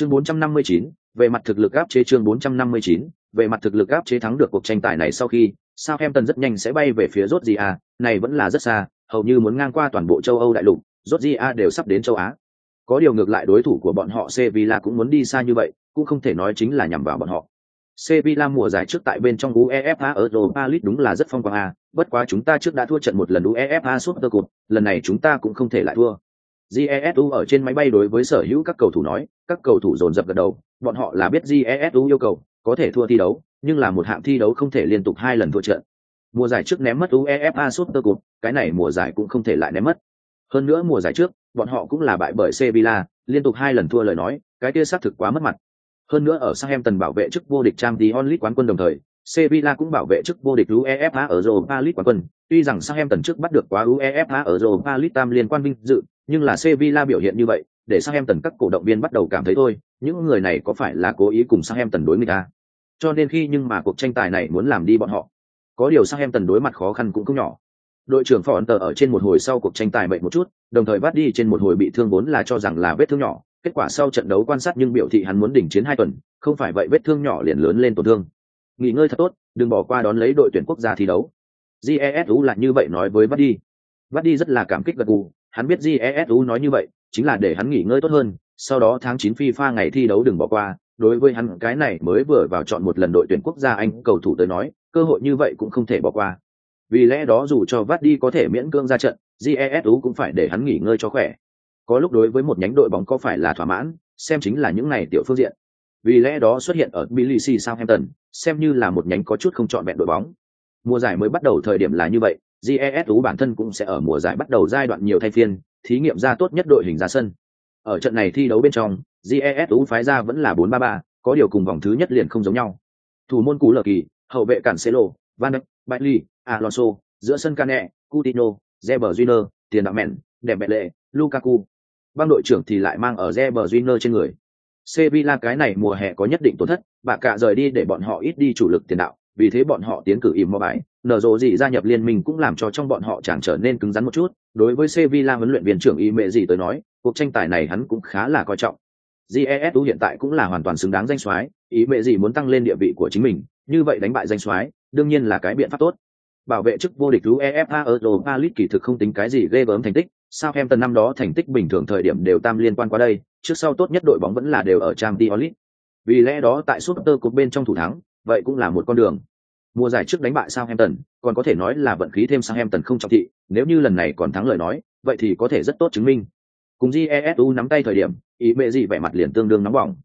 Chương 459, về mặt thực lực áp chế chương 459, về mặt thực lực áp chế thắng được cuộc tranh tài này sau khi, Southampton rất nhanh sẽ bay về phía Georgia, này vẫn là rất xa, hầu như muốn ngang qua toàn bộ châu Âu đại lục, Georgia đều sắp đến châu Á. Có điều ngược lại đối thủ của bọn họ Sevilla cũng muốn đi xa như vậy, cũng không thể nói chính là nhằm vào bọn họ. Sevilla mùa giải trước tại bên trong UEFA Europa League đúng là rất phong quang a, bất quá chúng ta trước đã thua trận một lần UEFA Super Cup, lần này chúng ta cũng không thể lại thua. Jesu ở trên máy bay đối với sở hữu các cầu thủ nói, các cầu thủ dồn dập gật đầu, bọn họ là biết Jesu yêu cầu, có thể thua thi đấu, nhưng là một hạng thi đấu không thể liên tục hai lần thua trận. Mùa giải trước ném mất UEFA Super Cup, cái này mùa giải cũng không thể lại ném mất. Hơn nữa mùa giải trước, bọn họ cũng là bại bởi Sevilla, liên tục hai lần thua lời nói, cái kia xác thực quá mất mặt. Hơn nữa ở Southampton bảo vệ chức vô địch Champions League quán quân đồng thời, Sevilla cũng bảo vệ chức vô địch UEFA ở Europa League quán quân. Tuy rằng Southampton trước bắt được quá UEFA ở Europa League tam liên quan vinh dự, nhưng là Sevilla biểu hiện như vậy, để Southampton các cổ động viên bắt đầu cảm thấy thôi, những người này có phải là cố ý cùng Southampton đối nghịch à? Cho nên khi nhưng mà cuộc tranh tài này muốn làm đi bọn họ. Có điều Southampton đối mặt khó khăn cũng không nhỏ. Đội trưởng Fonter ở trên một hồi sau cuộc tranh tài bệnh một chút, đồng thời bắt đi trên một hồi bị thương vốn là cho rằng là vết thương nhỏ, kết quả sau trận đấu quan sát nhưng biểu thị hắn muốn đỉnh chiến hai tuần, không phải vậy vết thương nhỏ liền lớn lên tổn thương. Nghỉ ngơi thật tốt, đừng bỏ qua đón lấy đội tuyển quốc gia thi đấu. Jesu là như vậy nói với Vardy. Vardy rất là cảm kích gật gù, hắn biết Jesu nói như vậy, chính là để hắn nghỉ ngơi tốt hơn, sau đó tháng 9 FIFA ngày thi đấu đừng bỏ qua, đối với hắn cái này mới vừa vào chọn một lần đội tuyển quốc gia Anh cầu thủ tới nói, cơ hội như vậy cũng không thể bỏ qua. Vì lẽ đó dù cho Vardy có thể miễn cưỡng ra trận, Jesu cũng phải để hắn nghỉ ngơi cho khỏe. Có lúc đối với một nhánh đội bóng có phải là thỏa mãn, xem chính là những này tiểu phương diện. Vì lẽ đó xuất hiện ở Tbilisi Southampton, xem như là một nhánh có chút không chọn vẹn đội bóng. Mùa giải mới bắt đầu thời điểm là như vậy, GESU bản thân cũng sẽ ở mùa giải bắt đầu giai đoạn nhiều thay phiên, thí nghiệm ra tốt nhất đội hình ra sân. Ở trận này thi đấu bên trong, GESU phái ra vẫn là 4-3-3, có điều cùng vòng thứ nhất liền không giống nhau. Thủ môn cú lờ kỳ, hậu vệ cản Cancelo, Van Dijk, Bailey, Alonso, giữa sân Cane, Coutinho, Reber Júnior, tiền đạo mẹn, đẹp bệ lệ, Lukaku. Bang đội trưởng thì lại mang ở Reber Júnior trên người. Sevilla cái này mùa hè có nhất định tổn thất, bà cả rời đi để bọn họ ít đi chủ lực tiền đạo, vì thế bọn họ tiến cử im mò bãi. Nở rộ gì gia nhập liên minh cũng làm cho trong bọn họ chẳng trở nên cứng rắn một chút. Đối với Sevilla huấn luyện viên trưởng y mẹ gì tới nói, cuộc tranh tài này hắn cũng khá là coi trọng. GESU hiện tại cũng là hoàn toàn xứng đáng danh soái, ý mẹ gì muốn tăng lên địa vị của chính mình, như vậy đánh bại danh soái, đương nhiên là cái biện pháp tốt. Bảo vệ chức vô địch UEFA Europa League kỳ thực không tính cái gì ghê gớm thành tích, sao em tần năm đó thành tích bình thường thời điểm đều tam liên quan qua đây, trước sau tốt nhất đội bóng vẫn là đều ở trang Diolit. Vì lẽ đó tại Super Cup bên trong thủ thắng, vậy cũng là một con đường. Mùa giải trước đánh bại Southampton, còn có thể nói là vận khí thêm Southampton không trọng thị, nếu như lần này còn thắng lời nói, vậy thì có thể rất tốt chứng minh. Cùng Jesu nắm tay thời điểm, ý mẹ gì vẻ mặt liền tương đương nóng bỏng.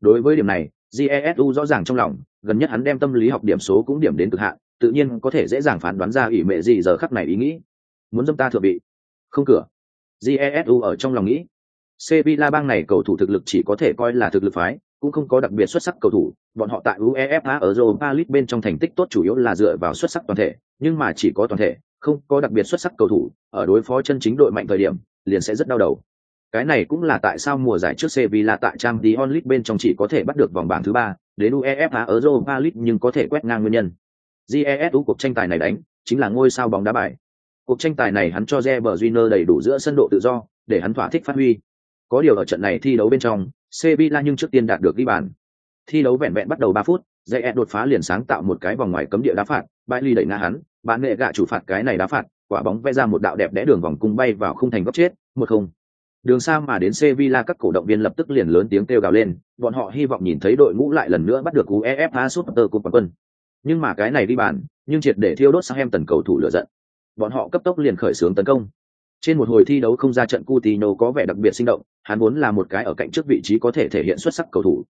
Đối với điểm này, Jesu rõ ràng trong lòng, gần nhất hắn đem tâm lý học điểm số cũng điểm đến cực hạn, tự nhiên có thể dễ dàng phán đoán ra ý mẹ gì giờ khắc này ý nghĩ. Muốn dâm ta thừa bị. Không cửa. Jesu ở trong lòng nghĩ. Sevilla bang này cầu thủ thực lực chỉ có thể coi là thực lực phái, cũng không có đặc biệt xuất sắc cầu thủ, bọn họ tại UEFA ở Europa League bên trong thành tích tốt chủ yếu là dựa vào xuất sắc toàn thể, nhưng mà chỉ có toàn thể, không có đặc biệt xuất sắc cầu thủ, ở đối phó chân chính đội mạnh thời điểm, liền sẽ rất đau đầu. Cái này cũng là tại sao mùa giải trước Sevilla tại Champions League bên trong chỉ có thể bắt được vòng bảng thứ ba, đến UEFA ở Europa League nhưng có thể quét ngang nguyên nhân. GESU cuộc tranh tài này đánh, chính là ngôi sao bóng đá bài. Cuộc tranh tài này hắn cho Reber Júnior đầy đủ giữa sân độ tự do, để hắn thỏa thích phát huy. Có điều ở trận này thi đấu bên trong, Sevilla nhưng trước tiên đạt được ghi bàn. Thi đấu vẹn vẹn bắt đầu 3 phút, Zayet đột phá liền sáng tạo một cái vòng ngoài cấm địa đá phạt, Bailey đẩy ngã hắn, bạn nghệ gạ chủ phạt cái này đá phạt, quả bóng vẽ ra một đạo đẹp đẽ đường vòng cung bay vào khung thành góc chết, một không. Đường xa mà đến Sevilla các cổ động viên lập tức liền lớn tiếng kêu gào lên, bọn họ hy vọng nhìn thấy đội ngũ lại lần nữa bắt được UEFA Super Cup quán quân. Nhưng mà cái này đi bàn, nhưng triệt để thiêu đốt sang em tần cầu thủ lửa giận. Bọn họ cấp tốc liền khởi xướng tấn công. Trên một hồi thi đấu không ra trận Coutinho có vẻ đặc biệt sinh động, hắn vốn là một cái ở cạnh trước vị trí có thể thể hiện xuất sắc cầu thủ.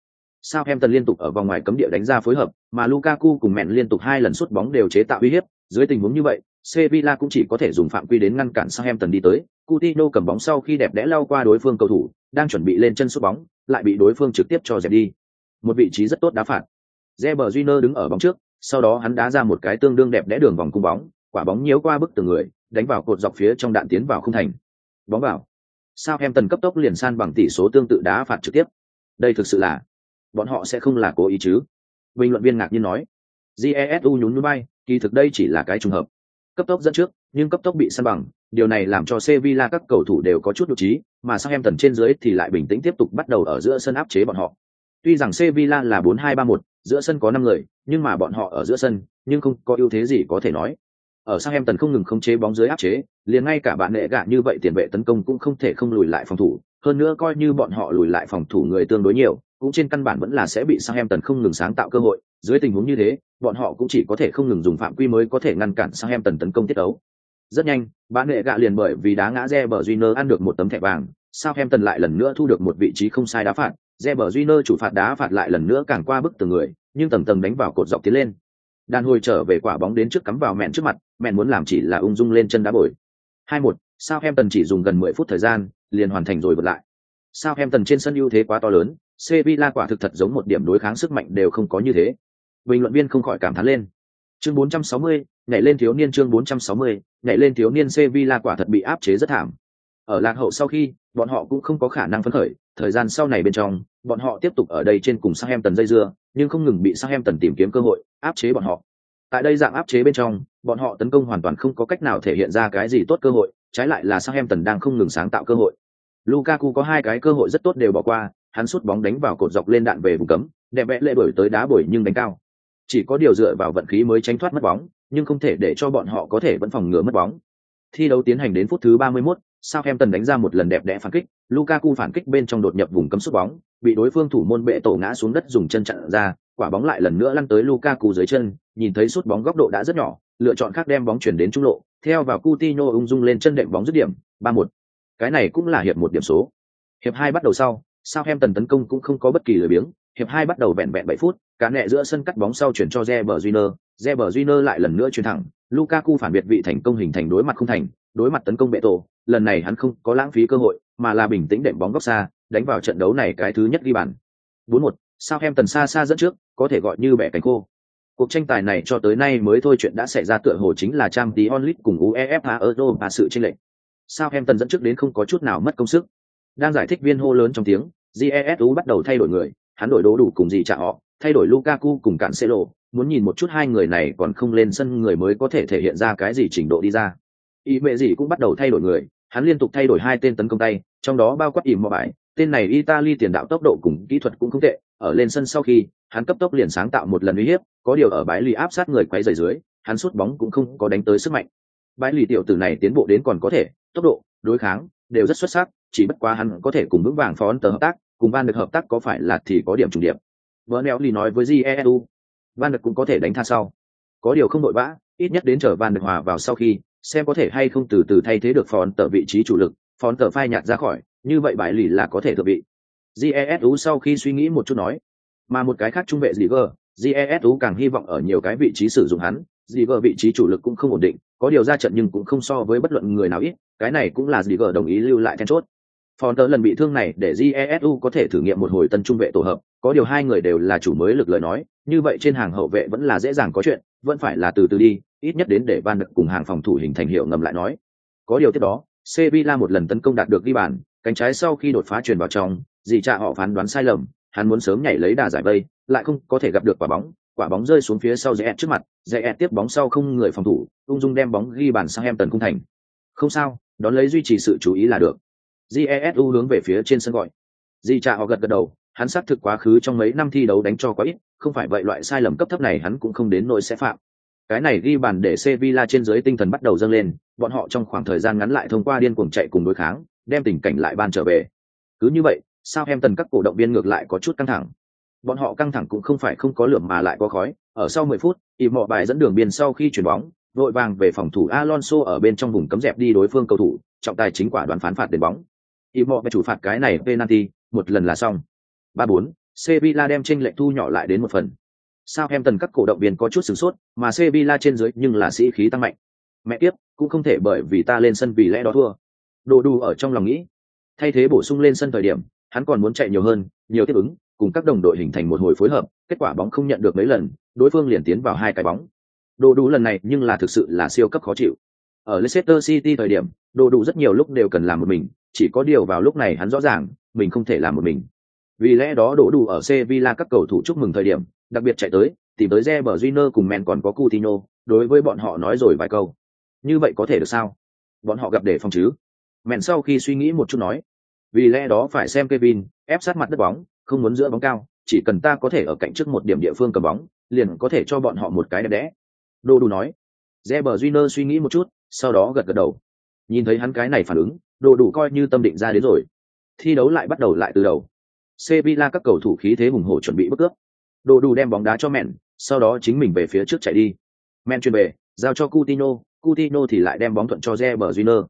Southampton liên tục ở vòng ngoài cấm địa đánh ra phối hợp, mà Lukaku cùng mẹn liên tục hai lần sút bóng đều chế tạo uy hiếp, dưới tình huống như vậy, Sevilla cũng chỉ có thể dùng phạm quy đến ngăn cản Southampton đi tới. Coutinho cầm bóng sau khi đẹp đẽ lao qua đối phương cầu thủ, đang chuẩn bị lên chân sút bóng, lại bị đối phương trực tiếp cho dẹp đi. Một vị trí rất tốt đá phạt. Reber Júnior đứng ở bóng trước, sau đó hắn đá ra một cái tương đương đẹp đẽ đường vòng cung bóng, quả bóng nhiễu qua bức tường người, đánh vào cột dọc phía trong đạn tiến vào không thành. Bóng vào. Sao em tần cấp tốc liền san bằng tỷ số tương tự đá phạt trực tiếp. Đây thực sự là, bọn họ sẽ không là cố ý chứ? Bình luận viên ngạc nhiên nói. Jesu nhún nhún bay, kỳ thực đây chỉ là cái trùng hợp. Cấp tốc dẫn trước, nhưng cấp tốc bị san bằng, điều này làm cho Sevilla các cầu thủ đều có chút độ trí, mà Southampton trên dưới thì lại bình tĩnh tiếp tục bắt đầu ở giữa sân áp chế bọn họ. Tuy rằng Sevilla là 4-2-3-1, giữa sân có 5 người, nhưng mà bọn họ ở giữa sân, nhưng không có ưu thế gì có thể nói. Ở sang em tần không ngừng khống chế bóng dưới áp chế, liền ngay cả bạn nệ gạ như vậy tiền vệ tấn công cũng không thể không lùi lại phòng thủ, hơn nữa coi như bọn họ lùi lại phòng thủ người tương đối nhiều, cũng trên căn bản vẫn là sẽ bị sang em tần không ngừng sáng tạo cơ hội, dưới tình huống như thế, bọn họ cũng chỉ có thể không ngừng dùng phạm quy mới có thể ngăn cản sang em tần tấn công tiết đấu. Rất nhanh, bạn nệ gạ liền bởi vì đá ngã Reber Júnior ăn được một tấm thẻ vàng, Sang em tần lại lần nữa thu được một vị trí không sai đá phạt, Reber Júnior chủ phạt đá phạt lại lần nữa càng qua bức từng người, nhưng tầng tầng đánh vào cột dọc tiến lên. Đàn hồi trở về quả bóng đến trước cắm vào mẹn trước mặt, mẹn muốn làm chỉ là ung dung lên chân đá bồi. 2-1, Southampton chỉ dùng gần 10 phút thời gian, liền hoàn thành rồi vượt lại. Southampton trên sân ưu thế quá to lớn, Sevilla quả thực thật giống một điểm đối kháng sức mạnh đều không có như thế. Bình luận viên không khỏi cảm thán lên. Chương 460, nhảy lên thiếu niên chương 460, nhảy lên thiếu niên Sevilla quả thật bị áp chế rất thảm. Ở lạc hậu sau khi, bọn họ cũng không có khả năng phấn khởi, thời gian sau này bên trong, bọn họ tiếp tục ở đây trên cùng sang em tần dây dưa, nhưng không ngừng bị sang em tần tìm kiếm cơ hội, áp chế bọn họ. Tại đây dạng áp chế bên trong, bọn họ tấn công hoàn toàn không có cách nào thể hiện ra cái gì tốt cơ hội, trái lại là sang em tần đang không ngừng sáng tạo cơ hội. Lukaku có hai cái cơ hội rất tốt đều bỏ qua, hắn sút bóng đánh vào cột dọc lên đạn về vùng cấm, đẹp vẽ lệ đổi tới đá bồi nhưng đánh cao. Chỉ có điều dựa vào vận khí mới tránh thoát mất bóng, nhưng không thể để cho bọn họ có thể vẫn phòng ngừa mất bóng. Thi đấu tiến hành đến phút thứ 31, Southampton đánh ra một lần đẹp đẽ phản kích, Lukaku phản kích bên trong đột nhập vùng cấm sút bóng, bị đối phương thủ môn bệ tổ ngã xuống đất dùng chân chặn ra, quả bóng lại lần nữa lăn tới Lukaku dưới chân, nhìn thấy sút bóng góc độ đã rất nhỏ, lựa chọn khác đem bóng chuyển đến trung lộ, theo vào Coutinho ung dung lên chân đệm bóng dứt điểm, 3-1. Cái này cũng là hiệp một điểm số. Hiệp hai bắt đầu sau, Southampton tấn công cũng không có bất kỳ lời biếng, hiệp hai bắt đầu vẹn vẹn 7 phút, cả nẹ giữa sân cắt bóng sau chuyển cho Reber Júnior, Reber Júnior lại lần nữa chuyển thẳng, Lukaku phản biệt vị thành công hình thành đối mặt không thành, đối mặt tấn công bệ tổ, lần này hắn không có lãng phí cơ hội, mà là bình tĩnh đệm bóng góc xa, đánh vào trận đấu này cái thứ nhất ghi bàn. 4-1, tần xa xa dẫn trước, có thể gọi như bẻ cánh khô. Cuộc tranh tài này cho tới nay mới thôi chuyện đã xảy ra tựa hồ chính là trang tí onlit cùng UEFA Euro và sự chênh lệch. tần dẫn trước đến không có chút nào mất công sức. Đang giải thích viên hô lớn trong tiếng, Jesu bắt đầu thay đổi người, hắn đổi đố đủ cùng gì trả họ, thay đổi Lukaku cùng Cancelo, muốn nhìn một chút hai người này còn không lên sân người mới có thể thể hiện ra cái gì trình độ đi ra. Ý mẹ gì cũng bắt đầu thay đổi người, hắn liên tục thay đổi hai tên tấn công tay, trong đó bao quát ỉm mò bãi, tên này Italy tiền đạo tốc độ cùng kỹ thuật cũng không tệ, ở lên sân sau khi, hắn cấp tốc liền sáng tạo một lần uy hiếp, có điều ở bãi lì áp sát người quay dày dưới, hắn sút bóng cũng không có đánh tới sức mạnh. Bãi lì tiểu tử này tiến bộ đến còn có thể, tốc độ, đối kháng đều rất xuất sắc, chỉ bất quá hắn có thể cùng vững vàng phó tờ hợp tác, cùng Van được hợp tác có phải là thì có điểm trùng điểm. Bernelli nói với Jesu, Van được cũng có thể đánh tha sau. Có điều không đội vã, ít nhất đến chờ Van được hòa vào sau khi, xem có thể hay không từ từ thay thế được phòn tờ vị trí chủ lực, phòn tờ phai nhạt ra khỏi, như vậy bại lì là có thể thừa vị. Jesu sau khi suy nghĩ một chút nói, mà một cái khác trung vệ gì gờ Jesu càng hy vọng ở nhiều cái vị trí sử dụng hắn, gì gờ vị trí chủ lực cũng không ổn định, có điều ra trận nhưng cũng không so với bất luận người nào ít, cái này cũng là gì gờ đồng ý lưu lại then chốt. Fonter lần bị thương này để Jesu có thể thử nghiệm một hồi tân trung vệ tổ hợp, có điều hai người đều là chủ mới lực lời nói, như vậy trên hàng hậu vệ vẫn là dễ dàng có chuyện, vẫn phải là từ từ đi, ít nhất đến để Van được cùng hàng phòng thủ hình thành hiệu ngầm lại nói. Có điều tiếp đó, Sevilla một lần tấn công đạt được ghi bàn, cánh trái sau khi đột phá truyền vào trong, dì cha họ phán đoán sai lầm, hắn muốn sớm nhảy lấy đà giải vây, lại không có thể gặp được quả bóng, quả bóng rơi xuống phía sau Zet trước mặt, Zet tiếp bóng sau không người phòng thủ, ung dung đem bóng ghi bàn sang em tần cung thành. Không sao, đón lấy duy trì sự chú ý là được. Jesu hướng về phía trên sân gọi. Di Cha họ gật gật đầu, hắn xác thực quá khứ trong mấy năm thi đấu đánh cho quá ít, không phải vậy loại sai lầm cấp thấp này hắn cũng không đến nỗi sẽ phạm. Cái này ghi bàn để Sevilla trên dưới tinh thần bắt đầu dâng lên, bọn họ trong khoảng thời gian ngắn lại thông qua điên cuồng chạy cùng đối kháng, đem tình cảnh lại ban trở về. Cứ như vậy, sao em tần các cổ động viên ngược lại có chút căng thẳng. Bọn họ căng thẳng cũng không phải không có lửa mà lại có khói, ở sau 10 phút, ỉ mọ bài dẫn đường biên sau khi chuyển bóng, vội vàng về phòng thủ Alonso ở bên trong vùng cấm dẹp đi đối phương cầu thủ, trọng tài chính quả đoán phán phạt đền bóng ỉm mọ bị chủ phạt cái này penalty, một lần là xong. 3-4, Sevilla đem tranh lệch thu nhỏ lại đến một phần. Sao em tần các cổ động viên có chút sửng sốt, mà Sevilla trên dưới nhưng là sĩ khí tăng mạnh. Mẹ tiếp, cũng không thể bởi vì ta lên sân vì lẽ đó thua. Đồ đù ở trong lòng nghĩ. Thay thế bổ sung lên sân thời điểm, hắn còn muốn chạy nhiều hơn, nhiều tiếp ứng, cùng các đồng đội hình thành một hồi phối hợp, kết quả bóng không nhận được mấy lần, đối phương liền tiến vào hai cái bóng. Đồ đủ lần này nhưng là thực sự là siêu cấp khó chịu. Ở Leicester City thời điểm, đồ đủ rất nhiều lúc đều cần làm một mình, chỉ có điều vào lúc này hắn rõ ràng, mình không thể làm một mình. Vì lẽ đó đổ đủ ở Sevilla các cầu thủ chúc mừng thời điểm, đặc biệt chạy tới, tìm tới Reber Júnior cùng Men còn có Coutinho, đối với bọn họ nói rồi vài câu. Như vậy có thể được sao? bọn họ gặp để phòng chứ mẹn sau khi suy nghĩ một chút nói vì lẽ đó phải xem Kevin ép sát mặt đất bóng không muốn giữa bóng cao chỉ cần ta có thể ở cạnh trước một điểm địa phương cầm bóng liền có thể cho bọn họ một cái đẹp đẽ đô đủ nói Reber Júnior suy nghĩ một chút sau đó gật gật đầu nhìn thấy hắn cái này phản ứng đồ đủ coi như tâm định ra đến rồi. Thi đấu lại bắt đầu lại từ đầu. Sevilla các cầu thủ khí thế hùng hổ chuẩn bị bước cướp đồ đủ đem bóng đá cho mẹn, sau đó chính mình về phía trước chạy đi. Men chuyển về, giao cho Coutinho Coutinho thì lại đem bóng thuận cho Reber Júnior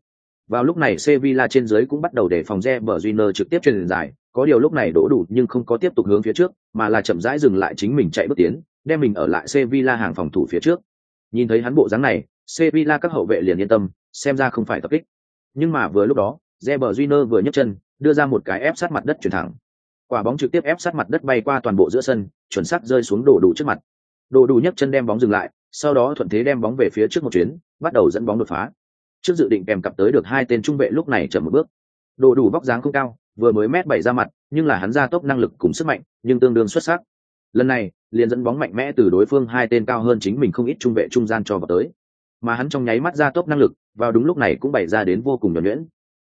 vào lúc này Sevilla trên dưới cũng bắt đầu để phòng Reber Júnior trực tiếp truyền dài có điều lúc này đổ đủ nhưng không có tiếp tục hướng phía trước, mà là chậm rãi dừng lại chính mình chạy bước tiến, đem mình ở lại Sevilla hàng phòng thủ phía trước. Nhìn thấy hắn bộ dáng này, Sevilla các hậu vệ liền yên tâm, xem ra không phải tập kích nhưng mà vừa lúc đó Reber Júnior vừa nhấc chân, đưa ra một cái ép sát mặt đất chuyển thẳng. Quả bóng trực tiếp ép sát mặt đất bay qua toàn bộ giữa sân, chuẩn xác rơi xuống đổ đủ trước mặt. Đổ đủ nhấc chân đem bóng dừng lại, sau đó thuận thế đem bóng về phía trước một chuyến, bắt đầu dẫn bóng đột phá. Trước dự định kèm cặp tới được hai tên trung vệ lúc này chậm một bước. Đổ đủ vóc dáng không cao, vừa mới mét bảy ra mặt, nhưng là hắn ra tốc năng lực cùng sức mạnh, nhưng tương đương xuất sắc. Lần này, liền dẫn bóng mạnh mẽ từ đối phương hai tên cao hơn chính mình không ít trung vệ trung gian cho vào tới. Mà hắn trong nháy mắt ra tốc năng lực vào đúng lúc này cũng bày ra đến vô cùng nhuẩn nhuyễn.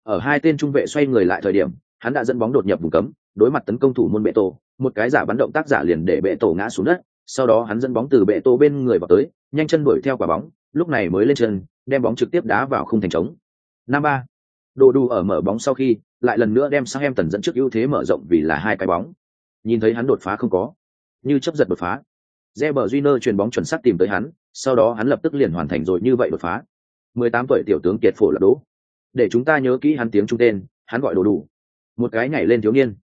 Ở hai tên trung vệ xoay người lại thời điểm hắn đã dẫn bóng đột nhập vùng cấm đối mặt tấn công thủ môn bệ tổ một cái giả bắn động tác giả liền để bệ tổ ngã xuống đất sau đó hắn dẫn bóng từ bệ tổ bên người vào tới nhanh chân đuổi theo quả bóng lúc này mới lên chân đem bóng trực tiếp đá vào khung thành trống. Năm ba. Đồ đu ở mở bóng sau khi lại lần nữa đem sang em tần dẫn trước ưu thế mở rộng vì là hai cái bóng. Nhìn thấy hắn đột phá không có như chấp giật đột phá. Reber Júnior chuyền bóng chuẩn xác tìm tới hắn, sau đó hắn lập tức liền hoàn thành rồi như vậy đột phá. 18 tuổi tiểu tướng kiệt phổ là đố. Để chúng ta nhớ kỹ hắn tiếng trung tên, hắn gọi đồ đủ. Một cái nhảy lên thiếu niên.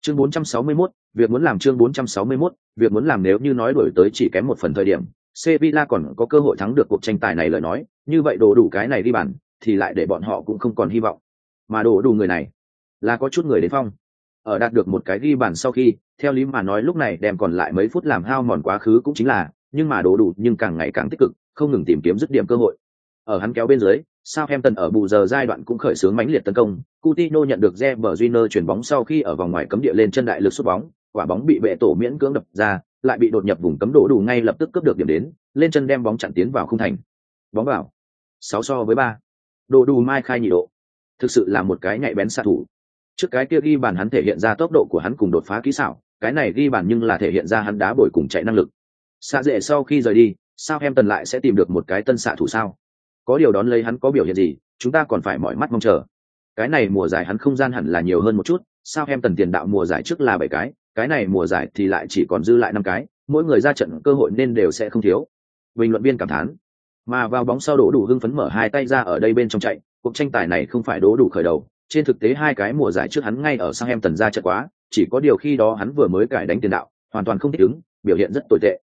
Chương 461, việc muốn làm chương 461, việc muốn làm nếu như nói đổi tới chỉ kém một phần thời điểm, Sevilla còn có cơ hội thắng được cuộc tranh tài này lời nói, như vậy đồ đủ cái này đi bàn, thì lại để bọn họ cũng không còn hy vọng. Mà đồ đủ người này, là có chút người đến phong. Ở đạt được một cái ghi bàn sau khi, theo lý mà nói lúc này đem còn lại mấy phút làm hao mòn quá khứ cũng chính là, nhưng mà đồ đủ nhưng càng ngày càng tích cực, không ngừng tìm kiếm dứt điểm cơ hội. Ở hắn kéo bên dưới, Southampton ở bù giờ giai đoạn cũng khởi xướng mãnh liệt tấn công, Coutinho nhận được Reber chuyển bóng sau khi ở vòng ngoài cấm địa lên chân đại lực sút bóng, quả bóng bị vệ tổ miễn cưỡng đập ra, lại bị đột nhập vùng cấm đổ đủ ngay lập tức cướp được điểm đến, lên chân đem bóng chặn tiến vào khung thành. Bóng vào. 6 so với 3. Đồ đủ mai khai nhị độ. Thực sự là một cái nhạy bén xạ thủ. Trước cái kia ghi bàn hắn thể hiện ra tốc độ của hắn cùng đột phá kỹ xảo, cái này ghi bàn nhưng là thể hiện ra hắn đá bồi cùng chạy năng lực. Xạ dễ sau khi rời đi, sao em tần lại sẽ tìm được một cái tân xạ thủ sao? Có điều đón lấy hắn có biểu hiện gì, chúng ta còn phải mọi mắt mong chờ. Cái này mùa giải hắn không gian hẳn là nhiều hơn một chút, sao em tần tiền đạo mùa giải trước là bảy cái, cái này mùa giải thì lại chỉ còn dư lại năm cái, mỗi người ra trận cơ hội nên đều sẽ không thiếu. Bình luận viên cảm thán. Mà vào bóng sau đổ đủ hưng phấn mở hai tay ra ở đây bên trong chạy, cuộc tranh tài này không phải đố đủ khởi đầu, trên thực tế hai cái mùa giải trước hắn ngay ở sang em tần ra trận quá, chỉ có điều khi đó hắn vừa mới cải đánh tiền đạo, hoàn toàn không thích ứng, biểu hiện rất tồi tệ.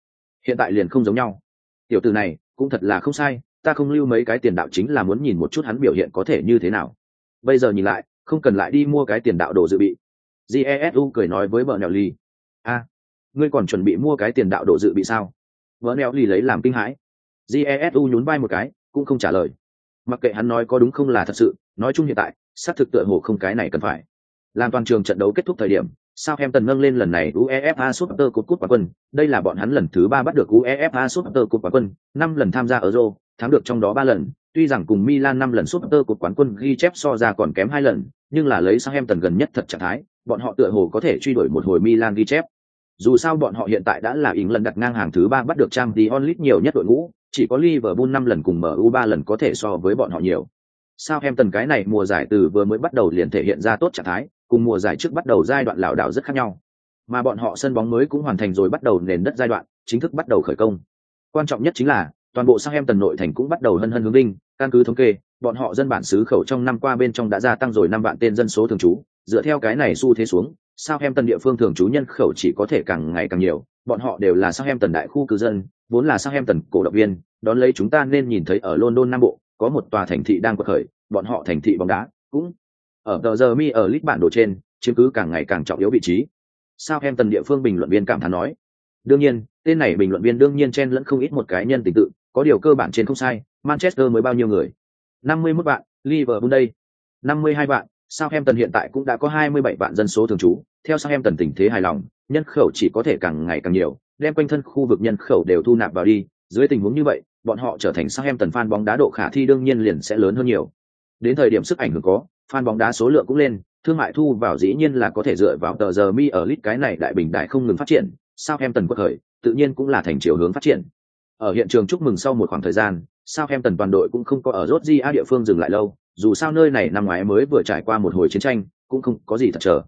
Hiện tại liền không giống nhau. Tiểu tử này cũng thật là không sai, ta không lưu mấy cái tiền đạo chính là muốn nhìn một chút hắn biểu hiện có thể như thế nào. Bây giờ nhìn lại, không cần lại đi mua cái tiền đạo đồ dự bị. Jesu cười nói với vợ nèo ly. A, ngươi còn chuẩn bị mua cái tiền đạo đồ dự bị sao? Vợ nèo ly lấy làm kinh hãi. Jesu nhún vai một cái, cũng không trả lời. Mặc kệ hắn nói có đúng không là thật sự, nói chung hiện tại, xác thực tựa hồ không cái này cần phải. Làm toàn trường trận đấu kết thúc thời điểm, Southampton nâng lên lần này UEFA Super Cup cúp quán quân, đây là bọn hắn lần thứ ba bắt được UEFA Super Cup quán quân, năm lần tham gia Euro, thắng được trong đó ba lần, tuy rằng cùng Milan năm lần Super Cup quán quân ghi chép so ra còn kém hai lần, nhưng là lấy Southampton gần nhất thật trạng thái, bọn họ tựa hồ có thể truy đuổi một hồi Milan ghi chép. Dù sao bọn họ hiện tại đã là ỉng lần đặt ngang hàng thứ ba bắt được Champions League nhiều nhất đội ngũ, chỉ có Liverpool năm lần cùng MU ba lần có thể so với bọn họ nhiều. Southampton cái này mùa giải từ vừa mới bắt đầu liền thể hiện ra tốt trạng thái, cùng mùa giải trước bắt đầu giai đoạn lảo đảo rất khác nhau. Mà bọn họ sân bóng mới cũng hoàn thành rồi bắt đầu nền đất giai đoạn, chính thức bắt đầu khởi công. Quan trọng nhất chính là, toàn bộ sang em tần nội thành cũng bắt đầu hân hân hướng đinh, căn cứ thống kê, bọn họ dân bản xứ khẩu trong năm qua bên trong đã gia tăng rồi năm vạn tên dân số thường trú, dựa theo cái này xu thế xuống, sao em tần địa phương thường trú nhân khẩu chỉ có thể càng ngày càng nhiều, bọn họ đều là sang em tần đại khu cư dân, vốn là sang em tần cổ động viên, đón lấy chúng ta nên nhìn thấy ở London Nam Bộ, có một tòa thành thị đang quật khởi, bọn họ thành thị bóng đá, cũng ở tờ giờ mi ở list bản đồ trên, chiếm cứ càng ngày càng trọng yếu vị trí. sao em tần địa phương bình luận viên cảm thán nói. Đương nhiên, tên này bình luận viên đương nhiên chen lẫn không ít một cái nhân tình tự, có điều cơ bản trên không sai, Manchester mới bao nhiêu người? 51 bạn, Liverpool đây. 52 bạn, Southampton hiện tại cũng đã có 27 vạn dân số thường trú, theo Southampton tình thế hài lòng, nhân khẩu chỉ có thể càng ngày càng nhiều, đem quanh thân khu vực nhân khẩu đều thu nạp vào đi, dưới tình huống như vậy, bọn họ trở thành Southampton fan bóng đá độ khả thi đương nhiên liền sẽ lớn hơn nhiều. Đến thời điểm sức ảnh hưởng có, fan bóng đá số lượng cũng lên, thương mại thu vào dĩ nhiên là có thể dựa vào tờ giờ mi ở lit cái này đại bình đại không ngừng phát triển, Southampton quật khởi, tự nhiên cũng là thành chiều hướng phát triển. Ở hiện trường chúc mừng sau một khoảng thời gian, Southampton toàn đội cũng không có ở Georgia địa phương dừng lại lâu, dù sao nơi này năm ngoái mới vừa trải qua một hồi chiến tranh, cũng không có gì thật chờ.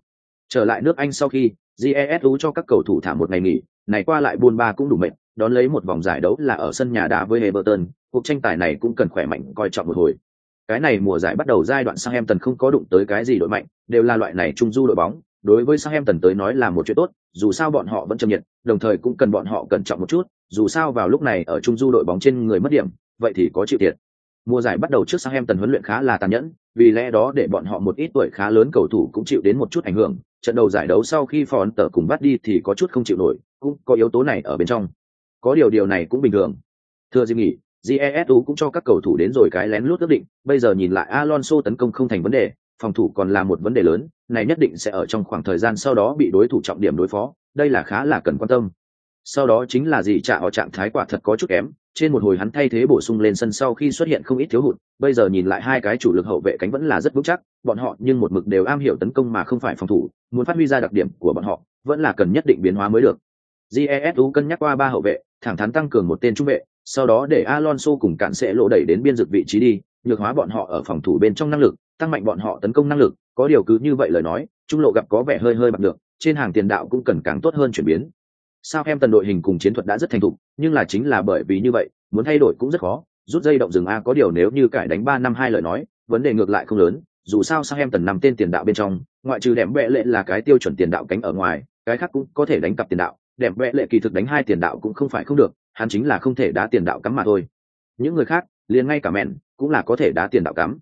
Trở lại nước Anh sau khi, GESU cho các cầu thủ thả một ngày nghỉ, này qua lại buôn ba cũng đủ mệt, đón lấy một vòng giải đấu là ở sân nhà đá với Everton, cuộc tranh tài này cũng cần khỏe mạnh coi trọng một hồi. Cái này mùa giải bắt đầu giai đoạn sao em tần không có đụng tới cái gì đội mạnh, đều là loại này trung du đội bóng, đối với Southampton tới nói là một chuyện tốt, dù sao bọn họ vẫn chậm nhiệt, đồng thời cũng cần bọn họ cẩn trọng một chút, dù sao vào lúc này ở trung du đội bóng trên người mất điểm, vậy thì có chịu thiệt. Mùa giải bắt đầu trước Southampton huấn luyện khá là tàn nhẫn, vì lẽ đó để bọn họ một ít tuổi khá lớn cầu thủ cũng chịu đến một chút ảnh hưởng. Trận đầu giải đấu sau khi Phòn tờ cùng bắt đi thì có chút không chịu nổi, cũng có yếu tố này ở bên trong. Có điều điều này cũng bình thường. Thưa dịp nghỉ, Jesu cũng cho các cầu thủ đến rồi cái lén lút ước định, bây giờ nhìn lại Alonso tấn công không thành vấn đề, phòng thủ còn là một vấn đề lớn, này nhất định sẽ ở trong khoảng thời gian sau đó bị đối thủ trọng điểm đối phó, đây là khá là cần quan tâm. Sau đó chính là gì trả họ trạng thái quả thật có chút kém, trên một hồi hắn thay thế bổ sung lên sân sau khi xuất hiện không ít thiếu hụt, bây giờ nhìn lại hai cái chủ lực hậu vệ cánh vẫn là rất vững chắc, bọn họ nhưng một mực đều am hiểu tấn công mà không phải phòng thủ, muốn phát huy ra đặc điểm của bọn họ, vẫn là cần nhất định biến hóa mới được. Jesu cân nhắc qua ba hậu vệ, thẳng thắn tăng cường một tên trung vệ, sau đó để Alonso cùng cản sẽ lộ đẩy đến biên dực vị trí đi, nhược hóa bọn họ ở phòng thủ bên trong năng lực, tăng mạnh bọn họ tấn công năng lực, có điều cứ như vậy lời nói, trung lộ gặp có vẻ hơi hơi bạc được, trên hàng tiền đạo cũng cần càng tốt hơn chuyển biến. Sao em tần đội hình cùng chiến thuật đã rất thành thục, nhưng là chính là bởi vì như vậy, muốn thay đổi cũng rất khó, rút dây động rừng a có điều nếu như cải đánh ba năm hai lời nói, vấn đề ngược lại không lớn, dù sao sao em tần nằm tên tiền đạo bên trong, ngoại trừ đẹp vẽ lệ là cái tiêu chuẩn tiền đạo cánh ở ngoài, cái khác cũng có thể đánh cặp tiền đạo, đẹp vẽ lệ kỳ thực đánh hai tiền đạo cũng không phải không được, hắn chính là không thể đá tiền đạo cắm mà thôi. Những người khác, liền ngay cả mẹn, cũng là có thể đá tiền đạo cắm.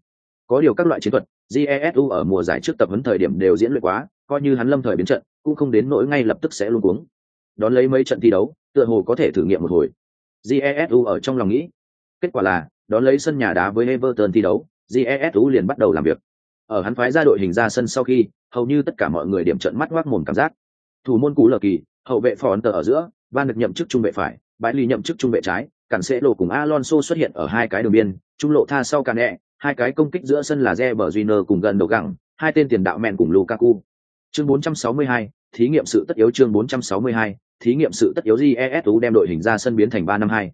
Có điều các loại chiến thuật, jesu ở mùa giải trước tập huấn thời điểm đều diễn luyện quá coi như hắn lâm thời biến trận cũng không đến nỗi ngay lập tức sẽ luôn cuống. Đón lấy mấy trận thi đấu tựa hồ có thể thử nghiệm một hồi. Jesu ở trong lòng nghĩ kết quả là đón lấy sân nhà đá với everton thi đấu jesu liền bắt đầu làm việc. Ở hắn phái ra đội hình ra sân sau khi hầu như tất cả mọi người điểm trận mắt ngoác mồm cảm giác. Thủ môn cú lờ kỳ hậu vệ phò ấn tờ ở giữa van được nhậm chức trung vệ phải bãi ly nhậm chức trung vệ trái cản sẽ lộ cùng alonso xuất hiện ở hai cái đường biên trung lộ tha sau cản nẹ hai cái công kích giữa sân là Reber Júnior cùng gần đầu gẳng, hai tên tiền đạo mèn cùng Lukaku. Chương 462, thí nghiệm sự tất yếu chương 462, thí nghiệm sự tất yếu GESU đem đội hình ra sân biến thành 352.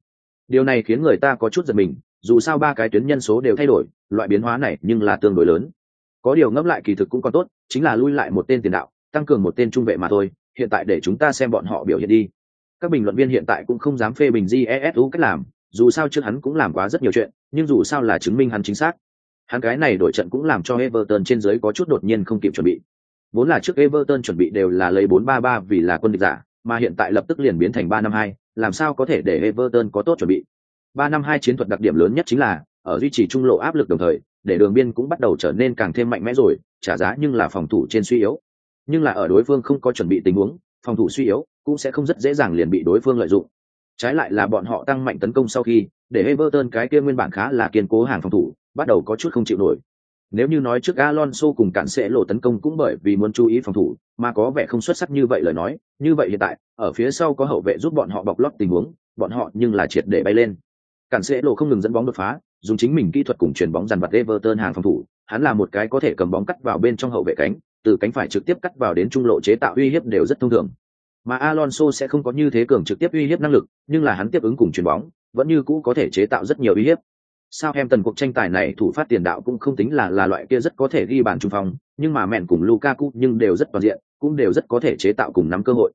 Điều này khiến người ta có chút giật mình, dù sao ba cái tuyến nhân số đều thay đổi, loại biến hóa này nhưng là tương đối lớn. Có điều ngẫm lại kỳ thực cũng còn tốt, chính là lui lại một tên tiền đạo, tăng cường một tên trung vệ mà thôi, hiện tại để chúng ta xem bọn họ biểu hiện đi. Các bình luận viên hiện tại cũng không dám phê bình GESU cách làm, dù sao trước hắn cũng làm quá rất nhiều chuyện, nhưng dù sao là chứng minh hắn chính xác. Hắn cái này đổi trận cũng làm cho Everton trên dưới có chút đột nhiên không kịp chuẩn bị. Vốn là trước Everton chuẩn bị đều là lấy 4-3-3 vì là quân địch giả, mà hiện tại lập tức liền biến thành 3-5-2, làm sao có thể để Everton có tốt chuẩn bị. 3-5-2 chiến thuật đặc điểm lớn nhất chính là ở duy trì trung lộ áp lực đồng thời, để đường biên cũng bắt đầu trở nên càng thêm mạnh mẽ rồi, trả giá nhưng là phòng thủ trên suy yếu. Nhưng là ở đối phương không có chuẩn bị tình huống, phòng thủ suy yếu cũng sẽ không rất dễ dàng liền bị đối phương lợi dụng. Trái lại là bọn họ tăng mạnh tấn công sau khi, để Everton cái kia nguyên bản khá là kiên cố hàng phòng thủ, bắt đầu có chút không chịu nổi. Nếu như nói trước Alonso cùng cản sẽ lộ tấn công cũng bởi vì muốn chú ý phòng thủ, mà có vẻ không xuất sắc như vậy lời nói, như vậy hiện tại, ở phía sau có hậu vệ giúp bọn họ bọc lót tình huống, bọn họ nhưng là triệt để bay lên. Cản sẽ lộ không ngừng dẫn bóng đột phá, dùng chính mình kỹ thuật cùng chuyển bóng dàn vặt Everton hàng phòng thủ, hắn là một cái có thể cầm bóng cắt vào bên trong hậu vệ cánh, từ cánh phải trực tiếp cắt vào đến trung lộ chế tạo uy hiếp đều rất thông thường mà Alonso sẽ không có như thế cường trực tiếp uy hiếp năng lực, nhưng là hắn tiếp ứng cùng chuyển bóng, vẫn như cũ có thể chế tạo rất nhiều uy hiếp. Sao em tần cuộc tranh tài này thủ phát tiền đạo cũng không tính là là loại kia rất có thể ghi bàn trung phong, nhưng mà mẹn cùng Lukaku nhưng đều rất toàn diện, cũng đều rất có thể chế tạo cùng nắm cơ hội.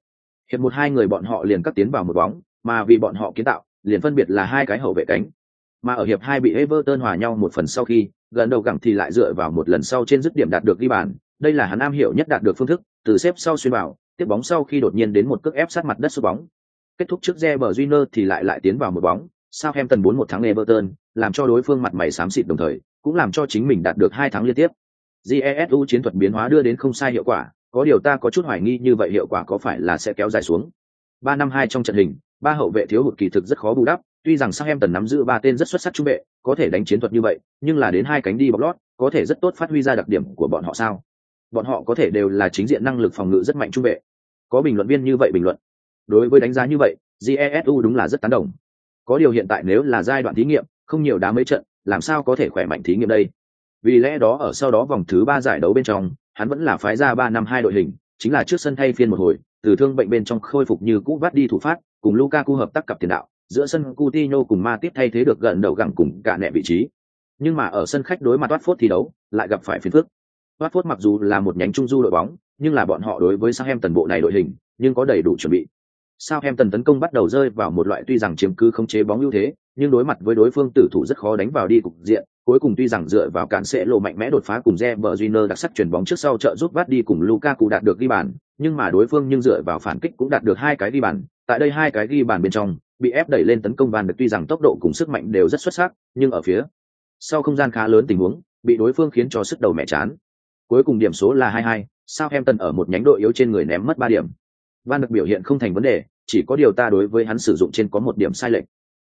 Hiệp một hai người bọn họ liền cắt tiến vào một bóng, mà vì bọn họ kiến tạo, liền phân biệt là hai cái hậu vệ cánh. Mà ở hiệp hai bị Everton hòa nhau một phần sau khi, gần đầu gẳng thì lại dựa vào một lần sau trên dứt điểm đạt được ghi bàn, đây là hắn am hiểu nhất đạt được phương thức, từ xếp sau xuyên vào, tiếp bóng sau khi đột nhiên đến một cước ép sát mặt đất sút bóng. Kết thúc trước Reber Júnior thì lại lại tiến vào một bóng, Southampton 4-1 thắng Everton, làm cho đối phương mặt mày xám xịt đồng thời, cũng làm cho chính mình đạt được hai thắng liên tiếp. GESU chiến thuật biến hóa đưa đến không sai hiệu quả, có điều ta có chút hoài nghi như vậy hiệu quả có phải là sẽ kéo dài xuống. 3 năm 2 trong trận hình, ba hậu vệ thiếu hụt kỳ thực rất khó bù đắp, tuy rằng Southampton nắm giữ ba tên rất xuất sắc trung vệ, có thể đánh chiến thuật như vậy, nhưng là đến hai cánh đi bọc lót, có thể rất tốt phát huy ra đặc điểm của bọn họ sao? Bọn họ có thể đều là chính diện năng lực phòng ngự rất mạnh trung vệ có bình luận viên như vậy bình luận đối với đánh giá như vậy jesu đúng là rất tán đồng có điều hiện tại nếu là giai đoạn thí nghiệm không nhiều đá mấy trận làm sao có thể khỏe mạnh thí nghiệm đây Vì lẽ đó ở sau đó vòng thứ ba giải đấu bên trong, hắn vẫn là phái ra ba năm hai đội hình, chính là trước sân thay phiên một hồi, từ thương bệnh bên trong khôi phục như cũ vắt đi thủ phát, cùng Lukaku hợp tác cặp tiền đạo, giữa sân Coutinho cùng Matip thay thế được gần đầu gẳng cùng cả nẹ vị trí. Nhưng mà ở sân khách đối mặt Watford thi đấu, lại gặp phải phiền phức. Watford mặc dù là một nhánh trung du đội bóng, nhưng là bọn họ đối với Southampton bộ này đội hình, nhưng có đầy đủ chuẩn bị. Southampton tấn công bắt đầu rơi vào một loại tuy rằng chiếm cứ không chế bóng ưu thế, nhưng đối mặt với đối phương tử thủ rất khó đánh vào đi cục diện, cuối cùng tuy rằng dựa vào cản sẽ lộ mạnh mẽ đột phá cùng Reber Júnior đặc sắc chuyển bóng trước sau trợ giúp vắt đi cùng Lukaku đạt được ghi bàn, nhưng mà đối phương nhưng dựa vào phản kích cũng đạt được hai cái ghi bàn, tại đây hai cái ghi bàn bên trong, bị ép đẩy lên tấn công Van được tuy rằng tốc độ cùng sức mạnh đều rất xuất sắc, nhưng ở phía sau không gian khá lớn tình huống, bị đối phương khiến cho sức đầu mẹ chán. Cuối cùng điểm số là 2-2, Southampton ở một nhánh đội yếu trên người ném mất 3 điểm. Van được biểu hiện không thành vấn đề, chỉ có điều ta đối với hắn sử dụng trên có một điểm sai lệch.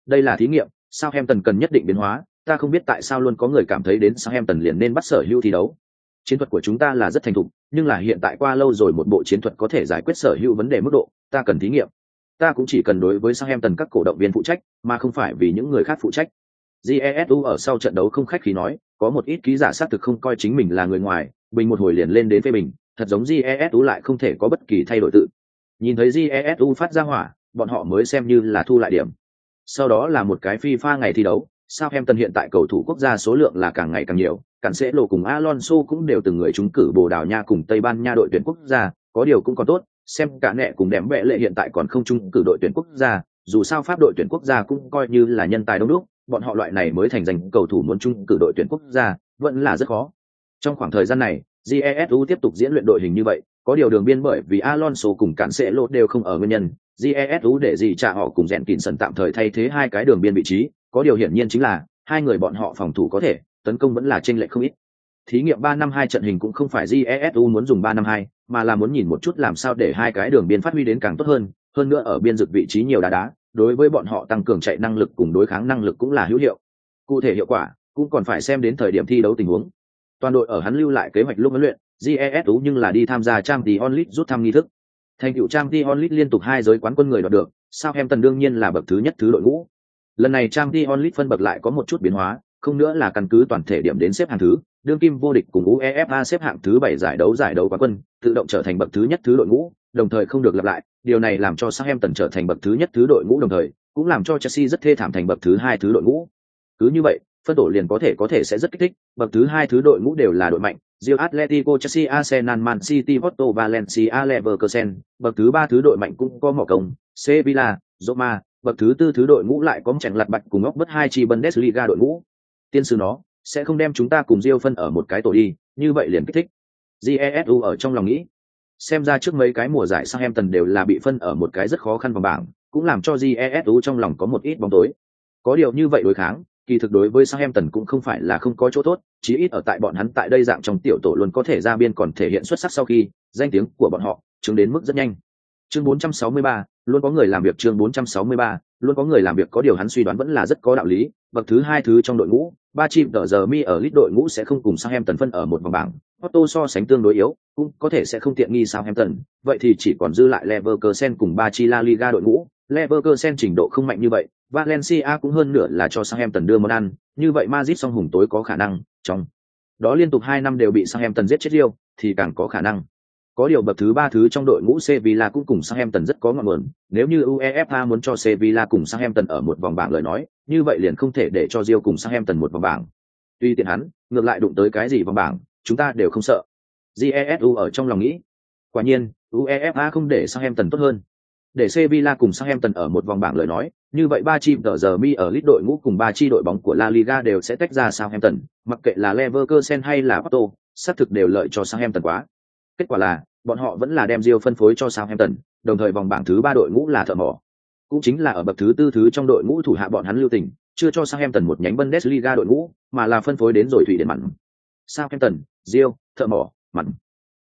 Đây là thí nghiệm, sao Hem Tần cần nhất định biến hóa, ta không biết tại sao luôn có người cảm thấy đến sao Hem Tần liền nên bắt sở hữu thi đấu. Chiến thuật của chúng ta là rất thành thục, nhưng là hiện tại qua lâu rồi một bộ chiến thuật có thể giải quyết sở hữu vấn đề mức độ, ta cần thí nghiệm. Ta cũng chỉ cần đối với sao Hem Tần các cổ động viên phụ trách, mà không phải vì những người khác phụ trách. Jesu ở sau trận đấu không khách khí nói, có một ít ký giả xác thực không coi chính mình là người ngoài, bình một hồi liền lên đến phê bình, thật giống Jesu lại không thể có bất kỳ thay đổi tự. Nhìn thấy Jesu phát ra hỏa, bọn họ mới xem như là thu lại điểm. Sau đó là một cái FIFA ngày thi đấu, sao em tân hiện tại cầu thủ quốc gia số lượng là càng ngày càng nhiều, cản sẽ lộ cùng Alonso cũng đều từng người trúng cử Bồ Đào Nha cùng Tây Ban Nha đội tuyển quốc gia, có điều cũng còn tốt, xem cả nẹ cùng đẻm bệ lệ hiện tại còn không trúng cử đội tuyển quốc gia, dù sao pháp đội tuyển quốc gia cũng coi như là nhân tài đông đúc, bọn họ loại này mới thành danh cầu thủ muốn trúng cử đội tuyển quốc gia, vẫn là rất khó. Trong khoảng thời gian này, Jesu tiếp tục diễn luyện đội hình như vậy, có điều đường biên bởi vì Alonso cùng cản sẽ lộ đều không ở nguyên nhân, Jesu để gì trả họ cùng rèn kín sần tạm thời thay thế hai cái đường biên vị trí, có điều hiển nhiên chính là hai người bọn họ phòng thủ có thể, tấn công vẫn là chênh lệch không ít. Thí nghiệm ba năm hai trận hình cũng không phải Jesu muốn dùng ba năm hai, mà là muốn nhìn một chút làm sao để hai cái đường biên phát huy đến càng tốt hơn, hơn nữa ở biên dực vị trí nhiều đá đá, đối với bọn họ tăng cường chạy năng lực cùng đối kháng năng lực cũng là hữu hiệu. Cụ thể hiệu quả cũng còn phải xem đến thời điểm thi đấu tình huống. Toàn đội ở hắn lưu lại kế hoạch lúc huấn luyện, GESU nhưng là đi tham gia trang The Onlit rút thăm nghi thức. Thành tựu di onlit liên tục hai giới quán quân người đoạt được, Southampton đương nhiên là bậc thứ nhất thứ đội ngũ. Lần này trang The Onlit phân bậc lại có một chút biến hóa, không nữa là căn cứ toàn thể điểm đến xếp hạng thứ, đương kim vô địch cùng UEFA xếp hạng thứ bảy giải đấu giải đấu quán quân, tự động trở thành bậc thứ nhất thứ đội ngũ, đồng thời không được lặp lại, điều này làm cho Southampton trở thành bậc thứ nhất thứ đội ngũ đồng thời, cũng làm cho Chelsea rất thê thảm thành bậc thứ hai thứ đội ngũ. Cứ như vậy, phân tổ liền có thể có thể sẽ rất kích thích, bậc thứ hai thứ đội ngũ đều là đội mạnh, Real Atletico Chelsea Arsenal Man City Porto Valencia Leverkusen, bậc thứ ba thứ đội mạnh cũng có mỏ công, Sevilla, Roma, bậc thứ tư thứ đội ngũ lại có chẳng lặt bạch cùng ốc bất hai chi Bundesliga đội ngũ. Tiên sư nó, sẽ không đem chúng ta cùng Real phân ở một cái tổ đi, như vậy liền kích thích. Jesu ở trong lòng nghĩ. Xem ra trước mấy cái mùa giải Southampton đều là bị phân ở một cái rất khó khăn vòng bảng, cũng làm cho Jesu trong lòng có một ít bóng tối. Có điều như vậy đối kháng, kỳ thực đối với Southampton cũng không phải là không có chỗ tốt, chí ít ở tại bọn hắn tại đây dạng trong tiểu tổ luôn có thể ra biên còn thể hiện xuất sắc sau khi danh tiếng của bọn họ chứng đến mức rất nhanh. Chương 463, luôn có người làm việc chương 463, luôn có người làm việc có điều hắn suy đoán vẫn là rất có đạo lý, bậc thứ hai thứ trong đội ngũ, ba chim tờ giờ mi ở lít đội ngũ sẽ không cùng Southampton phân ở một vòng bảng, Otto so sánh tương đối yếu, cũng có thể sẽ không tiện nghi Southampton, vậy thì chỉ còn dư lại Leverkusen cùng ba chi La Liga đội ngũ, Leverkusen trình độ không mạnh như vậy, Valencia cũng hơn nửa là cho Southampton đưa món ăn, như vậy Madrid song hùng tối có khả năng, trong đó liên tục hai năm đều bị Southampton giết chết Rio, thì càng có khả năng. Có điều bậc thứ ba thứ trong đội ngũ Sevilla cũng cùng Southampton rất có ngọn nguồn, nếu như UEFA muốn cho Sevilla cùng Southampton ở một vòng bảng lời nói, như vậy liền không thể để cho Rio cùng Southampton một vòng bảng. Tuy tiện hắn, ngược lại đụng tới cái gì vòng bảng, chúng ta đều không sợ. Jesu ở trong lòng nghĩ. Quả nhiên, UEFA không để Southampton tốt hơn để Sevilla cùng Southampton ở một vòng bảng lời nói, như vậy ba chi tờ giờ mi ở lít đội ngũ cùng ba chi đội bóng của La Liga đều sẽ tách ra Southampton, mặc kệ là Leverkusen hay là Porto, xác thực đều lợi cho Southampton quá. Kết quả là, bọn họ vẫn là đem Rio phân phối cho Southampton, đồng thời vòng bảng thứ ba đội ngũ là thợ mỏ. Cũng chính là ở bậc thứ tư thứ trong đội ngũ thủ hạ bọn hắn lưu tình, chưa cho Southampton một nhánh Bundesliga đội ngũ, mà là phân phối đến rồi thủy điện mặn. Southampton, Rio, thợ mỏ, mặn.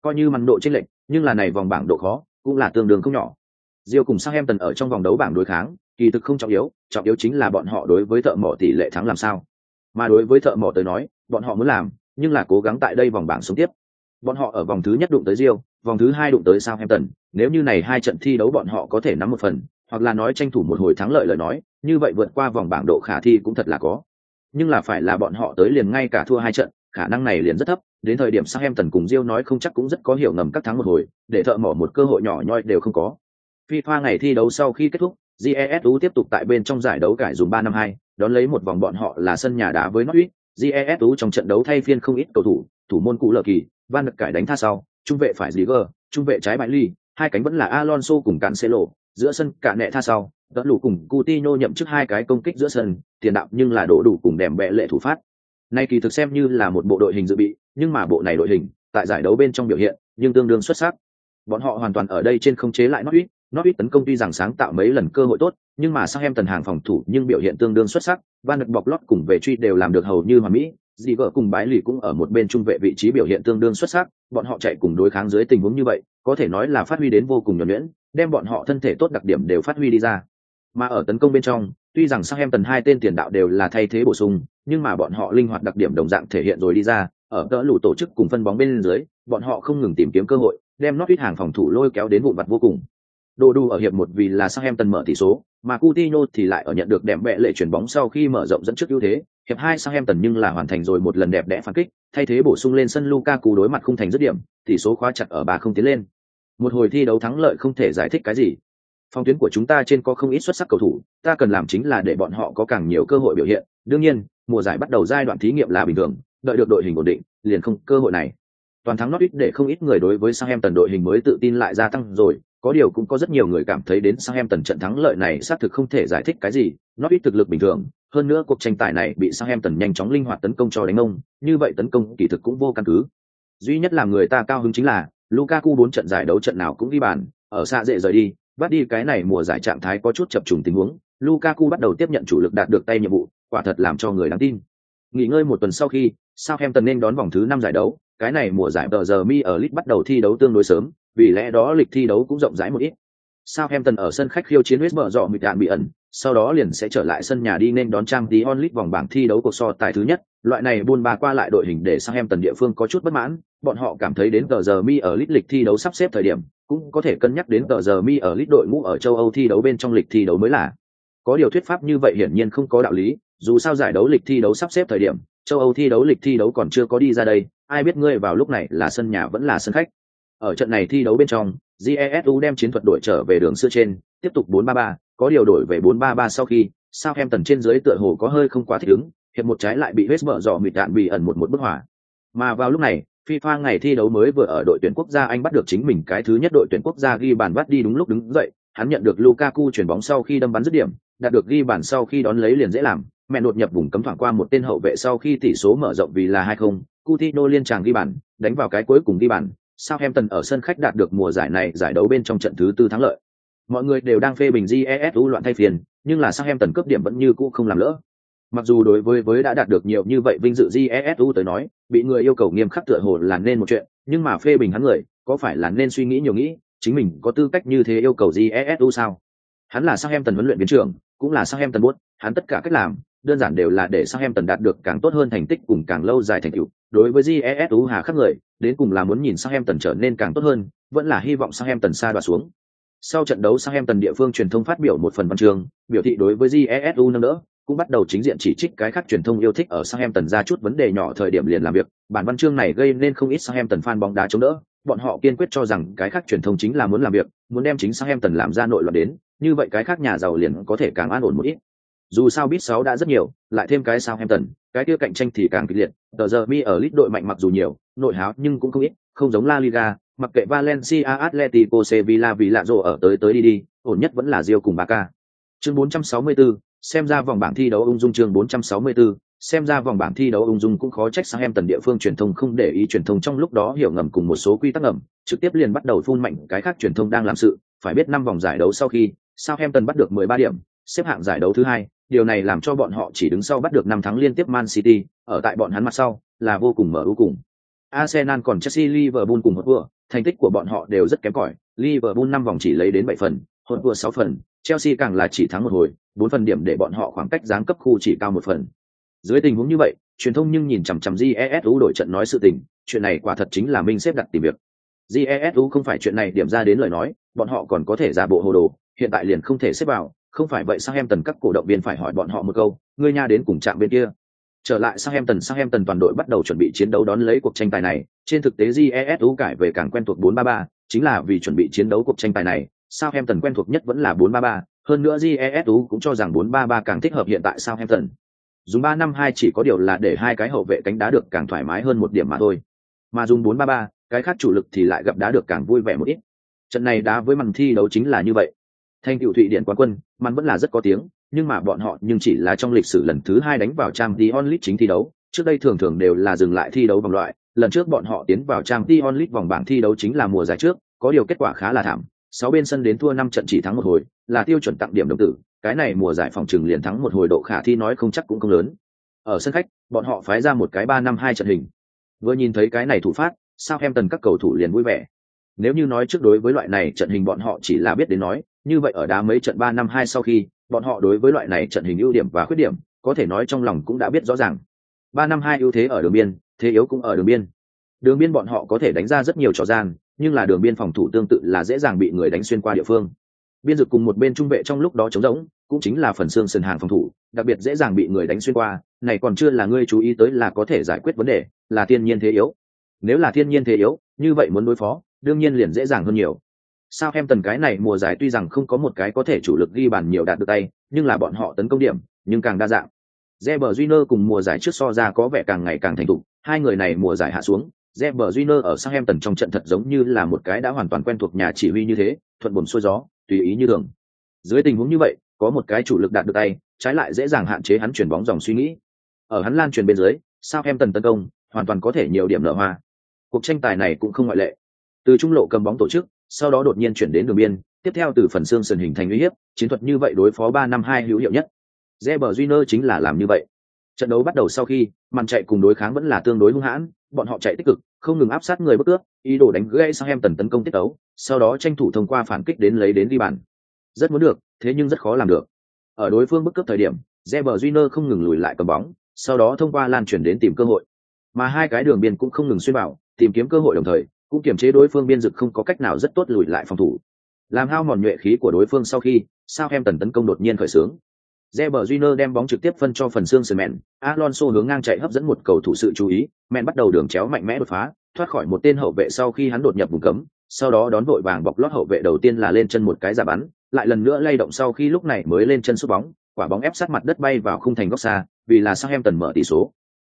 Coi như mặn độ trên lệnh nhưng là này vòng bảng độ khó, cũng là tương đương không nhỏ. Rio cùng Southampton ở trong vòng đấu bảng đối kháng, kỳ thực không trọng yếu, trọng yếu chính là bọn họ đối với thợ mỏ tỷ lệ thắng làm sao. Mà đối với thợ mỏ tới nói, bọn họ muốn làm, nhưng là cố gắng tại đây vòng bảng sống tiếp. Bọn họ ở vòng thứ nhất đụng tới Rio, vòng thứ hai đụng tới Southampton, nếu như này hai trận thi đấu bọn họ có thể nắm một phần, hoặc là nói tranh thủ một hồi thắng lợi lời nói, như vậy vượt qua vòng bảng độ khả thi cũng thật là có. Nhưng là phải là bọn họ tới liền ngay cả thua hai trận, khả năng này liền rất thấp, đến thời điểm Southampton cùng Real nói không chắc cũng rất có hiểu ngầm các thắng một hồi, để thợ mỏ một cơ hội nhỏ nhoi đều không có. FIFA ngày thi đấu sau khi kết thúc, GESU tiếp tục tại bên trong giải đấu cải dùng 3 năm 2, đón lấy một vòng bọn họ là sân nhà đá với Norwich, GESU trong trận đấu thay phiên không ít cầu thủ, thủ môn cũ lờ kỳ, van được cải đánh tha sau, trung vệ phải Ziger, trung vệ trái bại ly, hai cánh vẫn là Alonso cùng Cancelo, giữa sân cả nẹ tha sau, đỡ lũ cùng Coutinho nhậm chức hai cái công kích giữa sân, tiền đạo nhưng là đổ đủ cùng đèm bẻ lệ thủ phát. Nay kỳ thực xem như là một bộ đội hình dự bị, nhưng mà bộ này đội hình, tại giải đấu bên trong biểu hiện, nhưng tương đương xuất sắc. Bọn họ hoàn toàn ở đây trên không chế lại Norwich, Norwich tấn công tuy rằng sáng tạo mấy lần cơ hội tốt, nhưng mà Southampton hàng phòng thủ nhưng biểu hiện tương đương xuất sắc, Van được bọc lót cùng về truy đều làm được hầu như hoàn mỹ, dì vợ cùng bái lì cũng ở một bên trung vệ vị trí biểu hiện tương đương xuất sắc. Bọn họ chạy cùng đối kháng dưới tình huống như vậy có thể nói là phát huy đến vô cùng nhuẩn nhuyễn đem bọn họ thân thể tốt đặc điểm đều phát huy đi ra. Mà ở tấn công bên trong tuy rằng Southampton hai tên tiền đạo đều là thay thế bổ sung nhưng mà bọn họ linh hoạt đặc điểm đồng dạng thể hiện rồi đi ra. Ở đỡ lũ tổ chức cùng phân bóng bên dưới bọn họ không ngừng tìm kiếm cơ hội đem Norwich ít hàng phòng thủ lôi kéo đến vụn vặt vô cùng đồ đủ ở hiệp một vì là sang em mở tỷ số mà Coutinho thì lại ở nhận được đẹp bẽ lệ chuyển bóng sau khi mở rộng dẫn trước ưu thế hiệp hai Southampton nhưng là hoàn thành rồi một lần đẹp đẽ phản kích, thay thế bổ sung lên sân Lukaku đối mặt không thành dứt điểm, tỷ số khóa chặt ở ba không tiến lên. Một hồi thi đấu thắng lợi không thể giải thích cái gì. Phong tuyến của chúng ta trên có không ít xuất sắc cầu thủ, ta cần làm chính là để bọn họ có càng nhiều cơ hội biểu hiện. Đương nhiên, mùa giải bắt đầu giai đoạn thí nghiệm là bình thường, đợi được đội hình ổn định, liền không cơ hội này. Toàn thắng Norwich để không ít người đối với Southampton đội hình mới tự tin lại gia tăng rồi, có điều cũng có rất nhiều người cảm thấy đến Southampton trận thắng lợi này xác thực không thể giải thích cái gì, Norwich thực lực bình thường, hơn nữa cuộc tranh tài này bị Southampton nhanh chóng linh hoạt tấn công cho đánh ông, như vậy tấn công kỳ thực cũng vô căn cứ. Duy nhất làm người ta cao hứng chính là Lukaku bốn trận giải đấu trận nào cũng ghi bàn, ở xa dễ rời đi, bắt đi cái này mùa giải trạng thái có chút chập trùng tình huống, Lukaku bắt đầu tiếp nhận chủ lực đạt được tay nhiệm vụ, quả thật làm cho người đáng tin. Nghỉ ngơi một tuần sau khi, Southampton nên đón vòng thứ năm giải đấu, cái này mùa giải tờ giờ mi ở League bắt đầu thi đấu tương đối sớm, vì lẽ đó lịch thi đấu cũng rộng rãi một ít. Southampton ở sân khách khiêu chiến West Brom bị đạn bị ẩn, sau đó liền sẽ trở lại sân nhà đi nên đón trang tí onlit vòng bảng thi đấu cuộc so tài thứ nhất. Loại này buôn ba qua lại đội hình để Southampton địa phương có chút bất mãn, bọn họ cảm thấy đến tờ giờ mi ở lit lịch thi đấu sắp xếp thời điểm, cũng có thể cân nhắc đến tờ giờ mi ở lit đội ngũ ở châu Âu thi đấu bên trong lịch thi đấu mới là. Có điều thuyết pháp như vậy hiển nhiên không có đạo lý, dù sao giải đấu lịch thi đấu sắp xếp thời điểm, châu Âu thi đấu lịch thi đấu còn chưa có đi ra đây, ai biết ngươi vào lúc này là sân nhà vẫn là sân khách. Ở trận này thi đấu bên trong, jesu đem chiến thuật đổi trở về đường xưa trên tiếp tục 4-3-3, có điều đổi về 4-3-3 sau khi sao em tần trên dưới tựa hồ có hơi không quá thích ứng hiệp một trái lại bị hết mở dò mịt đạn bị ẩn một một bức hỏa mà vào lúc này FIFA ngày thi đấu mới vừa ở đội tuyển quốc gia Anh bắt được chính mình cái thứ nhất đội tuyển quốc gia ghi bàn bắt đi đúng lúc đứng dậy, hắn nhận được Lukaku chuyển bóng sau khi đâm bắn dứt điểm, đạt được ghi bàn sau khi đón lấy liền dễ làm, mẹ đột nhập vùng cấm thoảng qua một tên hậu vệ sau khi tỷ số mở rộng vì là 2-0, Coutinho liên tràng ghi bàn, đánh vào cái cuối cùng ghi bàn, Southampton ở sân khách đạt được mùa giải này giải đấu bên trong trận thứ tư thắng lợi. Mọi người đều đang phê bình GESU loạn thay phiền, nhưng là Southampton cướp điểm vẫn như cũ không làm lỡ. Mặc dù đối với với đã đạt được nhiều như vậy vinh dự GESU tới nói, bị người yêu cầu nghiêm khắc tựa hồ là nên một chuyện, nhưng mà phê bình hắn người, có phải là nên suy nghĩ nhiều nghĩ, chính mình có tư cách như thế yêu cầu GESU sao? Hắn là Southampton huấn luyện viên trưởng, cũng là Southampton buốt, hắn tất cả cách làm, đơn giản đều là để Southampton đạt được càng tốt hơn thành tích cùng càng lâu dài thành tựu. Đối với GESU hà khắc người, đến cùng là muốn nhìn Southampton trở nên càng tốt hơn, vẫn là hy vọng Southampton xa đoạt xuống. Sau trận đấu Southampton địa phương truyền thông phát biểu một phần văn chương, biểu thị đối với GESU nâng đỡ, cũng bắt đầu chính diện chỉ trích cái khác truyền thông yêu thích ở Southampton ra chút vấn đề nhỏ thời điểm liền làm việc. Bản văn chương này gây nên không ít Southampton fan bóng đá chống đỡ, bọn họ kiên quyết cho rằng cái khác truyền thông chính là muốn làm việc, muốn đem chính Southampton làm ra nội loạn đến, như vậy cái khác nhà giàu liền có thể càng an ổn một ít dù sao bit sáu đã rất nhiều lại thêm cái sao Southampton, cái kia cạnh tranh thì càng kịch liệt. Tờ giờ mi ở lít đội mạnh mặc dù nhiều nội háo nhưng cũng không ít không giống la liga mặc kệ valencia atletico sevilla vì lạ rồ ở tới tới đi đi ổn nhất vẫn là rio cùng barca. Chương 464, xem ra vòng bảng thi đấu ung dung chương 464, xem ra vòng bảng thi đấu ung dung cũng khó trách sang em tần địa phương truyền thông không để ý truyền thông trong lúc đó hiểu ngầm cùng một số quy tắc ngầm trực tiếp liền bắt đầu phun mạnh cái khác truyền thông đang làm sự. Phải biết năm vòng giải đấu sau khi Southampton bắt được 13 điểm xếp hạng giải đấu thứ hai điều này làm cho bọn họ chỉ đứng sau bắt được năm thắng liên tiếp Man City, ở tại bọn hắn mặt sau, là vô cùng mở ưu cùng. Arsenal còn Chelsea Liverpool cùng hợp vừa, thành tích của bọn họ đều rất kém cỏi. Liverpool năm vòng chỉ lấy đến bảy phần, hơn vừa sáu phần, Chelsea càng là chỉ thắng một hồi, bốn phần điểm để bọn họ khoảng cách giáng cấp khu chỉ cao một phần. Dưới tình huống như vậy, truyền thông nhưng nhìn chằm chằm GESU đổi trận nói sự tình, chuyện này quả thật chính là minh xếp đặt tìm việc. GESU không phải chuyện này điểm ra đến lời nói, bọn họ còn có thể ra bộ hồ đồ, hiện tại liền không thể xếp vào, không phải vậy sang em tần các cổ động viên phải hỏi bọn họ một câu ngươi nha đến cùng trạm bên kia Trở lại sang em tần sang em tần toàn đội bắt đầu chuẩn bị chiến đấu đón lấy cuộc tranh tài này, trên thực tế jesu cải về càng quen thuộc 4-3-3, chính là vì chuẩn bị chiến đấu cuộc tranh tài này, sao em tần quen thuộc nhất vẫn là 4-3-3, hơn nữa jesu cũng cho rằng 4-3-3 càng thích hợp hiện tại sao em tần Dùng 3-5-2 chỉ có điều là để hai cái hậu vệ cánh đá được càng thoải mái hơn một điểm mà thôi. Mà dùng 4-3-3, cái khác chủ lực thì lại gặp đá được càng vui vẻ một ít. Trận này đá với màn thi đấu chính là như vậy. Thanh cựu Thụy Điển quán quân, mắn vẫn là rất có tiếng, nhưng mà bọn họ nhưng chỉ là trong lịch sử lần thứ hai đánh vào trang Dion onlit chính thi đấu, trước đây thường thường đều là dừng lại thi đấu vòng loại, lần trước bọn họ tiến vào trang Dion onlit vòng bảng thi đấu chính là mùa giải trước, có điều kết quả khá là thảm, sáu bên sân đến thua năm trận chỉ thắng một hồi, là tiêu chuẩn tặng điểm đồng tử, cái này mùa giải phòng trừng liền thắng một hồi độ khả thi nói không chắc cũng không lớn. Ở sân khách, bọn họ phái ra một cái ba năm hai trận hình. Vừa nhìn thấy cái này thủ phát, sao em tần các cầu thủ liền vui vẻ. Nếu như nói trước đối với loại này trận hình bọn họ chỉ là biết đến nói, như vậy ở đá mấy trận ba năm hai sau khi, bọn họ đối với loại này trận hình ưu điểm và khuyết điểm, có thể nói trong lòng cũng đã biết rõ ràng. Ba năm hai ưu thế ở đường biên, thế yếu cũng ở đường biên. Đường biên bọn họ có thể đánh ra rất nhiều trò gian, nhưng là đường biên phòng thủ tương tự là dễ dàng bị người đánh xuyên qua địa phương. Biên dực cùng một bên trung vệ trong lúc đó chống rỗng, cũng chính là phần xương sườn hàng phòng thủ, đặc biệt dễ dàng bị người đánh xuyên qua, này còn chưa là ngươi chú ý tới là có thể giải quyết vấn đề, là thiên nhiên thế yếu. Nếu là thiên nhiên thế yếu, như vậy muốn đối phó, đương nhiên liền dễ dàng hơn nhiều. Sao em tần cái này mùa giải tuy rằng không có một cái có thể chủ lực ghi bàn nhiều đạt được tay, nhưng là bọn họ tấn công điểm, nhưng càng đa dạng. Zebra Júnior cùng mùa giải trước so ra có vẻ càng ngày càng thành thục, hai người này mùa giải hạ xuống, Zebra Júnior ở Southampton trong trận thật giống như là một cái đã hoàn toàn quen thuộc nhà chỉ huy như thế, thuận buồm xuôi gió, tùy ý như thường. Dưới tình huống như vậy, có một cái chủ lực đạt được tay, trái lại dễ dàng hạn chế hắn chuyển bóng dòng suy nghĩ. Ở hắn lan truyền bên dưới, Southampton tấn công, hoàn toàn có thể nhiều điểm nở hoa. Cuộc tranh tài này cũng không ngoại lệ. Từ trung lộ cầm bóng tổ chức, sau đó đột nhiên chuyển đến đường biên, tiếp theo từ phần xương sườn hình thành uy hiếp, chiến thuật như vậy đối phó ba năm hai hữu hiệu nhất. Reber Júnior chính là làm như vậy. Trận đấu bắt đầu sau khi, màn chạy cùng đối kháng vẫn là tương đối hung hãn, bọn họ chạy tích cực, không ngừng áp sát người bất cướp, ý đồ đánh gãy sang em tần tấn công tiết đấu, sau đó tranh thủ thông qua phản kích đến lấy đến đi bàn. Rất muốn được, thế nhưng rất khó làm được. Ở đối phương bất cướp thời điểm, Reber Júnior không ngừng lùi lại cầm bóng, sau đó thông qua lan chuyển đến tìm cơ hội. Mà hai cái đường biên cũng không ngừng xuyên bảo, tìm kiếm cơ hội đồng thời, cũng kiềm chế đối phương biên dực không có cách nào rất tốt lùi lại phòng thủ. Làm hao mòn nhuệ khí của đối phương sau khi, sao em tần tấn công đột nhiên khởi xướng. Reber Júnior đem bóng trực tiếp phân cho phần xương sườn mẹn, Alonso hướng ngang chạy hấp dẫn một cầu thủ sự chú ý, mẹn bắt đầu đường chéo mạnh mẽ đột phá, thoát khỏi một tên hậu vệ sau khi hắn đột nhập vùng cấm, sau đó đón vội vàng bọc lót hậu vệ đầu tiên là lên chân một cái giả bắn, lại lần nữa lay động sau khi lúc này mới lên chân sút bóng, quả bóng ép sát mặt đất bay vào khung thành góc xa, vì là Southampton mở tỷ số.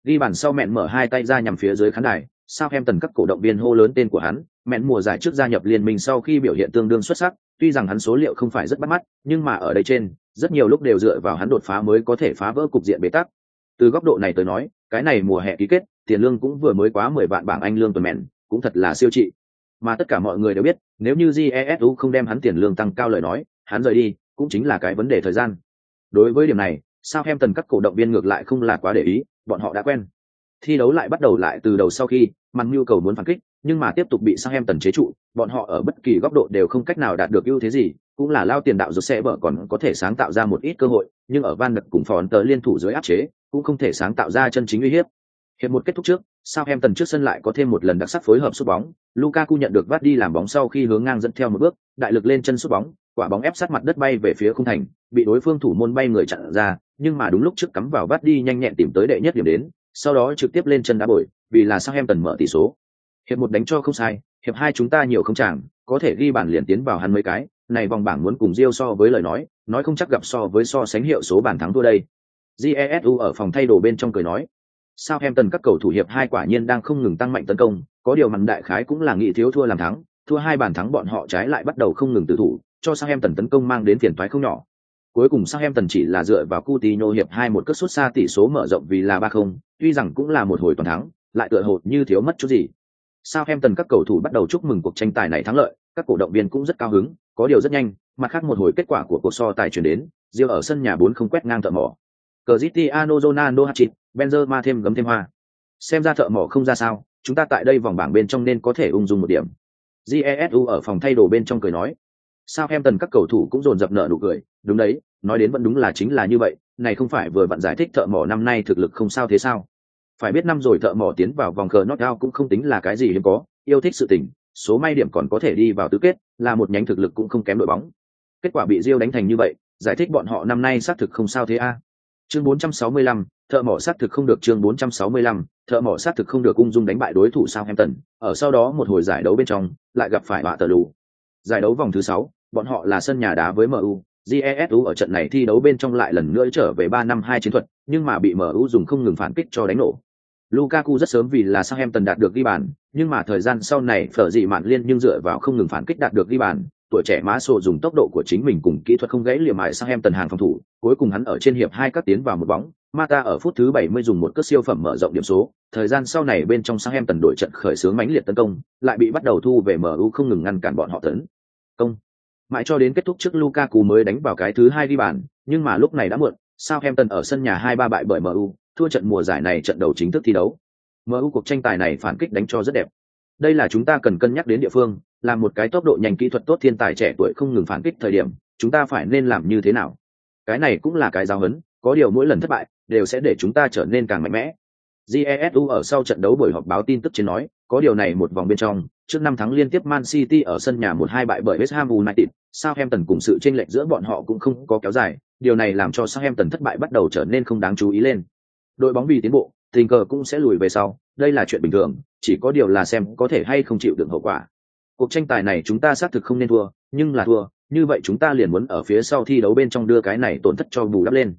Ghi bàn sau mẹn mở hai tay ra nhằm phía dưới khán đài, Sao em tần các cổ động viên hô lớn tên của hắn, mẹn mùa giải trước gia nhập liên minh sau khi biểu hiện tương đương xuất sắc, tuy rằng hắn số liệu không phải rất bắt mắt, nhưng mà ở đây trên, rất nhiều lúc đều dựa vào hắn đột phá mới có thể phá vỡ cục diện bế tắc. Từ góc độ này tới nói, cái này mùa hè ký kết, tiền lương cũng vừa mới quá mười vạn bảng Anh lương tuần mẹn, cũng thật là siêu trị. Mà tất cả mọi người đều biết, nếu như Jesu không đem hắn tiền lương tăng cao lời nói, hắn rời đi, cũng chính là cái vấn đề thời gian. Đối với điểm này, Sao em tần các cổ động viên ngược lại không là quá để ý, bọn họ đã quen. Thi đấu lại bắt đầu lại từ đầu sau khi, Man nhu cầu muốn phản kích, nhưng mà tiếp tục bị Southampton chế trụ, bọn họ ở bất kỳ góc độ đều không cách nào đạt được ưu thế gì, cũng là lao tiền đạo rồi sẽ bở còn có thể sáng tạo ra một ít cơ hội, nhưng ở Van Đực cùng Phòn tờ liên thủ dưới áp chế, cũng không thể sáng tạo ra chân chính uy hiếp. Hiệp một kết thúc trước, Southampton trước sân lại có thêm một lần đặc sắc phối hợp sút bóng, Lukaku nhận được vắt đi làm bóng sau khi hướng ngang dẫn theo một bước, đại lực lên chân sút bóng, quả bóng ép sát mặt đất bay về phía khung thành, bị đối phương thủ môn bay người chặn ra, nhưng mà đúng lúc trước cắm vào vắt đi nhanh nhẹn tìm tới đệ nhất điểm đến, sau đó trực tiếp lên chân đá bồi, vì là sang em tần mở tỷ số. Hiệp một đánh cho không sai, hiệp hai chúng ta nhiều không chẳng, có thể ghi bàn liền tiến vào hắn mấy cái, này vòng bảng muốn cùng Rio so với lời nói, nói không chắc gặp so với so sánh hiệu số bàn thắng thua đây. Jesu ở phòng thay đồ bên trong cười nói, sao em tần các cầu thủ hiệp hai quả nhiên đang không ngừng tăng mạnh tấn công, có điều mặn đại khái cũng là nghị thiếu thua làm thắng, thua hai bàn thắng bọn họ trái lại bắt đầu không ngừng tự thủ, cho sang em tần tấn công mang đến phiền toái không nhỏ. Cuối cùng sang em tần chỉ là dựa vào Coutinho hiệp hai một cất sút xa tỷ số mở rộng vì là ba không, tuy rằng cũng là một hồi toàn thắng, lại tựa hồ như thiếu mất chút gì. Sao em tần các cầu thủ bắt đầu chúc mừng cuộc tranh tài này thắng lợi, các cổ động viên cũng rất cao hứng, có điều rất nhanh, mặt khác một hồi kết quả của cuộc so tài chuyển đến, Rio ở sân nhà bốn không quét ngang thợ mỏ. Cristiano Ronaldo hat-trick, Benzema thêm gấm thêm hoa. Xem ra thợ mỏ không ra sao, chúng ta tại đây vòng bảng bên trong nên có thể ung dung một điểm. Jesu ở phòng thay đồ bên trong cười nói. Sao em tần các cầu thủ cũng dồn dập nợ nụ cười, đúng đấy, nói đến vẫn đúng là chính là như vậy, này không phải vừa bạn giải thích thợ mỏ năm nay thực lực không sao thế sao? Phải biết năm rồi thợ mỏ tiến vào vòng cờ knockout cũng không tính là cái gì hiếm có, yêu thích sự tình, số may điểm còn có thể đi vào tứ kết, là một nhánh thực lực cũng không kém đội bóng. Kết quả bị diêu đánh thành như vậy, giải thích bọn họ năm nay xác thực không sao thế a. Chương 465, thợ mỏ sát thực không được chương 465, thợ mỏ sát thực không được ung dung đánh bại đối thủ Southampton, ở sau đó một hồi giải đấu bên trong, lại gặp phải bạ tờ lù. Giải đấu vòng thứ sáu bọn họ là sân nhà đá với MU, GESU ở trận này thi đấu bên trong lại lần nữa trở về 3 năm 2 chiến thuật, nhưng mà bị MU dùng không ngừng phản kích cho đánh nổ. Lukaku rất sớm vì là Southampton đạt được ghi bàn, nhưng mà thời gian sau này phở dị mạn liên nhưng dựa vào không ngừng phản kích đạt được ghi bàn, tuổi trẻ Mã Sổ dùng tốc độ của chính mình cùng kỹ thuật không gãy liềm mại Southampton hàng phòng thủ, cuối cùng hắn ở trên hiệp hai cắt tiến vào một bóng, Mata ở phút thứ 70 dùng một cước siêu phẩm mở rộng điểm số, thời gian sau này bên trong Southampton đội trận khởi xướng mãnh liệt tấn công, lại bị bắt đầu thu về MU không ngừng ngăn cản bọn họ tấn công. Mãi cho đến kết thúc trước Lukaku mới đánh vào cái thứ hai đi bàn, nhưng mà lúc này đã muộn, Southampton ở sân nhà 2-3 bại bởi MU, thua trận mùa giải này trận đầu chính thức thi đấu. MU cuộc tranh tài này phản kích đánh cho rất đẹp. Đây là chúng ta cần cân nhắc đến địa phương, là một cái tốc độ nhanh kỹ thuật tốt thiên tài trẻ tuổi không ngừng phản kích thời điểm, chúng ta phải nên làm như thế nào? Cái này cũng là cái giáo huấn, có điều mỗi lần thất bại đều sẽ để chúng ta trở nên càng mạnh mẽ. Jesu ở sau trận đấu buổi họp báo tin tức trên nói, có điều này một vòng bên trong, trước năm thắng liên tiếp Man City ở sân nhà 1-2 bại bởi West Ham United, Southampton cùng sự chênh lệch giữa bọn họ cũng không có kéo dài, điều này làm cho Southampton thất bại bắt đầu trở nên không đáng chú ý lên. Đội bóng vì tiến bộ, tình cờ cũng sẽ lùi về sau, đây là chuyện bình thường, chỉ có điều là xem có thể hay không chịu đựng hậu quả. Cuộc tranh tài này chúng ta xác thực không nên thua, nhưng là thua, như vậy chúng ta liền muốn ở phía sau thi đấu bên trong đưa cái này tổn thất cho bù đắp lên.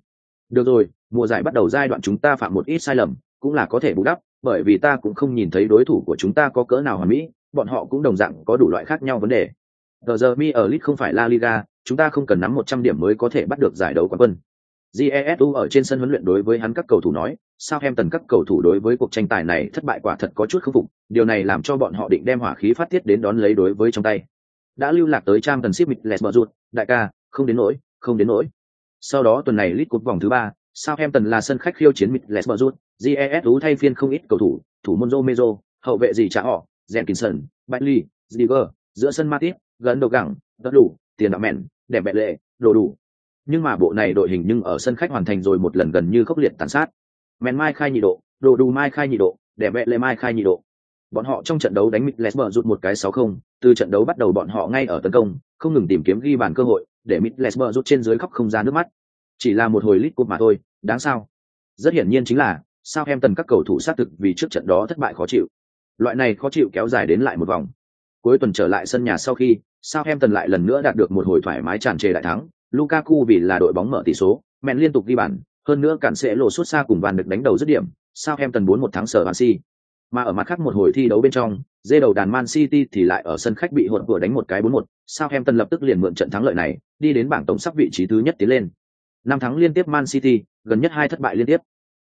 Được rồi, mùa giải bắt đầu giai đoạn chúng ta phạm một ít sai lầm, cũng là có thể bù đắp, bởi vì ta cũng không nhìn thấy đối thủ của chúng ta có cỡ nào hoàn mỹ, bọn họ cũng đồng dạng có đủ loại khác nhau vấn đề. Tờ giờ mi ở Lit không phải La Liga, chúng ta không cần nắm một trăm điểm mới có thể bắt được giải đấu quán quân. Jesu ở trên sân huấn luyện đối với hắn các cầu thủ nói, sao em tần các cầu thủ đối với cuộc tranh tài này thất bại quả thật có chút không phục, điều này làm cho bọn họ định đem hỏa khí phát tiết đến đón lấy đối với trong tay. Đã lưu lạc tới trang tần ship Ruột, đại ca, không đến nỗi, không đến nỗi. Sau đó tuần này lít cột vòng thứ ba, Southampton là sân khách khiêu chiến Middlesbrough, GESU thay phiên không ít cầu thủ, thủ môn Romero, hậu vệ gì trả họ, Jenkinson, Bailey, Ziger, giữa sân Matip, gần đầu gẳng, đất đủ, tiền đạo mẹn, đẹp bẹ lệ, đồ đủ. Nhưng mà bộ này đội hình nhưng ở sân khách hoàn thành rồi một lần gần như khốc liệt tàn sát. Mẹn mai khai nhị độ, đồ đủ mai khai nhị độ, đẹp bẹ lệ mai khai nhị độ. Bọn họ trong trận đấu đánh Middlesbrough rụt một cái 6-0, từ trận đấu bắt đầu bọn họ ngay ở tấn công, không ngừng tìm kiếm ghi bàn cơ hội, để Middlesbrough rút trên dưới khóc không ra nước mắt. Chỉ là một hồi lít cúp mà thôi, đáng sao? Rất hiển nhiên chính là, sao em tần các cầu thủ sát thực vì trước trận đó thất bại khó chịu. Loại này khó chịu kéo dài đến lại một vòng. Cuối tuần trở lại sân nhà sau khi, sao em tần lại lần nữa đạt được một hồi thoải mái tràn trề đại thắng. Lukaku vì là đội bóng mở tỷ số, mẹn liên tục ghi bàn, hơn nữa cản sẽ lộ suốt xa cùng bàn được đánh đầu dứt điểm. Sao em tần bốn một thắng sở Man Si. Mà ở mặt khác một hồi thi đấu bên trong, dê đầu đàn Man City thì lại ở sân khách bị hụt vừa đánh một cái 4-1, Southampton lập tức liền mượn trận thắng lợi này, đi đến bảng tổng sắp vị trí thứ nhất tiến lên. Năm thắng liên tiếp Man City, gần nhất hai thất bại liên tiếp.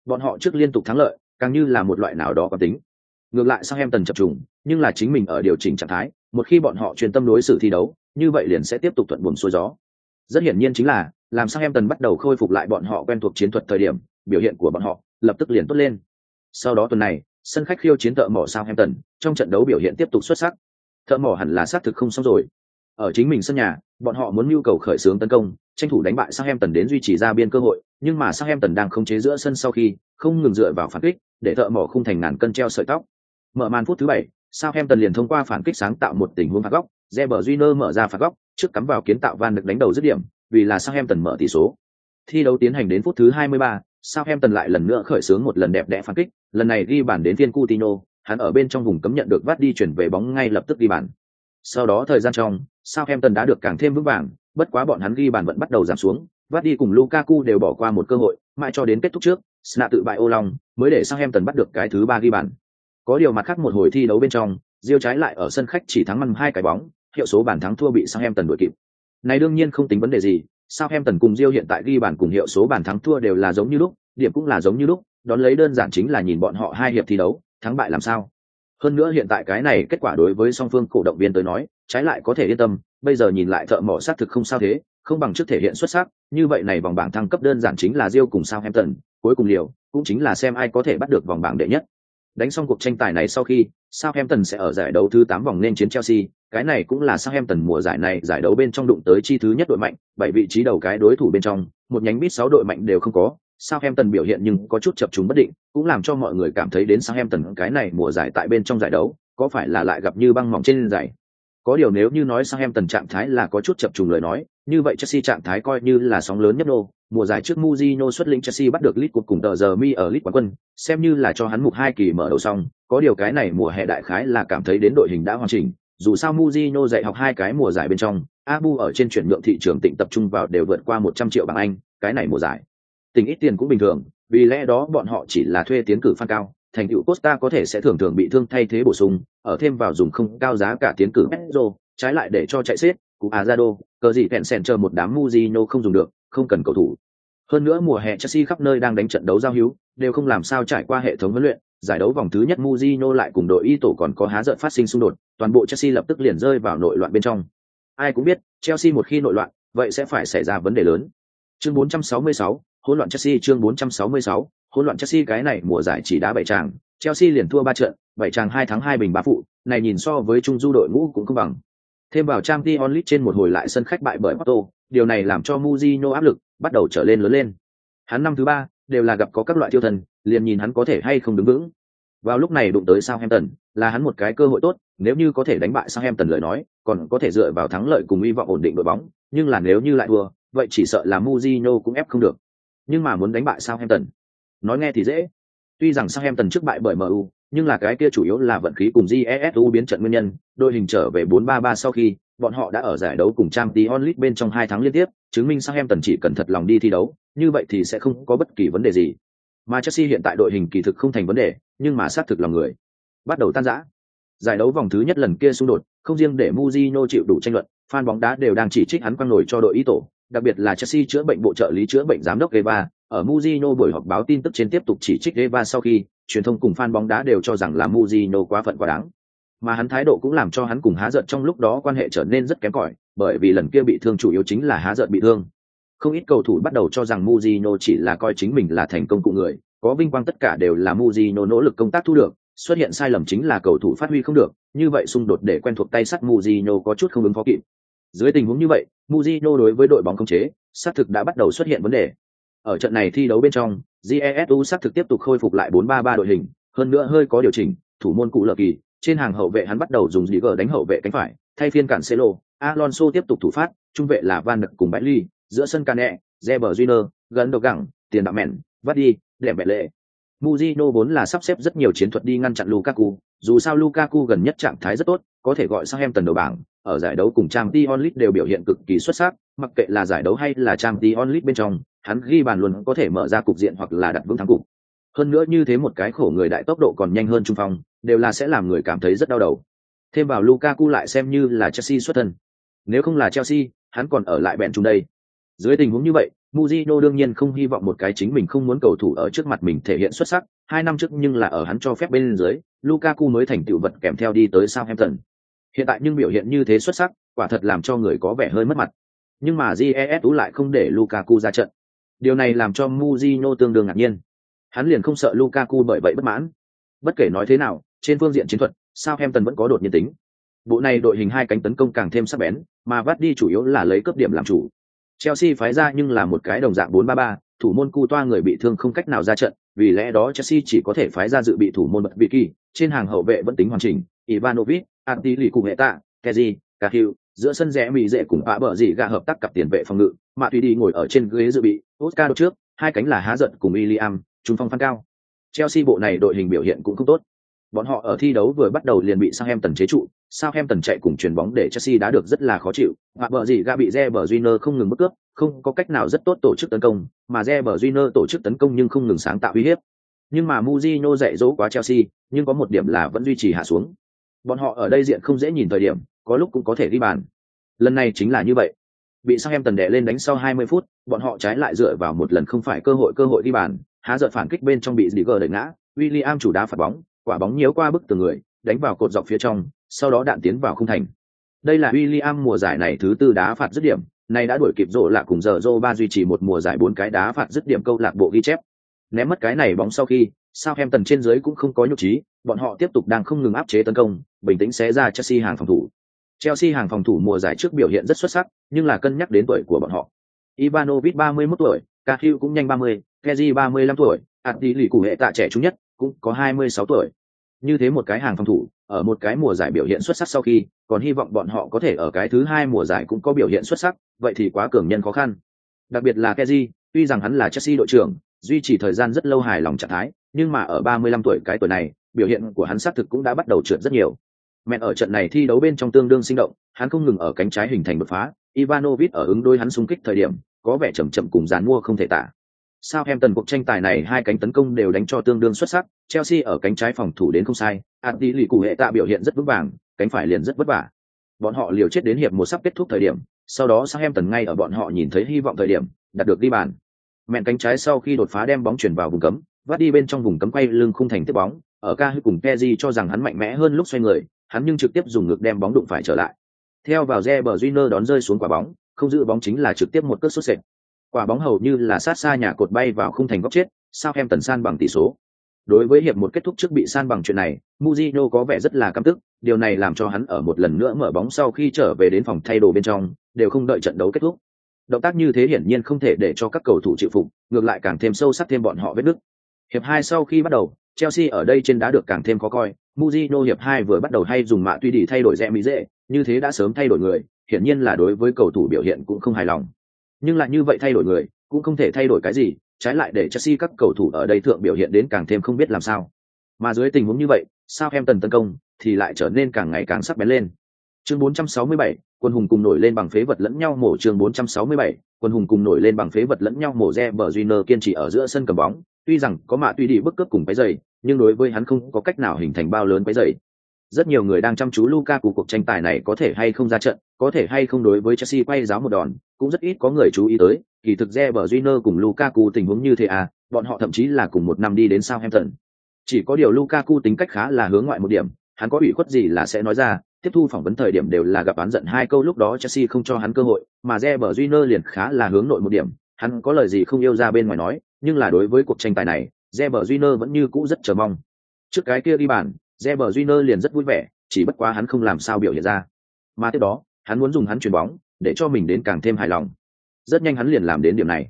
Bọn họ trước liên tục thắng lợi, càng như là một loại nào đó có tính. Ngược lại Southampton chập trùng, nhưng là chính mình ở điều chỉnh trạng thái, một khi bọn họ chuyên tâm đối xử thi đấu, như vậy liền sẽ tiếp tục thuận buồn xuôi gió. Rất hiển nhiên chính là, làm Southampton bắt đầu khôi phục lại bọn họ quen thuộc chiến thuật thời điểm, biểu hiện của bọn họ lập tức liền tốt lên. Sau đó tuần này, sân khách khiêu chiến thợ mỏ Southampton, trong trận đấu biểu hiện tiếp tục xuất sắc. Thợ mỏ hẳn là xác thực không xong rồi. Ở chính mình sân nhà, bọn họ muốn nhu cầu khởi xướng tấn công, tranh thủ đánh bại Southampton đến duy trì ra biên cơ hội, nhưng mà Southampton đang khống chế giữa sân sau khi, không ngừng dựa vào phản kích, để thợ mỏ khung thành ngàn cân treo sợi tóc. Mở màn phút thứ bảy, Southampton liền thông qua phản kích sáng tạo một tình huống phạt góc, Reber Júnior mở ra phạt góc, trước cắm vào kiến tạo van được đánh đầu dứt điểm, vì là Southampton mở tỷ số. Thi đấu tiến hành đến phút thứ 23, Southampton lại lần nữa khởi xướng một lần đẹp đẽ phản kích, lần này ghi bàn đến viên Coutinho, hắn ở bên trong vùng cấm nhận được vắt đi chuyển về bóng ngay lập tức ghi bàn. Sau đó thời gian trong, Southampton đã được càng thêm vững vàng, bất quá bọn hắn ghi bàn vẫn bắt đầu giảm xuống, vắt đi cùng Lukaku đều bỏ qua một cơ hội, mãi cho đến kết thúc trước, Sna tự bại ô long, mới để Southampton bắt được cái thứ ba ghi bàn. Có điều mặt khác một hồi thi đấu bên trong, Diêu trái lại ở sân khách chỉ thắng măng hai cái bóng, hiệu số bàn thắng thua bị Southampton đuổi kịp. Này đương nhiên không tính vấn đề gì, Southampton cùng Diêu hiện tại ghi bàn cùng hiệu số bàn thắng thua đều là giống như lúc, điểm cũng là giống như lúc, đón lấy đơn giản chính là nhìn bọn họ hai hiệp thi đấu, thắng bại làm sao. Hơn nữa hiện tại cái này kết quả đối với song phương cổ động viên tới nói, trái lại có thể yên tâm, bây giờ nhìn lại thợ mỏ sát thực không sao thế, không bằng trước thể hiện xuất sắc, như vậy này vòng bảng thăng cấp đơn giản chính là Diêu cùng Southampton, cuối cùng liều, cũng chính là xem ai có thể bắt được vòng bảng đệ nhất. Đánh xong cuộc tranh tài này sau khi, Southampton sẽ ở giải đấu thứ 8 vòng nên chiến Chelsea, cái này cũng là Southampton mùa giải này giải đấu bên trong đụng tới chi thứ nhất đội mạnh, bảy vị trí đầu cái đối thủ bên trong, một nhánh bít 6 đội mạnh đều không có. Southampton biểu hiện nhưng có chút chập trùng bất định, cũng làm cho mọi người cảm thấy đến Southampton cái này mùa giải tại bên trong giải đấu, có phải là lại gặp như băng mỏng trên giải. Có điều nếu như nói sang em tần trạng thái là có chút chập trùng lời nói, như vậy Chelsea trạng thái coi như là sóng lớn nhất đô, mùa giải trước Mourinho xuất lĩnh Chelsea bắt được League cuộc cùng tờ giờ mi ở League quán quân, xem như là cho hắn mục hai kỳ mở đầu xong, có điều cái này mùa hè đại khái là cảm thấy đến đội hình đã hoàn chỉnh, dù sao Mourinho dạy học hai cái mùa giải bên trong, Abu ở trên chuyển nhượng thị trường tỉnh tập trung vào đều vượt qua 100 triệu bảng Anh, cái này mùa giải. Tình ít tiền cũng bình thường, vì lẽ đó bọn họ chỉ là thuê tiến cử phan cao, thành tựu Costa có thể sẽ thường thường bị thương thay thế bổ sung, ở thêm vào dùng không cao giá cả tiến cử Pedro, trái lại để cho chạy xếp, cụ Azado, cờ gì kẹn sèn chờ một đám Mujino không dùng được, không cần cầu thủ. Hơn nữa mùa hè Chelsea khắp nơi đang đánh trận đấu giao hữu, đều không làm sao trải qua hệ thống huấn luyện, giải đấu vòng thứ nhất Mujino lại cùng đội y tổ còn có há giận phát sinh xung đột, toàn bộ Chelsea lập tức liền rơi vào nội loạn bên trong. Ai cũng biết, Chelsea một khi nội loạn, vậy sẽ phải xảy ra vấn đề lớn. Chương 466, hỗn loạn Chelsea chương 466, hỗn loạn Chelsea cái này mùa giải chỉ đá bảy tràng, Chelsea liền thua ba trận, bảy tràng hai thắng hai bình ba phụ, này nhìn so với trung du đội ngũ cũng không bằng. Thêm vào Champions League trên một hồi lại sân khách bại bởi Porto, điều này làm cho Mourinho áp lực bắt đầu trở lên lớn lên. Hắn năm thứ ba đều là gặp có các loại tiêu thần, liền nhìn hắn có thể hay không đứng vững. Vào lúc này đụng tới Southampton, là hắn một cái cơ hội tốt, nếu như có thể đánh bại Southampton lời nói, còn có thể dựa vào thắng lợi cùng hy vọng ổn định đội bóng, nhưng là nếu như lại thua, vậy chỉ sợ là Mourinho cũng ép không được. Nhưng mà muốn đánh bại Southampton, nói nghe thì dễ. Tuy rằng Southampton trước bại bởi MU, nhưng là cái kia chủ yếu là vận khí cùng jesu biến trận nguyên nhân đội hình trở về 4-3-3 sau khi bọn họ đã ở giải đấu cùng trang tí onlit bên trong hai tháng liên tiếp chứng minh sang em tần chỉ cần thật lòng đi thi đấu như vậy thì sẽ không có bất kỳ vấn đề gì. Mà chelsea hiện tại đội hình kỳ thực không thành vấn đề nhưng mà xác thực lòng người. Bắt đầu tan rã. Giải đấu vòng thứ nhất lần kia xung đột không riêng để Mujino chịu đủ tranh luận fan bóng đá đều đang chỉ trích hắn quăng nổi cho đội ý tổ đặc biệt là chelsea chữa bệnh bộ trợ lý chữa bệnh giám đốc Eva ở Mujino buổi họp báo tin tức trên tiếp tục chỉ trích Eva sau khi truyền thông cùng fan bóng đá đều cho rằng là Mujino quá phận quá đáng. Mà hắn thái độ cũng làm cho hắn cùng há giận trong lúc đó quan hệ trở nên rất kém cỏi, bởi vì lần kia bị thương chủ yếu chính là há giận bị thương. Không ít cầu thủ bắt đầu cho rằng Mujino chỉ là coi chính mình là thành công cụ người, có vinh quang tất cả đều là Mujino nỗ lực công tác thu được, xuất hiện sai lầm chính là cầu thủ phát huy không được, như vậy xung đột để quen thuộc tay sắt Mujino có chút không ứng phó kịp. Dưới tình huống như vậy, Mujino đối với đội bóng không chế, xác thực đã bắt đầu xuất hiện vấn đề. Ở trận này thi đấu bên trong, jesu xác thực tiếp tục khôi phục lại 4-3-3 đội hình hơn nữa hơi có điều chỉnh thủ môn cụ lờ kỳ trên hàng hậu vệ hắn bắt đầu dùng dĩ đánh hậu vệ cánh phải thay phiên cản celo alonso tiếp tục thủ phát trung vệ là van đực cùng Bailey, giữa sân cane zeber Júnior, gần đầu gẳng tiền đạo mèn, vắt đi đẹp mẹ lệ. Mujino vốn là sắp xếp rất nhiều chiến thuật đi ngăn chặn Lukaku, dù sao Lukaku gần nhất trạng thái rất tốt, có thể gọi sang em tần đầu bảng, ở giải đấu cùng Trang League đều biểu hiện cực kỳ xuất sắc, mặc kệ là giải đấu hay là Trang League bên trong, hắn ghi bàn luôn có thể mở ra cục diện hoặc là đặt vững thắng cục. Hơn nữa như thế một cái khổ người đại tốc độ còn nhanh hơn trung phong, đều là sẽ làm người cảm thấy rất đau đầu. Thêm vào Lukaku lại xem như là Chelsea xuất thân. Nếu không là Chelsea, hắn còn ở lại bẹn chung đây. Dưới tình huống như vậy, Mujino đương nhiên không hy vọng một cái chính mình không muốn cầu thủ ở trước mặt mình thể hiện xuất sắc, hai năm trước nhưng là ở hắn cho phép bên dưới, Lukaku mới thành tựu vật kèm theo đi tới Southampton. Hiện tại nhưng biểu hiện như thế xuất sắc, quả thật làm cho người có vẻ hơi mất mặt. Nhưng mà GES lại không để Lukaku ra trận. Điều này làm cho Mujino tương đương ngạc nhiên. Hắn liền không sợ Lukaku bởi vậy bất mãn. Bất kể nói thế nào, trên phương diện chiến thuật, Southampton vẫn có đột nhiên tính. Bộ này đội hình hai cánh tấn công càng thêm sắc bén, mà vắt đi chủ yếu là lấy cấp điểm làm chủ. Chelsea phái ra nhưng là một cái đồng dạng 4-3-3, thủ môn cu toa người bị thương không cách nào ra trận, vì lẽ đó Chelsea chỉ có thể phái ra dự bị thủ môn bật vị kỳ, trên hàng hậu vệ vẫn tính hoàn chỉnh, Ivanovic, Antili cùng hệ tạ, Kezi, Cahill, giữa sân rẽ mì dễ cùng phá bờ dị gà hợp tác cặp tiền vệ phòng ngự, mà tùy đi ngồi ở trên ghế dự bị, Oscar trước, hai cánh là há giận cùng William, trung phong phan cao. Chelsea bộ này đội hình biểu hiện cũng không tốt. Bọn họ ở thi đấu vừa bắt đầu liền bị Southampton chế trụ, Southampton chạy cùng chuyền bóng để Chelsea đã được rất là khó chịu, mà bờ gì gà bị Reber Júnior không ngừng bức cướp, không có cách nào rất tốt tổ chức tấn công, mà Reber Júnior tổ chức tấn công nhưng không ngừng sáng tạo uy hiếp. Nhưng mà Mourinho dạy dỗ quá Chelsea, nhưng có một điểm là vẫn duy trì hạ xuống. Bọn họ ở đây diện không dễ nhìn thời điểm, có lúc cũng có thể ghi bàn. Lần này chính là như vậy. Bị sang em tần đẻ lên đánh sau 20 phút, bọn họ trái lại dựa vào một lần không phải cơ hội cơ hội ghi bàn, há giật phản kích bên trong bị Ziger đẩy ngã, William chủ đá phạt bóng, quả bóng nhiễu qua bức tường người, đánh vào cột dọc phía trong, sau đó đạn tiến vào khung thành. Đây là William mùa giải này thứ tư đá phạt dứt điểm, này đã đuổi kịp rộ lạ cùng giờ Zoro ba duy trì một mùa giải bốn cái đá phạt dứt điểm câu lạc bộ ghi chép. Ném mất cái này bóng sau khi, Southampton trên dưới cũng không có nhục trí, bọn họ tiếp tục đang không ngừng áp chế tấn công, bình tĩnh xé ra Chelsea hàng phòng thủ. Chelsea hàng phòng thủ mùa giải trước biểu hiện rất xuất sắc, nhưng là cân nhắc đến tuổi của bọn họ. Ivanovic 31 tuổi, Cahill cũng nhanh 30, Kezi 35 tuổi, Adili cụ hệ tạ trẻ trung nhất, cũng có 26 tuổi. Như thế một cái hàng phòng thủ, ở một cái mùa giải biểu hiện xuất sắc sau khi, còn hy vọng bọn họ có thể ở cái thứ hai mùa giải cũng có biểu hiện xuất sắc, vậy thì quá cường nhân khó khăn. Đặc biệt là Kezi, tuy rằng hắn là Chelsea đội trưởng, duy trì thời gian rất lâu hài lòng trạng thái, nhưng mà ở 35 tuổi cái tuổi này, biểu hiện của hắn xác thực cũng đã bắt đầu trượt rất nhiều. Mẹn ở trận này thi đấu bên trong tương đương sinh động, hắn không ngừng ở cánh trái hình thành đột phá, Ivanovic ở ứng đối hắn xung kích thời điểm, có vẻ chậm chậm cùng dàn mua không thể tả. Sau em tần cuộc tranh tài này hai cánh tấn công đều đánh cho tương đương xuất sắc, Chelsea ở cánh trái phòng thủ đến không sai, Adli cụ hệ tạ biểu hiện rất vững vàng, cánh phải liền rất vất vả. Bọn họ liều chết đến hiệp một sắp kết thúc thời điểm, sau đó sau em tần ngay ở bọn họ nhìn thấy hy vọng thời điểm, đạt được đi bàn. Mẹn cánh trái sau khi đột phá đem bóng chuyển vào vùng cấm, vắt đi bên trong vùng cấm quay lưng khung thành tiếp bóng, ở ca hư cùng Peji cho rằng hắn mạnh mẽ hơn lúc xoay người, hắn nhưng trực tiếp dùng ngực đem bóng đụng phải trở lại. Theo vào re bờ Junior đón rơi xuống quả bóng, không giữ bóng chính là trực tiếp một cước sút sệt. Quả bóng hầu như là sát xa nhà cột bay vào khung thành góc chết, sao em tần san bằng tỷ số. Đối với hiệp một kết thúc trước bị san bằng chuyện này, Mujino có vẻ rất là căm tức, điều này làm cho hắn ở một lần nữa mở bóng sau khi trở về đến phòng thay đồ bên trong, đều không đợi trận đấu kết thúc. Động tác như thế hiển nhiên không thể để cho các cầu thủ chịu phục, ngược lại càng thêm sâu sắc thêm bọn họ vết nứt. Hiệp hai sau khi bắt đầu, Chelsea ở đây trên đá được càng thêm khó coi, Mujino hiệp hai vừa bắt đầu hay dùng mạ tuy đi thay đổi rẽ mỹ dễ, như thế đã sớm thay đổi người, hiển nhiên là đối với cầu thủ biểu hiện cũng không hài lòng. Nhưng lại như vậy thay đổi người, cũng không thể thay đổi cái gì, trái lại để Chelsea các cầu thủ ở đây thượng biểu hiện đến càng thêm không biết làm sao. Mà dưới tình huống như vậy, sao em tần tấn công thì lại trở nên càng ngày càng sắc bén lên. Chương 467, quân hùng cùng nổi lên bằng phế vật lẫn nhau mổ chương 467, quân hùng cùng nổi lên bằng phế vật lẫn nhau mổ re bờ Junior kiên trì ở giữa sân cầm bóng, tuy rằng có mạ tuy đi bức cướp cùng cái giày, nhưng đối với hắn không có cách nào hình thành bao lớn cái giày. Rất nhiều người đang chăm chú Lukaku cuộc tranh tài này có thể hay không ra trận, có thể hay không đối với Chelsea quay giáo một đòn, cũng rất ít có người chú ý tới, kỳ thực Reber Júnior cùng Lukaku tình huống như thế à, bọn họ thậm chí là cùng một năm đi đến Southampton. Chỉ có điều Lukaku tính cách khá là hướng ngoại một điểm, hắn có ủy khuất gì là sẽ nói ra, tiếp thu phỏng vấn thời điểm đều là gặp án giận hai câu lúc đó Chelsea không cho hắn cơ hội, mà Reber Júnior liền khá là hướng nội một điểm, hắn có lời gì không yêu ra bên ngoài nói, nhưng là đối với cuộc tranh tài này, Reber Júnior vẫn như cũ rất chờ mong. Trước cái kia đi bàn, Reber Júnior liền rất vui vẻ, chỉ bất quá hắn không làm sao biểu hiện ra. Mà tiếp đó, hắn muốn dùng hắn chuyền bóng để cho mình đến càng thêm hài lòng. Rất nhanh hắn liền làm đến điểm này.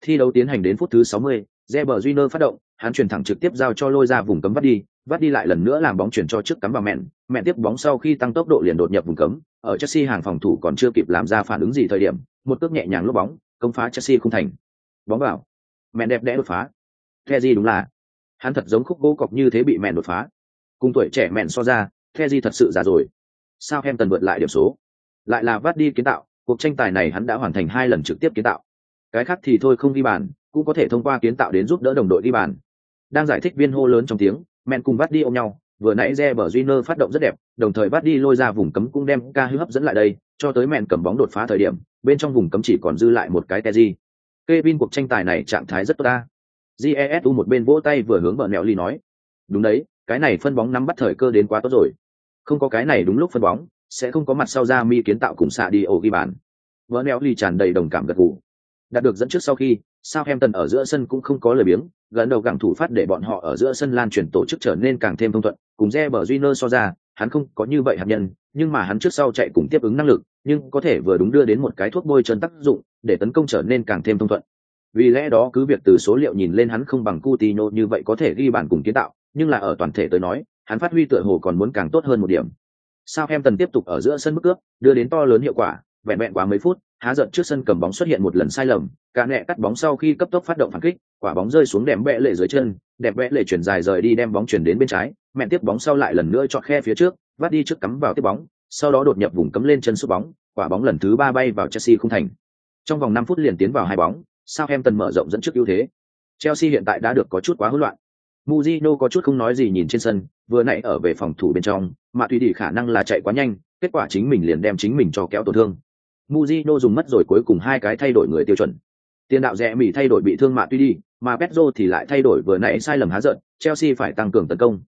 Thi đấu tiến hành đến phút thứ 60, Reber Júnior phát động, hắn chuyển thẳng trực tiếp giao cho lôi ra vùng cấm vắt đi, vắt đi lại lần nữa làm bóng chuyển cho trước cắm vào mẹn, mẹn tiếp bóng sau khi tăng tốc độ liền đột nhập vùng cấm, ở Chelsea hàng phòng thủ còn chưa kịp làm ra phản ứng gì thời điểm, một cước nhẹ nhàng lốp bóng, công phá Chelsea không thành. Bóng vào. Mẹn đẹp đẽ đột phá. Kheji đúng là, hắn thật giống khúc gỗ cọc như thế bị mẹn đột phá. Cùng tuổi trẻ mẹn so ra, Kheji thật sự già rồi. Sao em tần vượt lại điểm số? Lại là vắt đi kiến tạo, cuộc tranh tài này hắn đã hoàn thành hai lần trực tiếp kiến tạo. Cái khác thì thôi không ghi bàn, cũng có thể thông qua kiến tạo đến giúp đỡ đồng đội ghi bàn. Đang giải thích viên hô lớn trong tiếng, men cùng vắt đi ôm nhau, vừa nãy Reber Junior phát động rất đẹp, đồng thời bắt đi lôi ra vùng cấm cũng đem ca hấp dẫn lại đây, cho tới mẹn cầm bóng đột phá thời điểm, bên trong vùng cấm chỉ còn dư lại một cái Teji. Kevin cuộc tranh tài này trạng thái rất tốt ta. Jesu một bên vỗ tay vừa hướng bờ nẹo ly nói. Đúng đấy, cái này phân bóng nắm bắt thời cơ đến quá tốt rồi. Không có cái này đúng lúc phân bóng, sẽ không có mặt sau ra mi kiến tạo cùng xạ đi ổ ghi bàn. Vỡ nẹo ly tràn đầy đồng cảm gật gù. Đạt được dẫn trước sau khi, Southampton ở giữa sân cũng không có lời biếng, gần đầu gặng thủ phát để bọn họ ở giữa sân lan truyền tổ chức trở nên càng thêm thông thuận, cùng Reber Junior so ra, hắn không có như vậy hạt nhân, nhưng mà hắn trước sau chạy cùng tiếp ứng năng lực, nhưng có thể vừa đúng đưa đến một cái thuốc bôi trơn tác dụng, để tấn công trở nên càng thêm thông thuận. Vì lẽ đó cứ việc từ số liệu nhìn lên hắn không bằng Coutinho như vậy có thể ghi bàn cùng kiến tạo, nhưng là ở toàn thể tới nói, hắn phát huy tựa hồ còn muốn càng tốt hơn một điểm. Southampton tiếp tục ở giữa sân bước cướp, đưa đến to lớn hiệu quả, vẹn vẹn quá mấy phút, há giận trước sân cầm bóng xuất hiện một lần sai lầm, cả nẹ cắt bóng sau khi cấp tốc phát động phản kích, quả bóng rơi xuống đẹp bẽ lệ dưới chân, đẹp bẽ lệ chuyển dài rời đi đem bóng chuyển đến bên trái, mẹ tiếp bóng sau lại lần nữa chọn khe phía trước, vắt đi trước cắm vào tiếp bóng, sau đó đột nhập vùng cấm lên chân sút bóng, quả bóng lần thứ ba bay vào Chelsea không thành. Trong vòng 5 phút liền tiến vào hai bóng, Southampton mở rộng dẫn trước ưu thế. Chelsea hiện tại đã được có chút quá hỗn loạn. Mujino có chút không nói gì nhìn trên sân, vừa nãy ở về phòng thủ bên trong, mà tùy đi khả năng là chạy quá nhanh, kết quả chính mình liền đem chính mình cho kéo tổn thương. Mujino dùng mất rồi cuối cùng hai cái thay đổi người tiêu chuẩn. Tiền đạo rẻ mỉ thay đổi bị thương mạ tuy đi, mà Pedro thì lại thay đổi vừa nãy sai lầm há giận, Chelsea phải tăng cường tấn công.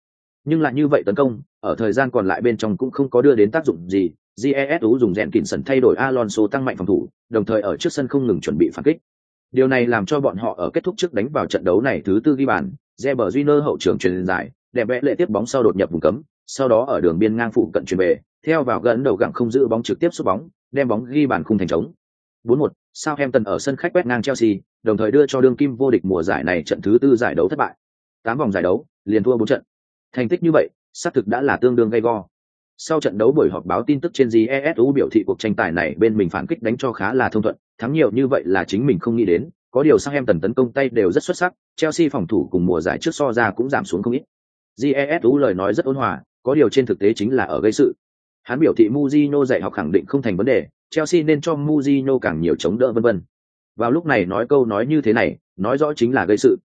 Nhưng lại như vậy tấn công, ở thời gian còn lại bên trong cũng không có đưa đến tác dụng gì. GESU dùng rèn kỉnh sần thay đổi Alonso tăng mạnh phòng thủ, đồng thời ở trước sân không ngừng chuẩn bị phản kích. Điều này làm cho bọn họ ở kết thúc trước đánh vào trận đấu này thứ tư ghi bàn, Reber Júnior hậu trưởng truyền dài, đẹp vẽ lệ tiếp bóng sau đột nhập vùng cấm, sau đó ở đường biên ngang phụ cận chuyển về, theo vào gần đầu gặng không giữ bóng trực tiếp sút bóng, đem bóng ghi bàn khung thành trống. 4-1, Southampton ở sân khách quét ngang Chelsea, đồng thời đưa cho đương kim vô địch mùa giải này trận thứ tư giải đấu thất bại. 8 vòng giải đấu, liền thua 4 trận. Thành tích như vậy, xác thực đã là tương đương gay go. Sau trận đấu buổi họp báo tin tức trên GESU biểu thị cuộc tranh tài này bên mình phản kích đánh cho khá là thông thuận, thắng nhiều như vậy là chính mình không nghĩ đến, có điều sang em tần tấn công tay đều rất xuất sắc, Chelsea phòng thủ cùng mùa giải trước so ra cũng giảm xuống không ít. Jesu lời nói rất ôn hòa, có điều trên thực tế chính là ở gây sự. Hắn biểu thị Mujino dạy học khẳng định không thành vấn đề, Chelsea nên cho Mujino càng nhiều chống đỡ vân vân. Vào lúc này nói câu nói như thế này, nói rõ chính là gây sự.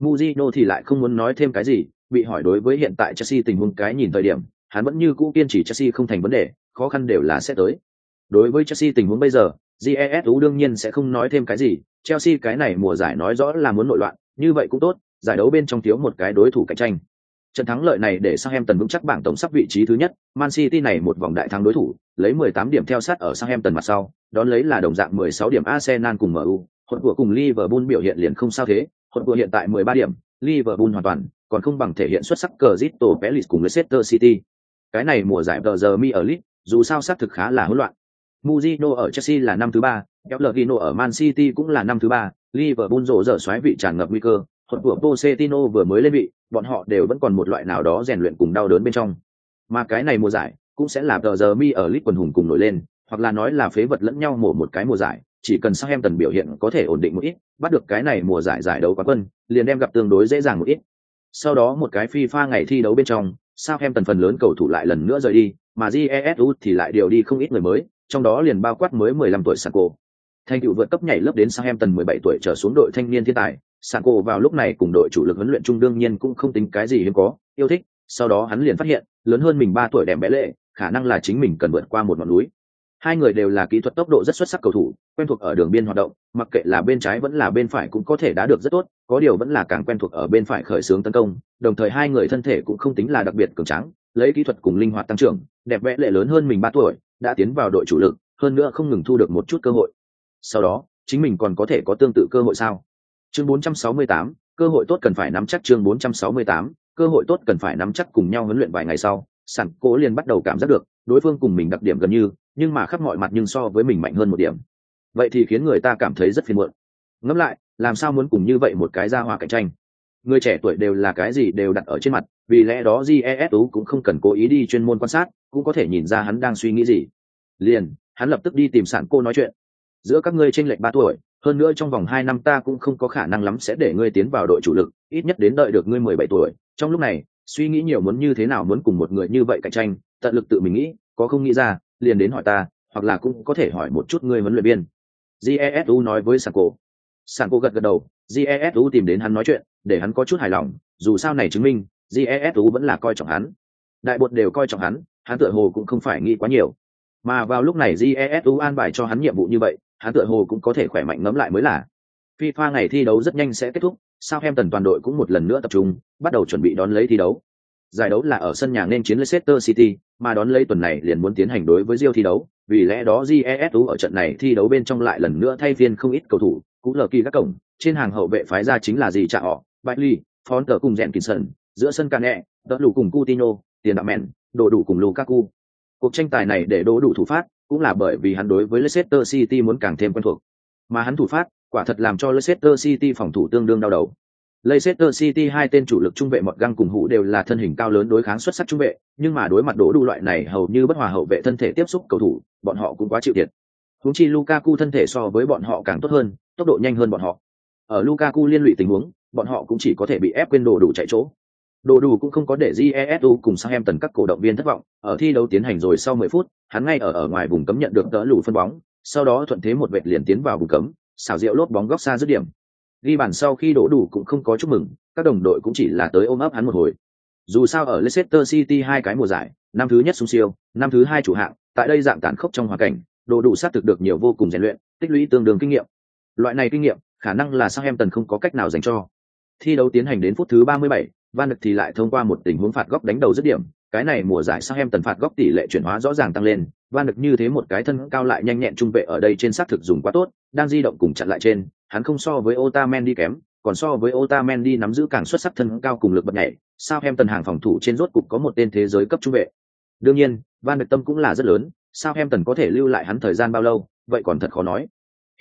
Mujino thì lại không muốn nói thêm cái gì, bị hỏi đối với hiện tại Chelsea tình huống cái nhìn thời điểm, hắn vẫn như cũ kiên trì Chelsea không thành vấn đề, khó khăn đều là sẽ tới. Đối với Chelsea tình huống bây giờ, GESU đương nhiên sẽ không nói thêm cái gì, Chelsea cái này mùa giải nói rõ là muốn nội loạn, như vậy cũng tốt, giải đấu bên trong thiếu một cái đối thủ cạnh tranh. Trận thắng lợi này để Southampton vững chắc bảng tổng sắp vị trí thứ nhất, Man City này một vòng đại thắng đối thủ, lấy 18 điểm theo sát ở Southampton mặt sau, đón lấy là đồng dạng 16 điểm Arsenal cùng MU, hỗn của cùng Liverpool biểu hiện liền không sao thế, hỗn của hiện tại 13 điểm, Liverpool hoàn toàn còn không bằng thể hiện xuất sắc cờ Crystal Palace cùng Leicester City. Cái này mùa giải tờ giờ mi ở Leeds, dù sao xác thực khá là hỗn loạn. Mujino ở Chelsea là năm thứ ba, Pellegrino ở Man City cũng là năm thứ ba, Liverpool rổ giờ xoáy vị tràn ngập nguy cơ, thuật của Pochettino vừa mới lên vị, bọn họ đều vẫn còn một loại nào đó rèn luyện cùng đau đớn bên trong. Mà cái này mùa giải cũng sẽ là tờ giờ mi ở Leeds quần hùng cùng nổi lên, hoặc là nói là phế vật lẫn nhau mổ một cái mùa giải, chỉ cần Southampton biểu hiện có thể ổn định một ít, bắt được cái này mùa giải giải đấu quán quân, liền đem gặp tương đối dễ dàng một ít. Sau đó một cái FIFA ngày thi đấu bên trong, Sao em tần phần lớn cầu thủ lại lần nữa rời đi, mà GESU thì lại điều đi không ít người mới, trong đó liền bao quát mới 15 tuổi Sanko. Thành tựu vượt cấp nhảy lớp đến Southampton 17 tuổi trở xuống đội thanh niên thiên tài, Sanko vào lúc này cùng đội chủ lực huấn luyện trung đương nhiên cũng không tính cái gì hiếm có, yêu thích, sau đó hắn liền phát hiện, lớn hơn mình 3 tuổi đẹp bé lệ, khả năng là chính mình cần vượt qua một ngọn núi. Hai người đều là kỹ thuật tốc độ rất xuất sắc cầu thủ, quen thuộc ở đường biên hoạt động, mặc kệ là bên trái vẫn là bên phải cũng có thể đá được rất tốt, có điều vẫn là càng quen thuộc ở bên phải khởi xướng tấn công, đồng thời hai người thân thể cũng không tính là đặc biệt cường tráng, lấy kỹ thuật cùng linh hoạt tăng trưởng, đẹp vẽ lệ lớn hơn mình ba tuổi, đã tiến vào đội chủ lực, hơn nữa không ngừng thu được một chút cơ hội. Sau đó, chính mình còn có thể có tương tự cơ hội sao? Chương 468, cơ hội tốt cần phải nắm chắc chương 468, cơ hội tốt cần phải nắm chắc cùng nhau huấn luyện vài ngày sau, Sản Cố liền bắt đầu cảm giác được, đối phương cùng mình đặc điểm gần như, nhưng mà khắp mọi mặt nhưng so với mình mạnh hơn một điểm. Vậy thì khiến người ta cảm thấy rất phiền muộn. Ngẫm lại, làm sao muốn cùng như vậy một cái gia hòa cạnh tranh? Người trẻ tuổi đều là cái gì đều đặt ở trên mặt, vì lẽ đó jesu cũng không cần cố ý đi chuyên môn quan sát cũng có thể nhìn ra hắn đang suy nghĩ gì. Liền hắn lập tức đi tìm sản cô nói chuyện. Giữa các ngươi tranh lệch ba tuổi hơn nữa trong vòng hai năm ta cũng không có khả năng lắm sẽ để ngươi tiến vào đội chủ lực ít nhất đến đợi được ngươi mười bảy tuổi. Trong lúc này suy nghĩ nhiều muốn như thế nào muốn cùng một người như vậy cạnh tranh tận lực tự mình nghĩ có không nghĩ ra liền đến hỏi ta hoặc là cũng có thể hỏi một chút ngươi huấn luyện viên. Jesu nói với sản cô. Sản cô gật gật đầu jesu tìm đến hắn nói chuyện để hắn có chút hài lòng dù sao này chứng minh jesu vẫn là coi trọng hắn. Đại bột đều coi trọng hắn hắn tựa hồ cũng không phải nghĩ quá nhiều. Mà vào lúc này jesu an bài cho hắn nhiệm vụ như vậy hắn tựa hồ cũng có thể khỏe mạnh ngấm lại mới là. Fifa ngày thi đấu rất nhanh sẽ kết thúc sao em tần toàn đội cũng một lần nữa tập trung bắt đầu chuẩn bị đón lấy thi đấu. Giải đấu là ở sân nhà nên chiến Leicester City, mà đón lấy tuần này liền muốn tiến hành đối với Real thi đấu, vì lẽ đó GESU ở trận này thi đấu bên trong lại lần nữa thay phiên không ít cầu thủ, cũng lờ kỳ các cổng, trên hàng hậu vệ phái ra chính là gì chạ họ, Bailey, Fonter cùng Jenkinson, giữa sân Cane, đỡ đủ cùng Coutinho, tiền đạo mèn, đồ đủ cùng Lukaku. Cuộc tranh tài này để đố đủ thủ phát, cũng là bởi vì hắn đối với Leicester City muốn càng thêm quen thuộc. Mà hắn thủ phát, quả thật làm cho Leicester City phòng thủ tương đương đau đầu. Leicester City hai tên chủ lực trung vệ mọt găng cùng hũ đều là thân hình cao lớn đối kháng xuất sắc trung vệ, nhưng mà đối mặt đổ đủ loại này hầu như bất hòa hậu vệ thân thể tiếp xúc cầu thủ, bọn họ cũng quá chịu thiệt. Huống chi Lukaku thân thể so với bọn họ càng tốt hơn, tốc độ nhanh hơn bọn họ. Ở Lukaku liên lụy tình huống, bọn họ cũng chỉ có thể bị ép quên đồ đủ chạy chỗ. Đồ đủ cũng không có để Jesu cùng Southampton các cổ động viên thất vọng, ở thi đấu tiến hành rồi sau 10 phút, hắn ngay ở ở ngoài vùng cấm nhận được đỡ lù phân bóng, sau đó thuận thế một vệt liền tiến vào vùng cấm, xảo diệu lốp bóng góc xa dứt điểm. Ghi bàn sau khi đổ đủ cũng không có chúc mừng, các đồng đội cũng chỉ là tới ôm ấp hắn một hồi. Dù sao ở Leicester City hai cái mùa giải, năm thứ nhất sung siêu, năm thứ hai chủ hạng, tại đây dạng tàn khốc trong hoàn cảnh, đồ đủ sát thực được nhiều vô cùng rèn luyện, tích lũy tương đương kinh nghiệm. Loại này kinh nghiệm, khả năng là Southampton không có cách nào dành cho. Thi đấu tiến hành đến phút thứ 37, Van Đức thì lại thông qua một tình huống phạt góc đánh đầu dứt điểm, cái này mùa giải sau em tần phạt góc tỷ lệ chuyển hóa rõ ràng tăng lên, Van Đức như thế một cái thân cao lại nhanh nhẹn trung vệ ở đây trên sát thực dùng quá tốt, đang di động cùng chặn lại trên, hắn không so với Otamendi kém, còn so với Otamendi nắm giữ càng xuất sắc thân cao cùng lực bật nhảy, Southampton hàng phòng thủ trên rốt cục có một tên thế giới cấp trung vệ. Đương nhiên, Van Đức tâm cũng là rất lớn, Southampton có thể lưu lại hắn thời gian bao lâu, vậy còn thật khó nói.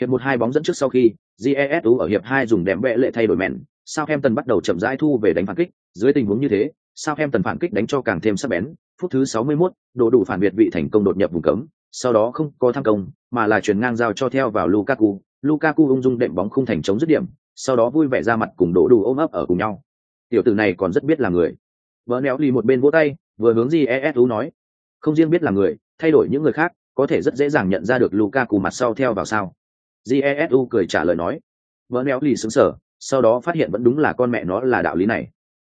Hiệp một hai bóng dẫn trước sau khi, GESU ở hiệp hai dùng đệm bệ lệ thay đổi mèn, Southampton bắt đầu chậm rãi thu về đánh phản kích, dưới tình huống như thế, Southampton phản kích đánh cho càng thêm sắc bén, phút thứ 61, đồ đủ phản biệt vị thành công đột nhập vùng cấm, sau đó không có tham công, mà là chuyển ngang giao cho theo vào Lukaku, Lukaku ung dung đệm bóng không thành chống dứt điểm, sau đó vui vẻ ra mặt cùng đổ đủ ôm ấp ở cùng nhau. Tiểu tử này còn rất biết là người. Vỡ néo lì một bên vỗ tay, vừa hướng GESU nói, không riêng biết là người, thay đổi những người khác, có thể rất dễ dàng nhận ra được Lukaku mặt sau theo vào sao. GESU cười trả lời nói. Vỡ néo lì sững sờ, sau đó phát hiện vẫn đúng là con mẹ nó là đạo lý này.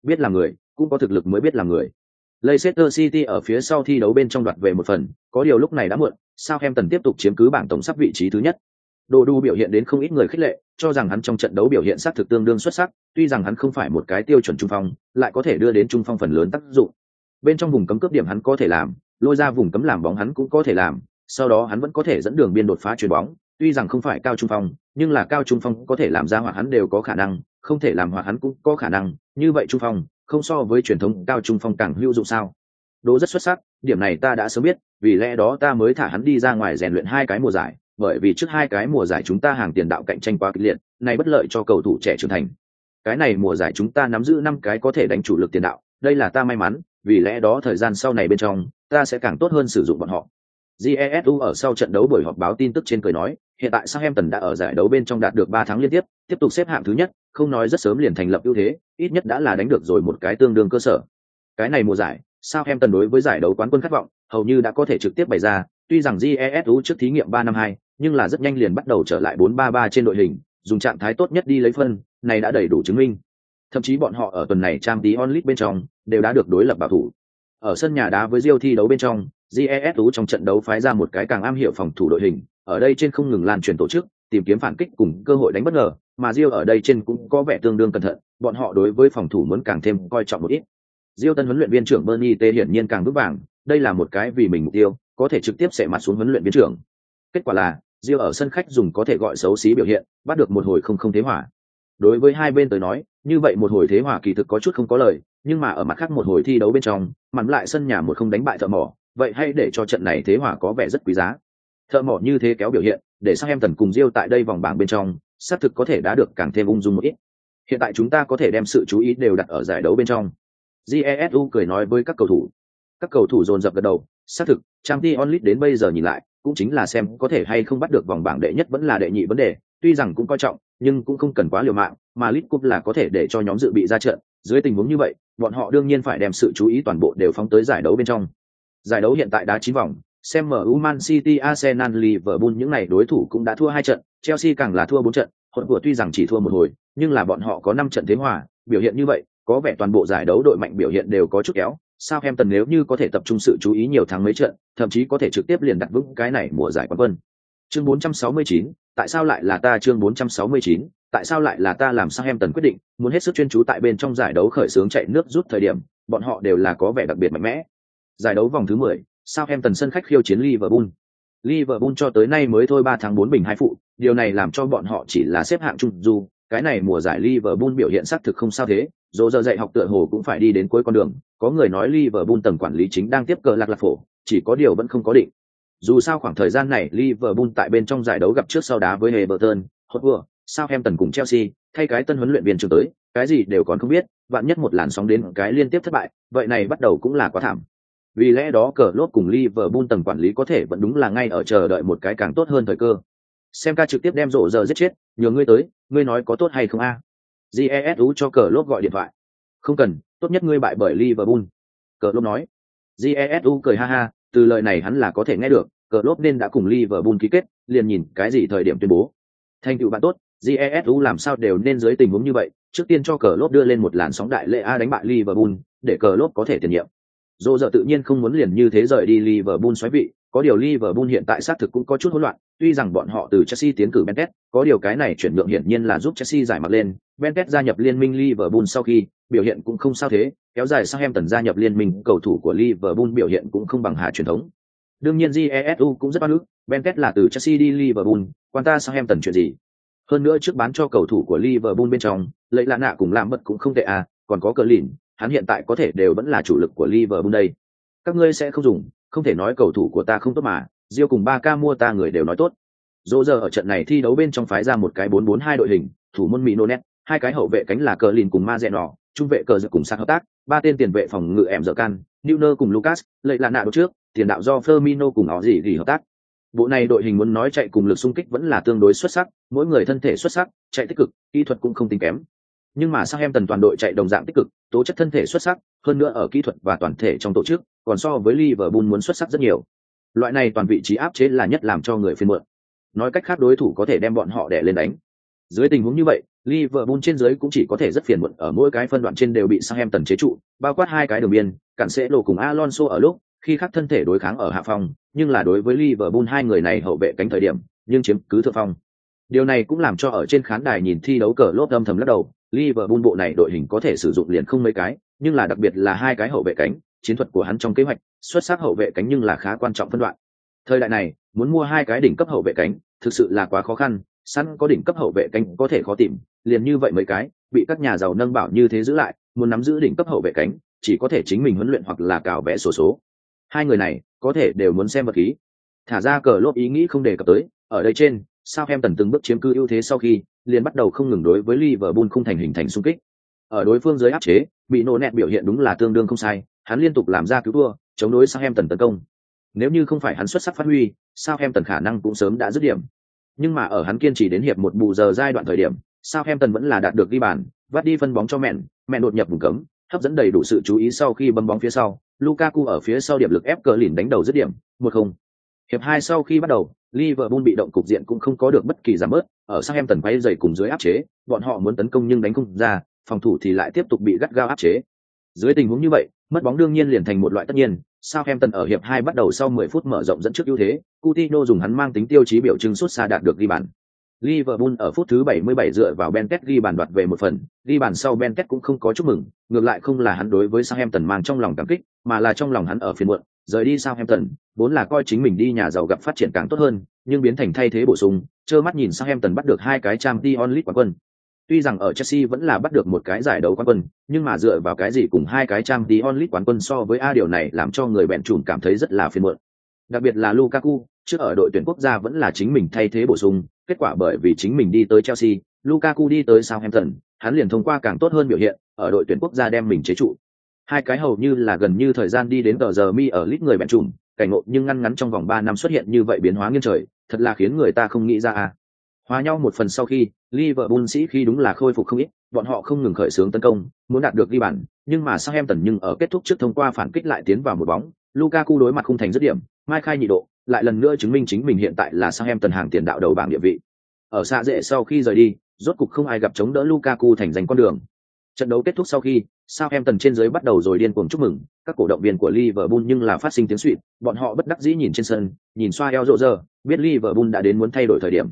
Biết là người, cũng có thực lực mới biết là người. Leicester City ở phía sau thi đấu bên trong đoạt về một phần, có điều lúc này đã muộn, Southampton tiếp tục chiếm cứ bảng tổng sắp vị trí thứ nhất. Đồ đu biểu hiện đến không ít người khích lệ, cho rằng hắn trong trận đấu biểu hiện sát thực tương đương xuất sắc, tuy rằng hắn không phải một cái tiêu chuẩn trung phong, lại có thể đưa đến trung phong phần lớn tác dụng. Bên trong vùng cấm cướp điểm hắn có thể làm, lôi ra vùng cấm làm bóng hắn cũng có thể làm, sau đó hắn vẫn có thể dẫn đường biên đột phá chuyền bóng, tuy rằng không phải cao trung phong, nhưng là cao trung phong có thể làm ra hoặc hắn đều có khả năng, không thể làm hoặc hắn cũng có khả năng, như vậy trung phong, không so với truyền thống cao trung phong càng hữu dụng sao? Đỗ rất xuất sắc, điểm này ta đã sớm biết, vì lẽ đó ta mới thả hắn đi ra ngoài rèn luyện hai cái mùa giải, bởi vì trước hai cái mùa giải chúng ta hàng tiền đạo cạnh tranh quá kịch liệt, này bất lợi cho cầu thủ trẻ trưởng thành. Cái này mùa giải chúng ta nắm giữ năm cái có thể đánh chủ lực tiền đạo, đây là ta may mắn, vì lẽ đó thời gian sau này bên trong, ta sẽ càng tốt hơn sử dụng bọn họ. Jesu ở sau trận đấu buổi họp báo tin tức trên cười nói, hiện tại Southampton đã ở giải đấu bên trong đạt được ba tháng liên tiếp, tiếp tục xếp hạng thứ nhất, không nói rất sớm liền thành lập ưu thế, ít nhất đã là đánh được rồi một cái tương đương cơ sở. Cái này mùa giải, Southampton đối với giải đấu quán quân khát vọng, hầu như đã có thể trực tiếp bày ra, tuy rằng jesu trước thí nghiệm ba năm hai nhưng là rất nhanh liền bắt đầu trở lại bốn ba ba trên đội hình dùng trạng thái tốt nhất đi lấy phân này đã đầy đủ chứng minh thậm chí bọn họ ở tuần này trang tí onlit bên trong đều đã được đối lập bảo thủ ở sân nhà đá với Rio thi đấu bên trong jesu trong trận đấu phái ra một cái càng am hiểu phòng thủ đội hình ở đây trên không ngừng lan truyền tổ chức tìm kiếm phản kích cùng cơ hội đánh bất ngờ mà Rio ở đây trên cũng có vẻ tương đương cẩn thận bọn họ đối với phòng thủ muốn càng thêm coi trọng một ít Rio tân huấn luyện viên trưởng Bernie T hiển nhiên càng vững vàng, đây là một cái vì mình mục tiêu, có thể trực tiếp sẽ mặt xuống huấn luyện viên trưởng. Kết quả là, Rio ở sân khách dùng có thể gọi xấu xí biểu hiện, bắt được một hồi không không thế hỏa. Đối với hai bên tới nói, như vậy một hồi thế hòa kỳ thực có chút không có lời, nhưng mà ở mặt khác một hồi thi đấu bên trong, mặn lại sân nhà một không đánh bại thợ mỏ, vậy hay để cho trận này thế hòa có vẻ rất quý giá. Thợ mỏ như thế kéo biểu hiện, để sang em tần cùng diêu tại đây vòng bảng bên trong, xác thực có thể đã được càng thêm ung dung một ít. Hiện tại chúng ta có thể đem sự chú ý đều đặt ở giải đấu bên trong. Jesu cười nói với các cầu thủ. Các cầu thủ dồn dập gật đầu, xác thực, Champions onlit đến bây giờ nhìn lại, cũng chính là xem có thể hay không bắt được vòng bảng đệ nhất vẫn là đệ nhị vấn đề, tuy rằng cũng coi trọng, nhưng cũng không cần quá liều mạng, mà lit Cup là có thể để cho nhóm dự bị ra trận, dưới tình huống như vậy, bọn họ đương nhiên phải đem sự chú ý toàn bộ đều phóng tới giải đấu bên trong. Giải đấu hiện tại đã chín vòng, xem MU Man City, Arsenal, Liverpool những này đối thủ cũng đã thua hai trận, Chelsea càng là thua bốn trận, hỗn vừa tuy rằng chỉ thua một hồi, nhưng là bọn họ có năm trận thế hòa, biểu hiện như vậy, có vẻ toàn bộ giải đấu đội mạnh biểu hiện đều có chút kéo, sao nếu như có thể tập trung sự chú ý nhiều tháng mấy trận, thậm chí có thể trực tiếp liền đặt vững cái này mùa giải quán quân. Chương 469, tại sao lại là ta chương 469, tại sao lại là ta làm sao quyết định, muốn hết sức chuyên chú tại bên trong giải đấu khởi xướng chạy nước rút thời điểm, bọn họ đều là có vẻ đặc biệt mạnh mẽ. Giải đấu vòng thứ 10, sao em tần sân khách khiêu chiến Liverpool. Liverpool cho tới nay mới thôi 3 tháng 4 bình hai phụ, điều này làm cho bọn họ chỉ là xếp hạng trung dù, cái này mùa giải Liverpool biểu hiện xác thực không sao thế, dỗ giờ dạy học tựa hồ cũng phải đi đến cuối con đường, có người nói Liverpool tầng quản lý chính đang tiếp cờ lạc lạc phổ, chỉ có điều vẫn không có định. Dù sao khoảng thời gian này Liverpool tại bên trong giải đấu gặp trước sau đá với Everton, Hotspur, Southampton cùng Chelsea, thay cái tân huấn luyện viên trường tới, cái gì đều còn không biết, vạn nhất một làn sóng đến cái liên tiếp thất bại, vậy này bắt đầu cũng là quá thảm. Vì lẽ đó cờ lốt cùng Liverpool tầng quản lý có thể vẫn đúng là ngay ở chờ đợi một cái càng tốt hơn thời cơ. Xem ca trực tiếp đem rổ giờ giết chết, nhờ ngươi tới, ngươi nói có tốt hay không a? jesu cho cờ lốt gọi điện thoại. Không cần tốt nhất ngươi bại bởi liverpool. Cờ lốt nói. Jesu cười ha ha từ lời này hắn là có thể nghe được cờ lốt nên đã cùng liverpool ký kết liền nhìn cái gì thời điểm tuyên bố. Thành tựu bạn tốt jesu làm sao đều nên dưới tình huống như vậy trước tiên cho cờ lốt đưa lên một làn sóng đại lệ a đánh bại liverpool để cờ lốt có thể tiền nhiệm dỗ dở tự nhiên không muốn liền như thế rời đi liverpool xoáy vị có điều Liverpool hiện tại xác thực cũng có chút hỗn loạn, tuy rằng bọn họ từ Chelsea tiến cử Bentet, có điều cái này chuyển nhượng hiển nhiên là giúp Chelsea giải mặt lên, Bentet gia nhập liên minh Liverpool sau khi, biểu hiện cũng không sao thế, kéo dài sang em tần gia nhập liên minh, cầu thủ của Liverpool biểu hiện cũng không bằng hạ truyền thống. Đương nhiên Jesu cũng rất bất ức, Bentet là từ Chelsea đi Liverpool, quan ta sang em tần chuyện gì? Hơn nữa trước bán cho cầu thủ của Liverpool bên trong, lấy lạ nạ cùng làm mật cũng không tệ à, còn có cờ lìn, hắn hiện tại có thể đều vẫn là chủ lực của Liverpool đây. Các ngươi sẽ không dùng, không thể nói cầu thủ của ta không tốt mà, Diêu cùng 3K mua ta người đều nói tốt. Dỗ giờ ở trận này thi đấu bên trong phái ra một cái 4-4-2 đội hình, thủ môn Minonet, hai cái hậu vệ cánh là cờ lìn cùng ma trung vệ cờ dự cùng sát hợp tác ba tên tiền vệ phòng ngự em dở can Neuner cùng Lucas, lợi là nạ trước, tiền đạo do Firmino cùng họ gì gì hợp tác. Bộ này đội hình muốn nói chạy cùng lực xung kích vẫn là tương đối xuất sắc, mỗi người thân thể xuất sắc, chạy tích cực, kỹ thuật cũng không tính kém. Nhưng mà Southampton toàn đội chạy đồng dạng tích cực, tố chất thân thể xuất sắc, hơn nữa ở kỹ thuật và toàn thể trong tổ chức, còn so với Liverpool muốn xuất sắc rất nhiều. Loại này toàn vị trí áp chế là nhất làm cho người phiền muộn. Nói cách khác đối thủ có thể đem bọn họ đè lên đánh. Dưới tình huống như vậy, Liverpool trên dưới cũng chỉ có thể rất phiền muộn ở mỗi cái phân đoạn trên đều bị Southampton chế trụ, bao quát hai cái đường biên, cản sẽ lộ cùng Alonso ở lúc khi khắc thân thể đối kháng ở hạ phòng, nhưng là đối với Liverpool hai người này hậu vệ cánh thời điểm, nhưng chiếm cứ thượng phong. Điều này cũng làm cho ở trên khán đài nhìn thi đấu cờ lốp âm thầm lắc đầu, Liverpool bộ này đội hình có thể sử dụng liền không mấy cái, nhưng là đặc biệt là hai cái hậu vệ cánh, chiến thuật của hắn trong kế hoạch, xuất sắc hậu vệ cánh nhưng là khá quan trọng phân đoạn. Thời đại này, muốn mua hai cái đỉnh cấp hậu vệ cánh, thực sự là quá khó khăn, sẵn có đỉnh cấp hậu vệ cánh có thể khó tìm, liền như vậy mấy cái, bị các nhà giàu nâng bảo như thế giữ lại, muốn nắm giữ đỉnh cấp hậu vệ cánh, chỉ có thể chính mình huấn luyện hoặc là cào vẽ sổ số, số. Hai người này, có thể đều muốn xem vật khí. Thả ra cờ lốp ý nghĩ không đề cập tới, ở đây trên, sao em tần từng bước chiếm cứ ưu thế sau khi, liền bắt đầu không ngừng đối với Liverpool không thành hình thành xung kích. Ở đối phương dưới áp chế, bị nổ nẹt biểu hiện đúng là tương đương không sai, hắn liên tục làm ra cứu thua, chống đối Southampton tấn công. Nếu như không phải hắn xuất sắc phát huy, Southampton khả năng cũng sớm đã dứt điểm. Nhưng mà ở hắn kiên trì đến hiệp một bù giờ giai đoạn thời điểm, Southampton vẫn là đạt được ghi bàn, vắt đi phân bóng cho mẹn, mẹn đột nhập vùng cấm, hấp dẫn đầy đủ sự chú ý sau khi bấm bóng phía sau, Lukaku ở phía sau điểm lực ép cờ lìn đánh đầu dứt điểm, một không. Hiệp hai sau khi bắt đầu, Liverpool bị động cục diện cũng không có được bất kỳ giảm bớt, ở sang em tần quay dày cùng dưới áp chế, bọn họ muốn tấn công nhưng đánh không ra, phòng thủ thì lại tiếp tục bị gắt gao áp chế. Dưới tình huống như vậy, mất bóng đương nhiên liền thành một loại tất nhiên, sang em tần ở hiệp hai bắt đầu sau 10 phút mở rộng dẫn trước ưu thế, Coutinho dùng hắn mang tính tiêu chí biểu trưng suốt xa đạt được ghi bàn. Liverpool ở phút thứ 77 dựa vào Benket ghi bàn đoạt về một phần, ghi bàn sau Benket cũng không có chúc mừng, ngược lại không là hắn đối với Southampton mang trong lòng cảm kích, mà là trong lòng hắn ở phiền muộn, rời đi Southampton, vốn là coi chính mình đi nhà giàu gặp phát triển càng tốt hơn, nhưng biến thành thay thế bổ sung, trơ mắt nhìn sang em tần bắt được hai cái Champions League quán quân. Tuy rằng ở Chelsea vẫn là bắt được một cái giải đấu quán quân, nhưng mà dựa vào cái gì cùng hai cái Champions League quán quân so với A điều này làm cho người bèn chuẩn cảm thấy rất là phiền muộn. Đặc biệt là Lukaku, trước ở đội tuyển quốc gia vẫn là chính mình thay thế bổ sung, kết quả bởi vì chính mình đi tới Chelsea, Lukaku đi tới Southampton, hắn liền thông qua càng tốt hơn biểu hiện, ở đội tuyển quốc gia đem mình chế trụ. Hai cái hầu như là gần như thời gian đi đến tờ giờ mi ở lít người bèn trùm, cảnh ngộ nhưng ngăn ngắn trong vòng ba năm xuất hiện như vậy biến hóa nghiêng trời, thật là khiến người ta không nghĩ ra à. Hòa nhau một phần sau khi, Liverpool sĩ khi đúng là khôi phục không ít, bọn họ không ngừng khởi xướng tấn công, muốn đạt được ghi bàn, nhưng mà Southampton nhưng ở kết thúc trước thông qua phản kích lại tiến vào một bóng, Lukaku đối mặt không thành dứt điểm, Mai khai nhị độ, lại lần nữa chứng minh chính mình hiện tại là Southampton hàng tiền đạo đầu bảng địa vị. Ở xa dễ sau khi rời đi, rốt cục không ai gặp chống đỡ Lukaku thành giành con đường. Trận đấu kết thúc sau khi, Sao em tần trên dưới bắt đầu rồi điên cuồng chúc mừng, các cổ động viên của Liverpool nhưng là phát sinh tiếng xuýt, bọn họ bất đắc dĩ nhìn trên sân, nhìn xoa eo rộ rơ, biết Liverpool đã đến muốn thay đổi thời điểm.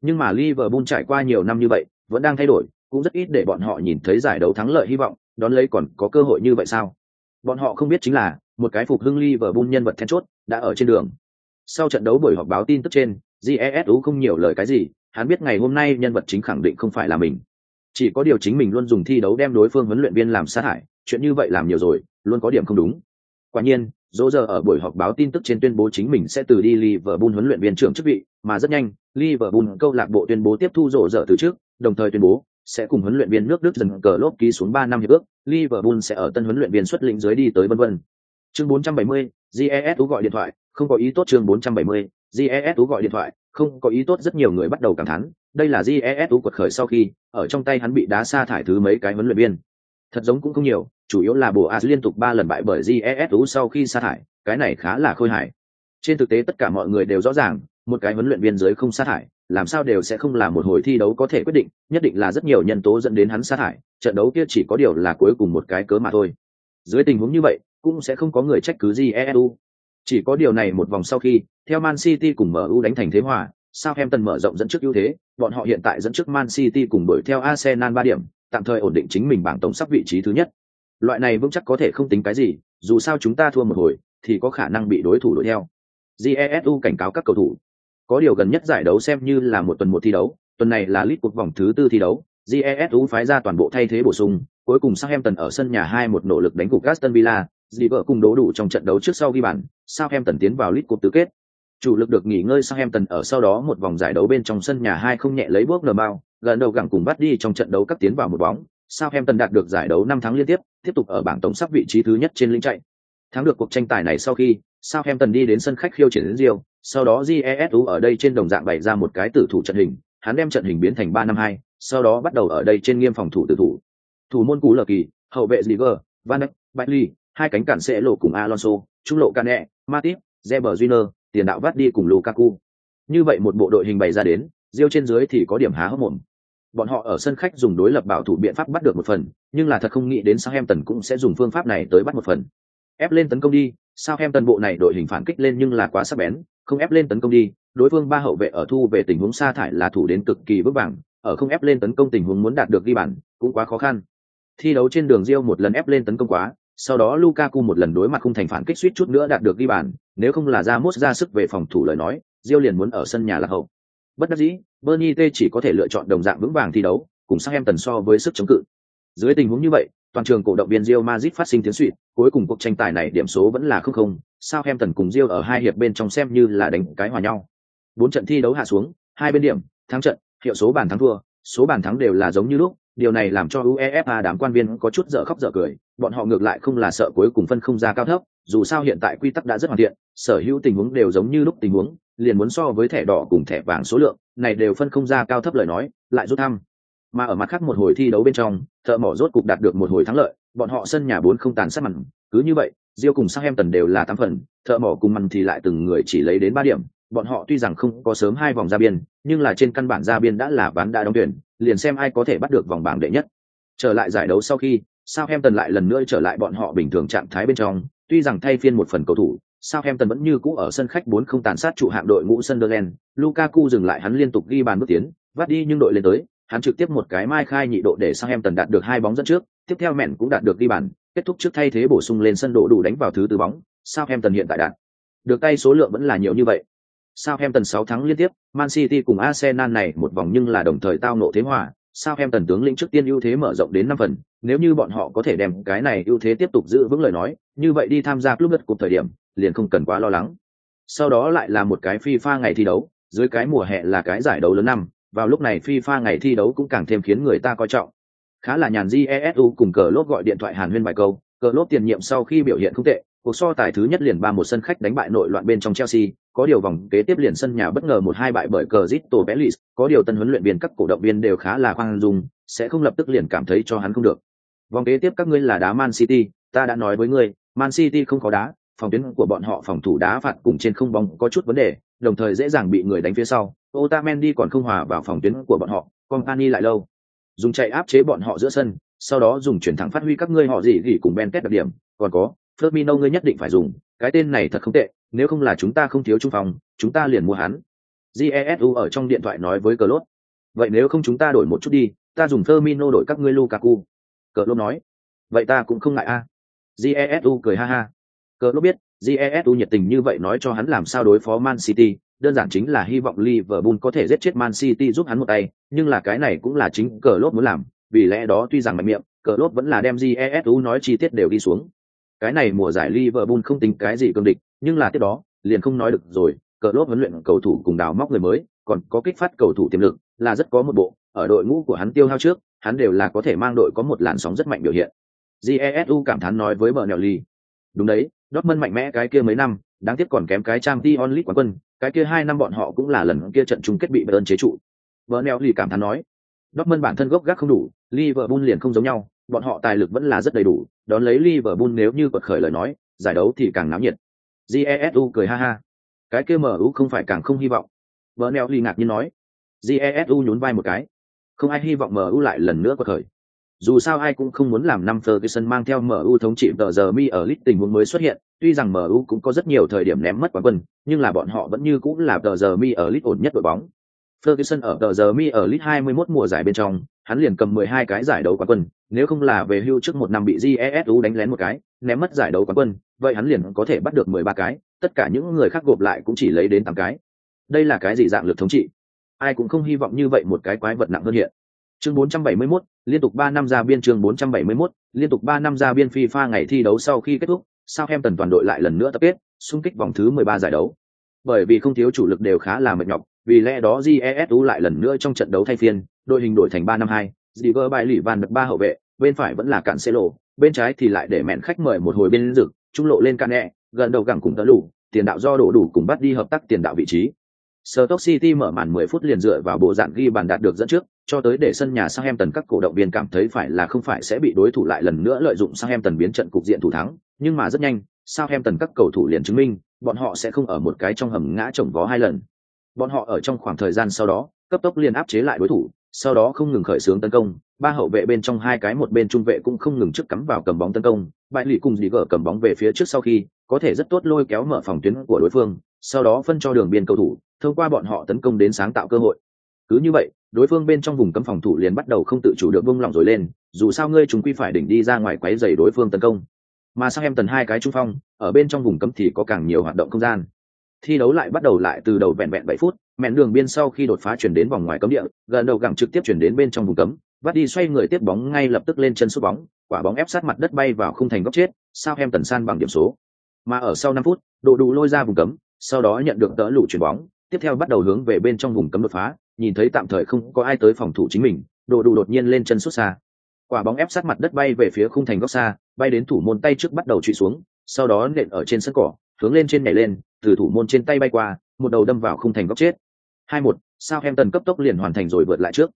Nhưng mà Liverpool trải qua nhiều năm như vậy, vẫn đang thay đổi, cũng rất ít để bọn họ nhìn thấy giải đấu thắng lợi hy vọng, đón lấy còn có cơ hội như vậy sao? Bọn họ không biết chính là, một cái phục hưng Liverpool nhân vật then chốt đã ở trên đường. Sau trận đấu buổi họp báo tin tức trên, GESU không nhiều lời cái gì, hắn biết ngày hôm nay nhân vật chính khẳng định không phải là mình. Chỉ có điều chính mình luôn dùng thi đấu đem đối phương huấn luyện viên làm sát hại, chuyện như vậy làm nhiều rồi, luôn có điểm không đúng. Quả nhiên, dỗ giờ ở buổi họp báo tin tức trên tuyên bố chính mình sẽ từ đi Liverpool huấn luyện viên trưởng chức vị, mà rất nhanh, Liverpool câu lạc bộ tuyên bố tiếp thu dỗ giờ từ trước, đồng thời tuyên bố sẽ cùng huấn luyện viên nước Đức dần cờ lốp ký xuống 3 năm hiệp ước, Liverpool sẽ ở tân huấn luyện viên xuất lĩnh dưới đi tới vân vân. Chương 470, GESU gọi điện thoại, không có ý tốt chương 470, GESU gọi điện thoại, không có ý tốt rất nhiều người bắt đầu cảm thán, đây là GESU quật khởi sau khi, ở trong tay hắn bị đá sa thải thứ mấy cái huấn luyện viên. Thật giống cũng không nhiều, chủ yếu là Boas liên tục ba lần bại bởi GESU sau khi sa thải, cái này khá là khôi hài. Trên thực tế tất cả mọi người đều rõ ràng, một cái huấn luyện viên dưới không sa thải, làm sao đều sẽ không là một hồi thi đấu có thể quyết định, nhất định là rất nhiều nhân tố dẫn đến hắn sa thải, trận đấu kia chỉ có điều là cuối cùng một cái cớ mà thôi. Dưới tình huống như vậy, cũng sẽ không có người trách cứ GESU. Chỉ có điều này một vòng sau khi, theo Man City cùng MU đánh thành thế hòa, Southampton mở rộng dẫn trước ưu thế, bọn họ hiện tại dẫn trước Man City cùng đuổi theo Arsenal 3 điểm, tạm thời ổn định chính mình bảng tổng sắp vị trí thứ nhất. Loại này vững chắc có thể không tính cái gì, dù sao chúng ta thua một hồi, thì có khả năng bị đối thủ đuổi theo. GESU cảnh cáo các cầu thủ. Có điều gần nhất giải đấu xem như là một tuần một thi đấu, tuần này là lít cuộc vòng thứ tư thi đấu, GESU phái ra toàn bộ thay thế bổ sung, cuối cùng Southampton ở sân nhà 2-1 nỗ lực đánh gục Aston Villa, dì vợ cùng đố đủ trong trận đấu trước sau ghi bàn, Southampton tiến vào lít cuộc tứ kết. Chủ lực được nghỉ ngơi Southampton ở sau đó một vòng giải đấu bên trong sân nhà hai không nhẹ lấy bước nở bao, gần đầu gặng cùng bắt đi trong trận đấu cắt tiến vào một bóng. Southampton đạt được giải đấu năm tháng liên tiếp, tiếp tục ở bảng tổng sắp vị trí thứ nhất trên lĩnh chạy. Thắng được cuộc tranh tài này sau khi, Southampton đi đến sân khách khiêu chiến đến Rio, sau đó jesu ở đây trên đồng dạng bày ra một cái tử thủ trận hình hắn đem trận hình biến thành ba năm hai sau đó bắt đầu ở đây trên nghiêm phòng thủ tử thủ thủ môn cú lờ kỳ hậu vệ ziger van Dijk, Bailey, hai cánh cản sẽ lộ cùng alonso trung lộ cane matip zeber tiền đạo vắt đi cùng lukaku. Như vậy một bộ đội hình bày ra đến Diêu trên dưới thì có điểm há hốc mồm. Bọn họ ở sân khách dùng đối lập bảo thủ biện pháp bắt được một phần, nhưng là thật không nghĩ đến Southampton cũng sẽ dùng phương pháp này tới bắt một phần. Ép lên tấn công đi, Southampton bộ này đội hình phản kích lên nhưng là quá sắc bén, không ép lên tấn công đi, đối phương ba hậu vệ ở thu về tình huống sa thải là thủ đến cực kỳ vững vàng, ở không ép lên tấn công tình huống muốn đạt được ghi bàn cũng quá khó khăn. Thi đấu trên đường Diêu một lần ép lên tấn công quá, sau đó Lukaku một lần đối mặt không thành phản kích suýt chút nữa đạt được ghi bàn nếu không là ra mốt ra sức về phòng thủ lời nói, Diêu liền muốn ở sân nhà là hậu. Bất đắc dĩ Bernie T chỉ có thể lựa chọn đồng dạng vững vàng thi đấu, cùng sang em tần so với sức chống cự. Dưới tình huống như vậy, toàn trường cổ động viên Real Madrid phát sinh tiếng suýt cuối cùng cuộc tranh tài này điểm số vẫn là không không sao em tần cùng Real ở hai hiệp bên trong xem như là đánh cái hòa nhau. Bốn trận thi đấu hạ xuống, hai bên điểm, thắng trận, hiệu số bàn thắng thua, số bàn thắng đều là giống như lúc điều này làm cho uefa đám quan viên có chút dở khóc dở cười bọn họ ngược lại không là sợ cuối cùng phân không ra cao thấp dù sao hiện tại quy tắc đã rất hoàn thiện sở hữu tình huống đều giống như lúc tình huống liền muốn so với thẻ đỏ cùng thẻ vàng số lượng này đều phân không ra cao thấp lời nói lại rút thăm. Mà ở mặt khác một hồi thi đấu bên trong thợ mỏ rốt cục đạt được một hồi thắng lợi bọn họ sân nhà bốn không tàn sát mặn cứ như vậy Diêu cùng Southampton đều là tám phần, thợ mỏ cùng mặn thì lại từng người chỉ lấy đến ba điểm, bọn họ tuy rằng không có sớm hai vòng ra biên, nhưng là trên căn bản ra biên đã là ván đã đóng tuyển, liền xem ai có thể bắt được vòng bảng đệ nhất. Trở lại giải đấu sau khi, Southampton lại lần nữa trở lại bọn họ bình thường trạng thái bên trong, tuy rằng thay phiên một phần cầu thủ, Southampton vẫn như cũ ở sân khách 4 không tàn sát trụ hạng đội ngũ Sunderland, Lukaku dừng lại hắn liên tục ghi bàn bước tiến, vắt đi nhưng đội lên tới, hắn trực tiếp một cái mai khai nhị độ để Southampton đạt được hai bóng dẫn trước, tiếp theo mẹn cũng đạt được ghi bàn, kết thúc trước thay thế bổ sung lên sân độ đủ đánh vào thứ tư bóng, Southampton hiện tại đạt được tay số lượng vẫn là nhiều như vậy. Southampton 6 thắng liên tiếp, Man City cùng Arsenal này một vòng nhưng là đồng thời tao nộ thế hòa, Southampton tướng lĩnh trước tiên ưu thế mở rộng đến 5 phần, nếu như bọn họ có thể đem cái này ưu thế tiếp tục giữ vững lời nói, như vậy đi tham gia club đất cùng thời điểm, liền không cần quá lo lắng. Sau đó lại là một cái FIFA ngày thi đấu, dưới cái mùa hè là cái giải đấu lớn năm, vào lúc này FIFA ngày thi đấu cũng càng thêm khiến người ta coi trọng. Khá là nhàn GESU cùng cờ lốt gọi điện thoại Hàn Huyên bài câu, cờ lốt tiền nhiệm sau khi biểu hiện không tệ, cuộc so tài thứ nhất liền ba một sân khách đánh bại nội loạn bên trong Chelsea, có điều vòng kế tiếp liền sân nhà bất ngờ một hai bại bởi cờ Zito có điều tân huấn luyện viên các cổ động viên đều khá là khoan dung, sẽ không lập tức liền cảm thấy cho hắn không được. Vòng kế tiếp các ngươi là đá Man City, ta đã nói với ngươi, Man City không có đá, phòng tuyến của bọn họ phòng thủ đá phạt cùng trên không bóng có chút vấn đề, đồng thời dễ dàng bị người đánh phía sau. Otamendi còn không hòa vào phòng tuyến của bọn họ, Company lại lâu. Dùng chạy áp chế bọn họ giữa sân, sau đó dùng chuyển thẳng phát huy các ngươi họ gì gỉ cùng Ben Kết đặc điểm, còn có, Firmino ngươi nhất định phải dùng, cái tên này thật không tệ, nếu không là chúng ta không thiếu trung phòng, chúng ta liền mua hắn. Jesu ở trong điện thoại nói với Klopp. Vậy nếu không chúng ta đổi một chút đi, ta dùng Firmino đổi các ngươi Lukaku. Klopp nói. Vậy ta cũng không ngại a. À. Jesu cười ha ha. Klopp biết, Jesu nhiệt tình như vậy nói cho hắn làm sao đối phó Man City, đơn giản chính là hy vọng Liverpool có thể giết chết Man City giúp hắn một tay, nhưng là cái này cũng là chính Klopp muốn làm, vì lẽ đó tuy rằng mạnh miệng, Klopp vẫn là đem Jesu nói chi tiết đều đi xuống cái này mùa giải Liverpool không tính cái gì cương địch, nhưng là tiếp đó, liền không nói được rồi, cờ lốt huấn luyện cầu thủ cùng đào móc người mới, còn có kích phát cầu thủ tiềm lực, là rất có một bộ, ở đội ngũ của hắn tiêu hao trước, hắn đều là có thể mang đội có một làn sóng rất mạnh biểu hiện. Jesu cảm thán nói với Bernelli. Đúng đấy, Dortmund mạnh mẽ cái kia mấy năm, đáng tiếc còn kém cái trang Dion League quán quân, cái kia hai năm bọn họ cũng là lần kia trận chung kết bị Bayern chế trụ. Bernelli cảm thán nói. Dortmund bản thân gốc gác không đủ, Liverpool liền không giống nhau, bọn họ tài lực vẫn là rất đầy đủ, đón lấy Liverpool nếu như quật khởi lời nói, giải đấu thì càng náo nhiệt. Jesu cười ha ha. Cái kia MU không phải càng không hy vọng. Bernelli ngạc nhiên nói. Jesu nhún vai một cái. Không ai hy vọng MU lại lần nữa quật khởi. Dù sao ai cũng không muốn làm năm Ferguson mang theo MU thống trị tờ giờ mi ở list tình huống mới xuất hiện, tuy rằng MU cũng có rất nhiều thời điểm ném mất quán quân, nhưng là bọn họ vẫn như cũng là tờ giờ mi ở list ổn nhất đội bóng. Ferguson ở tờ giờ mi ở list 21 mùa giải bên trong, hắn liền cầm 12 cái giải đấu quán quân, nếu không là về hưu trước một năm bị jesu đánh lén một cái ném mất giải đấu quán quân vậy hắn liền có thể bắt được mười ba cái tất cả những người khác gộp lại cũng chỉ lấy đến tám cái. Đây là cái gì dạng lực thống trị? Ai cũng không hy vọng như vậy một cái quái vật nặng hơn hiện. Chương 471, liên tục ba năm ra biên chương 471, liên tục ba năm ra biên FIFA ngày thi đấu sau khi kết thúc, Southampton toàn đội lại lần nữa tập kết, xung kích vòng thứ 13 giải đấu. Bởi vì không thiếu chủ lực đều khá là mệt nhọc, vì lẽ đó GESU lại lần nữa trong trận đấu thay phiên, đội hình đổi thành ba năm 2, Ziver bài lỉ van được ba hậu vệ, bên phải vẫn là cản xe lộ, bên trái thì lại để mẹn khách mời một hồi bên rực, trung lộ lên can nhẹ, gần đầu gẳng cùng tớ đủ tiền đạo do đổ đủ cùng bắt đi hợp tác tiền đạo vị trí. Stoke City mở màn 10 phút liền dựa vào bộ dạng ghi bàn đạt được dẫn trước, cho tới để sân nhà Southampton các cổ động viên cảm thấy phải là không phải sẽ bị đối thủ lại lần nữa lợi dụng Southampton biến trận cục diện thủ thắng, nhưng mà rất nhanh, Southampton các cầu thủ liền chứng minh, bọn họ sẽ không ở một cái trong hầm ngã chồng vó hai lần. Bọn họ ở trong khoảng thời gian sau đó, cấp tốc liền áp chế lại đối thủ, sau đó không ngừng khởi xướng tấn công, ba hậu vệ bên trong hai cái một bên trung vệ cũng không ngừng trước cắm vào cầm bóng tấn công, bại lì cùng dì gỡ cầm bóng về phía trước sau khi, có thể rất tốt lôi kéo mở phòng tuyến của đối phương, sau đó phân cho đường biên cầu thủ, thông qua bọn họ tấn công đến sáng tạo cơ hội. Cứ như vậy, đối phương bên trong vùng cấm phòng thủ liền bắt đầu không tự chủ được vung lỏng rồi lên, dù sao ngươi chúng quy phải đỉnh đi ra ngoài quấy dày đối phương tấn công. Mà sang em tần hai cái trung phong, ở bên trong vùng cấm thì có càng nhiều hoạt động không gian. Thi đấu lại bắt đầu lại từ đầu vẹn vẹn bảy phút, mẹn đường biên sau khi đột phá chuyển đến vòng ngoài cấm địa, gần đầu gẳng trực tiếp chuyển đến bên trong vùng cấm, vắt đi xoay người tiếp bóng ngay lập tức lên chân sút bóng, quả bóng ép sát mặt đất bay vào khung thành góc chết, sao em tần san bằng điểm số. Mà ở sau năm phút, độ đủ lôi ra vùng cấm, sau đó nhận được đỡ lụ chuyển bóng, tiếp theo bắt đầu hướng về bên trong vùng cấm đột phá, nhìn thấy tạm thời không có ai tới phòng thủ chính mình, độ đủ đột nhiên lên chân sút xa. Quả bóng ép sát mặt đất bay về phía khung thành góc xa, bay đến thủ môn tay trước bắt đầu truy xuống, sau đó nện ở trên sân cỏ, hướng lên trên nhảy lên, từ thủ môn trên tay bay qua, một đầu đâm vào khung thành góc chết. hai một, sao em tần cấp tốc liền hoàn thành rồi vượt lại trước.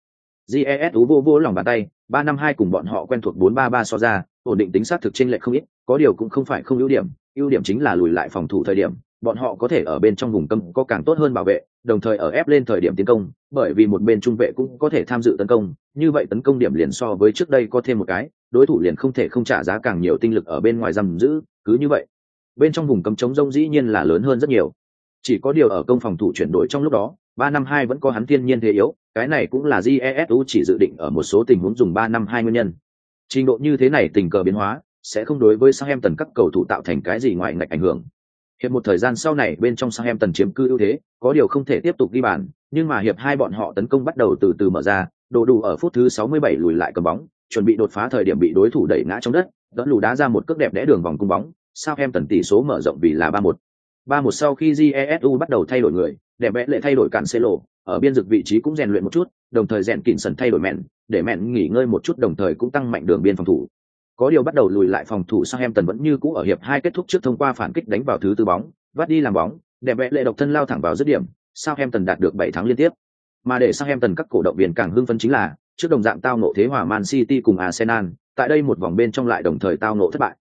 GES vô vô lòng bàn tay, 352 cùng bọn họ quen thuộc 433 so ra, ổn định tính xác thực trên lệ không ít, có điều cũng không phải không ưu điểm, ưu điểm chính là lùi lại phòng thủ thời điểm, bọn họ có thể ở bên trong vùng cấm có càng tốt hơn bảo vệ, đồng thời ở ép lên thời điểm tiến công, bởi vì một bên trung vệ cũng có thể tham dự tấn công, như vậy tấn công điểm liền so với trước đây có thêm một cái, đối thủ liền không thể không trả giá càng nhiều tinh lực ở bên ngoài giam giữ, cứ như vậy, bên trong vùng cấm chống rông dĩ nhiên là lớn hơn rất nhiều. Chỉ có điều ở công phòng thủ chuyển đổi trong lúc đó, 352 vẫn có hắn thiên nhiên thế yếu, cái này cũng là jesu chỉ dự định ở một số tình huống dùng 352 nguyên nhân. Trình độ như thế này tình cờ biến hóa, sẽ không đối với sang em tần các cầu thủ tạo thành cái gì ngoại ngạch ảnh hưởng. Hiệp một thời gian sau này bên trong sang em tần chiếm cư ưu thế, có điều không thể tiếp tục ghi bàn, nhưng mà hiệp hai bọn họ tấn công bắt đầu từ từ mở ra, đồ đủ ở phút thứ 67 lùi lại cầm bóng, chuẩn bị đột phá thời điểm bị đối thủ đẩy ngã trong đất, đỡ lù đá ra một cước đẹp đẽ đường vòng cung bóng, Southampton tỷ số mở rộng vì là 3-1. 3-1 sau khi GESU bắt đầu thay đổi người, đẹp vẽ lệ thay đổi cản xê lộ, ở biên dực vị trí cũng rèn luyện một chút, đồng thời rèn kỉnh sần thay đổi mẹn, để mẹn nghỉ ngơi một chút đồng thời cũng tăng mạnh đường biên phòng thủ. Có điều bắt đầu lùi lại phòng thủ Southampton vẫn như cũ ở hiệp hai kết thúc trước thông qua phản kích đánh vào thứ tư bóng, vắt đi làm bóng, đẹp vẽ lệ độc thân lao thẳng vào dứt điểm, Southampton đạt được 7 thắng liên tiếp. Mà để Southampton các cổ động viên càng hưng phấn chính là, trước đồng dạng tao nộ thế hòa Man City cùng Arsenal, tại đây một vòng bên trong lại đồng thời tao nộ thất bại.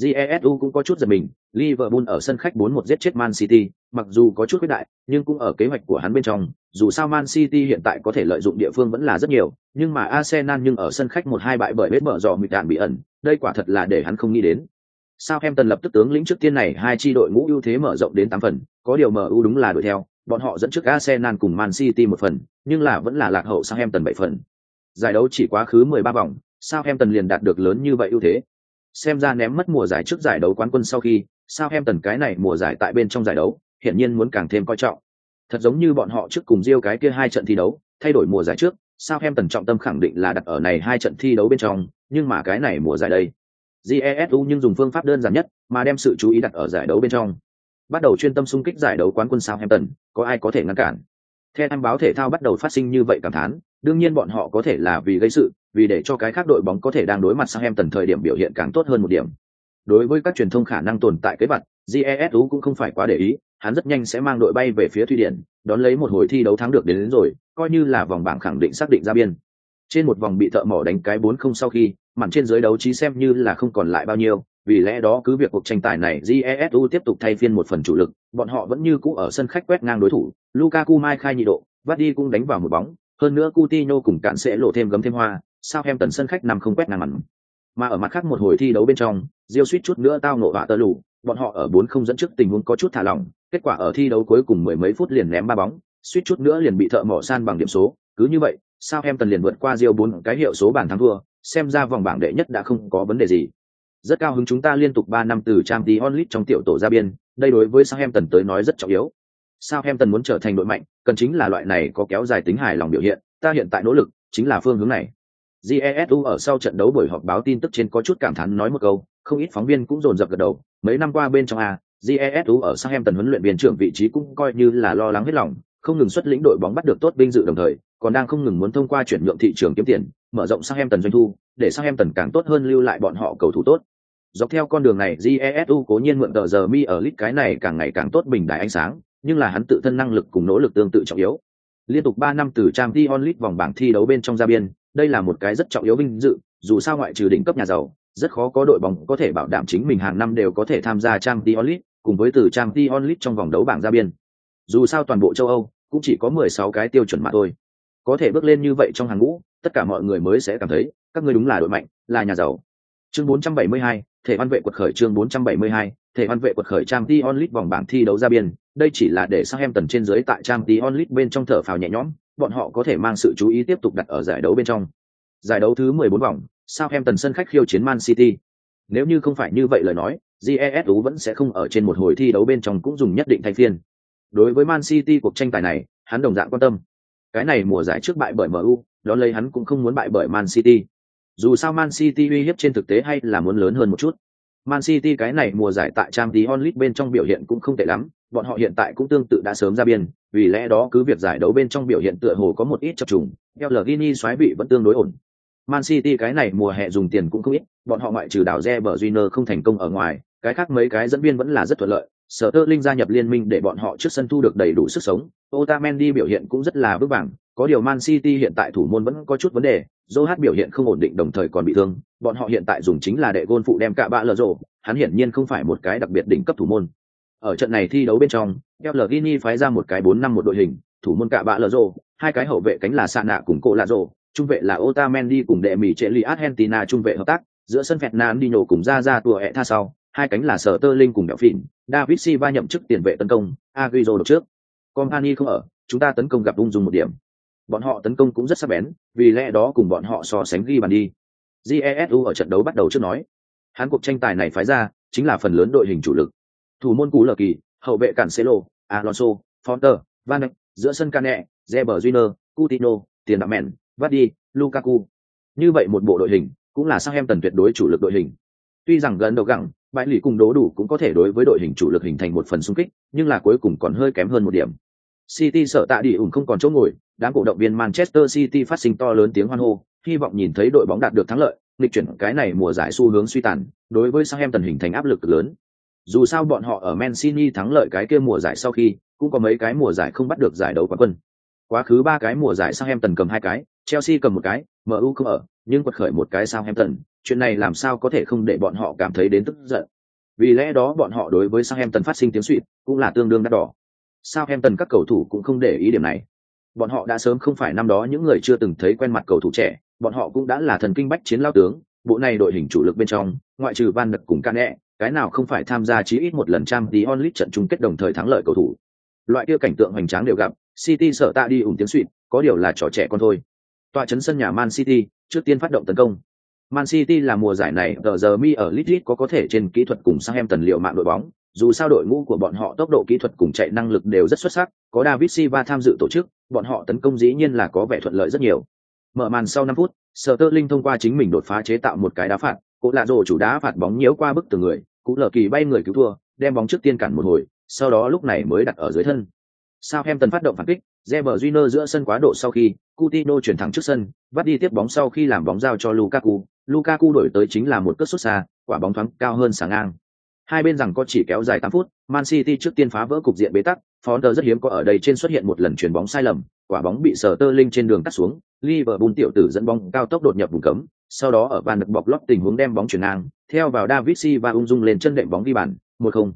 Jesu cũng có chút giật mình, Liverpool ở sân khách 4-1 giết chết Man City, mặc dù có chút quyết đại, nhưng cũng ở kế hoạch của hắn bên trong, dù sao Man City hiện tại có thể lợi dụng địa phương vẫn là rất nhiều, nhưng mà Arsenal nhưng ở sân khách 1-2 bại bởi vết mở dò mịt đạn bị ẩn, đây quả thật là để hắn không nghĩ đến. Southampton lập tức tướng lĩnh trước tiên này hai chi đội ngũ ưu thế mở rộng đến 8 phần, có điều MU đúng là đuổi theo, bọn họ dẫn trước Arsenal cùng Man City một phần, nhưng là vẫn là lạc hậu Southampton 7 phần. Giải đấu chỉ quá khứ 13 vòng, Southampton liền đạt được lớn như vậy ưu thế. Xem ra ném mất mùa giải trước giải đấu quán quân sau khi, sao em tần cái này mùa giải tại bên trong giải đấu, hiển nhiên muốn càng thêm coi trọng. Thật giống như bọn họ trước cùng Rio cái kia hai trận thi đấu, thay đổi mùa giải trước, sao em tần trọng tâm khẳng định là đặt ở này hai trận thi đấu bên trong, nhưng mà cái này mùa giải đây, jesu nhưng dùng phương pháp đơn giản nhất mà đem sự chú ý đặt ở giải đấu bên trong. Bắt đầu chuyên tâm xung kích giải đấu quán quân sao em tần có ai có thể ngăn cản? Theo anh báo thể thao bắt đầu phát sinh như vậy cảm thán đương nhiên bọn họ có thể là vì gây sự vì để cho cái khác đội bóng có thể đang đối mặt sang em tần thời điểm biểu hiện càng tốt hơn một điểm. Đối với các truyền thông khả năng tồn tại kế vật jesu cũng không phải quá để ý hắn rất nhanh sẽ mang đội bay về phía thụy điển đón lấy một hồi thi đấu thắng được đến, đến rồi coi như là vòng bảng khẳng định xác định ra biên. Trên một vòng bị thợ mỏ đánh cái bốn không sau khi màn trên giới đấu trí xem như là không còn lại bao nhiêu vì lẽ đó cứ việc cuộc tranh tài này jesu tiếp tục thay phiên một phần chủ lực bọn họ vẫn như cũ ở sân khách quét ngang đối thủ lukaku mai khai nhị độ Vardy cũng đánh vào một bóng hơn nữa Coutinho cùng cạn sẽ lộ thêm gấm thêm hoa sao em tần sân khách nằm không quét ngang mặn mà ở mặt khác một hồi thi đấu bên trong Diêu suýt chút nữa tao nộ vạ tơ lù bọn họ ở bốn không dẫn trước tình huống có chút thả lỏng kết quả ở thi đấu cuối cùng mười mấy phút liền ném ba bóng suýt chút nữa liền bị thợ mỏ san bằng điểm số cứ như vậy sao em tần liền vượt qua Diêu bốn cái hiệu số bàn thắng thua xem ra vòng bảng đệ nhất đã không có vấn đề gì. Rất cao hứng chúng ta liên tục ba năm từ Champions League trong tiểu tổ ra biên, đây đối với Southampton tới nói rất trọng yếu. Southampton muốn trở thành đội mạnh, cần chính là loại này có kéo dài tính hài lòng biểu hiện, ta hiện tại nỗ lực, chính là phương hướng này. Jesu ở sau trận đấu buổi họp báo tin tức trên có chút cảm thán nói một câu, không ít phóng viên cũng dồn dập gật đầu, mấy năm qua bên trong A, Jesu ở Southampton huấn luyện viên trưởng vị trí cũng coi như là lo lắng hết lòng, không ngừng xuất lĩnh đội bóng bắt được tốt vinh dự đồng thời, còn đang không ngừng muốn thông qua chuyển nhượng thị trường kiếm tiền, mở rộng sang em tần doanh thu, để sang em tần càng tốt hơn lưu lại bọn họ cầu thủ tốt. Dọc theo con đường này Jesu cố nhiên mượn tờ giờ mi ở lit cái này càng ngày càng tốt bình đại ánh sáng, nhưng là hắn tự thân năng lực cùng nỗ lực tương tự trọng yếu. Liên tục ba năm từ Champions League vòng bảng thi đấu bên trong ra biên, đây là một cái rất trọng yếu vinh dự, dù sao ngoại trừ đỉnh cấp nhà giàu, rất khó có đội bóng có thể bảo đảm chính mình hàng năm đều có thể tham gia Champions League, cùng với từ Champions League trong vòng đấu bảng ra biên. Dù sao toàn bộ châu Âu cũng chỉ có 16 cái tiêu chuẩn mà thôi. Có thể bước lên như vậy trong hàng ngũ, tất cả mọi người mới sẽ cảm thấy, các ngươi đúng là đội mạnh, là nhà giàu. Chương 472, thể văn vệ quật khởi chương 472, thể văn vệ quật khởi Champions League vòng bảng thi đấu ra biên, đây chỉ là để Southampton trên dưới tại Champions League bên trong thở phào nhẹ nhõm, bọn họ có thể mang sự chú ý tiếp tục đặt ở giải đấu bên trong. Giải đấu thứ 14 vòng, Southampton sân khách khiêu chiến Man City. Nếu như không phải như vậy lời nói, GESU vẫn sẽ không ở trên một hồi thi đấu bên trong cũng dùng nhất định thay phiên. Đối với Man City cuộc tranh tài này, hắn đồng dạng quan tâm. Cái này mùa giải trước bại bởi MU, đó lấy hắn cũng không muốn bại bởi Man City. Dù sao Man City uy hiếp trên thực tế hay là muốn lớn hơn một chút. Man City cái này mùa giải tại Champions League bên trong biểu hiện cũng không tệ lắm, bọn họ hiện tại cũng tương tự đã sớm ra biên, vì lẽ đó cứ việc giải đấu bên trong biểu hiện tựa hồ có một ít chập trùng, theo Pellegrini xoáy vị vẫn tương đối ổn. Man City cái này mùa hè dùng tiền cũng không ít, bọn họ ngoại trừ đảo re bờ junior không thành công ở ngoài, cái khác mấy cái dẫn viên vẫn là rất thuận lợi. Sở Tơ Linh gia nhập liên minh để bọn họ trước sân thu được đầy đủ sức sống. Otamendi biểu hiện cũng rất là vững vàng, có điều Man City hiện tại thủ môn vẫn có chút vấn đề, Zohat biểu hiện không ổn định đồng thời còn bị thương, bọn họ hiện tại dùng chính là đệ gôn phụ đem cả bạ lờ rổ, hắn hiển nhiên không phải một cái đặc biệt đỉnh cấp thủ môn. Ở trận này thi đấu bên trong, Pellegrini phái ra một cái bốn năm một đội hình, thủ môn cả bạ lờ rổ, hai cái hậu vệ cánh là Sana cùng Cô lạ rổ, trung vệ là Otamendi cùng đệ mì trệ lì Argentina trung vệ hợp tác, giữa sân Fernandinho cùng ra ra tua ẹ tha sau, hai cánh là Sở Tơ Linh cùng Đẹo Phìn, David Silva nhậm chức tiền vệ tấn công, Agüero đột trước. Company không ở, chúng ta tấn công gặp ung dung một điểm. Bọn họ tấn công cũng rất sắc bén, vì lẽ đó cùng bọn họ so sánh ghi bàn đi. Jesu ở trận đấu bắt đầu trước nói, hắn cuộc tranh tài này phái ra chính là phần lớn đội hình chủ lực. Thủ môn cú lờ kỳ, hậu vệ Cancelo, Alonso, Fonter, Van Dijk, giữa sân Cane, Reber Júnior, Coutinho, tiền đạo mèn, Vardy, Lukaku. Như vậy một bộ đội hình, cũng là sang em tần tuyệt đối chủ lực đội hình. Tuy rằng gần đầu gặng, bãi lì cùng đố đủ cũng có thể đối với đội hình chủ lực hình thành một phần xung kích, nhưng là cuối cùng còn hơi kém hơn một điểm. City sợ tạ đi ủng không còn chỗ ngồi, đám cổ động viên Manchester City phát sinh to lớn tiếng hoan hô, hy vọng nhìn thấy đội bóng đạt được thắng lợi, lịch chuyển cái này mùa giải xu hướng suy tàn, đối với Southampton hình thành áp lực lớn. Dù sao bọn họ ở Mancini thắng lợi cái kia mùa giải sau khi, cũng có mấy cái mùa giải không bắt được giải đấu quán quân. Quá khứ ba cái mùa giải Southampton cầm hai cái, Chelsea cầm một cái, MU không ở, nhưng quật khởi một cái Southampton, chuyện này làm sao có thể không để bọn họ cảm thấy đến tức giận. Vì lẽ đó bọn họ đối với Southampton phát sinh tiếng xuýt, cũng là tương đương đắt đỏ. Southampton các cầu thủ cũng không để ý điểm này. Bọn họ đã sớm không phải năm đó những người chưa từng thấy quen mặt cầu thủ trẻ, bọn họ cũng đã là thần kinh bách chiến lao tướng, bộ này đội hình chủ lực bên trong, ngoại trừ Van Đực cùng Kane cái nào không phải tham gia chí ít một lần trang tí onlit trận chung kết đồng thời thắng lợi cầu thủ. Loại kia cảnh tượng hoành tráng đều gặp, City sợ ta đi ủng tiếng suỵt có điều là trò trẻ con thôi. Tọa chấn sân nhà Man City, trước tiên phát động tấn công. Man City là mùa giải này tờ giờ mi ở litrit có có thể trên kỹ thuật cùng sang em tần liệu mạng đội bóng, dù sao đội ngũ của bọn họ tốc độ kỹ thuật cùng chạy năng lực đều rất xuất sắc, có David Silva tham dự tổ chức, bọn họ tấn công dĩ nhiên là có vẻ thuận lợi rất nhiều. Mở màn sau 5 phút, Sterling thông qua chính mình đột phá chế tạo một cái đá phạt, cũng lạ rồ chủ đá phạt bóng nhiễu qua bức tường người, cú lờ kỳ bay người cứu thua, đem bóng trước tiên cản một hồi, sau đó lúc này mới đặt ở dưới thân. Sao em tần phát động phản kích, Reber Júnior giữa sân quá độ sau khi, Coutinho chuyển thẳng trước sân, vắt đi tiếp bóng sau khi làm bóng giao cho Lukaku, Lukaku đổi tới chính là một cất sút xa, quả bóng thoáng cao hơn sáng ngang. Hai bên rằng có chỉ kéo dài 8 phút, Man City trước tiên phá vỡ cục diện bế tắc, Fonter rất hiếm có ở đây trên xuất hiện một lần chuyển bóng sai lầm, quả bóng bị sở tơ linh trên đường cắt xuống, Liverpool tiểu tử dẫn bóng cao tốc đột nhập vùng cấm, sau đó ở bàn được bọc lót tình huống đem bóng chuyển ngang, theo vào David Silva ung dung lên chân đệm bóng ghi bàn, 1-0.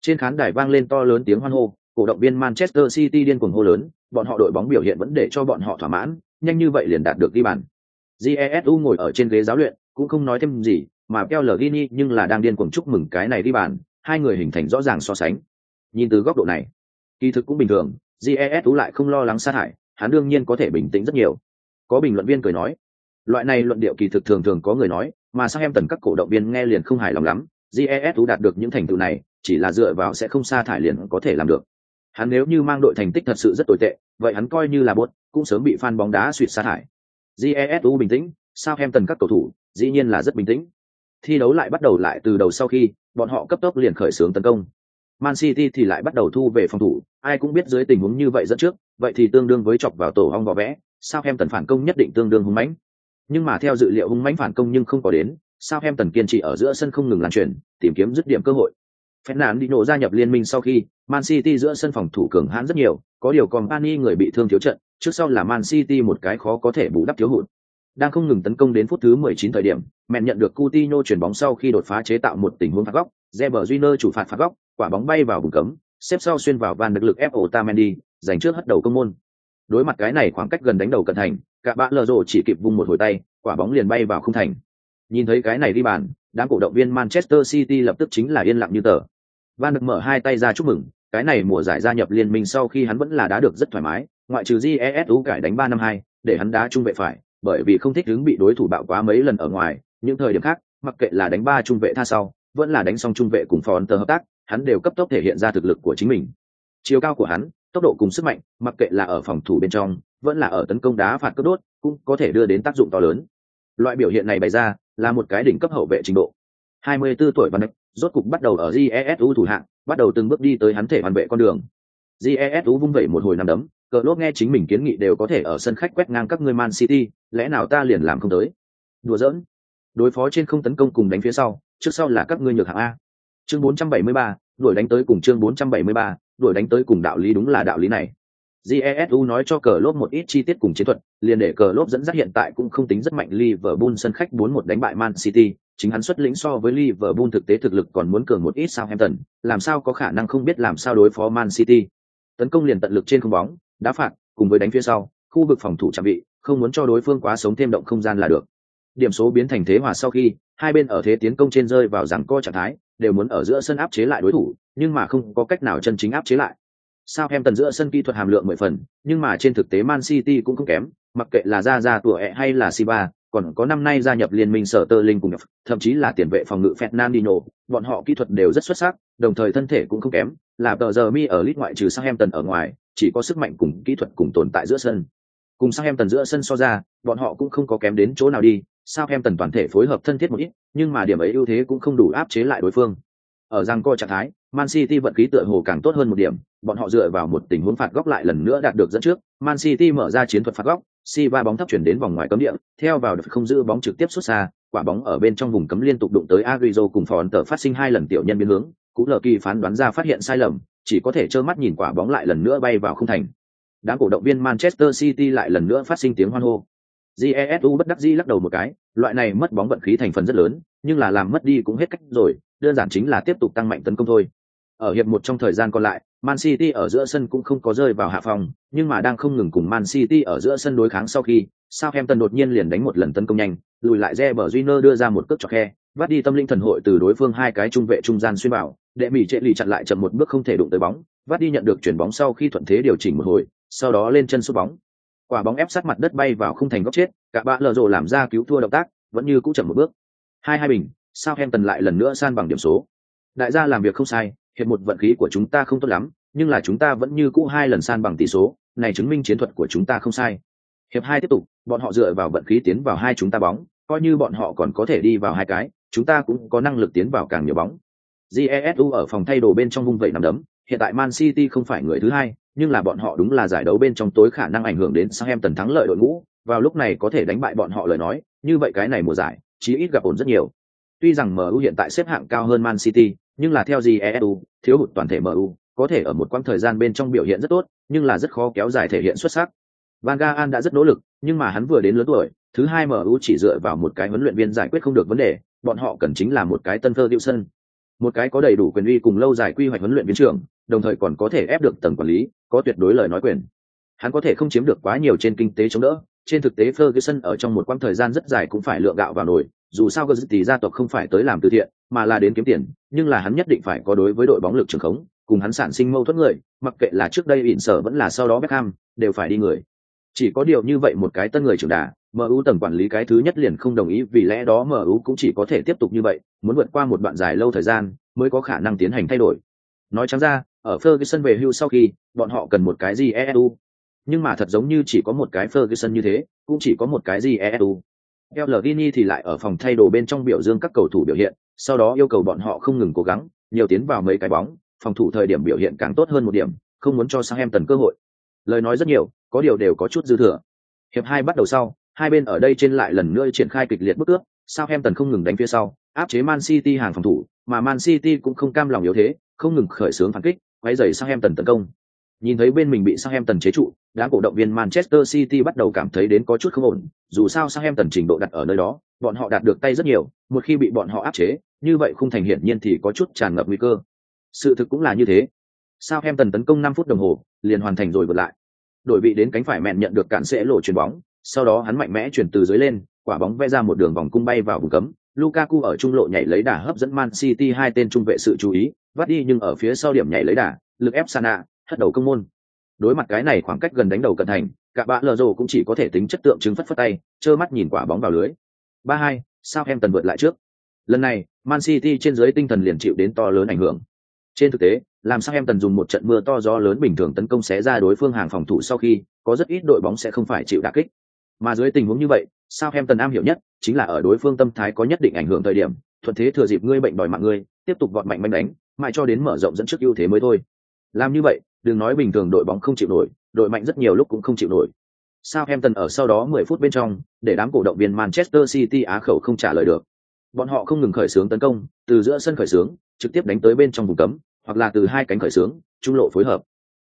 Trên khán đài vang lên to lớn tiếng hoan hô, cổ động viên Manchester City điên cuồng hô lớn, bọn họ đội bóng biểu hiện vẫn để cho bọn họ thỏa mãn, nhanh như vậy liền đạt được ghi bàn. Jesu ngồi ở trên ghế giáo luyện, cũng không nói thêm gì, mà Pellegrini nhưng là đang điên cuồng chúc mừng cái này ghi bàn, hai người hình thành rõ ràng so sánh. Nhìn từ góc độ này, kỳ thực cũng bình thường, Jesu lại không lo lắng sát hại, hắn đương nhiên có thể bình tĩnh rất nhiều. Có bình luận viên cười nói, loại này luận điệu kỳ thực thường thường có người nói, mà sao em tần các cổ động viên nghe liền không hài lòng lắm, Jesu đạt được những thành tựu này, chỉ là dựa vào sẽ không sa thải liền có thể làm được. Hắn nếu như mang đội thành tích thật sự rất tồi tệ, vậy hắn coi như là buốt, cũng sớm bị fan bóng đá suýt sa thải. Jesu bình tĩnh, sao em tần các cầu thủ, dĩ nhiên là rất bình tĩnh. Thi đấu lại bắt đầu lại từ đầu sau khi, bọn họ cấp tốc liền khởi xướng tấn công. Man City thì lại bắt đầu thu về phòng thủ, ai cũng biết dưới tình huống như vậy dẫn trước, vậy thì tương đương với chọc vào tổ ong vỏ vẽ, sao em tần phản công nhất định tương đương hung mãnh. Nhưng mà theo dự liệu hung mãnh phản công nhưng không có đến, sao em tần kiên trì ở giữa sân không ngừng lan truyền, tìm kiếm dứt điểm cơ hội. Fernand đi nổ gia nhập liên minh sau khi, Man City giữa sân phòng thủ cường hãn rất nhiều, có điều còn Pani người bị thương thiếu trận, trước sau là Man City một cái khó có thể bù đắp thiếu hụt. Đang không ngừng tấn công đến phút thứ 19 thời điểm, mẹn nhận được Coutinho chuyển bóng sau khi đột phá chế tạo một tình huống phạt góc, Reber Júnior chủ phạt phạt góc, quả bóng bay vào vùng cấm, xếp sau xuyên vào van lực lực ép Otamendi, giành trước hất đầu công môn. Đối mặt cái này khoảng cách gần đánh đầu cận thành, cả bạn lờ rồ chỉ kịp vung một hồi tay, quả bóng liền bay vào không thành. Nhìn thấy cái này đi bàn, đám cổ động viên Manchester City lập tức chính là yên lặng như tờ. Van được mở hai tay ra chúc mừng, cái này mùa giải gia nhập liên minh sau khi hắn vẫn là đá được rất thoải mái, ngoại trừ jesu cải đánh ba năm hai, để hắn đá trung vệ phải, bởi vì không thích đứng bị đối thủ bạo quá mấy lần ở ngoài, những thời điểm khác, mặc kệ là đánh ba trung vệ tha sau, vẫn là đánh xong trung vệ cùng phòn tờ hợp tác, hắn đều cấp tốc thể hiện ra thực lực của chính mình. Chiều cao của hắn, tốc độ cùng sức mạnh, mặc kệ là ở phòng thủ bên trong, vẫn là ở tấn công đá phạt cướp đốt, cũng có thể đưa đến tác dụng to lớn. Loại biểu hiện này bày ra, là một cái đỉnh cấp hậu vệ trình độ. 24 tuổi Van Dijk, rốt cục bắt đầu ở Jesu thủ hạng, bắt đầu từng bước đi tới hắn thể hoàn vệ con đường. Jesu vung vẩy một hồi năm đấm, cờ lốt nghe chính mình kiến nghị đều có thể ở sân khách quét ngang các người Man City, lẽ nào ta liền làm không tới? Đùa giỡn. Đối phó trên không tấn công cùng đánh phía sau, trước sau là các ngươi nhược hạng a. Chương 473, đuổi đánh tới cùng chương 473, đuổi đánh tới cùng đạo lý đúng là đạo lý này. Jesu nói cho cờ lốp một ít chi tiết cùng chiến thuật, liền để cờ lốp dẫn dắt hiện tại cũng không tính rất mạnh Liverpool sân khách 4-1 đánh bại Man City, chính hắn xuất lĩnh so với Liverpool thực tế thực lực còn muốn cường một ít Southampton, làm sao có khả năng không biết làm sao đối phó Man City. Tấn công liền tận lực trên không bóng, đá phạt, cùng với đánh phía sau, khu vực phòng thủ chạm vị, không muốn cho đối phương quá sống thêm động không gian là được. Điểm số biến thành thế hòa sau khi, hai bên ở thế tiến công trên rơi vào rằng co trạng thái, đều muốn ở giữa sân áp chế lại đối thủ, nhưng mà không có cách nào chân chính áp chế lại. Sao em tần giữa sân kỹ thuật hàm lượng mười phần, nhưng mà trên thực tế Man City cũng không kém, mặc kệ là ra ra tuổi ẹ e hay là Siba, còn có năm nay gia nhập liên minh sở tơ linh cùng nhập, thậm chí là tiền vệ phòng ngự Fernandinho, bọn họ kỹ thuật đều rất xuất sắc, đồng thời thân thể cũng không kém, là tờ giờ mi ở lít ngoại trừ sang em tần ở ngoài, chỉ có sức mạnh cùng kỹ thuật cùng tồn tại giữa sân. Cùng sang em tần giữa sân so ra, bọn họ cũng không có kém đến chỗ nào đi, sao em tần toàn thể phối hợp thân thiết một ít, nhưng mà điểm ấy ưu thế cũng không đủ áp chế lại đối phương. Ở rằng co trạng thái, Man City vận khí tựa hồ càng tốt hơn một điểm, bọn họ dựa vào một tình huống phạt góc lại lần nữa đạt được dẫn trước, Man City mở ra chiến thuật phạt góc, si ba bóng thấp chuyển đến vòng ngoài cấm địa, theo vào được không giữ bóng trực tiếp xuất xa, quả bóng ở bên trong vùng cấm liên tục đụng tới Agüero cùng phòn tờ phát sinh hai lần tiểu nhân biến hướng, cú lờ kỳ phán đoán ra phát hiện sai lầm, chỉ có thể trơ mắt nhìn quả bóng lại lần nữa bay vào không thành. Đám cổ động viên Manchester City lại lần nữa phát sinh tiếng hoan hô. Jesu bất đắc dĩ lắc đầu một cái, loại này mất bóng vận khí thành phần rất lớn, nhưng là làm mất đi cũng hết cách rồi, đơn giản chính là tiếp tục tăng mạnh tấn công thôi. Ở hiệp một trong thời gian còn lại, Man City ở giữa sân cũng không có rơi vào hạ phòng, nhưng mà đang không ngừng cùng Man City ở giữa sân đối kháng sau khi, Southampton đột nhiên liền đánh một lần tấn công nhanh, lùi lại Reber Júnior đưa ra một cước chọc khe, vắt đi tâm linh thần hội từ đối phương hai cái trung vệ trung gian xuyên vào, đệ mỹ trệ lì chặn lại chậm một bước không thể đụng tới bóng, vắt đi nhận được chuyển bóng sau khi thuận thế điều chỉnh một hồi, sau đó lên chân sút bóng. Quả bóng ép sát mặt đất bay vào không thành góc chết, cả bạn lờ rồ làm ra cứu thua động tác, vẫn như cũ chậm một bước. Hai hai bình, Southampton lại lần nữa san bằng điểm số. Đại gia làm việc không sai, Hiện một vận khí của chúng ta không tốt lắm, nhưng là chúng ta vẫn như cũ hai lần san bằng tỷ số, này chứng minh chiến thuật của chúng ta không sai. Hiệp hai tiếp tục, bọn họ dựa vào vận khí tiến vào hai chúng ta bóng, coi như bọn họ còn có thể đi vào hai cái, chúng ta cũng có năng lực tiến vào càng nhiều bóng. Jesu ở phòng thay đồ bên trong vung vẩy nằm đấm, hiện tại Man City không phải người thứ hai, nhưng là bọn họ đúng là giải đấu bên trong tối khả năng ảnh hưởng đến Southampton thắng lợi đội ngũ, vào lúc này có thể đánh bại bọn họ lời nói, như vậy cái này mùa giải, chí ít gặp ổn rất nhiều. Tuy rằng MU hiện tại xếp hạng cao hơn Man City, nhưng là theo gì esu thiếu hụt toàn thể MU, có thể ở một quãng thời gian bên trong biểu hiện rất tốt, nhưng là rất khó kéo dài thể hiện xuất sắc. Van Gaal đã rất nỗ lực, nhưng mà hắn vừa đến lớn tuổi, thứ hai MU chỉ dựa vào một cái huấn luyện viên giải quyết không được vấn đề, bọn họ cần chính là một cái tân Ferguson. Một cái có đầy đủ quyền uy cùng lâu dài quy hoạch huấn luyện viên trưởng, đồng thời còn có thể ép được tầng quản lý, có tuyệt đối lời nói quyền. Hắn có thể không chiếm được quá nhiều trên kinh tế chống đỡ, trên thực tế Ferguson ở trong một quãng thời gian rất dài cũng phải lựa gạo vào nồi, dù sao Gerrity gia tộc không phải tới làm từ thiện, mà là đến kiếm tiền, nhưng là hắn nhất định phải có đối với đội bóng lực trường khống, cùng hắn sản sinh mâu thuẫn người, mặc kệ là trước đây ỉn sở vẫn là sau đó Beckham, đều phải đi người. Chỉ có điều như vậy một cái tân người trưởng đà, MU tầng quản lý cái thứ nhất liền không đồng ý vì lẽ đó MU cũng chỉ có thể tiếp tục như vậy, muốn vượt qua một đoạn dài lâu thời gian mới có khả năng tiến hành thay đổi. Nói trắng ra, ở Ferguson về hưu sau khi, bọn họ cần một cái gì ESU. Nhưng mà thật giống như chỉ có một cái Ferguson như thế, cũng chỉ có một cái gì ESU. Vini thì lại ở phòng thay đồ bên trong biểu dương các cầu thủ biểu hiện, sau đó yêu cầu bọn họ không ngừng cố gắng, nhiều tiến vào mấy cái bóng, phòng thủ thời điểm biểu hiện càng tốt hơn một điểm, không muốn cho sang em tần cơ hội. Lời nói rất nhiều, có điều đều có chút dư thừa. Hiệp hai bắt đầu sau, hai bên ở đây trên lại lần nữa triển khai kịch liệt bước cướp, Southampton không ngừng đánh phía sau, áp chế Man City hàng phòng thủ, mà Man City cũng không cam lòng yếu thế, không ngừng khởi xướng phản kích, quấy rầy Southampton tấn công. Nhìn thấy bên mình bị Southampton chế trụ, đám cổ động viên Manchester City bắt đầu cảm thấy đến có chút không ổn, dù sao Southampton trình độ đặt ở nơi đó, bọn họ đạt được tay rất nhiều, một khi bị bọn họ áp chế, như vậy không thành hiển nhiên thì có chút tràn ngập nguy cơ. Sự thực cũng là như thế. Southampton tấn công 5 phút đồng hồ, liền hoàn thành rồi vượt lại. Đội vị đến cánh phải mẹn nhận được cản sẽ lộ chuyền bóng, sau đó hắn mạnh mẽ chuyển từ dưới lên, quả bóng vẽ ra một đường vòng cung bay vào vùng cấm. Lukaku ở trung lộ nhảy lấy đà hấp dẫn Man City hai tên trung vệ sự chú ý, vắt đi nhưng ở phía sau điểm nhảy lấy đà, lực ép Sana, hất đầu công môn. Đối mặt cái này khoảng cách gần đánh đầu cận thành, cả bạn lờ rồ cũng chỉ có thể tính chất tượng chứng phất phất tay, trơ mắt nhìn quả bóng vào lưới. 3-2, tần vượt lại trước. Lần này, Man City trên dưới tinh thần liền chịu đến to lớn ảnh hưởng. Trên thực tế, làm sao em tần dùng một trận mưa to gió lớn bình thường tấn công xé ra đối phương hàng phòng thủ sau khi có rất ít đội bóng sẽ không phải chịu đả kích mà dưới tình huống như vậy sao em tần am hiểu nhất chính là ở đối phương tâm thái có nhất định ảnh hưởng thời điểm thuận thế thừa dịp ngươi bệnh đòi mạng ngươi tiếp tục vọt mạnh manh đánh mãi cho đến mở rộng dẫn trước ưu thế mới thôi làm như vậy đừng nói bình thường đội bóng không chịu nổi, đội mạnh rất nhiều lúc cũng không chịu nổi. Southampton ở sau đó 10 phút bên trong, để đám cổ động viên manchester city á khẩu không trả lời được. Bọn họ không ngừng khởi xướng tấn công, từ giữa sân khởi xướng, trực tiếp đánh tới bên trong vùng cấm, hoặc là từ hai cánh khởi xướng, trung lộ phối hợp.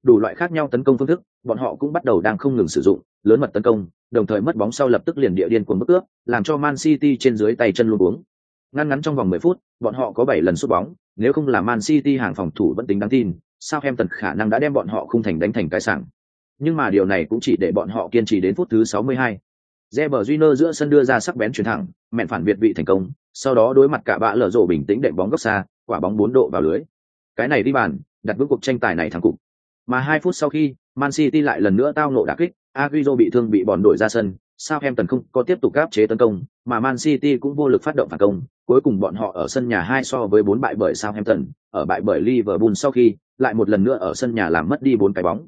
Đủ loại khác nhau tấn công phương thức, bọn họ cũng bắt đầu đang không ngừng sử dụng, lớn mật tấn công, đồng thời mất bóng sau lập tức liền địa điên cuồng bức ước, làm cho man city trên dưới tay chân luôn uống ngăn ngắn trong vòng 10 phút, bọn họ có 7 lần sút bóng, nếu không là man city hàng phòng thủ vẫn tính đáng tin sao em tần khả năng đã đem bọn họ không thành đánh thành cái sảng nhưng mà điều này cũng chỉ để bọn họ kiên trì đến phút thứ 62. Reber Júnior giữa sân đưa ra sắc bén chuyển thẳng, mẹn phản việt vị thành công, sau đó đối mặt cả bạ lở rổ bình tĩnh đệm bóng góc xa, quả bóng bốn độ vào lưới. Cái này đi bàn, đặt vững cuộc tranh tài này thắng cục. Mà hai phút sau khi, Man City lại lần nữa tao nộ đả kích, Agüero bị thương bị bòn đổi ra sân, Southampton không có tiếp tục áp chế tấn công, mà Man City cũng vô lực phát động phản công, cuối cùng bọn họ ở sân nhà hai so với bốn bại bởi Southampton, ở bại bởi Liverpool sau khi, lại một lần nữa ở sân nhà làm mất đi bốn cái bóng.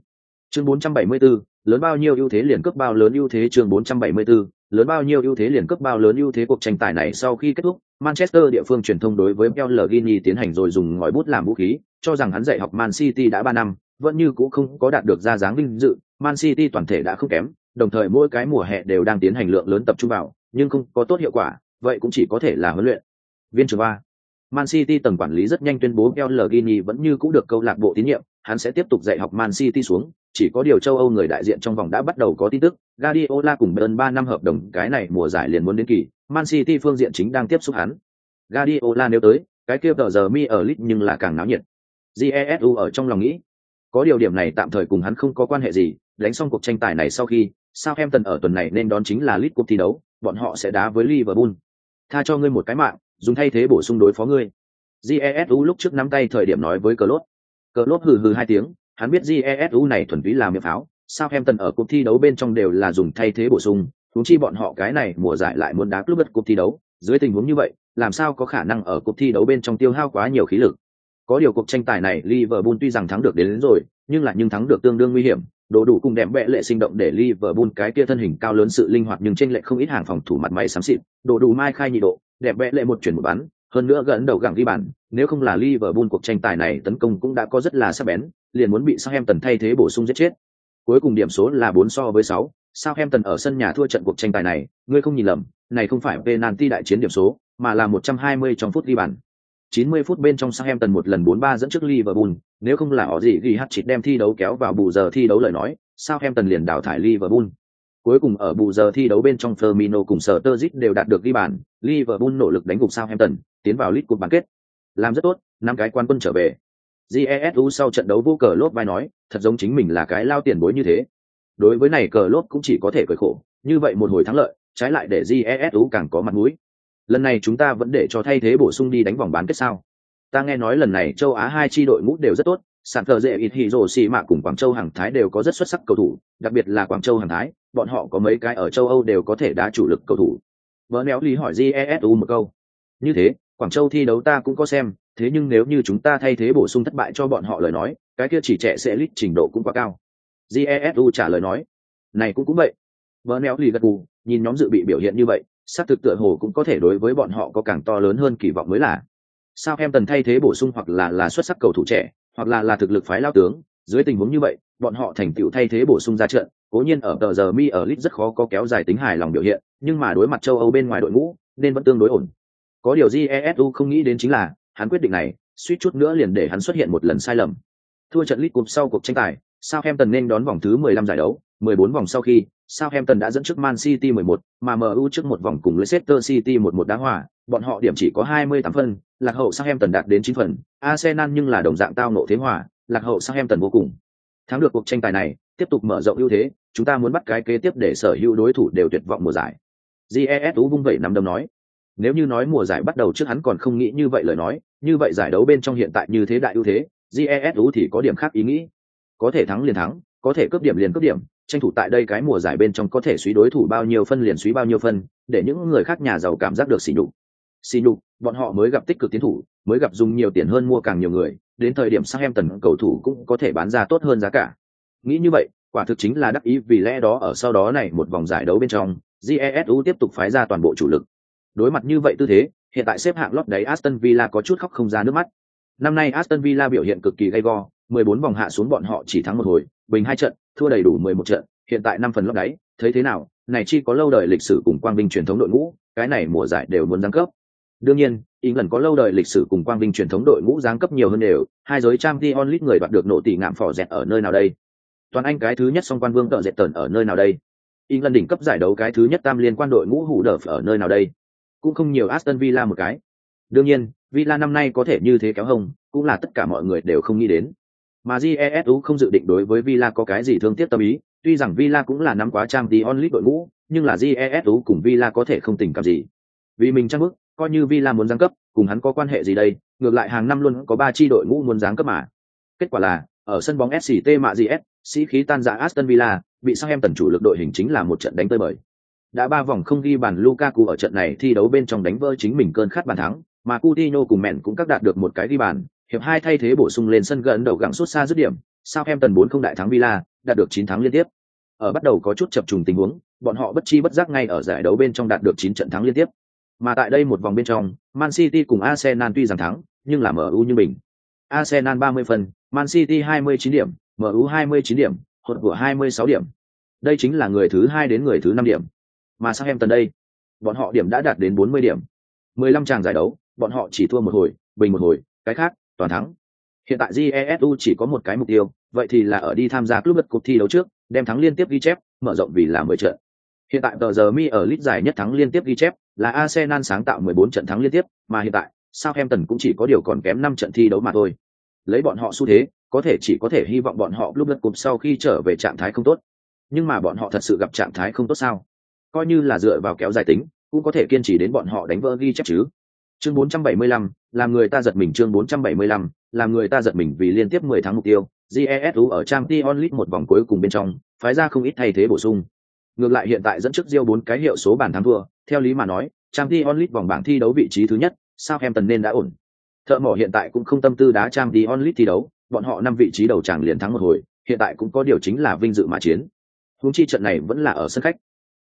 Chương 474, lớn bao nhiêu ưu thế liền cướp bao lớn ưu thế chương 474, lớn bao nhiêu ưu thế liền cướp bao lớn ưu thế cuộc tranh tài này sau khi kết thúc, Manchester địa phương truyền thông đối với Pellegrini tiến hành rồi dùng ngòi bút làm vũ khí, cho rằng hắn dạy học Man City đã ba năm, vẫn như cũ không có đạt được ra dáng vinh dự, Man City toàn thể đã không kém, đồng thời mỗi cái mùa hè đều đang tiến hành lượng lớn tập trung vào, nhưng không có tốt hiệu quả, vậy cũng chỉ có thể là huấn luyện. Viên trưởng ba Man City tầng quản lý rất nhanh tuyên bố Pellegrini vẫn như cũ được câu lạc bộ tín nhiệm, hắn sẽ tiếp tục dạy học Man City xuống, chỉ có điều châu Âu người đại diện trong vòng đã bắt đầu có tin tức, Guardiola cùng Bayern 3 năm hợp đồng cái này mùa giải liền muốn đến kỳ, Man City phương diện chính đang tiếp xúc hắn. Guardiola nếu tới, cái kia tờ giờ mi ở lit nhưng là càng náo nhiệt. Jesu ở trong lòng nghĩ, có điều điểm này tạm thời cùng hắn không có quan hệ gì, đánh xong cuộc tranh tài này sau khi, Southampton ở tuần này nên đón chính là League Cup thi đấu, bọn họ sẽ đá với Liverpool. Tha cho ngươi một cái mạng, dùng thay thế bổ sung đối phó ngươi. Jesu lúc trước nắm tay thời điểm nói với Klopp. Klopp hừ hừ hai tiếng, hắn biết Jesu này thuần túy là miệng pháo, Southampton ở cuộc thi đấu bên trong đều là dùng thay thế bổ sung, huống chi bọn họ cái này mùa giải lại muốn đá club cuộc thi đấu, dưới tình huống như vậy, làm sao có khả năng ở cuộc thi đấu bên trong tiêu hao quá nhiều khí lực. Có điều cuộc tranh tài này Liverpool tuy rằng thắng được đến, đến rồi, nhưng là nhưng thắng được tương đương nguy hiểm, đồ đủ cùng đẹp bẽ lệ sinh động để Liverpool cái kia thân hình cao lớn sự linh hoạt nhưng trên lệ không ít hàng phòng thủ mặt máy xám xịt, đồ đủ mai khai nhị độ, đẹp vẽ lệ một chuyển một bắn, hơn nữa gần đầu gẳng ghi bàn, nếu không là Liverpool cuộc tranh tài này tấn công cũng đã có rất là sắc bén, liền muốn bị Southampton thay thế bổ sung giết chết. Cuối cùng điểm số là 4 so với 6, Southampton ở sân nhà thua trận cuộc tranh tài này, ngươi không nhìn lầm, này không phải penalty đại chiến điểm số, mà là 120 trong phút ghi bàn. 90 phút bên trong Southampton một lần 4-3 dẫn trước Liverpool, nếu không là họ gì ghi hat chít đem thi đấu kéo vào bù giờ thi đấu lời nói, Southampton liền đào thải Liverpool. Cuối cùng ở bù giờ thi đấu bên trong Firmino cùng Sturridge đều đạt được ghi bàn, Liverpool nỗ lực đánh gục Southampton, tiến vào League cuộc bán kết. Làm rất tốt, năm cái quan quân trở về. Jesu sau trận đấu vô cờ lốp vai nói, thật giống chính mình là cái lao tiền bối như thế. Đối với này cờ lốp cũng chỉ có thể cười khổ, như vậy một hồi thắng lợi, trái lại để Jesu càng có mặt mũi. Lần này chúng ta vẫn để cho thay thế bổ sung đi đánh vòng bán kết sao? Ta nghe nói lần này châu Á hai chi đội ngũ đều rất tốt, sản cờ dễ ít hì rồ xì mạ cùng Quảng Châu hàng Thái đều có rất xuất sắc cầu thủ, đặc biệt là Quảng Châu hàng Thái, bọn họ có mấy cái ở châu Âu đều có thể đá chủ lực cầu thủ. Vỡ néo lý hỏi Jesu một câu. Như thế, Quảng Châu thi đấu ta cũng có xem, thế nhưng nếu như chúng ta thay thế bổ sung thất bại cho bọn họ lời nói, cái kia chỉ trẻ sẽ lít trình độ cũng quá cao. Jesu trả lời nói. Này cũng cũng vậy. Vỡ néo Lý gật gù, nhìn nhóm dự bị biểu hiện như vậy, xác thực tựa hồ cũng có thể đối với bọn họ có càng to lớn hơn kỳ vọng mới là. Sao em tần thay thế bổ sung hoặc là là xuất sắc cầu thủ trẻ, hoặc là là thực lực phái lao tướng, dưới tình huống như vậy, bọn họ thành tựu thay thế bổ sung ra trận, cố nhiên ở tờ giờ mi ở lit rất khó có kéo dài tính hài lòng biểu hiện, nhưng mà đối mặt châu Âu bên ngoài đội ngũ, nên vẫn tương đối ổn. Có điều Jesu không nghĩ đến chính là, hắn quyết định này, suýt chút nữa liền để hắn xuất hiện một lần sai lầm. Thua trận lit Cup sau cuộc tranh tài, sao em tần nên đón vòng thứ 15 giải đấu, 14 vòng sau khi, Southampton đã dẫn trước Man City 11, mà MU trước một vòng cùng Leicester City một một đá hòa, bọn họ điểm chỉ có 28 phân, lạc hậu Southampton đạt đến 9 phần, Arsenal nhưng là đồng dạng tao nộ thế hòa, lạc hậu Southampton vô cùng. Thắng được cuộc tranh tài này, tiếp tục mở rộng ưu thế, chúng ta muốn bắt cái kế tiếp để sở hữu đối thủ đều tuyệt vọng mùa giải. GES vung vẩy nắm đấm nói. Nếu như nói mùa giải bắt đầu trước hắn còn không nghĩ như vậy lời nói, như vậy giải đấu bên trong hiện tại như thế đại ưu thế, GES thì có điểm khác ý nghĩ. Có thể thắng liền thắng, có thể cướp điểm liền cướp điểm, tranh thủ tại đây cái mùa giải bên trong có thể suy đối thủ bao nhiêu phân liền suy bao nhiêu phân, để những người khác nhà giàu cảm giác được xỉ nhục. Xỉ nhục, bọn họ mới gặp tích cực tiến thủ, mới gặp dùng nhiều tiền hơn mua càng nhiều người, đến thời điểm sang em tần cầu thủ cũng có thể bán ra tốt hơn giá cả. Nghĩ như vậy, quả thực chính là đắc ý vì lẽ đó ở sau đó này một vòng giải đấu bên trong, Jesu tiếp tục phái ra toàn bộ chủ lực. Đối mặt như vậy tư thế, hiện tại xếp hạng lót đáy Aston Villa có chút khóc không ra nước mắt. Năm nay Aston Villa biểu hiện cực kỳ gay go, 14 vòng hạ xuống bọn họ chỉ thắng một hồi, bình hai trận, thua đầy đủ 11 trận, hiện tại năm phần lót đáy, thấy thế nào, này chi có lâu đời lịch sử cùng quang vinh truyền thống đội ngũ, cái này mùa giải đều muốn giáng cấp. Đương nhiên, England có lâu đời lịch sử cùng quang vinh truyền thống đội ngũ giáng cấp nhiều hơn đều, hai giới Champions League người đoạt được nổ tỷ ngạm phò dẹt ở nơi nào đây? Toàn Anh cái thứ nhất song quan vương tợ dẹt tần ở nơi nào đây? England đỉnh cấp giải đấu cái thứ nhất tam liên quan đội ngũ hủ đở ở nơi nào đây? Cũng không nhiều Aston Villa một cái. Đương nhiên, Villa năm nay có thể như thế kéo hồng, cũng là tất cả mọi người đều không nghĩ đến. Mà Jesu không dự định đối với Villa có cái gì thương tiếc tâm ý, tuy rằng Villa cũng là năm quá trang tí onlit đội ngũ, nhưng là Jesu cùng Villa có thể không tình cảm gì. Vì mình chắc bước, coi như Villa muốn giáng cấp, cùng hắn có quan hệ gì đây, ngược lại hàng năm luôn có ba chi đội ngũ muốn giáng cấp mà. Kết quả là, ở sân bóng SCT mạ GS, sĩ khí tan rã Aston Villa, bị sang em tần chủ lực đội hình chính là một trận đánh tơi bời. Đã ba vòng không ghi bàn Lukaku ở trận này thi đấu bên trong đánh vỡ chính mình cơn khát bàn thắng, mà Coutinho cùng Mèn cũng các đạt được một cái ghi bàn, hiệp hai thay thế bổ sung lên sân gần đầu gặng suốt xa dứt điểm, Southampton 4 không đại thắng Villa, đạt được 9 thắng liên tiếp. Ở bắt đầu có chút chập trùng tình huống, bọn họ bất chi bất giác ngay ở giải đấu bên trong đạt được 9 trận thắng liên tiếp. Mà tại đây một vòng bên trong, Man City cùng Arsenal tuy rằng thắng, nhưng là MU như bình. Arsenal 30 phần, Man City 29 điểm, MU 29 điểm, hột của 26 điểm. Đây chính là người thứ hai đến người thứ năm điểm. Mà Southampton đây, bọn họ điểm đã đạt đến 40 điểm. 15 tràng giải đấu, bọn họ chỉ thua một hồi, bình một hồi, cái khác, toàn thắng. Hiện tại Jesu chỉ có một cái mục tiêu, vậy thì là ở đi tham gia club cuộc thi đấu trước, đem thắng liên tiếp ghi chép, mở rộng vì là 10 trận. Hiện tại tờ giờ mi ở lít giải nhất thắng liên tiếp ghi chép, là Arsenal sáng tạo 14 trận thắng liên tiếp, mà hiện tại, Southampton cũng chỉ có điều còn kém 5 trận thi đấu mà thôi. Lấy bọn họ xu thế, có thể chỉ có thể hy vọng bọn họ club lượt cuộc sau khi trở về trạng thái không tốt. Nhưng mà bọn họ thật sự gặp trạng thái không tốt sao? Coi như là dựa vào kéo dài tính, cũng có thể kiên trì đến bọn họ đánh vỡ ghi chép chứ. Chương 475, làm người ta giật mình chương 475, làm người ta giật mình vì liên tiếp 10 tháng mục tiêu. GESU ở Champions League một vòng cuối cùng bên trong, phái ra không ít thay thế bổ sung. Ngược lại hiện tại dẫn trước Real bốn cái hiệu số bàn thắng thua, theo lý mà nói, Champions League vòng bảng thi đấu vị trí thứ nhất, Southampton nên đã ổn. Thợ mỏ hiện tại cũng không tâm tư đá Champions League thi đấu, bọn họ năm vị trí đầu tràng liền thắng một hồi, hiện tại cũng có điều chính là vinh dự mà chiến. Huống chi trận này vẫn là ở sân khách.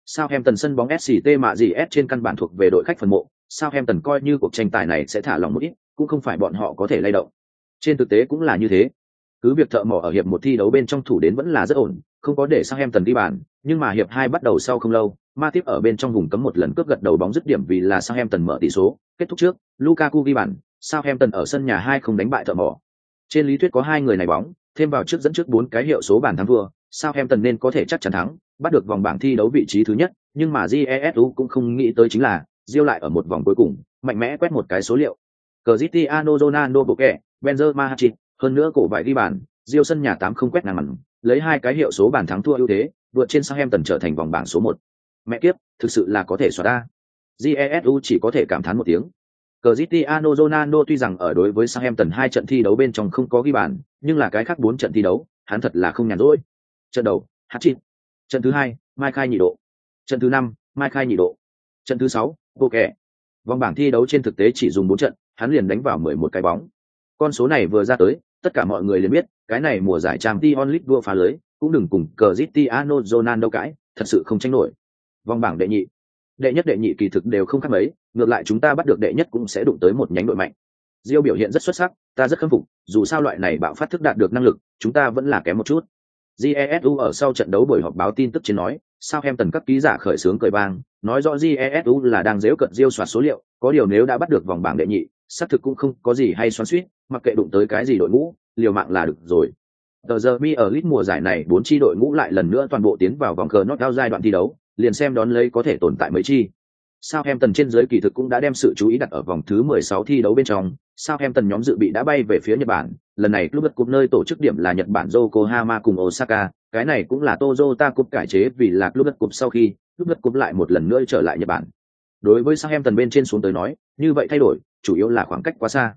Southampton sân bóng SCT mà gì S trên căn bản thuộc về đội khách phần mộ, Sao Hemtần coi như cuộc tranh tài này sẽ thả lòng một ít, cũng không phải bọn họ có thể lay động. Trên thực tế cũng là như thế. Cứ việc thợ mỏ ở hiệp một thi đấu bên trong thủ đến vẫn là rất ổn, không có để Southampton đi bàn, nhưng mà hiệp hai bắt đầu sau không lâu, Ma tiếp ở bên trong vùng cấm một lần cướp gật đầu bóng dứt điểm vì là Southampton mở tỷ số, kết thúc trước, Lukaku ghi bàn, Sao Hemtần ở sân nhà hai không đánh bại thợ mỏ. Trên lý thuyết có hai người này bóng, thêm vào trước dẫn trước bốn cái hiệu số bàn thắng thua, tần nên có thể chắc chắn thắng, bắt được vòng bảng thi đấu vị trí thứ nhất, nhưng mà Jesu cũng không nghĩ tới chính là, Diêu lại ở một vòng cuối cùng, mạnh mẽ quét một cái số liệu. Cristiano Ronaldo bộ kẻ, Benzema hat hơn nữa cổ vải đi bàn, Diêu sân nhà tám không quét ngang mặn, lấy hai cái hiệu số bàn thắng thua ưu thế, vượt trên Southampton trở thành vòng bảng số một. Mẹ kiếp, thực sự là có thể xóa ta. Jesu chỉ có thể cảm thán một tiếng. Cristiano Ronaldo tuy rằng ở đối với Southampton hai trận thi đấu bên trong không có ghi bàn, nhưng là cái khác bốn trận thi đấu, hắn thật là không nhàn rỗi. Trận đầu, hat-trick. Trận thứ hai, Mai Khai nhị độ. Trận thứ năm, Mai Khai nhị độ. Trận thứ sáu, bộ kẻ. Vòng bảng thi đấu trên thực tế chỉ dùng bốn trận, hắn liền đánh vào mười một cái bóng. Con số này vừa ra tới, tất cả mọi người liền biết, cái này mùa giải trang Champions League đua phá lưới, cũng đừng cùng Cristiano Ronaldo cãi, thật sự không tranh nổi. Vòng bảng đệ nhị, đệ nhất đệ nhị kỳ thực đều không khác mấy, ngược lại chúng ta bắt được đệ nhất cũng sẽ đụng tới một nhánh đội mạnh. Diêu biểu hiện rất xuất sắc, ta rất khâm phục, dù sao loại này bạo phát thức đạt được năng lực, chúng ta vẫn là kém một chút jesu ở sau trận đấu buổi họp báo tin tức trên nói, sao em tần các ký giả khởi xướng cười bang, nói rõ jesu là đang dếu cận diêu soạt số liệu, có điều nếu đã bắt được vòng bảng đệ nhị, xác thực cũng không có gì hay xoắn suýt mặc kệ đụng tới cái gì đội ngũ, liều mạng là được rồi tờ giờ mi ở lít mùa giải này bốn chi đội ngũ lại lần nữa toàn bộ tiến vào vòng cờ knockout giai đoạn thi đấu, liền xem đón lấy có thể tồn tại mấy chi Southampton trên dưới kỳ thực cũng đã đem sự chú ý đặt ở vòng thứ 16 thi đấu bên trong. Southampton nhóm dự bị đã bay về phía Nhật Bản, lần này club cup nơi tổ chức điểm là Nhật Bản Yokohama cùng Osaka, cái này cũng là Toyota Cup cải chế vì là club cup sau khi club cup lại một lần nữa trở lại Nhật Bản. Đối với Southampton bên trên xuống tới nói, như vậy thay đổi, chủ yếu là khoảng cách quá xa.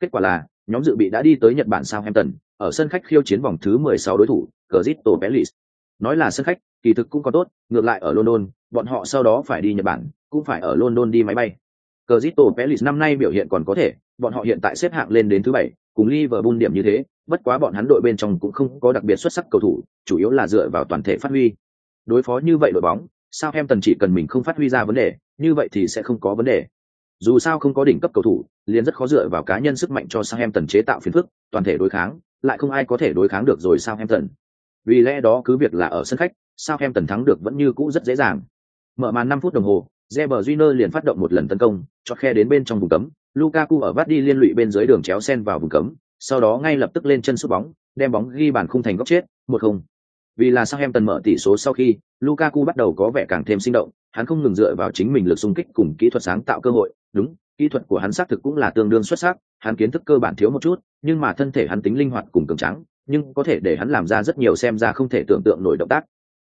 Kết quả là, nhóm dự bị đã đi tới Nhật Bản Southampton, ở sân khách khiêu chiến vòng thứ 16 đối thủ, Crystal Palace. Nói là sân khách, kỳ thực cũng có tốt, ngược lại ở London, bọn họ sau đó phải đi Nhật Bản, cũng phải ở London đi máy bay. Crystal Palace năm nay biểu hiện còn có thể, bọn họ hiện tại xếp hạng lên đến thứ bảy, cùng Liverpool điểm như thế, bất quá bọn hắn đội bên trong cũng không có đặc biệt xuất sắc cầu thủ, chủ yếu là dựa vào toàn thể phát huy. Đối phó như vậy đội bóng, sao em tần chỉ cần mình không phát huy ra vấn đề, như vậy thì sẽ không có vấn đề. Dù sao không có đỉnh cấp cầu thủ, liền rất khó dựa vào cá nhân sức mạnh cho sao em tần chế tạo phiền phức, toàn thể đối kháng, lại không ai có thể đối kháng được rồi sao em tần. Vì lẽ đó cứ việc là ở sân khách, sao em tần thắng được vẫn như cũ rất dễ dàng. Mở màn 5 phút đồng hồ, Reber Júnior liền phát động một lần tấn công, cho khe đến bên trong vùng cấm, Lukaku ở vắt đi liên lụy bên dưới đường chéo sen vào vùng cấm, sau đó ngay lập tức lên chân sút bóng, đem bóng ghi bàn khung thành góc chết, 1-0. Vì là Southampton mở tỷ số sau khi, Lukaku bắt đầu có vẻ càng thêm sinh động, hắn không ngừng dựa vào chính mình lực xung kích cùng kỹ thuật sáng tạo cơ hội, đúng, kỹ thuật của hắn xác thực cũng là tương đương xuất sắc, hắn kiến thức cơ bản thiếu một chút, nhưng mà thân thể hắn tính linh hoạt cùng cường tráng, nhưng có thể để hắn làm ra rất nhiều xem ra không thể tưởng tượng nổi động tác.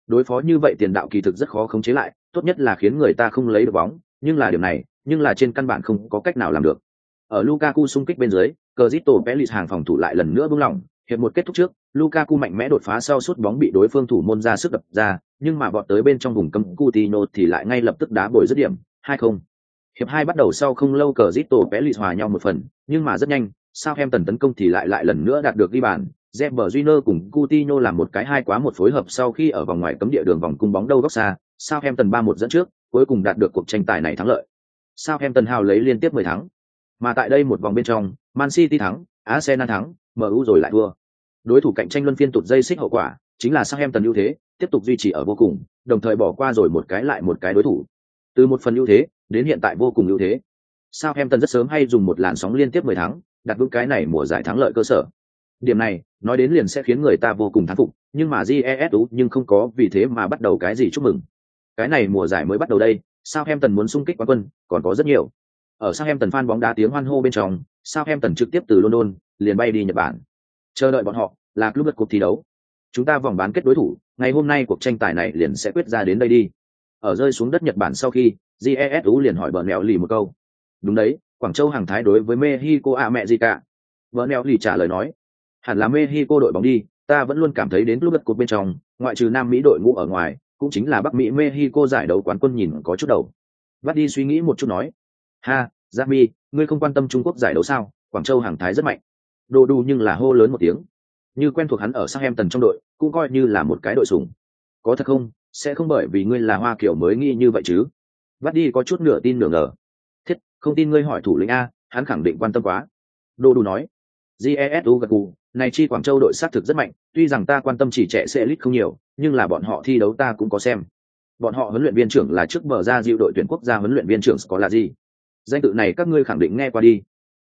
Đối phó như vậy tiền đạo kỳ thực rất khó khống chế lại, tốt nhất là khiến người ta không lấy được bóng, nhưng là điều này, nhưng là trên căn bản không có cách nào làm được. Ở Lukaku xung kích bên dưới, Cristo Pelis hàng phòng thủ lại lần nữa buông lỏng, hiệp một kết thúc trước, Lukaku mạnh mẽ đột phá sau sút bóng bị đối phương thủ môn ra sức đập ra, nhưng mà vọt tới bên trong vùng cấm Coutinho thì lại ngay lập tức đá bồi dứt điểm, 2-0. Hiệp hai bắt đầu sau không lâu Cristo Pelis hòa nhau một phần, nhưng mà rất nhanh, Southampton tấn công thì lại lại lần nữa đạt được ghi bàn, Reber Junior cùng Coutinho làm một cái hai quá một phối hợp sau khi ở vòng ngoài cấm địa đường vòng cung bóng đâu góc xa, Southampton 3-1 dẫn trước, cuối cùng đạt được cuộc tranh tài này thắng lợi. Southampton hào lấy liên tiếp 10 thắng. Mà tại đây một vòng bên trong, Man City thắng, Arsenal thắng, MU rồi lại thua. Đối thủ cạnh tranh luân phiên tụt dây xích hậu quả, chính là Southampton ưu thế, tiếp tục duy trì ở vô cùng, đồng thời bỏ qua rồi một cái lại một cái đối thủ. Từ một phần ưu thế, đến hiện tại vô cùng ưu thế. Southampton rất sớm hay dùng một làn sóng liên tiếp 10 thắng, đặt vững cái này mùa giải thắng lợi cơ sở. Điểm này, nói đến liền sẽ khiến người ta vô cùng thán phục, nhưng mà GESU nhưng không có vì thế mà bắt đầu cái gì chúc mừng. Cái này mùa giải mới bắt đầu đây, Southampton muốn xung kích quán quân, còn có rất nhiều. Ở Southampton fan bóng đá tiếng hoan hô bên trong, Southampton trực tiếp từ London liền bay đi Nhật Bản. Chờ đợi bọn họ là club lượt cuộc thi đấu. Chúng ta vòng bán kết đối thủ, ngày hôm nay cuộc tranh tài này liền sẽ quyết ra đến đây đi. Ở rơi xuống đất Nhật Bản sau khi, GESU liền hỏi bờ nẹo lì một câu. Đúng đấy, Quảng Châu hàng thái đối với Mexico à mẹ gì cả. Bờ nẹo lì trả lời nói, hẳn là Mexico đội bóng đi, ta vẫn luôn cảm thấy đến lúc đất cột bên trong, ngoại trừ Nam Mỹ đội ngũ ở ngoài, cũng chính là Bắc Mỹ Mexico giải đấu quán quân nhìn có chút đầu. Vắt đi suy nghĩ một chút nói, ha, Giami, ngươi không quan tâm Trung Quốc giải đấu sao? Quảng Châu hàng thái rất mạnh. Đồ đu nhưng là hô lớn một tiếng. Như quen thuộc hắn ở sắc em tần trong đội, cũng coi như là một cái đội sùng. Có thật không? Sẽ không bởi vì ngươi là Hoa Kiều mới nghi như vậy chứ? Vắt đi có chút nửa tin nửa ngờ. Thiết, không tin ngươi hỏi thủ lĩnh a, hắn khẳng định quan tâm quá. Đồ đu nói. Jesu gật gù, này chi Quảng Châu đội xác thực rất mạnh, tuy rằng ta quan tâm chỉ trẻ sẽ lít không nhiều, nhưng là bọn họ thi đấu ta cũng có xem. Bọn họ huấn luyện viên trưởng là trước bờ ra diệu đội tuyển quốc gia huấn luyện viên trưởng có là gì? Danh tự này các ngươi khẳng định nghe qua đi.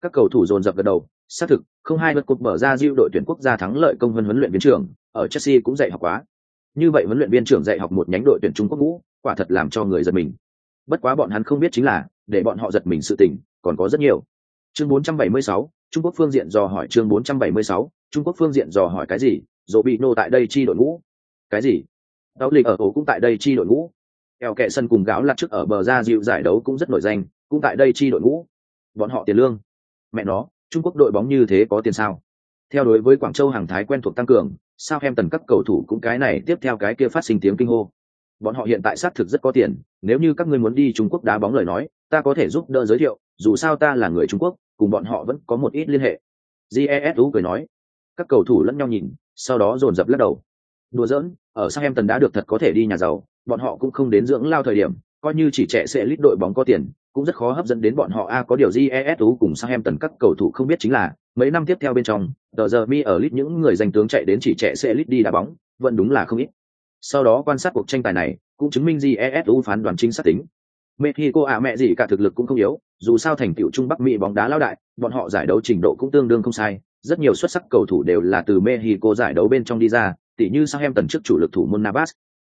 Các cầu thủ dồn dập gật đầu, xác thực, không hai vượt cột bờ ra diệu đội tuyển quốc gia thắng lợi công vân huấn luyện viên trưởng, ở Chelsea cũng dạy học quá. Như vậy huấn luyện viên trưởng dạy học một nhánh đội tuyển Trung Quốc ngũ, quả thật làm cho người giật mình. Bất quá bọn hắn không biết chính là, để bọn họ giật mình sự tình, còn có rất nhiều. Chương 476, Trung Quốc phương diện dò hỏi chương 476, Trung Quốc phương diện dò hỏi cái gì? Dỗ bị nô tại đây chi đội ngũ. Cái gì? Đấu lịch ở ổ cũng tại đây chi đội ngũ. Kèo kệ sân cùng gáo lặt trước ở bờ ra dịu giải đấu cũng rất nổi danh, cũng tại đây chi đội ngũ. Bọn họ tiền lương. Mẹ nó, Trung Quốc đội bóng như thế có tiền sao? Theo đối với Quảng Châu hàng thái quen thuộc tăng cường, sao em tần các cầu thủ cũng cái này tiếp theo cái kia phát sinh tiếng kinh hô. Bọn họ hiện tại xác thực rất có tiền, nếu như các ngươi muốn đi Trung Quốc đá bóng lời nói, ta có thể giúp đỡ giới thiệu, dù sao ta là người Trung Quốc, cùng bọn họ vẫn có một ít liên hệ jesu cười nói các cầu thủ lẫn nhau nhìn sau đó dồn dập lắc đầu đùa giỡn ở sang em tần đã được thật có thể đi nhà giàu bọn họ cũng không đến dưỡng lao thời điểm coi như chỉ trẻ sẽ lít đội bóng có tiền cũng rất khó hấp dẫn đến bọn họ a có điều jesu cùng sang em tần các cầu thủ không biết chính là mấy năm tiếp theo bên trong tờ giờ mi ở lít những người giành tướng chạy đến chỉ trẻ sẽ lít đi đá bóng vẫn đúng là không ít. Sau đó quan sát cuộc tranh tài này, cũng chứng minh Jesu phán đoán chính xác tính. Mexico à mẹ gì cả thực lực cũng không yếu, dù sao thành tựu Trung Bắc Mỹ bóng đá lao đại, bọn họ giải đấu trình độ cũng tương đương không sai, rất nhiều xuất sắc cầu thủ đều là từ Mexico giải đấu bên trong đi ra, tỉ như sang em tần trước chủ lực thủ môn Navas.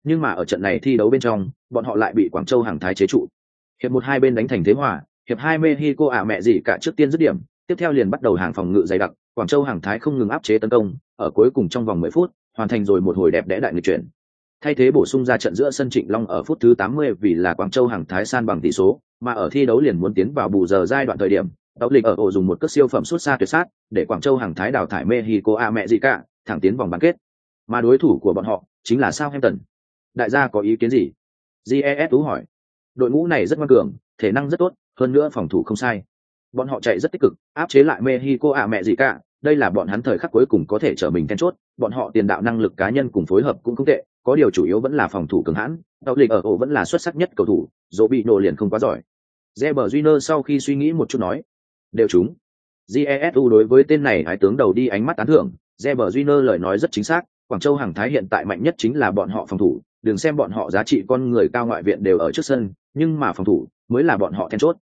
Nhưng mà ở trận này thi đấu bên trong, bọn họ lại bị Quảng Châu hàng thái chế trụ. Hiệp một hai bên đánh thành thế hòa, hiệp hai Mexico à mẹ gì cả trước tiên dứt điểm, tiếp theo liền bắt đầu hàng phòng ngự dày đặc, Quảng Châu hàng thái không ngừng áp chế tấn công, ở cuối cùng trong vòng 10 phút, hoàn thành rồi một hồi đẹp đẽ đại nghịch chuyển. Thay thế bổ sung ra trận giữa sân Trịnh Long ở phút thứ 80 vì là Quảng Châu hàng thái san bằng tỷ số, mà ở thi đấu liền muốn tiến vào bù giờ giai đoạn thời điểm, Đậu lịch ở ổ dùng một cước siêu phẩm xuất xa tuyệt sát, để Quảng Châu hàng thái đào thải Mexico ả mẹ gì cả, thẳng tiến vòng bán kết. Mà đối thủ của bọn họ chính là Southampton. Đại gia có ý kiến gì? GES tú hỏi. Đội ngũ này rất ngoan cường, thể năng rất tốt, hơn nữa phòng thủ không sai. Bọn họ chạy rất tích cực, áp chế lại Mexico à mẹ gì cả, đây là bọn hắn thời khắc cuối cùng có thể trở mình then chốt, bọn họ tiền đạo năng lực cá nhân cùng phối hợp cũng không tệ, có điều chủ yếu vẫn là phòng thủ cường hãn, đạo lịch ở ổ vẫn là xuất sắc nhất cầu thủ, dỗ bị nổ liền không quá giỏi. Reber Junior sau khi suy nghĩ một chút nói, đều chúng. GESU đối với tên này hái tướng đầu đi ánh mắt tán thưởng, Reber Junior lời nói rất chính xác, Quảng Châu hàng thái hiện tại mạnh nhất chính là bọn họ phòng thủ, đừng xem bọn họ giá trị con người cao ngoại viện đều ở trước sân, nhưng mà phòng thủ mới là bọn họ then chốt.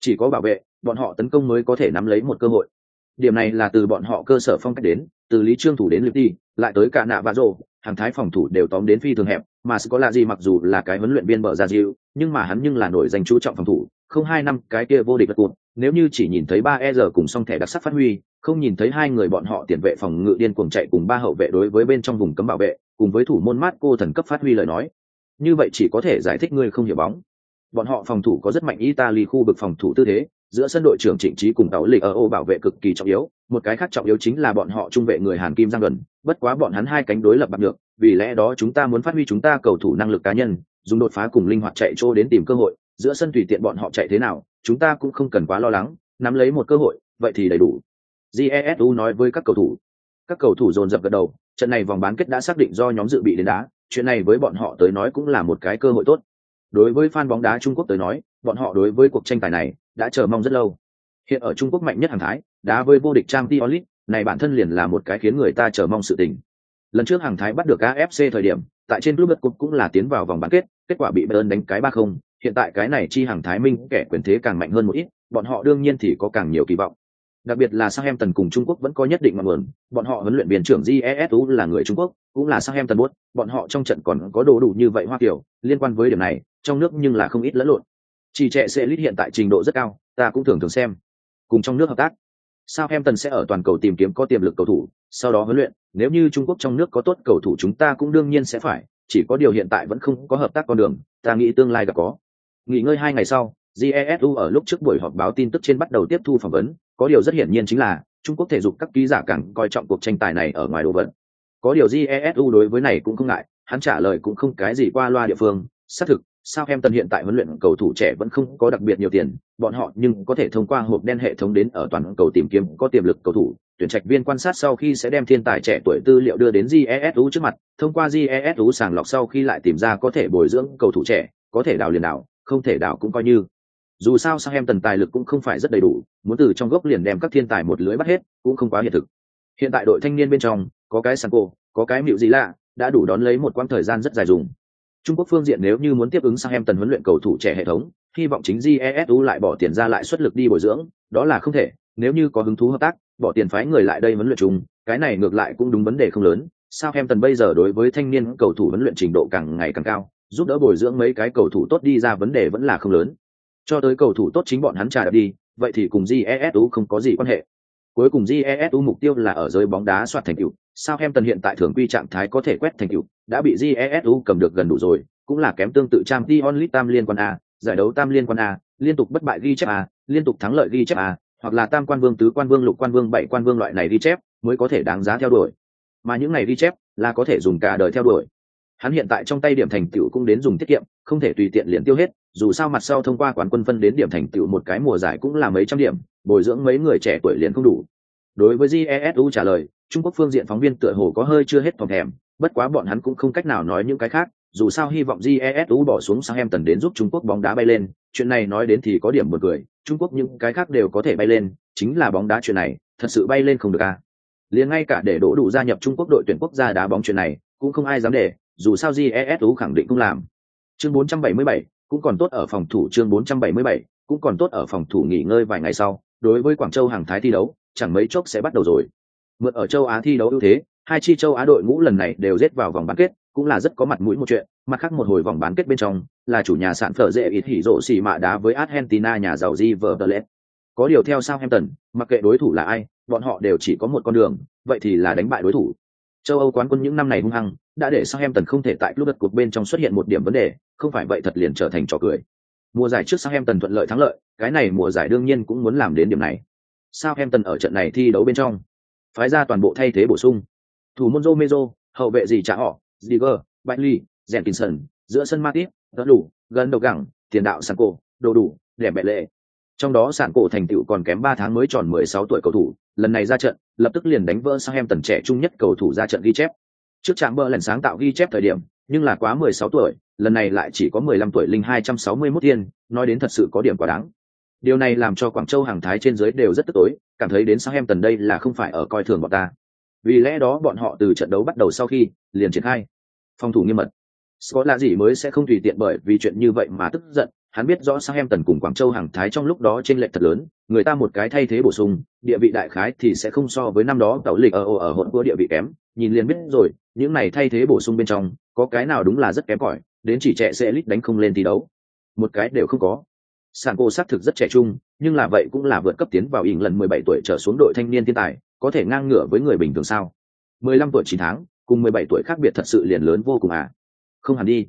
Chỉ có bảo vệ, bọn họ tấn công mới có thể nắm lấy một cơ hội. Điểm này là từ bọn họ cơ sở phong cách đến, từ Lý Trương thủ đến Liệp Đi, lại tới cả nạ và rồ, hàng thái phòng thủ đều tóm đến phi thường hẹp, mà có là gì mặc dù là cái huấn luyện viên bờ ra diệu, nhưng mà hắn nhưng là nổi danh chú trọng phòng thủ, không hai năm cái kia vô địch vật cuộc, nếu như chỉ nhìn thấy ba e giờ cùng song thẻ đặc sắc phát huy, không nhìn thấy hai người bọn họ tiền vệ phòng ngự điên cuồng chạy cùng ba hậu vệ đối với bên trong vùng cấm bảo vệ, cùng với thủ môn mát cô thần cấp phát huy lời nói. Như vậy chỉ có thể giải thích người không hiểu bóng. Bọn họ phòng thủ có rất mạnh Italy khu vực phòng thủ tư thế, giữa sân đội trưởng Trịnh Trí cùng tàu lịch ở ô bảo vệ cực kỳ trọng yếu, một cái khác trọng yếu chính là bọn họ trung vệ người Hàn Kim Giang gần. bất quá bọn hắn hai cánh đối lập bạc được, vì lẽ đó chúng ta muốn phát huy chúng ta cầu thủ năng lực cá nhân, dùng đột phá cùng linh hoạt chạy chỗ đến tìm cơ hội, giữa sân tùy tiện bọn họ chạy thế nào, chúng ta cũng không cần quá lo lắng, nắm lấy một cơ hội, vậy thì đầy đủ. Jesu nói với các cầu thủ. Các cầu thủ dồn dập gật đầu, trận này vòng bán kết đã xác định do nhóm dự bị đến đá, chuyện này với bọn họ tới nói cũng là một cái cơ hội tốt. Đối với fan bóng đá Trung Quốc tới nói, bọn họ đối với cuộc tranh tài này đã chờ mong rất lâu. Hiện ở Trung Quốc mạnh nhất hàng thái, đá với vô địch Trang League, này bản thân liền là một cái khiến người ta chờ mong sự tình. Lần trước hàng thái bắt được AFC thời điểm, tại trên Club Cup cũng là tiến vào vòng bán kết, kết quả bị Bayern đánh cái 3-0, hiện tại cái này chi hàng thái minh kẻ quyền thế càng mạnh hơn một ít, bọn họ đương nhiên thì có càng nhiều kỳ vọng. Đặc biệt là sang em tần cùng Trung Quốc vẫn có nhất định ngọn nguồn, bọn họ huấn luyện viên trưởng Jesu là người Trung Quốc, cũng là sang em tần bút, bọn họ trong trận còn có đồ đủ như vậy Hoa Kiều, liên quan với điểm này, trong nước nhưng là không ít lẫn lộn. Chỉ trẻ sẽ lít hiện tại trình độ rất cao, ta cũng thường thường xem. Cùng trong nước hợp tác, sang em tần sẽ ở toàn cầu tìm kiếm có tiềm lực cầu thủ, sau đó huấn luyện, nếu như Trung Quốc trong nước có tốt cầu thủ chúng ta cũng đương nhiên sẽ phải, chỉ có điều hiện tại vẫn không có hợp tác con đường, ta nghĩ tương lai gặp có. Nghỉ ngơi hai ngày sau, jesu ở lúc trước buổi họp báo tin tức trên bắt đầu tiếp thu phỏng vấn. Có điều rất hiển nhiên chính là trung quốc thể dục các ký giả càng coi trọng cuộc tranh tài này ở ngoài đồ vật. Có điều jesu đối với này cũng không ngại hắn trả lời cũng không cái gì qua loa địa phương. Xác thực sao em tân hiện tại huấn luyện cầu thủ trẻ vẫn không có đặc biệt nhiều tiền bọn họ nhưng có thể thông qua hộp đen hệ thống đến ở toàn cầu tìm kiếm có tiềm lực cầu thủ. Tuyển trạch viên quan sát sau khi sẽ đem thiên tài trẻ tuổi tư liệu đưa đến jesu trước mặt thông qua jesu sàng lọc sau khi lại tìm ra có thể bồi dưỡng cầu thủ trẻ có thể đào liền đào không thể đảo cũng coi như. Dù sao sang em tần tài lực cũng không phải rất đầy đủ, muốn từ trong gốc liền đem các thiên tài một lưới bắt hết, cũng không quá hiện thực. Hiện tại đội thanh niên bên trong, có cái sanko có cái mịu gì lạ đã đủ đón lấy một quãng thời gian rất dài dùng. Trung quốc phương diện nếu như muốn tiếp ứng sang em tần huấn luyện cầu thủ trẻ hệ thống, hy vọng chính jesu lại bỏ tiền ra lại xuất lực đi bồi dưỡng, đó là không thể. Nếu như có hứng thú hợp tác, bỏ tiền phái người lại đây huấn luyện chung, cái này ngược lại cũng đúng vấn đề không lớn. Sao em tần bây giờ đối với thanh niên cầu thủ huấn luyện trình độ càng ngày càng cao giúp đỡ bồi dưỡng mấy cái cầu thủ tốt đi ra vấn đề vẫn là không lớn. Cho tới cầu thủ tốt chính bọn hắn trả đạp đi, vậy thì cùng jesu không có gì quan hệ. Cuối cùng jesu mục tiêu là ở giới bóng đá soạt thành tựu. Sao em tần hiện tại thường quy trạng thái có thể quét thành tựu, đã bị jesu cầm được gần đủ rồi, cũng là kém tương tự trang t onlit tam liên quan a, giải đấu tam liên quan a, liên tục bất bại ghi chép a, liên tục thắng lợi ghi chép a, hoặc là tam quan vương, tứ quan vương, lục quan vương, bảy quan vương loại này ghi chép mới có thể đáng giá theo đuổi. Mà những này ghi chép là có thể dùng cả đời theo đuổi hắn hiện tại trong tay điểm thành tựu cũng đến dùng tiết kiệm không thể tùy tiện liền tiêu hết dù sao mặt sau thông qua quán quân phân đến điểm thành tựu một cái mùa giải cũng là mấy trăm điểm bồi dưỡng mấy người trẻ tuổi liền không đủ. Đối với jesu trả lời trung quốc phương diện phóng viên tựa hồ có hơi chưa hết phòng thèm bất quá bọn hắn cũng không cách nào nói những cái khác dù sao hy vọng jesu bỏ xuống sang em tần đến giúp trung quốc bóng đá bay lên chuyện này nói đến thì có điểm một người trung quốc những cái khác đều có thể bay lên chính là bóng đá chuyện này thật sự bay lên không được à. Liền ngay cả để đỗ đủ gia nhập trung quốc đội tuyển quốc gia đá bóng chuyện này cũng không ai dám để, dù sao GESU khẳng định cũng làm. Chương 477, cũng còn tốt ở phòng thủ chương 477, cũng còn tốt ở phòng thủ nghỉ ngơi vài ngày sau, đối với Quảng Châu hàng thái thi đấu, chẳng mấy chốc sẽ bắt đầu rồi. Mượn ở châu Á thi đấu ưu thế, hai chi châu Á đội ngũ lần này đều giết vào vòng bán kết, cũng là rất có mặt mũi một chuyện, mặt khác một hồi vòng bán kết bên trong, là chủ nhà sản phở dễ ít hỉ rộ xì mạ đá với Argentina nhà giàu Riverdale. Có điều theo Southampton, mặc kệ đối thủ là ai, bọn họ đều chỉ có một con đường, vậy thì là đánh bại đối thủ. Châu Âu quán quân những năm này hung hăng, đã để Southampton không thể tại club đất cuộc bên trong xuất hiện một điểm vấn đề, không phải vậy thật liền trở thành trò cười. Mùa giải trước Southampton thuận lợi thắng lợi, cái này mùa giải đương nhiên cũng muốn làm đến điểm này. Southampton ở trận này thi đấu bên trong, phái ra toàn bộ thay thế bổ sung. Thủ môn Romero, hậu vệ gì trả họ, Ziger, Bailey, Jenkinson, giữa sân Matip, đỡ đủ, gần đầu gẳng, tiền đạo Sanko, đồ đủ, đẹp bệ lệ. Trong đó sàn cổ thành tựu còn kém ba tháng mới tròn 16 tuổi cầu thủ, lần này ra trận, lập tức liền đánh vỡ Southampton trẻ trung nhất cầu thủ ra trận ghi chép. Trước chạm bơ lần sáng tạo ghi chép thời điểm, nhưng là quá 16 tuổi, lần này lại chỉ có 15 tuổi linh 261 tiền, nói đến thật sự có điểm quá đáng. Điều này làm cho Quảng Châu hàng thái trên dưới đều rất tức tối, cảm thấy đến Southampton đây là không phải ở coi thường bọn ta. Vì lẽ đó bọn họ từ trận đấu bắt đầu sau khi liền triển khai phòng thủ nghiêm mật. Scott là gì mới sẽ không tùy tiện bởi vì chuyện như vậy mà tức giận, hắn biết rõ sang em tần cùng Quảng Châu hàng thái trong lúc đó trên lệch thật lớn, người ta một cái thay thế bổ sung, địa vị đại khái thì sẽ không so với năm đó tàu lịch ở ở hỗn của địa vị kém, nhìn liền biết rồi, những này thay thế bổ sung bên trong, có cái nào đúng là rất kém cỏi, đến chỉ trẻ sẽ lít đánh không lên thi đấu. Một cái đều không có. Sàn cô xác thực rất trẻ trung, nhưng là vậy cũng là vượt cấp tiến vào ỉn lần 17 tuổi trở xuống đội thanh niên thiên tài, có thể ngang ngửa với người bình thường sao? 15 tuổi 9 tháng, cùng 17 tuổi khác biệt thật sự liền lớn vô cùng à? Không hẳn đi.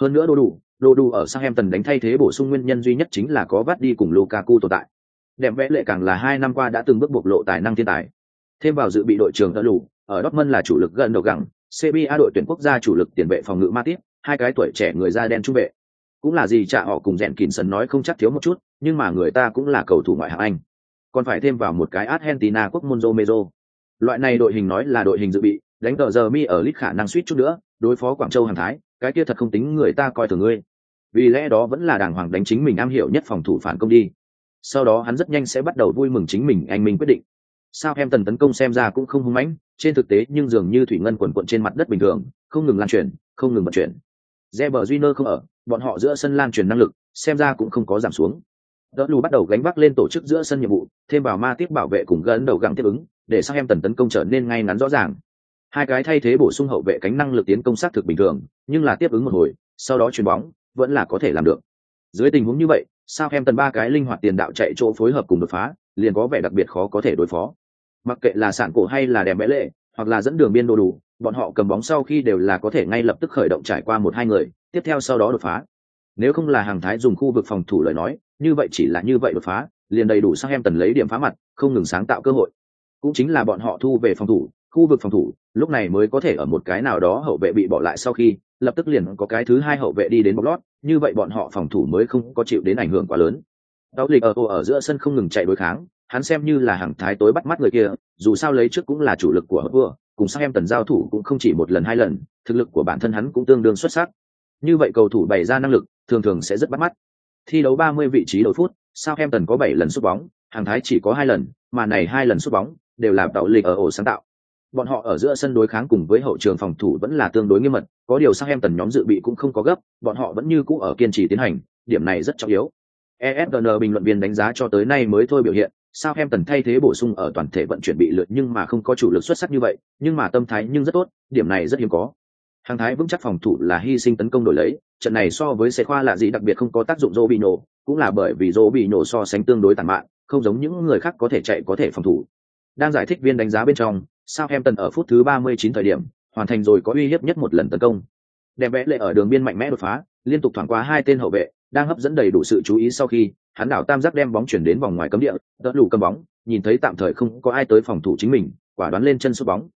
Hơn nữa đô đủ, đồ đủ ở Southampton đánh thay thế bổ sung nguyên nhân duy nhất chính là có vắt đi cùng Lukaku tồn tại. Đẹp vẽ lệ càng là hai năm qua đã từng bước bộc lộ tài năng thiên tài. Thêm vào dự bị đội trưởng đã đủ, ở Dortmund là chủ lực gần đầu gẳng, CBA đội tuyển quốc gia chủ lực tiền vệ phòng ngự Matip, hai cái tuổi trẻ người da đen trung vệ. Cũng là gì trả họ cùng rèn kín sân nói không chắc thiếu một chút, nhưng mà người ta cũng là cầu thủ ngoại hạng Anh. Còn phải thêm vào một cái Argentina quốc môn Mezo. Loại này đội hình nói là đội hình dự bị, đánh tờ giờ mi ở lít khả năng suýt chút nữa, đối phó Quảng Châu hàng thái, cái kia thật không tính người ta coi thường ngươi. Vì lẽ đó vẫn là đàng hoàng đánh chính mình am hiểu nhất phòng thủ phản công đi. Sau đó hắn rất nhanh sẽ bắt đầu vui mừng chính mình anh minh quyết định. Sao em tần tấn công xem ra cũng không hung mãnh, trên thực tế nhưng dường như thủy ngân quần quận trên mặt đất bình thường, không ngừng lan truyền, không ngừng vận chuyển. Reber Júnior không ở, bọn họ giữa sân lan truyền năng lực, xem ra cũng không có giảm xuống. Đỡ lù bắt đầu gánh vác lên tổ chức giữa sân nhiệm vụ, thêm vào ma tiếp bảo vệ cùng gần đầu gặng tiếp ứng, để sang em tần tấn công trở nên ngay ngắn rõ ràng. Hai cái thay thế bổ sung hậu vệ cánh năng lực tiến công sát thực bình thường, nhưng là tiếp ứng một hồi, sau đó chuyền bóng, vẫn là có thể làm được. Dưới tình huống như vậy, sao em tần ba cái linh hoạt tiền đạo chạy chỗ phối hợp cùng đột phá, liền có vẻ đặc biệt khó có thể đối phó. Mặc kệ là sản cổ hay là đèm vẽ lệ hoặc là dẫn đường biên đồ đủ bọn họ cầm bóng sau khi đều là có thể ngay lập tức khởi động trải qua một hai người tiếp theo sau đó đột phá. Nếu không là hàng thái dùng khu vực phòng thủ lời nói như vậy chỉ là như vậy đột phá liền đầy đủ sang em tần lấy điểm phá mặt không ngừng sáng tạo cơ hội. Cũng chính là bọn họ thu về phòng thủ khu vực phòng thủ lúc này mới có thể ở một cái nào đó hậu vệ bị bỏ lại sau khi lập tức liền có cái thứ hai hậu vệ đi đến bóc lót như vậy bọn họ phòng thủ mới không có chịu đến ảnh hưởng quá lớn Đau lịch ở ở giữa sân không ngừng chạy đối kháng, hắn xem như là hàng thái tối bắt mắt người kia, dù sao lấy trước cũng là chủ lực của vua, cùng sang em tần giao thủ cũng không chỉ một lần hai lần, thực lực của bản thân hắn cũng tương đương xuất sắc. Như vậy cầu thủ bày ra năng lực, thường thường sẽ rất bắt mắt. Thi đấu 30 vị trí đầu phút, sao em tần có 7 lần sút bóng, hàng thái chỉ có hai lần, mà này hai lần sút bóng đều là tạo lịch ở ổ sáng tạo. Bọn họ ở giữa sân đối kháng cùng với hậu trường phòng thủ vẫn là tương đối nghiêm mật, có điều sang em tần nhóm dự bị cũng không có gấp, bọn họ vẫn như cũ ở kiên trì tiến hành, điểm này rất trọng yếu. ESPN bình luận viên đánh giá cho tới nay mới thôi biểu hiện, sao em tần thay thế bổ sung ở toàn thể vận chuyển bị lượt nhưng mà không có chủ lực xuất sắc như vậy, nhưng mà tâm thái nhưng rất tốt, điểm này rất hiếm có. Hàng thái vững chắc phòng thủ là hy sinh tấn công đổi lấy, trận này so với xe khoa là gì đặc biệt không có tác dụng dỗ bị nổ, cũng là bởi vì dỗ bị nổ so sánh tương đối tàn mạn, không giống những người khác có thể chạy có thể phòng thủ. Đang giải thích viên đánh giá bên trong, sao em tần ở phút thứ 39 thời điểm, hoàn thành rồi có uy hiếp nhất một lần tấn công. Đẹp vẽ lệ ở đường biên mạnh mẽ đột phá, liên tục thoảng qua hai tên hậu vệ, đang hấp dẫn đầy đủ sự chú ý sau khi hắn đảo tam giác đem bóng chuyển đến vòng ngoài cấm địa đỡ lù cầm bóng nhìn thấy tạm thời không có ai tới phòng thủ chính mình quả đoán lên chân sút bóng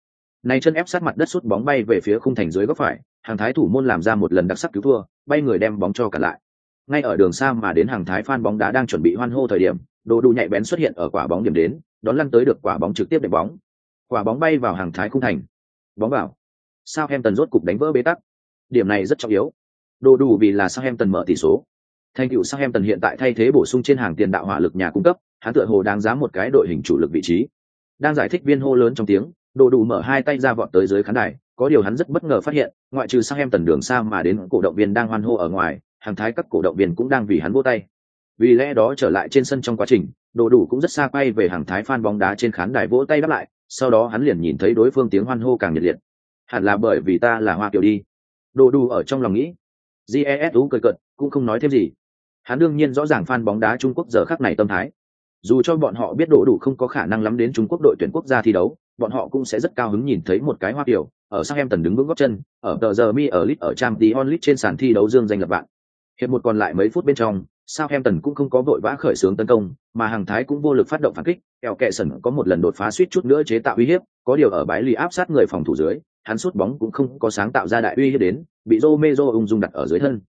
này chân ép sát mặt đất sút bóng bay về phía khung thành dưới góc phải hàng thái thủ môn làm ra một lần đặc sắc cứu thua bay người đem bóng cho cả lại ngay ở đường xa mà đến hàng thái phan bóng đá đang chuẩn bị hoan hô thời điểm đồ đủ nhạy bén xuất hiện ở quả bóng điểm đến đón lăn tới được quả bóng trực tiếp để bóng. Quả bóng bay vào hàng thái khung thành. Bóng vào. Sao em tần rốt cục đánh vỡ bế tắc. Điểm này rất trọng yếu. Đồ đủ vì là sao em tần mở tỷ số. Thành Hem Tần hiện tại thay thế bổ sung trên hàng tiền đạo hỏa lực nhà cung cấp, hắn tựa hồ đáng giá một cái đội hình chủ lực vị trí. Đang giải thích viên hô lớn trong tiếng, Đồ đủ mở hai tay ra vọt tới dưới khán đài, có điều hắn rất bất ngờ phát hiện, ngoại trừ sang em tần đường xa mà đến cổ động viên đang hoan hô ở ngoài, hàng thái các cổ động viên cũng đang vì hắn vỗ tay. Vì lẽ đó trở lại trên sân trong quá trình, đồ đủ cũng rất xa quay về hàng thái fan bóng đá trên khán đài vỗ tay đáp lại, sau đó hắn liền nhìn thấy đối phương tiếng hoan hô càng nhiệt liệt. Hẳn là bởi vì ta là Hoa Kiều đi. Đồ đủ ở trong lòng nghĩ. Jesu cười cợt, cũng không nói thêm gì. Hắn đương nhiên rõ ràng fan bóng đá Trung Quốc giờ khắc này tâm thái. Dù cho bọn họ biết đồ đủ không có khả năng lắm đến Trung Quốc đội tuyển quốc gia thi đấu, bọn họ cũng sẽ rất cao hứng nhìn thấy một cái Hoa Kiều ở sang em tần đứng vững góc chân, ở tờ giờ mi ở lit ở trang tí onlit trên sàn thi đấu dương danh lập bạn. Hiệp một còn lại mấy phút bên trong, Sao em tần cũng không có vội vã khởi xướng tấn công, mà hàng thái cũng vô lực phát động phản kích, kẹo kẹ sần có một lần đột phá suýt chút nữa chế tạo uy hiếp, có điều ở bãi lì áp sát người phòng thủ dưới, hắn sút bóng cũng không có sáng tạo ra đại uy hiếp đến, bị Romero ung dung đặt ở dưới thân.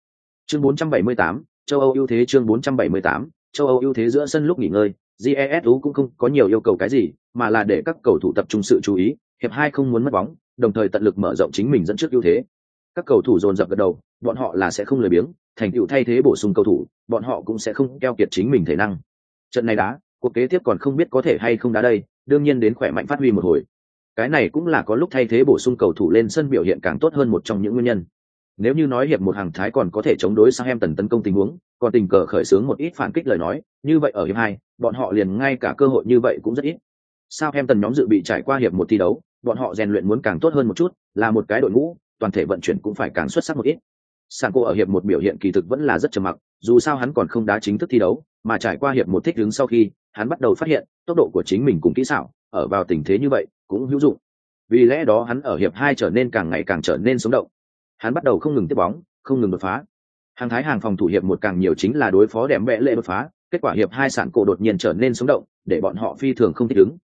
Chương 478, châu Âu ưu thế chương 478, châu Âu ưu thế giữa sân lúc nghỉ ngơi, GESU cũng không có nhiều yêu cầu cái gì, mà là để các cầu thủ tập trung sự chú ý, hiệp hai không muốn mất bóng, đồng thời tận lực mở rộng chính mình dẫn trước ưu thế. Các cầu thủ dồn dập gật đầu, bọn họ là sẽ không lười biếng, thành tựu thay thế bổ sung cầu thủ, bọn họ cũng sẽ không keo kiệt chính mình thể năng. Trận này đá, cuộc kế tiếp còn không biết có thể hay không đá đây, đương nhiên đến khỏe mạnh phát huy một hồi. Cái này cũng là có lúc thay thế bổ sung cầu thủ lên sân biểu hiện càng tốt hơn một trong những nguyên nhân. Nếu như nói hiệp một hàng thái còn có thể chống đối sang em tần tấn công tình huống, còn tình cờ khởi xướng một ít phản kích lời nói, như vậy ở hiệp hai, bọn họ liền ngay cả cơ hội như vậy cũng rất ít. Sao em tần nhóm dự bị trải qua hiệp một thi đấu, bọn họ rèn luyện muốn càng tốt hơn một chút, là một cái đội ngũ, toàn thể vận chuyển cũng phải càng xuất sắc một ít. Sàn cô ở hiệp một biểu hiện kỳ thực vẫn là rất trầm mặc, dù sao hắn còn không đá chính thức thi đấu, mà trải qua hiệp một thích đứng sau khi, hắn bắt đầu phát hiện tốc độ của chính mình cùng kỹ xảo, ở vào tình thế như vậy cũng hữu dụng. Vì lẽ đó hắn ở hiệp hai trở nên càng ngày càng trở nên sống động. Hắn bắt đầu không ngừng tiếp bóng, không ngừng đột phá. Hàng thái hàng phòng thủ hiệp một càng nhiều chính là đối phó đệm bẽ lệ đột phá, kết quả hiệp hai sản cổ đột nhiên trở nên sống động, để bọn họ phi thường không thích ứng.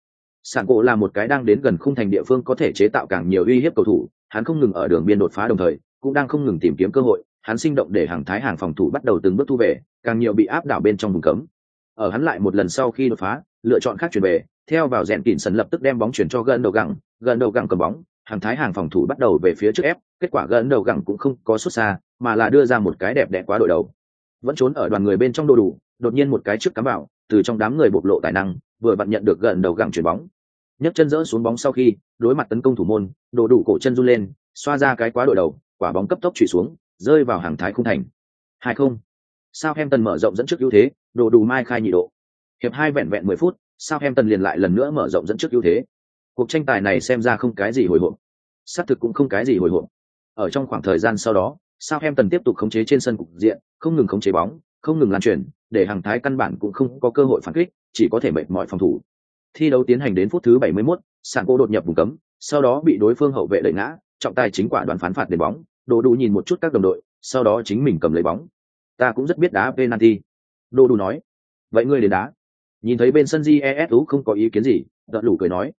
Sản cổ là một cái đang đến gần khung thành địa phương có thể chế tạo càng nhiều uy hiếp cầu thủ, hắn không ngừng ở đường biên đột phá đồng thời, cũng đang không ngừng tìm kiếm cơ hội, hắn sinh động để hàng thái hàng phòng thủ bắt đầu từng bước thu về, càng nhiều bị áp đảo bên trong vùng cấm. Ở hắn lại một lần sau khi đột phá, lựa chọn khác chuyển về, theo vào rèn tỉn sân lập tức đem bóng chuyển cho gần đầu gẳng gần đầu gẳng cầm bóng, hàng thái hàng phòng thủ bắt đầu về phía trước ép, kết quả gần đầu gẳng cũng không có xuất xa, mà là đưa ra một cái đẹp đẽ quá đội đầu. Vẫn trốn ở đoàn người bên trong đồ đủ, đột nhiên một cái trước cắm vào, từ trong đám người bộc lộ tài năng, vừa vặn nhận được gần đầu gẳng chuyển bóng. nhấc chân dỡ xuống bóng sau khi, đối mặt tấn công thủ môn, đồ đủ cổ chân run lên, xoa ra cái quá đội đầu, quả bóng cấp tốc chủy xuống, rơi vào hàng thái khung thành. Hai không. Southampton mở rộng dẫn trước ưu thế, đồ đủ mai khai nhị độ. Hiệp hai vẹn vẹn mười phút, Southampton liền lại lần nữa mở rộng dẫn trước ưu thế. Cuộc tranh tài này xem ra không cái gì hồi hộp. sát thực cũng không cái gì hồi hộp. Ở trong khoảng thời gian sau đó, Southampton tiếp tục khống chế trên sân cục diện, không ngừng khống chế bóng, không ngừng lan truyền, để hàng thái căn bản cũng không có cơ hội phản kích, chỉ có thể mệt mỏi phòng thủ. Thi đấu tiến hành đến phút thứ 71, Sàn cô đột nhập vùng cấm, sau đó bị đối phương hậu vệ đẩy ngã, trọng tài chính quả đoán phán phạt đền bóng, Đồ Đủ nhìn một chút các đồng đội, sau đó chính mình cầm lấy bóng. Ta cũng rất biết đá penalty. Đồ Đủ nói. Vậy ngươi đến đá. Nhìn thấy bên sân GESU không có ý kiến gì, Đợt Lũ cười nói.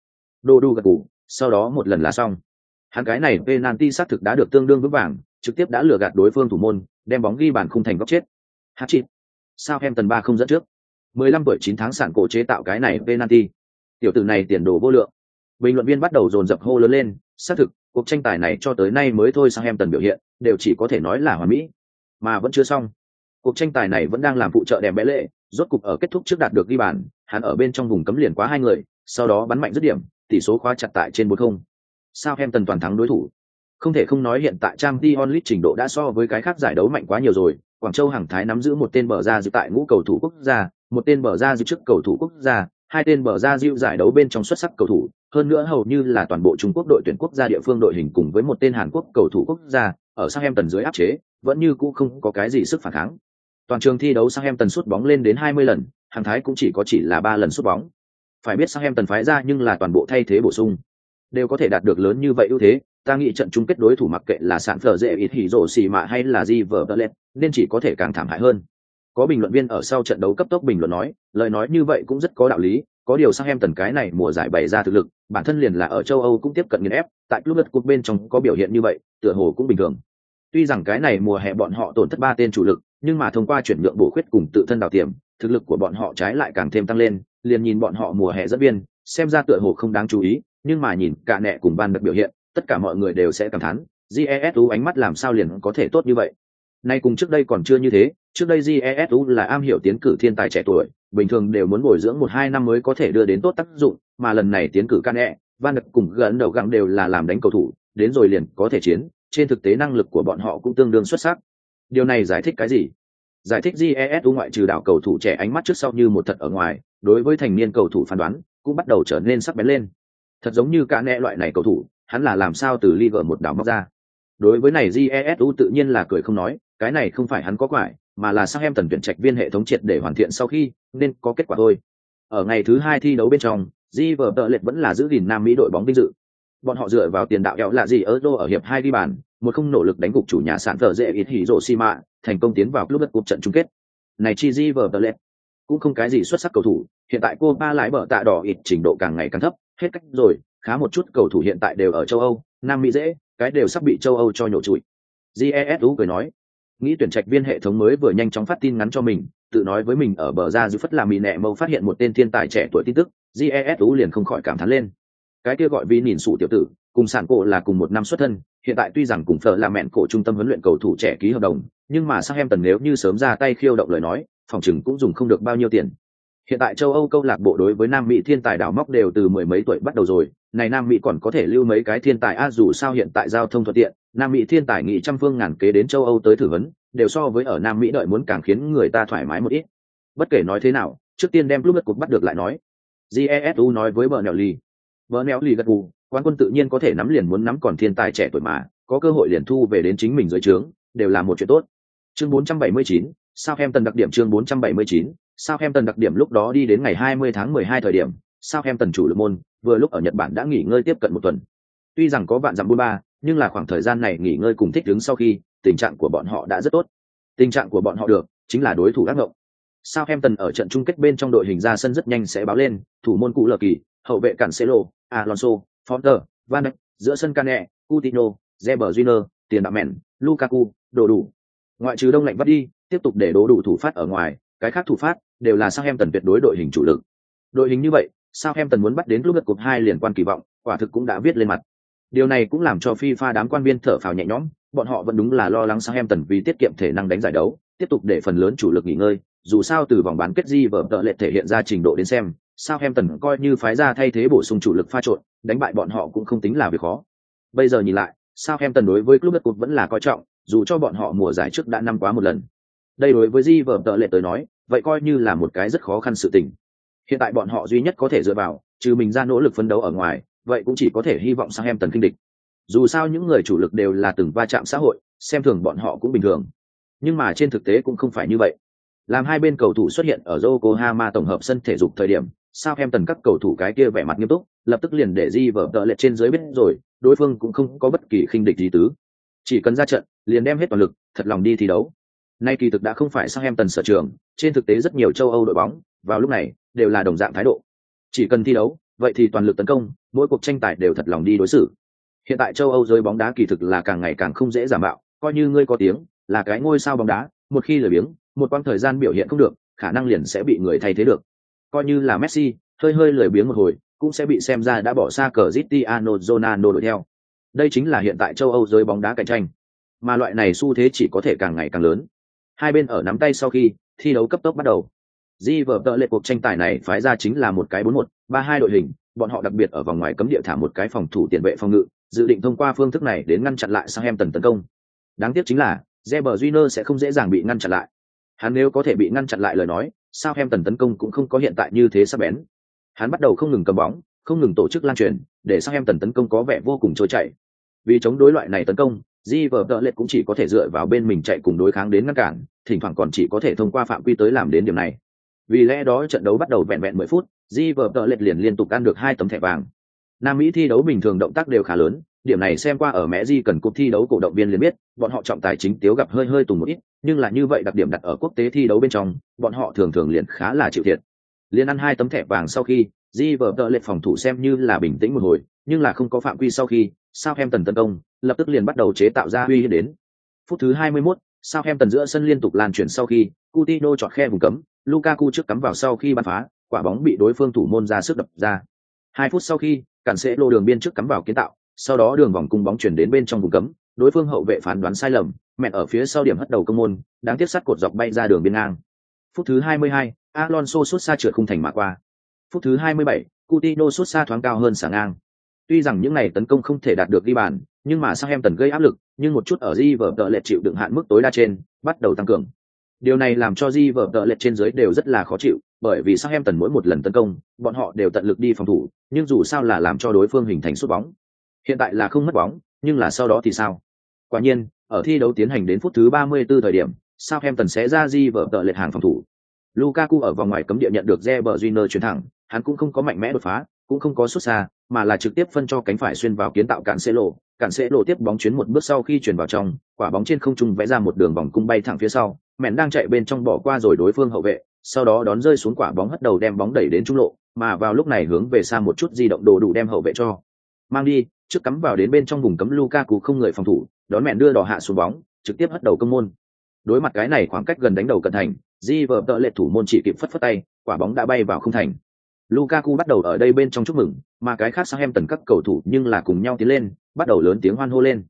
Đồ Đủ gật gù, sau đó một lần là xong. Hắn cái này penalty xác thực đã được tương đương vững vàng, trực tiếp đã lừa gạt đối phương thủ môn, đem bóng ghi bàn khung thành góc chết. Hat-trick. Southampton ba không dẫn trước. 15 tuổi 9 tháng sản cổ chế tạo cái này penalty. Tiểu tử này tiền đồ vô lượng. Bình luận viên bắt đầu dồn dập hô lớn lên, xác thực, cuộc tranh tài này cho tới nay mới thôi sang em tần biểu hiện, đều chỉ có thể nói là hoàn mỹ, mà vẫn chưa xong. Cuộc tranh tài này vẫn đang làm phụ trợ đẹp bé lệ, rốt cục ở kết thúc trước đạt được ghi bàn, hắn ở bên trong vùng cấm liền quá hai người, sau đó bắn mạnh dứt điểm, tỷ số khóa chặt tại trên bốn không. Sao em tần toàn thắng đối thủ. Không thể không nói hiện tại trang t onlit trình độ đã so với cái khác giải đấu mạnh quá nhiều rồi, quảng châu hàng thái nắm giữ một tên bờ ra giữ tại ngũ cầu thủ quốc gia, một tên bờ ra giữ trước cầu thủ quốc gia hai tên bờ ra diệu giải đấu bên trong xuất sắc cầu thủ, hơn nữa hầu như là toàn bộ Trung Quốc đội tuyển quốc gia địa phương đội hình cùng với một tên Hàn Quốc cầu thủ quốc gia, ở sang em tần dưới áp chế, vẫn như cũ không có cái gì sức phản kháng. Toàn trường thi đấu sang em tần sút bóng lên đến 20 lần, hàng thái cũng chỉ có chỉ là ba lần sút bóng. Phải biết sang em tần phái ra nhưng là toàn bộ thay thế bổ sung, đều có thể đạt được lớn như vậy ưu thế, ta nghĩ trận chung kết đối thủ mặc kệ là sản phở dễ ít hỉ rổ xì mà hay là gì vở nên chỉ có thể càng thảm hại hơn có bình luận viên ở sau trận đấu cấp tốc bình luận nói, lời nói như vậy cũng rất có đạo lý, có điều sang em tần cái này mùa giải bày ra thực lực, bản thân liền là ở châu âu cũng tiếp cận nghiền ép, tại club đất cục bên trong có biểu hiện như vậy, tựa hồ cũng bình thường. Tuy rằng cái này mùa hè bọn họ tổn thất ba tên chủ lực, nhưng mà thông qua chuyển nhượng bổ khuyết cùng tự thân đào tiềm, thực lực của bọn họ trái lại càng thêm tăng lên, liền nhìn bọn họ mùa hè dẫn viên, xem ra tựa hồ không đáng chú ý, nhưng mà nhìn cả nẹ cùng ban được biểu hiện, tất cả mọi người đều sẽ cảm thán jesu ánh mắt làm sao liền có thể tốt như vậy. Nay cùng trước đây còn chưa như thế trước đây jesu là am hiểu tiến cử thiên tài trẻ tuổi bình thường đều muốn bồi dưỡng một hai năm mới có thể đưa đến tốt tác dụng mà lần này tiến cử can e van đập cùng gần đầu gặng đều là làm đánh cầu thủ đến rồi liền có thể chiến, trên thực tế năng lực của bọn họ cũng tương đương xuất sắc. Điều này giải thích cái gì? Giải thích GESU ngoại trừ đảo cầu thủ trẻ ánh mắt trước sau như một thật ở ngoài, đối với thành niên cầu thủ phán đoán cũng bắt đầu trở nên sắc bén lên. Thật giống như cả nẹ e loại này cầu thủ, hắn là làm sao từ liver một đảo móc ra. Đối với này GESU tự nhiên là cười không nói, cái này không phải hắn có quải, mà là sang em tần tuyển trạch viên hệ thống triệt để hoàn thiện sau khi nên có kết quả thôi. Ở ngày thứ hai thi đấu bên trong, Di Ver Plate vẫn là giữ gìn Nam Mỹ đội bóng vinh dự. Bọn họ dựa vào tiền đạo kẹo là gì ở đô ở hiệp hai đi bàn, một không nỗ lực đánh gục chủ nhà sản vợ dễ ít hỉ rổ mạ, thành công tiến vào club đất cuộc trận chung kết. Này chi Di Ver Plate cũng không cái gì xuất sắc cầu thủ, hiện tại cô ba lái bờ tạ đỏ ít trình độ càng ngày càng thấp, hết cách rồi, khá một chút cầu thủ hiện tại đều ở châu Âu, Nam Mỹ dễ, cái đều sắp bị châu Âu cho nhổ trụi. jesu cười nói, nghĩ tuyển trạch viên hệ thống mới vừa nhanh chóng phát tin ngắn cho mình, tự nói với mình ở bờ ra giữ phất làm mì nẹ mâu phát hiện một tên thiên tài trẻ tuổi tin tức, GESU liền không khỏi cảm thán lên. Cái kia gọi vì nhìn sụ tiểu tử, cùng sản cổ là cùng một năm xuất thân, hiện tại tuy rằng cùng phở là mẹn cổ trung tâm huấn luyện cầu thủ trẻ ký hợp đồng, nhưng mà sang em tần nếu như sớm ra tay khiêu động lời nói, phòng chừng cũng dùng không được bao nhiêu tiền. Hiện tại châu Âu câu lạc bộ đối với Nam Mỹ thiên tài đào móc đều từ mười mấy tuổi bắt đầu rồi, này Nam Mỹ còn có thể lưu mấy cái thiên tài a dù sao hiện tại giao thông thuận tiện, Nam Mỹ thiên tài nghị trăm phương ngàn kế đến châu Âu tới thử vấn, đều so với ở Nam Mỹ đợi muốn càng khiến người ta thoải mái một ít. Bất kể nói thế nào, trước tiên đem lúc đất cuộc bắt được lại nói. Jesu nói với vợ nẹo lì. Bờ nẹo gật gù, quan quân tự nhiên có thể nắm liền muốn nắm còn thiên tài trẻ tuổi mà, có cơ hội liền thu về đến chính mình dưới trướng, đều là một chuyện tốt. Chương 479, Southampton đặc điểm chương 479, Southampton đặc điểm lúc đó đi đến ngày 20 tháng 12 thời điểm, Southampton chủ lực môn, vừa lúc ở Nhật Bản đã nghỉ ngơi tiếp cận một tuần. Tuy rằng có vạn dặm buôn ba, nhưng là khoảng thời gian này nghỉ ngơi cùng thích ứng sau khi, tình trạng của bọn họ đã rất tốt. Tình trạng của bọn họ được, chính là đối thủ ác ngộng. Southampton ở trận chung kết bên trong đội hình ra sân rất nhanh sẽ báo lên, thủ môn cũ lờ kỳ, hậu vệ Cancelo, Alonso, Fonter, Van Dijk, giữa sân Cane, Coutinho, Reber Júnior, tiền đạo mèn, Lukaku, đồ đủ. Ngoại trừ đông lạnh vắt đi, tiếp tục để đố đủ thủ phát ở ngoài, cái khác thủ phát đều là Southampton tuyệt đối đội hình chủ lực. Đội hình như vậy, Southampton muốn bắt đến lúc gật cột hai liền quan kỳ vọng, quả thực cũng đã viết lên mặt. Điều này cũng làm cho FIFA đám quan viên thở phào nhẹ nhõm, bọn họ vẫn đúng là lo lắng Southampton vì tiết kiệm thể năng đánh giải đấu, tiếp tục để phần lớn chủ lực nghỉ ngơi, dù sao từ vòng bán kết di vở tợ lệ thể hiện ra trình độ đến xem, Southampton coi như phái ra thay thế bổ sung chủ lực pha trộn, đánh bại bọn họ cũng không tính là việc khó. Bây giờ nhìn lại, Southampton đối với club đất cột vẫn là coi trọng, dù cho bọn họ mùa giải trước đã năm quá một lần. Đây đối với di vợ tợ lệ tới nói, vậy coi như là một cái rất khó khăn sự tình. Hiện tại bọn họ duy nhất có thể dựa vào, trừ mình ra nỗ lực phấn đấu ở ngoài, vậy cũng chỉ có thể hy vọng sang em tần kinh địch. Dù sao những người chủ lực đều là từng va chạm xã hội, xem thường bọn họ cũng bình thường. Nhưng mà trên thực tế cũng không phải như vậy. Làm hai bên cầu thủ xuất hiện ở Yokohama tổng hợp sân thể dục thời điểm, sao em tần các cầu thủ cái kia vẻ mặt nghiêm túc, lập tức liền để di vở tợ lệ trên dưới biết rồi, đối phương cũng không có bất kỳ khinh địch gì tứ. Chỉ cần ra trận, liền đem hết toàn lực, thật lòng đi thi đấu. Nay kỳ thực đã không phải sang em tần sở trường, trên thực tế rất nhiều châu Âu đội bóng, vào lúc này, đều là đồng dạng thái độ. Chỉ cần thi đấu, vậy thì toàn lực tấn công, mỗi cuộc tranh tài đều thật lòng đi đối xử. Hiện tại châu Âu giới bóng đá kỳ thực là càng ngày càng không dễ giảm bạo, coi như ngươi có tiếng, là cái ngôi sao bóng đá, một khi lười biếng, một quãng thời gian biểu hiện không được, khả năng liền sẽ bị người thay thế được. Coi như là Messi, hơi hơi lười biếng một hồi, cũng sẽ bị xem ra đã bỏ xa cờ Cristiano Ronaldo đuổi theo. Đây chính là hiện tại châu Âu giới bóng đá cạnh tranh. Mà loại này xu thế chỉ có thể càng ngày càng lớn. Hai bên ở nắm tay sau khi thi đấu cấp tốc bắt đầu. Di vở tợ lệ cuộc tranh tài này phái ra chính là một cái 4-1, 3-2 đội hình, bọn họ đặc biệt ở vòng ngoài cấm địa thả một cái phòng thủ tiền vệ phòng ngự, dự định thông qua phương thức này đến ngăn chặn lại sang em tấn công. Đáng tiếc chính là, Reber Júnior sẽ không dễ dàng bị ngăn chặn lại. Hắn nếu có thể bị ngăn chặn lại lời nói, sao em tấn công cũng không có hiện tại như thế sắc bén. Hắn bắt đầu không ngừng cầm bóng, không ngừng tổ chức lan truyền, để sang em tần tấn công có vẻ vô cùng trôi chảy. Vì chống đối loại này tấn công, River lệch cũng chỉ có thể dựa vào bên mình chạy cùng đối kháng đến ngăn cản, thỉnh thoảng còn chỉ có thể thông qua phạm quy tới làm đến điểm này. Vì lẽ đó trận đấu bắt đầu vẹn vẹn 10 phút, River lệch liền liên tục ăn được hai tấm thẻ vàng. Nam Mỹ thi đấu bình thường động tác đều khá lớn, điểm này xem qua ở mẹ di cần cuộc thi đấu cổ động viên liền biết bọn họ trọng tài chính tiếu gặp hơi hơi tùng một ít nhưng là như vậy đặc điểm đặt ở quốc tế thi đấu bên trong bọn họ thường thường liền khá là chịu thiệt liền ăn hai tấm thẻ vàng sau khi di vợ tợ lệ phòng thủ xem như là bình tĩnh một hồi nhưng là không có phạm quy sau khi sao em tần tấn công lập tức liền bắt đầu chế tạo ra uy hiếp đến. Phút thứ 21, sao em tần giữa sân liên tục lan chuyển sau khi Coutinho chọt khe vùng cấm Lukaku trước cắm vào sau khi bắn phá quả bóng bị đối phương thủ môn ra sức đập ra. Hai phút sau khi cản sẽ lô đường biên trước cắm vào kiến tạo sau đó đường vòng cung bóng chuyển đến bên trong vùng cấm đối phương hậu vệ phán đoán sai lầm mẹ ở phía sau điểm hất đầu công môn đáng tiếc sắt cột dọc bay ra đường biên ngang. Phút thứ 22, Alonso xuất xa trượt khung thành mà qua. Phút thứ 27, Coutinho xuất xa thoáng cao hơn xả ngang tuy rằng những này tấn công không thể đạt được ghi bàn nhưng mà sang em tần gây áp lực nhưng một chút ở di vở tợ lệ chịu đựng hạn mức tối đa trên bắt đầu tăng cường. Điều này làm cho di vở tợ lệ trên dưới đều rất là khó chịu bởi vì sang em tần mỗi một lần tấn công bọn họ đều tận lực đi phòng thủ nhưng dù sao là làm cho đối phương hình thành sút bóng. Hiện tại là không mất bóng nhưng là sau đó thì sao? Quả nhiên ở thi đấu tiến hành đến phút thứ 34 thời điểm sao em tần sẽ ra di vở tợ lệ hàng phòng thủ. Lukaku ở vòng ngoài cấm địa nhận được Reber Júnior chuyển thẳng, hắn cũng không có mạnh mẽ đột phá, cũng không có xuất xa, mà là trực tiếp phân cho cánh phải xuyên vào kiến tạo cản sẽ lộ, cản sẽ lộ tiếp bóng chuyến một bước sau khi chuyển vào trong, quả bóng trên không trung vẽ ra một đường vòng cung bay thẳng phía sau, mẹn đang chạy bên trong bỏ qua rồi đối phương hậu vệ, sau đó đón rơi xuống quả bóng hất đầu đem bóng đẩy đến trung lộ, mà vào lúc này hướng về xa một chút di động đồ đủ đem hậu vệ cho. Mang đi, trước cắm vào đến bên trong vùng cấm Lukaku không người phòng thủ, đón mẹn đưa đỏ hạ xuống bóng, trực tiếp hất đầu công môn. Đối mặt cái này khoảng cách gần đánh đầu cận thành, di vợ tợ lệ thủ môn chỉ kịp phất phất tay quả bóng đã bay vào không thành lukaku bắt đầu ở đây bên trong chúc mừng mà cái khác sang em tần các cầu thủ nhưng là cùng nhau tiến lên bắt đầu lớn tiếng hoan hô lên.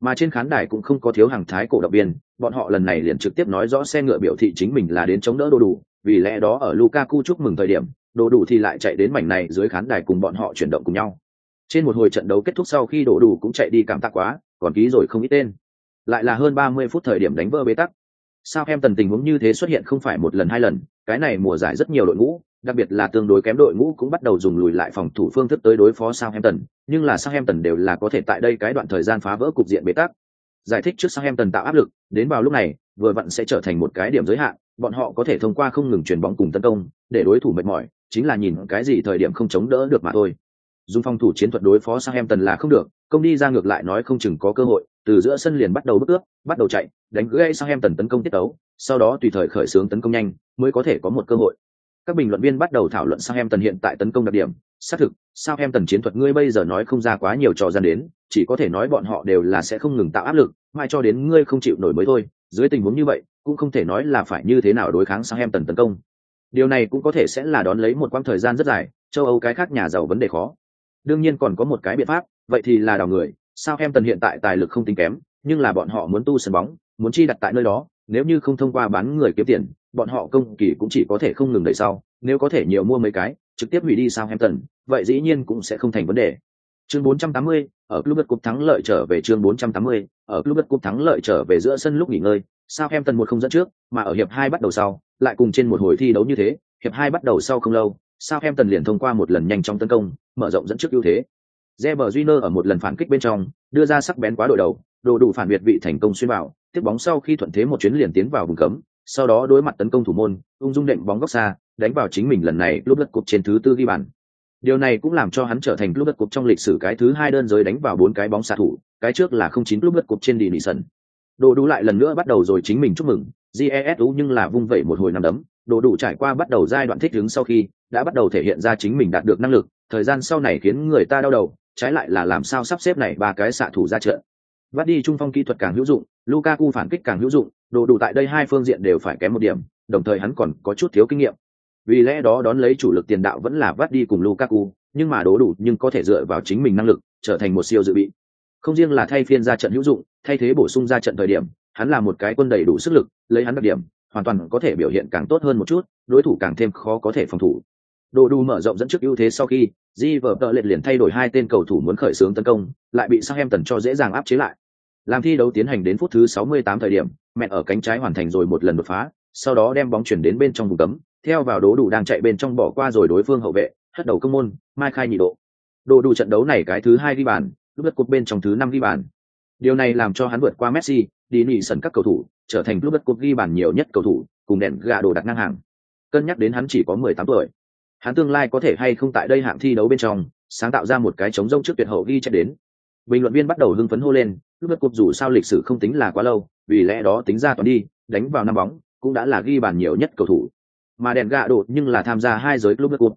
Mà trên khán đài cũng không có thiếu hàng thái cổ động viên bọn họ lần này liền trực tiếp nói rõ xe ngựa biểu thị chính mình là đến chống đỡ đồ đủ vì lẽ đó ở lukaku chúc mừng thời điểm đồ đủ thì lại chạy đến mảnh này dưới khán đài cùng bọn họ chuyển động cùng nhau. Trên một hồi trận đấu kết thúc sau khi đồ đủ cũng chạy đi cảm tạ quá còn ký rồi không ít tên. Lại là hơn ba mươi phút thời điểm đánh vỡ bế tắc. Sao em tần tình huống như thế xuất hiện không phải một lần hai lần, cái này mùa giải rất nhiều đội ngũ, đặc biệt là tương đối kém đội ngũ cũng bắt đầu dùng lùi lại phòng thủ phương thức tới đối phó Southampton, nhưng là Southampton đều là có thể tại đây cái đoạn thời gian phá vỡ cục diện bế tắc. Giải thích trước Southampton tạo áp lực, đến vào lúc này, vừa vặn sẽ trở thành một cái điểm giới hạn, bọn họ có thể thông qua không ngừng chuyển bóng cùng tấn công, để đối thủ mệt mỏi, chính là nhìn cái gì thời điểm không chống đỡ được mà thôi. Dùng phòng thủ chiến thuật đối phó Southampton là không được, công đi ra ngược lại nói không chừng có cơ hội, từ giữa sân liền bắt đầu bước ước, bắt đầu chạy, đánh gãy Southampton tấn công tiết tấu, sau đó tùy thời khởi xướng tấn công nhanh, mới có thể có một cơ hội. Các bình luận viên bắt đầu thảo luận sang em tần hiện tại tấn công đặc điểm, xác thực, sao em tần chiến thuật ngươi bây giờ nói không ra quá nhiều trò gian đến, chỉ có thể nói bọn họ đều là sẽ không ngừng tạo áp lực, mai cho đến ngươi không chịu nổi mới thôi, dưới tình huống như vậy, cũng không thể nói là phải như thế nào đối kháng sang em tần tấn công. Điều này cũng có thể sẽ là đón lấy một quãng thời gian rất dài, châu Âu cái khác nhà giàu vấn đề khó. Đương nhiên còn có một cái biện pháp, vậy thì là đào người, Sao em tần hiện tại tài lực không tính kém, nhưng là bọn họ muốn tu sân bóng, muốn chi đặt tại nơi đó, nếu như không thông qua bán người kiếm tiền, bọn họ công kỳ cũng chỉ có thể không ngừng đợi sau, nếu có thể nhiều mua mấy cái, trực tiếp hủy đi Southampton, vậy dĩ nhiên cũng sẽ không thành vấn đề. Chương 480, ở Club Cup thắng lợi trở về chương 480, ở Club Cup thắng lợi trở về giữa sân lúc nghỉ ngơi, Southampton một không dẫn trước, mà ở hiệp hai bắt đầu sau, lại cùng trên một hồi thi đấu như thế, hiệp hai bắt đầu sau không lâu, Southampton liền thông qua một lần nhanh chóng tấn công, mở rộng dẫn trước ưu thế. Reber Júnior ở một lần phản kích bên trong, đưa ra sắc bén quá đội đầu, đồ đủ phản biệt vị thành công xuyên vào, tiếp bóng sau khi thuận thế một chuyến liền tiến vào vùng cấm, sau đó đối mặt tấn công thủ môn, ung dung đệm bóng góc xa, đánh vào chính mình lần này lúc đất cục trên thứ tư ghi bàn. Điều này cũng làm cho hắn trở thành lúc đất cục trong lịch sử cái thứ hai đơn giới đánh vào bốn cái bóng xạ thủ, cái trước là không chín lúc đất cục trên đi Nị sân. Đồ đủ lại lần nữa bắt đầu rồi chính mình chúc mừng, GESU nhưng là vung vẩy một hồi năm đấm, đồ đủ trải qua bắt đầu giai đoạn thích ứng sau khi đã bắt đầu thể hiện ra chính mình đạt được năng lực, thời gian sau này khiến người ta đau đầu, trái lại là làm sao sắp xếp này ba cái xạ thủ ra trận. Vắt đi trung phong kỹ thuật càng hữu dụng, Lukaku phản kích càng hữu dụng, đồ đủ tại đây hai phương diện đều phải kém một điểm, đồng thời hắn còn có chút thiếu kinh nghiệm. Vì lẽ đó đón lấy chủ lực tiền đạo vẫn là vắt đi cùng Lukaku, nhưng mà đố đủ nhưng có thể dựa vào chính mình năng lực, trở thành một siêu dự bị. Không riêng là thay phiên ra trận hữu dụng, thay thế bổ sung ra trận thời điểm, hắn là một cái quân đầy đủ sức lực, lấy hắn đặc điểm, hoàn toàn có thể biểu hiện càng tốt hơn một chút, đối thủ càng thêm khó có thể phòng thủ. Đồ đủ mở rộng dẫn trước ưu thế sau khi, Di vở tợ liền thay đổi hai tên cầu thủ muốn khởi xướng tấn công, lại bị Southampton cho dễ dàng áp chế lại. Làm thi đấu tiến hành đến phút thứ 68 thời điểm, mẹ ở cánh trái hoàn thành rồi một lần đột phá, sau đó đem bóng chuyển đến bên trong vùng cấm, theo vào đố đủ đang chạy bên trong bỏ qua rồi đối phương hậu vệ, hất đầu công môn, mai khai nhị độ. Đồ đủ trận đấu này cái thứ hai ghi bàn, lúc đất cột bên trong thứ năm ghi bàn. Điều này làm cho hắn vượt qua Messi, đi nỉ sần các cầu thủ, trở thành lúc đất cột ghi bàn nhiều nhất cầu thủ, cùng đèn gà đồ đặt ngang hàng. Cân nhắc đến hắn chỉ có 18 tuổi, hắn tương lai có thể hay không tại đây hạng thi đấu bên trong sáng tạo ra một cái chống rông trước tuyệt hậu ghi chép đến bình luận viên bắt đầu hưng phấn hô lên lúc đất cục dù sao lịch sử không tính là quá lâu, vì lẽ đó tính ra toàn đi, đánh vào năm bóng, cũng đã là ghi bàn nhiều nhất cầu thủ. Mà đèn gạ đột nhưng là tham gia hai giới lúc đất cục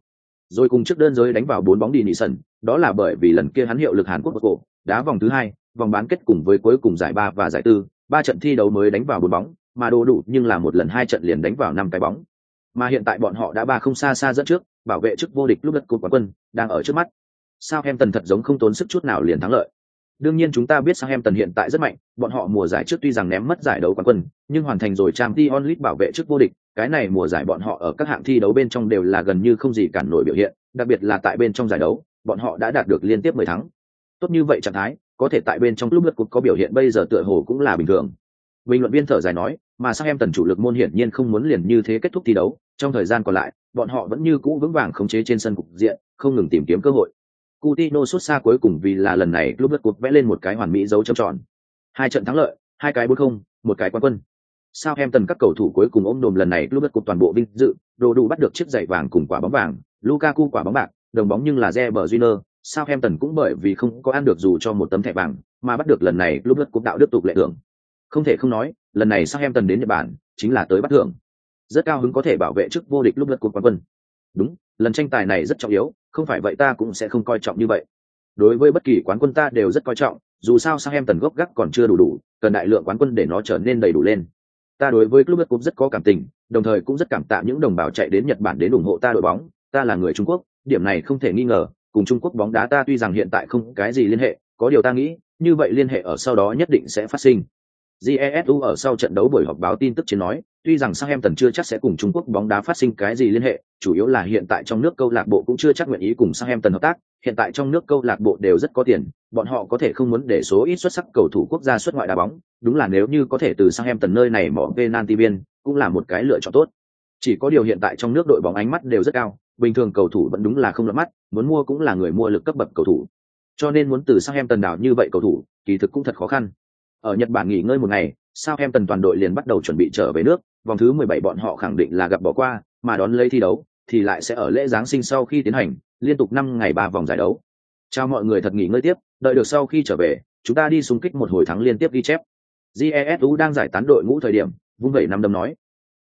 rồi cùng trước đơn giới đánh vào bốn bóng đi nị sân đó là bởi vì lần kia hắn hiệu lực hàn quốc cổ đá vòng thứ hai, vòng bán kết cùng với cuối cùng giải ba và giải tư, ba trận thi đấu mới đánh vào bốn bóng, mà đồ đủ nhưng là một lần hai trận liền đánh vào năm cái bóng. Mà hiện tại bọn họ đã ba không xa xa dẫn trước, bảo vệ chức vô địch lúc đất cột quán quân, đang ở trước mắt. Sao em tần thật giống không tốn sức chút nào liền thắng lợi đương nhiên chúng ta biết sang em tần hiện tại rất mạnh, bọn họ mùa giải trước tuy rằng ném mất giải đấu quán quân, nhưng hoàn thành rồi trang t onlit bảo vệ trước vô địch, cái này mùa giải bọn họ ở các hạng thi đấu bên trong đều là gần như không gì cản nổi biểu hiện, đặc biệt là tại bên trong giải đấu, bọn họ đã đạt được liên tiếp mười thắng. Tốt như vậy trạng thái, có thể tại bên trong lúc lượt cục có biểu hiện bây giờ tựa hồ cũng là bình thường. Bình luận viên thở dài nói, mà sang em tần chủ lực môn hiển nhiên không muốn liền như thế kết thúc thi đấu, trong thời gian còn lại, bọn họ vẫn như cũ vững vàng khống chế trên sân cục diện, không ngừng tìm kiếm cơ hội. Coutinho xuất xa cuối cùng vì là lần này club lượt cuộc vẽ lên một cái hoàn mỹ dấu chấm tròn hai trận thắng lợi hai cái bốn không một cái quán quân sao em tần các cầu thủ cuối cùng ôm đồm lần này club lượt cuộc toàn bộ vinh dự đồ đủ bắt được chiếc giày vàng cùng quả bóng vàng Lukaku quả bóng bạc đồng bóng nhưng là Reber Júnior Southampton cũng bởi vì không có ăn được dù cho một tấm thẻ vàng, mà bắt được lần này lúc lượt cuộc đạo đức tục lệ thưởng. Không thể không nói, lần này Southampton đến Nhật Bản chính là tới bắt thưởng. Rất cao hứng có thể bảo vệ chức vô địch lúc lượt cuộc quán quân. Đúng, lần tranh tài này rất trọng yếu, không phải vậy ta cũng sẽ không coi trọng như vậy. Đối với bất kỳ quán quân ta đều rất coi trọng, dù sao sao em tần gốc gác còn chưa đủ đủ, cần đại lượng quán quân để nó trở nên đầy đủ lên. Ta đối với club cũng rất có cảm tình, đồng thời cũng rất cảm tạ những đồng bào chạy đến Nhật Bản đến ủng hộ ta đội bóng, ta là người Trung Quốc, điểm này không thể nghi ngờ, cùng Trung Quốc bóng đá ta tuy rằng hiện tại không cái gì liên hệ, có điều ta nghĩ, như vậy liên hệ ở sau đó nhất định sẽ phát sinh. Jesu ở sau trận đấu buổi họp báo tin tức trên nói, tuy rằng Southampton chưa chắc sẽ cùng Trung Quốc bóng đá phát sinh cái gì liên hệ, chủ yếu là hiện tại trong nước câu lạc bộ cũng chưa chắc nguyện ý cùng Southampton hợp tác, hiện tại trong nước câu lạc bộ đều rất có tiền, bọn họ có thể không muốn để số ít xuất sắc cầu thủ quốc gia xuất ngoại đá bóng, đúng là nếu như có thể từ Southampton nơi này mỏ penalty biên, cũng là một cái lựa chọn tốt. Chỉ có điều hiện tại trong nước đội bóng ánh mắt đều rất cao, bình thường cầu thủ vẫn đúng là không lọt mắt, muốn mua cũng là người mua lực cấp bậc cầu thủ. Cho nên muốn từ Southampton đảo như vậy cầu thủ, kỳ thực cũng thật khó khăn. Ở Nhật Bản nghỉ ngơi một ngày, Southampton toàn đội liền bắt đầu chuẩn bị trở về nước, vòng thứ 17 bọn họ khẳng định là gặp bỏ qua, mà đón lấy thi đấu thì lại sẽ ở lễ giáng sinh sau khi tiến hành, liên tục 5 ngày 3 vòng giải đấu. Chào mọi người thật nghỉ ngơi tiếp, đợi được sau khi trở về, chúng ta đi xung kích một hồi thắng liên tiếp ghi chép. GESU đang giải tán đội ngũ thời điểm, vung vẩy năm đấm nói.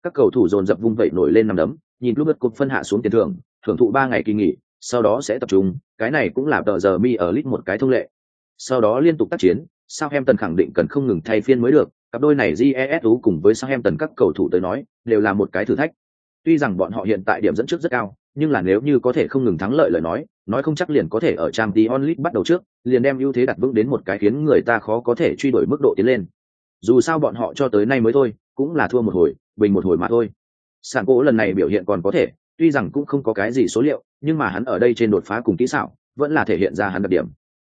Các cầu thủ dồn dập vung vẩy nổi lên năm đấm, nhìn lúc bật cục phân hạ xuống tiền thưởng, thưởng thụ 3 ngày kỳ nghỉ, sau đó sẽ tập trung, cái này cũng là tờ giờ mi ở lit một cái thông lệ. Sau đó liên tục tác chiến, Southampton khẳng định cần không ngừng thay phiên mới được, cặp đôi này GESU cùng với Southampton các cầu thủ tới nói đều là một cái thử thách. Tuy rằng bọn họ hiện tại điểm dẫn trước rất cao nhưng là nếu như có thể không ngừng thắng lợi lời nói nói không chắc liền có thể ở trang League bắt đầu trước liền đem ưu thế đặt vững đến một cái khiến người ta khó có thể truy đuổi mức độ tiến lên. Dù sao bọn họ cho tới nay mới thôi cũng là thua một hồi bình một hồi mà thôi. Sảng cố lần này biểu hiện còn có thể tuy rằng cũng không có cái gì số liệu nhưng mà hắn ở đây trên đột phá cùng kỹ xảo vẫn là thể hiện ra hắn đặc điểm.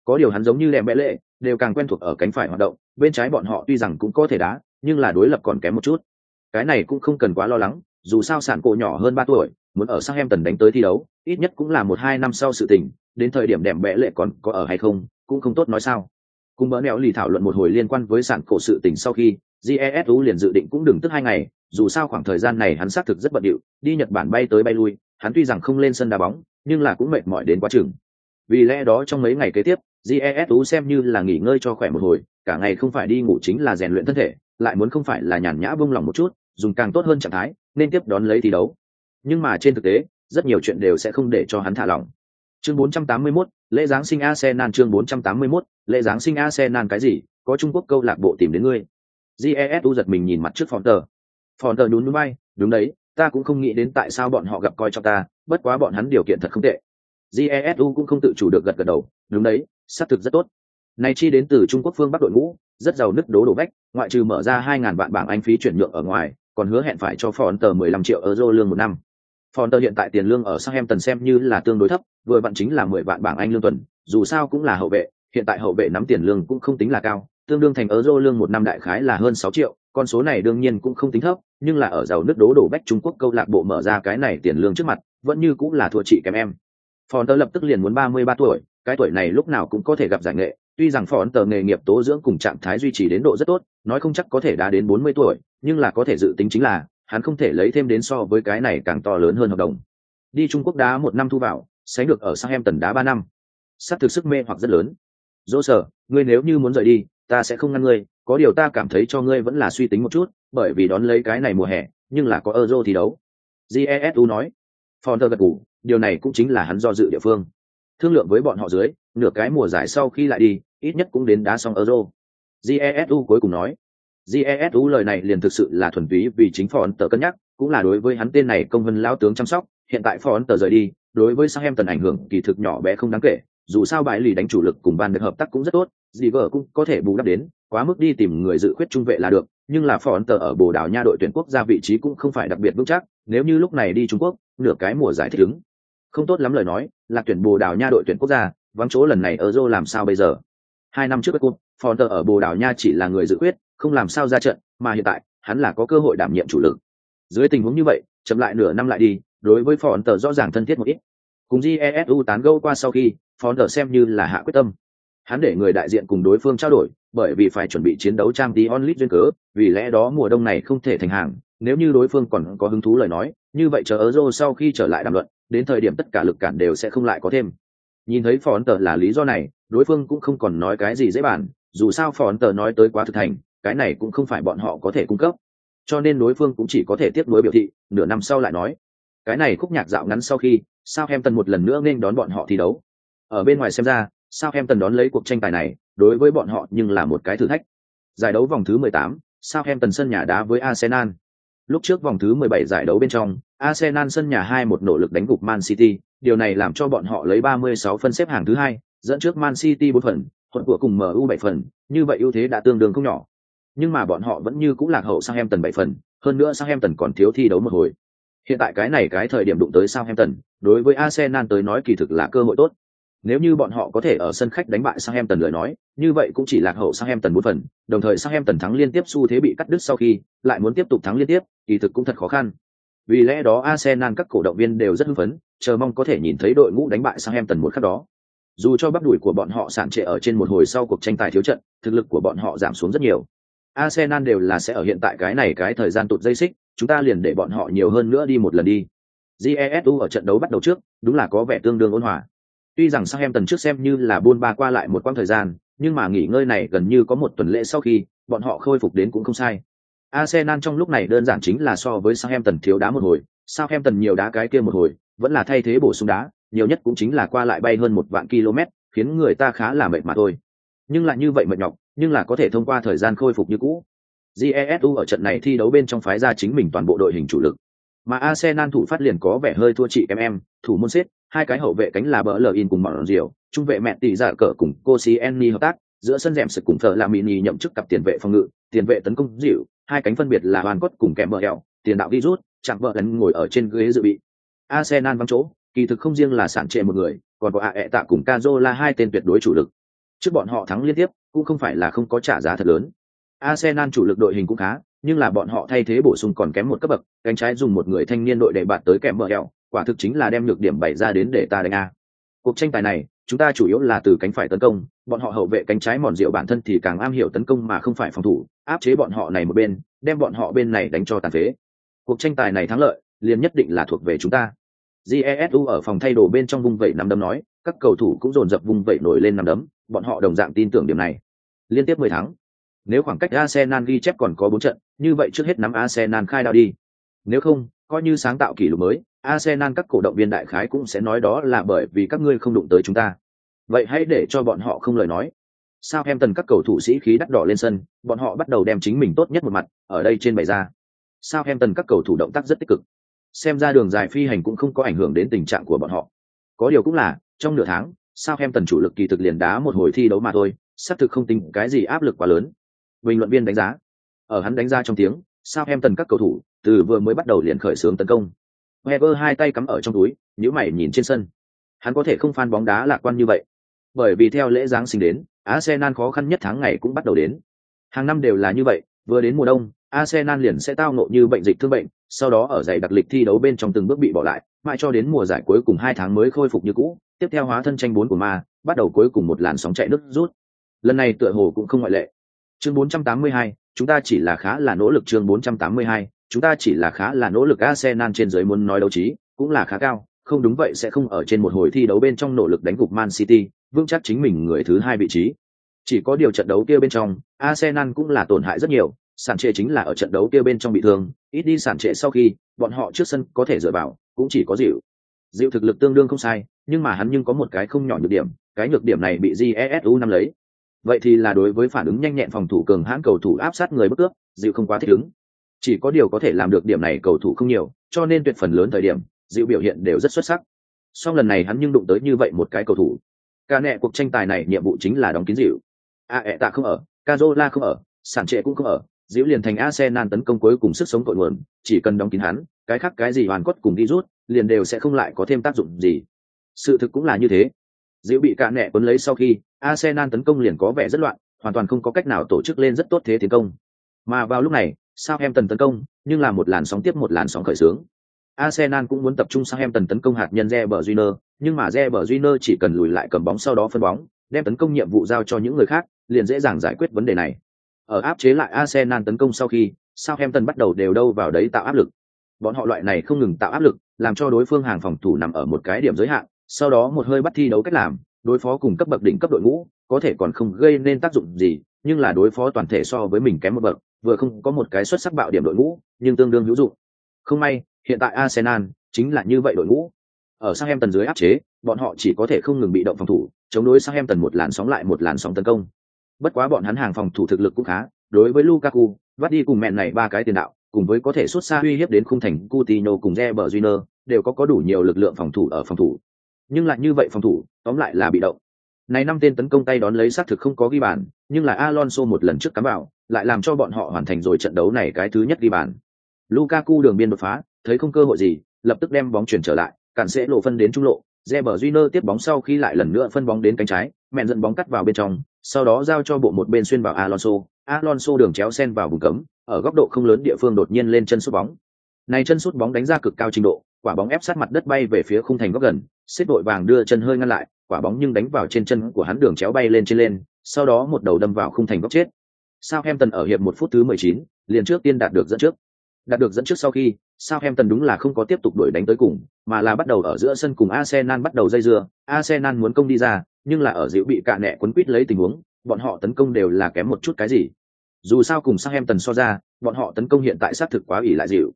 Có điều hắn giống như lẻ mẹ lệ đều càng quen thuộc ở cánh phải hoạt động, bên trái bọn họ tuy rằng cũng có thể đá, nhưng là đối lập còn kém một chút. Cái này cũng không cần quá lo lắng, dù sao sản cổ nhỏ hơn ba tuổi, muốn ở sang em tần đánh tới thi đấu, ít nhất cũng là một hai năm sau sự tình, đến thời điểm đẻm bẽ lệ còn có ở hay không, cũng không tốt nói sao. Cùng bỡ nẹo lì thảo luận một hồi liên quan với sản cổ sự tình sau khi jesu liền dự định cũng đừng tức hai ngày, dù sao khoảng thời gian này hắn xác thực rất bận điệu, đi nhật bản bay tới bay lui, hắn tuy rằng không lên sân đá bóng, nhưng là cũng mệt mỏi đến quá chừng. Vì lẽ đó trong mấy ngày kế tiếp jesu xem như là nghỉ ngơi cho khỏe một hồi cả ngày không phải đi ngủ chính là rèn luyện thân thể lại muốn không phải là nhàn nhã bông lòng một chút dùng càng tốt hơn trạng thái nên tiếp đón lấy thi đấu. Nhưng mà trên thực tế rất nhiều chuyện đều sẽ không để cho hắn thả lỏng. Chương 481, lễ giáng sinh Arsenal chương 481, lễ giáng sinh Arsenal cái gì có trung quốc câu lạc bộ tìm đến ngươi. Jesu giật mình nhìn mặt trước Fonter. Fonter nhún nhún bay đúng đấy ta cũng không nghĩ đến tại sao bọn họ gặp coi cho ta bất quá bọn hắn điều kiện thật không tệ. Jesu cũng không tự chủ được gật gật đầu đúng đấy xác thực rất tốt. Này chi đến từ trung quốc phương bắc đội ngũ rất giàu nứt đố đổ bách, ngoại trừ mở ra hai ngàn vạn bảng anh phí chuyển nhượng ở ngoài còn hứa hẹn phải cho phòn tờ mười lăm triệu euro lương một năm. Phòn tờ hiện tại tiền lương ở Southampton xem như là tương đối thấp vừa vặn chính là mười vạn bảng anh lương tuần dù sao cũng là hậu vệ hiện tại hậu vệ nắm tiền lương cũng không tính là cao tương đương thành euro lương một năm đại khái là hơn sáu triệu con số này đương nhiên cũng không tính thấp nhưng là ở giàu nước đố đổ bách trung quốc câu lạc bộ mở ra cái này tiền lương trước mặt vẫn như cũng là thua chị kém em. Phòn tờ lập tức liền muốn ba mươi ba tuổi cái tuổi này lúc nào cũng có thể gặp giải nghệ tuy rằng phòn tờ nghề nghiệp tố dưỡng cùng trạng thái duy trì đến độ rất tốt nói không chắc có thể đã đến bốn mươi tuổi nhưng là có thể dự tính chính là hắn không thể lấy thêm đến so với cái này càng to lớn hơn hợp đồng. Đi trung quốc đá một năm thu vào sánh được ở sang em tần đá ba năm. S thực sức mê hoặc rất lớn. Dỗ sở ngươi nếu như muốn rời đi ta sẽ không ngăn ngươi có điều ta cảm thấy cho ngươi vẫn là suy tính một chút bởi vì đón lấy cái này mùa hè nhưng là có euro thi đấu. Jesu nói. Fonter gật gù, điều này cũng chính là hắn do dự địa phương. Thương lượng với bọn họ dưới, nửa cái mùa giải sau khi lại đi, ít nhất cũng đến đá xong Euro. Jesu cuối cùng nói. Jesu lời này liền thực sự là thuần túy vì chính phò ấn tờ cân nhắc, cũng là đối với hắn tên này công vân lao tướng chăm sóc, hiện tại phò ấn tờ rời đi, đối với sang em tần ảnh hưởng kỳ thực nhỏ bé không đáng kể, dù sao bãi lì đánh chủ lực cùng ban được hợp tác cũng rất tốt, Ziver cũng có thể bù đắp đến, quá mức đi tìm người dự khuyết trung vệ là được, nhưng là phò ấn tờ ở Bồ Đào Nha đội tuyển quốc gia vị trí cũng không phải đặc biệt vững chắc, nếu như lúc này đi Trung Quốc, nửa cái mùa giải thích ứng không tốt lắm lời nói là tuyển bồ đào nha đội tuyển quốc gia vắng chỗ lần này ở dô làm sao bây giờ Hai năm trước các Cup, Fonter ở Bồ Đào Nha chỉ là người dự quyết, không làm sao ra trận, mà hiện tại, hắn là có cơ hội đảm nhiệm chủ lực. Dưới tình huống như vậy, chậm lại nửa năm lại đi, đối với Fonter rõ ràng thân thiết một ít. Cùng Jesu tán gẫu qua sau khi, Fonter xem như là hạ quyết tâm. Hắn để người đại diện cùng đối phương trao đổi, bởi vì phải chuẩn bị chiến đấu trang tí onlit duyên cớ, vì lẽ đó mùa đông này không thể thành hàng, nếu như đối phương còn có hứng thú lời nói, như vậy chờ Euro sau khi trở lại đàm luận, đến thời điểm tất cả lực cản đều sẽ không lại có thêm. Nhìn thấy phò ấn tờ là lý do này, đối phương cũng không còn nói cái gì dễ bàn, dù sao phò ấn tờ nói tới quá thực thành, cái này cũng không phải bọn họ có thể cung cấp. Cho nên đối phương cũng chỉ có thể tiếp nối biểu thị, nửa năm sau lại nói. Cái này khúc nhạc dạo ngắn sau khi, sao em tần một lần nữa nên đón bọn họ thi đấu. Ở bên ngoài xem ra, sao em tần đón lấy cuộc tranh tài này, đối với bọn họ nhưng là một cái thử thách. Giải đấu vòng thứ 18, Southampton sân nhà đá với Arsenal. Lúc trước vòng thứ 17 giải đấu bên trong, Arsenal sân nhà 2-1 nỗ lực đánh gục Man City, điều này làm cho bọn họ lấy 36 phân xếp hạng thứ hai, dẫn trước Man City 4 phần, thuận của cùng MU 7 phần, như vậy ưu thế đã tương đương không nhỏ. Nhưng mà bọn họ vẫn như cũng lạc hậu Southampton 7 phần, hơn nữa Southampton còn thiếu thi đấu một hồi. Hiện tại cái này cái thời điểm đụng tới Southampton, đối với Arsenal tới nói kỳ thực là cơ hội tốt. Nếu như bọn họ có thể ở sân khách đánh bại Southampton lời nói, như vậy cũng chỉ lạc hậu Southampton 4 phần, đồng thời Southampton thắng liên tiếp xu thế bị cắt đứt sau khi, lại muốn tiếp tục thắng liên tiếp, kỳ thực cũng thật khó khăn. Vì lẽ đó Arsenal các cổ động viên đều rất hưng phấn, chờ mong có thể nhìn thấy đội ngũ đánh bại Southampton một khắc đó. Dù cho bắp đùi của bọn họ sản trệ ở trên một hồi sau cuộc tranh tài thiếu trận, thực lực của bọn họ giảm xuống rất nhiều. Arsenal đều là sẽ ở hiện tại cái này cái thời gian tụt dây xích, chúng ta liền để bọn họ nhiều hơn nữa đi một lần đi. Jesu ở trận đấu bắt đầu trước, đúng là có vẻ tương đương ôn hòa. Tuy rằng sao em tần trước xem như là buôn ba qua lại một quãng thời gian, nhưng mà nghỉ ngơi này gần như có một tuần lễ sau khi, bọn họ khôi phục đến cũng không sai. Arsenal trong lúc này đơn giản chính là so với sao em tần thiếu đá một hồi, sao em tần nhiều đá cái kia một hồi, vẫn là thay thế bổ sung đá, nhiều nhất cũng chính là qua lại bay hơn một vạn km, khiến người ta khá là mệt mà thôi. Nhưng lại như vậy mệt nhọc, nhưng là có thể thông qua thời gian khôi phục như cũ. GESU ở trận này thi đấu bên trong phái ra chính mình toàn bộ đội hình chủ lực. Mà Arsenal thủ phát liền có vẻ hơi thua chị em em, thủ môn xếp, hai cái hậu vệ cánh là bỡ lờ in cùng mọn diều, trung vệ mẹ tỷ giả dạ cờ cùng Koscielny hợp tác, giữa sân rèm sực cùng thợ là mini nhậm chức cặp tiền vệ phòng ngự, tiền vệ tấn công dịu, hai cánh phân biệt là Hoàn Cốt cùng kèm bờ hẹo, tiền đạo đi rút, chẳng vợ lấn ngồi ở trên ghế dự bị. Arsenal vắng chỗ, kỳ thực không riêng là sản trệ một người, còn có AE tạ cùng Cazola hai tên tuyệt đối chủ lực. Trước bọn họ thắng liên tiếp, cũng không phải là không có trả giá thật lớn. Arsenal chủ lực đội hình cũng khá, nhưng là bọn họ thay thế bổ sung còn kém một cấp bậc, cánh trái dùng một người thanh niên đội để bạn tới kèm bờ hẹo, quả thực chính là đem nhược điểm bày ra đến để ta đánh a. Cuộc tranh tài này, chúng ta chủ yếu là từ cánh phải tấn công, bọn họ hậu vệ cánh trái mòn rượu bản thân thì càng am hiểu tấn công mà không phải phòng thủ, áp chế bọn họ này một bên, đem bọn họ bên này đánh cho tàn phế. Cuộc tranh tài này thắng lợi, liền nhất định là thuộc về chúng ta. Jesu ở phòng thay đồ bên trong vùng vẩy nắm đấm nói, các cầu thủ cũng dồn dập vùng vẩy nổi lên nắm đấm, bọn họ đồng dạng tin tưởng điểm này. Liên tiếp 10 thắng. Nếu khoảng cách Arsenal ghi chép còn có 4 trận, như vậy trước hết nắm Arsenal khai đạo đi. Nếu không, coi như sáng tạo kỷ lục mới, Arsenal các cổ động viên đại khái cũng sẽ nói đó là bởi vì các ngươi không đụng tới chúng ta. Vậy hãy để cho bọn họ không lời nói. Sao em tần các cầu thủ sĩ khí đắt đỏ lên sân, bọn họ bắt đầu đem chính mình tốt nhất một mặt, ở đây trên bày ra. Sao em tần các cầu thủ động tác rất tích cực. Xem ra đường dài phi hành cũng không có ảnh hưởng đến tình trạng của bọn họ. Có điều cũng là, trong nửa tháng, sao em tần chủ lực kỳ thực liền đá một hồi thi đấu mà thôi, sắp thực không tính cái gì áp lực quá lớn. Bình luận viên đánh giá. Ở hắn đánh giá trong tiếng, sao em tần các cầu thủ, từ vừa mới bắt đầu liền khởi xướng tấn công. Weber hai tay cắm ở trong túi, nhíu mày nhìn trên sân. Hắn có thể không fan bóng đá lạc quan như vậy. Bởi vì theo lễ giáng sinh đến, Arsenal khó khăn nhất tháng ngày cũng bắt đầu đến. Hàng năm đều là như vậy, vừa đến mùa đông, Arsenal liền sẽ tao ngộ như bệnh dịch thương bệnh, sau đó ở giày đặc lịch thi đấu bên trong từng bước bị bỏ lại, mãi cho đến mùa giải cuối cùng hai tháng mới khôi phục như cũ, tiếp theo hóa thân tranh bốn của ma, bắt đầu cuối cùng một làn sóng chạy nước rút. Lần này tựa hồ cũng không ngoại lệ. Chương 482, chúng ta chỉ là khá là nỗ lực chương 482, chúng ta chỉ là khá là nỗ lực Arsenal trên dưới muốn nói đấu trí, cũng là khá cao, không đúng vậy sẽ không ở trên một hồi thi đấu bên trong nỗ lực đánh gục Man City, vững chắc chính mình người thứ hai vị trí. Chỉ có điều trận đấu kia bên trong, Arsenal cũng là tổn hại rất nhiều, sản trệ chính là ở trận đấu kia bên trong bị thương, ít đi sản trệ sau khi, bọn họ trước sân có thể dựa vào, cũng chỉ có dịu. Dịu thực lực tương đương không sai, nhưng mà hắn nhưng có một cái không nhỏ nhược điểm, cái nhược điểm này bị Jesu năm lấy. Vậy thì là đối với phản ứng nhanh nhẹn phòng thủ cường hãn cầu thủ áp sát người bất cướp, dịu không quá thích ứng. Chỉ có điều có thể làm được điểm này cầu thủ không nhiều, cho nên tuyệt phần lớn thời điểm, dịu biểu hiện đều rất xuất sắc. Song lần này hắn nhưng đụng tới như vậy một cái cầu thủ. ca nẹ cuộc tranh tài này nhiệm vụ chính là đóng kín dịu. A ẹ tạ không ở, Cazola không ở, sản trệ cũng không ở, dịu liền thành Arsenal tấn công cuối cùng sức sống cội nguồn, chỉ cần đóng kín hắn, cái khác cái gì hoàn quất cùng đi rút, liền đều sẽ không lại có thêm tác dụng gì. Sự thực cũng là như thế. Dịu bị cả nẹ cuốn lấy sau khi, Arsenal tấn công liền có vẻ rất loạn, hoàn toàn không có cách nào tổ chức lên rất tốt thế tiến công. Mà vào lúc này, sao em tấn công, nhưng là một làn sóng tiếp một làn sóng khởi xướng. Arsenal cũng muốn tập trung sang em tấn công hạt nhân Reber Júnior, nhưng mà Reber Júnior chỉ cần lùi lại cầm bóng sau đó phân bóng, đem tấn công nhiệm vụ giao cho những người khác, liền dễ dàng giải quyết vấn đề này. Ở áp chế lại Arsenal tấn công sau khi, Southampton bắt đầu đều đâu vào đấy tạo áp lực. Bọn họ loại này không ngừng tạo áp lực, làm cho đối phương hàng phòng thủ nằm ở một cái điểm giới hạn, sau đó một hơi bắt thi đấu cách làm, đối phó cùng cấp bậc đỉnh cấp đội ngũ, có thể còn không gây nên tác dụng gì, nhưng là đối phó toàn thể so với mình kém một bậc, vừa không có một cái xuất sắc bạo điểm đội ngũ, nhưng tương đương hữu dụng. Không may, hiện tại Arsenal chính là như vậy đội ngũ. Ở Southampton dưới áp chế, bọn họ chỉ có thể không ngừng bị động phòng thủ, chống đối Southampton một làn sóng lại một làn sóng tấn công. Bất quá bọn hắn hàng phòng thủ thực lực cũng khá, đối với Lukaku, vắt đi cùng mẹn này ba cái tiền đạo, cùng với có thể xuất xa uy hiếp đến khung thành Coutinho cùng Reber đều có có đủ nhiều lực lượng phòng thủ ở phòng thủ. Nhưng lại như vậy phòng thủ, tóm lại là bị động. Này năm tên tấn công tay đón lấy xác thực không có ghi bàn, nhưng là Alonso một lần trước cắm vào, lại làm cho bọn họ hoàn thành rồi trận đấu này cái thứ nhất ghi bàn. Lukaku đường biên đột phá, thấy không cơ hội gì, lập tức đem bóng chuyển trở lại, cản sẽ lộ phân đến trung lộ, Reber Júnior tiếp bóng sau khi lại lần nữa phân bóng đến cánh trái, mẹn dẫn bóng cắt vào bên trong, sau đó giao cho bộ một bên xuyên vào Alonso, Alonso đường chéo sen vào vùng cấm, ở góc độ không lớn địa phương đột nhiên lên chân sút bóng. Này chân sút bóng đánh ra cực cao trình độ, quả bóng ép sát mặt đất bay về phía khung thành góc gần, xếp đội vàng đưa chân hơi ngăn lại, quả bóng nhưng đánh vào trên chân của hắn đường chéo bay lên trên lên, sau đó một đầu đâm vào khung thành góc chết. Southampton ở hiệp một phút thứ 19, liền trước tiên đạt được dẫn trước. Đạt được dẫn trước sau khi, Southampton đúng là không có tiếp tục đuổi đánh tới cùng, mà là bắt đầu ở giữa sân cùng Arsenal bắt đầu dây dưa, Arsenal muốn công đi ra, nhưng là ở dịu bị cạ nẹ quấn quýt lấy tình huống, bọn họ tấn công đều là kém một chút cái gì. Dù sao cùng Southampton so ra, bọn họ tấn công hiện tại sát thực quá ủy lại dịu.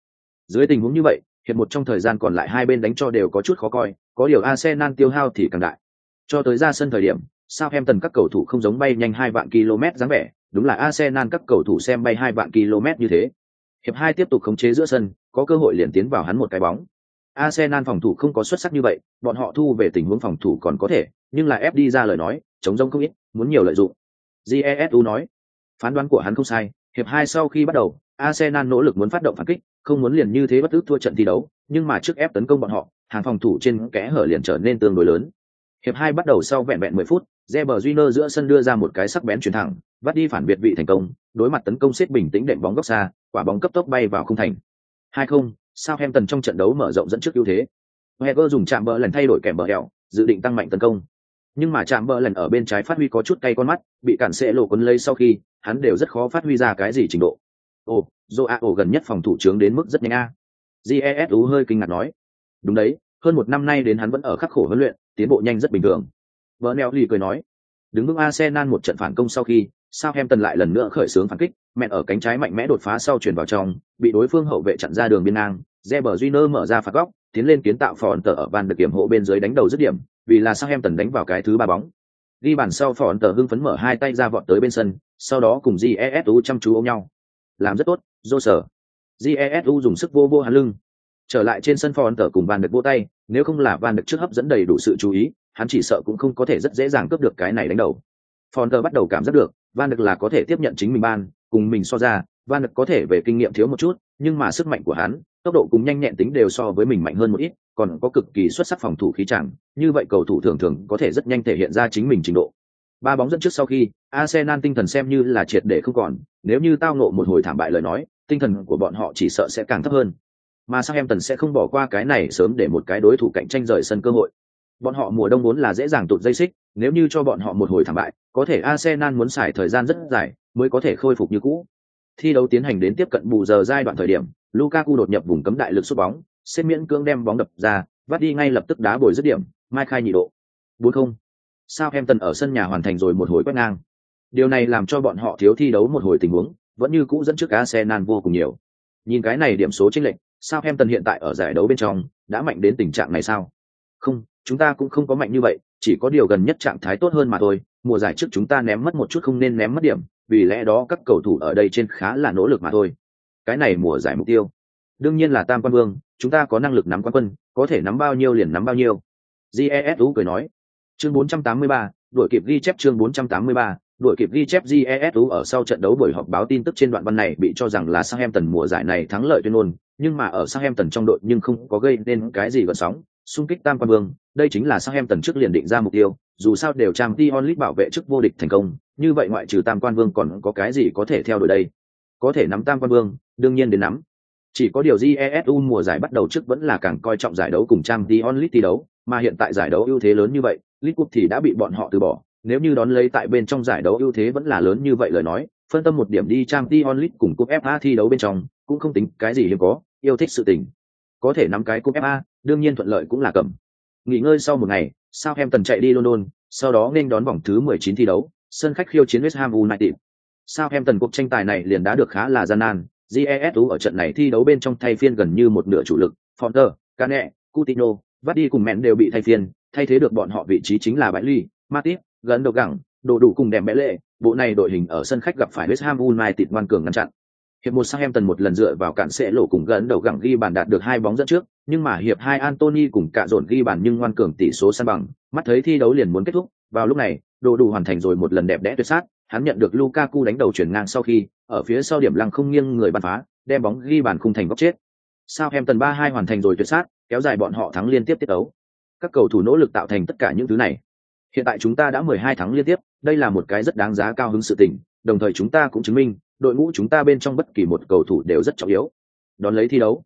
Dưới tình huống như vậy, hiệp một trong thời gian còn lại hai bên đánh cho đều có chút khó coi, có điều Arsenal tiêu hao thì càng đại. Cho tới ra sân thời điểm, Southampton các cầu thủ không giống bay nhanh hai vạn km dáng vẻ, đúng là Arsenal các cầu thủ xem bay hai vạn km như thế. Hiệp hai tiếp tục khống chế giữa sân, có cơ hội liền tiến vào hắn một cái bóng. Arsenal phòng thủ không có xuất sắc như vậy, bọn họ thu về tình huống phòng thủ còn có thể, nhưng là ép đi ra lời nói, chống rông không ít, muốn nhiều lợi dụng. Jesu nói, phán đoán của hắn không sai, hiệp hai sau khi bắt đầu, Arsenal nỗ lực muốn phát động phản kích, không muốn liền như thế bất tức thua trận thi đấu, nhưng mà trước ép tấn công bọn họ, hàng phòng thủ trên kẽ hở liền trở nên tương đối lớn. Hiệp hai bắt đầu sau vẹn vẹn 10 phút, Reber Júnior giữa sân đưa ra một cái sắc bén chuyển thẳng, bắt đi phản biệt vị thành công, đối mặt tấn công xếp bình tĩnh đệm bóng góc xa, quả bóng cấp tốc bay vào khung thành. 2-0, Southampton trong trận đấu mở rộng dẫn trước ưu thế. Wenger dùng chạm bờ lần thay đổi kèm bờ hẹo, dự định tăng mạnh tấn công. Nhưng mà chạm bờ lần ở bên trái phát huy có chút cay con mắt, bị cản sẽ lộ cuốn lấy sau khi, hắn đều rất khó phát huy ra cái gì trình độ. Ồ, Joao gần nhất phòng thủ trướng đến mức rất nhanh a. Jesu hơi kinh ngạc nói. Đúng đấy, hơn một năm nay đến hắn vẫn ở khắc khổ huấn luyện, tiến bộ nhanh rất bình thường. Bernel lì cười nói. Đứng vững Arsenal một trận phản công sau khi, Southampton lại lần nữa khởi xướng phản kích, mẹ ở cánh trái mạnh mẽ đột phá sau chuyển vào trong, bị đối phương hậu vệ chặn ra đường biên ngang, Reber Júnior mở ra phạt góc, tiến lên kiến tạo phòn tờ ở van được kiểm hộ bên dưới đánh đầu dứt điểm, vì là Southampton đánh vào cái thứ ba bóng. Ghi bàn sau phòn tờ hưng phấn mở hai tay ra vọt tới bên sân, sau đó cùng Jesu chăm chú ôm nhau. Làm rất tốt, dô sở. Jesu dùng sức vô vô hắn lưng. Trở lại trên sân phòn tờ cùng van được vô tay, nếu không là van được trước hấp dẫn đầy đủ sự chú ý, hắn chỉ sợ cũng không có thể rất dễ dàng cướp được cái này đánh đầu. Phòn tờ bắt đầu cảm giác được, van được là có thể tiếp nhận chính mình ban, cùng mình so ra, van được có thể về kinh nghiệm thiếu một chút, nhưng mà sức mạnh của hắn, tốc độ cùng nhanh nhẹn tính đều so với mình mạnh hơn một ít, còn có cực kỳ xuất sắc phòng thủ khí chẳng, như vậy cầu thủ thường thường có thể rất nhanh thể hiện ra chính mình trình độ. Ba bóng dẫn trước sau khi, Arsenal tinh thần xem như là triệt để không còn, nếu như tao ngộ một hồi thảm bại lời nói, tinh thần của bọn họ chỉ sợ sẽ càng thấp hơn. Mà Southampton sẽ không bỏ qua cái này sớm để một cái đối thủ cạnh tranh rời sân cơ hội. Bọn họ mùa đông vốn là dễ dàng tụt dây xích, nếu như cho bọn họ một hồi thảm bại, có thể Arsenal muốn xài thời gian rất dài mới có thể khôi phục như cũ. Thi đấu tiến hành đến tiếp cận bù giờ giai đoạn thời điểm, Lukaku đột nhập vùng cấm đại lực sút bóng, xếp miễn cưỡng đem bóng đập ra, vắt đi ngay lập tức đá bồi dứt điểm, mai khai nhị độ. 4-0. Southampton ở sân nhà hoàn thành rồi một hồi quét ngang. Điều này làm cho bọn họ thiếu thi đấu một hồi tình huống, vẫn như cũ dẫn trước Arsenal vô cùng nhiều. Nhìn cái này điểm số chênh lệch, Southampton hiện tại ở giải đấu bên trong đã mạnh đến tình trạng này sao? Không, chúng ta cũng không có mạnh như vậy, chỉ có điều gần nhất trạng thái tốt hơn mà thôi. Mùa giải trước chúng ta ném mất một chút không nên ném mất điểm, vì lẽ đó các cầu thủ ở đây trên khá là nỗ lực mà thôi. Cái này mùa giải mục tiêu, đương nhiên là Tam Quan Vương, chúng ta có năng lực nắm quán quân, có thể nắm bao nhiêu liền nắm bao nhiêu. Jesu cười nói. Chương 483, đội kịp ghi chép chương 483, đội kịp ghi chép Jesu ở sau trận đấu buổi họp báo tin tức trên đoạn văn này bị cho rằng là Southampton mùa giải này thắng lợi tuyên ngôn, nhưng mà ở Southampton trong đội nhưng không có gây nên cái gì gợn sóng, xung kích tam quan vương, đây chính là Southampton trước liền định ra mục tiêu, dù sao đều trang Dion League bảo vệ chức vô địch thành công, như vậy ngoại trừ tam quan vương còn có cái gì có thể theo đuổi đây? Có thể nắm tam quan vương, đương nhiên đến nắm. Chỉ có điều Jesu mùa giải bắt đầu trước vẫn là càng coi trọng giải đấu cùng trang Dion League thi đấu, mà hiện tại giải đấu ưu thế lớn như vậy, lit Cup thì đã bị bọn họ từ bỏ, nếu như đón lấy tại bên trong giải đấu ưu thế vẫn là lớn như vậy lời nói, phân tâm một điểm đi trang Dion League cùng cúp FA thi đấu bên trong, cũng không tính cái gì hiếm có, yêu thích sự tình. Có thể nắm cái cúp FA, đương nhiên thuận lợi cũng là cầm. Nghỉ ngơi sau một ngày, Southampton chạy đi London, sau đó nên đón vòng thứ 19 thi đấu, sân khách khiêu chiến West Ham United. Southampton cuộc tranh tài này liền đã được khá là gian nan, GESU ở trận này thi đấu bên trong thay phiên gần như một nửa chủ lực, Fonter, Cane, Coutinho, Vardy cùng mẹn đều bị thay phiên, thay thế được bọn họ vị trí chính là Bãi Ly, Matip, gần đầu gẳng, đồ đủ cùng đèm bẽ lệ, bộ này đội hình ở sân khách gặp phải West Ham United ngoan cường ngăn chặn. Hiệp một Southampton một lần dựa vào cản sẽ lộ cùng gần đầu gẳng ghi bàn đạt được hai bóng dẫn trước, nhưng mà hiệp hai Antony cùng cả dồn ghi bàn nhưng ngoan cường tỷ số san bằng, mắt thấy thi đấu liền muốn kết thúc, vào lúc này, đồ đủ hoàn thành rồi một lần đẹp đẽ tuyệt sát, hắn nhận được Lukaku đánh đầu chuyển ngang sau khi, ở phía sau điểm lăng không nghiêng người bắn phá, đem bóng ghi bàn khung thành góc chết. Southampton 3-2 hoàn thành rồi tuyệt sát, kéo dài bọn họ thắng liên tiếp tiết đấu. Các cầu thủ nỗ lực tạo thành tất cả những thứ này. Hiện tại chúng ta đã 12 thắng liên tiếp, đây là một cái rất đáng giá cao hứng sự tình, đồng thời chúng ta cũng chứng minh, đội ngũ chúng ta bên trong bất kỳ một cầu thủ đều rất trọng yếu. Đón lấy thi đấu,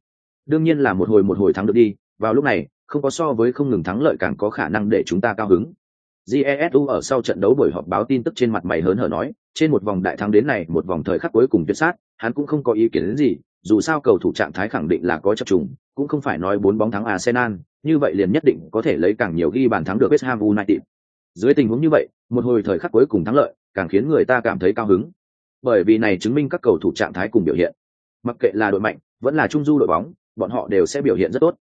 đương nhiên là một hồi một hồi thắng được đi, vào lúc này, không có so với không ngừng thắng lợi càng có khả năng để chúng ta cao hứng. Jesu ở sau trận đấu buổi họp báo tin tức trên mặt mày hớn hở nói, trên một vòng đại thắng đến này, một vòng thời khắc cuối cùng tuyệt sát, hắn cũng không có ý kiến đến gì, dù sao cầu thủ trạng thái khẳng định là có chấp trùng, cũng không phải nói bốn bóng thắng Arsenal, như vậy liền nhất định có thể lấy càng nhiều ghi bàn thắng được West Ham United. Dưới tình huống như vậy, một hồi thời khắc cuối cùng thắng lợi, càng khiến người ta cảm thấy cao hứng. Bởi vì này chứng minh các cầu thủ trạng thái cùng biểu hiện. Mặc kệ là đội mạnh, vẫn là trung du đội bóng, bọn họ đều sẽ biểu hiện rất tốt.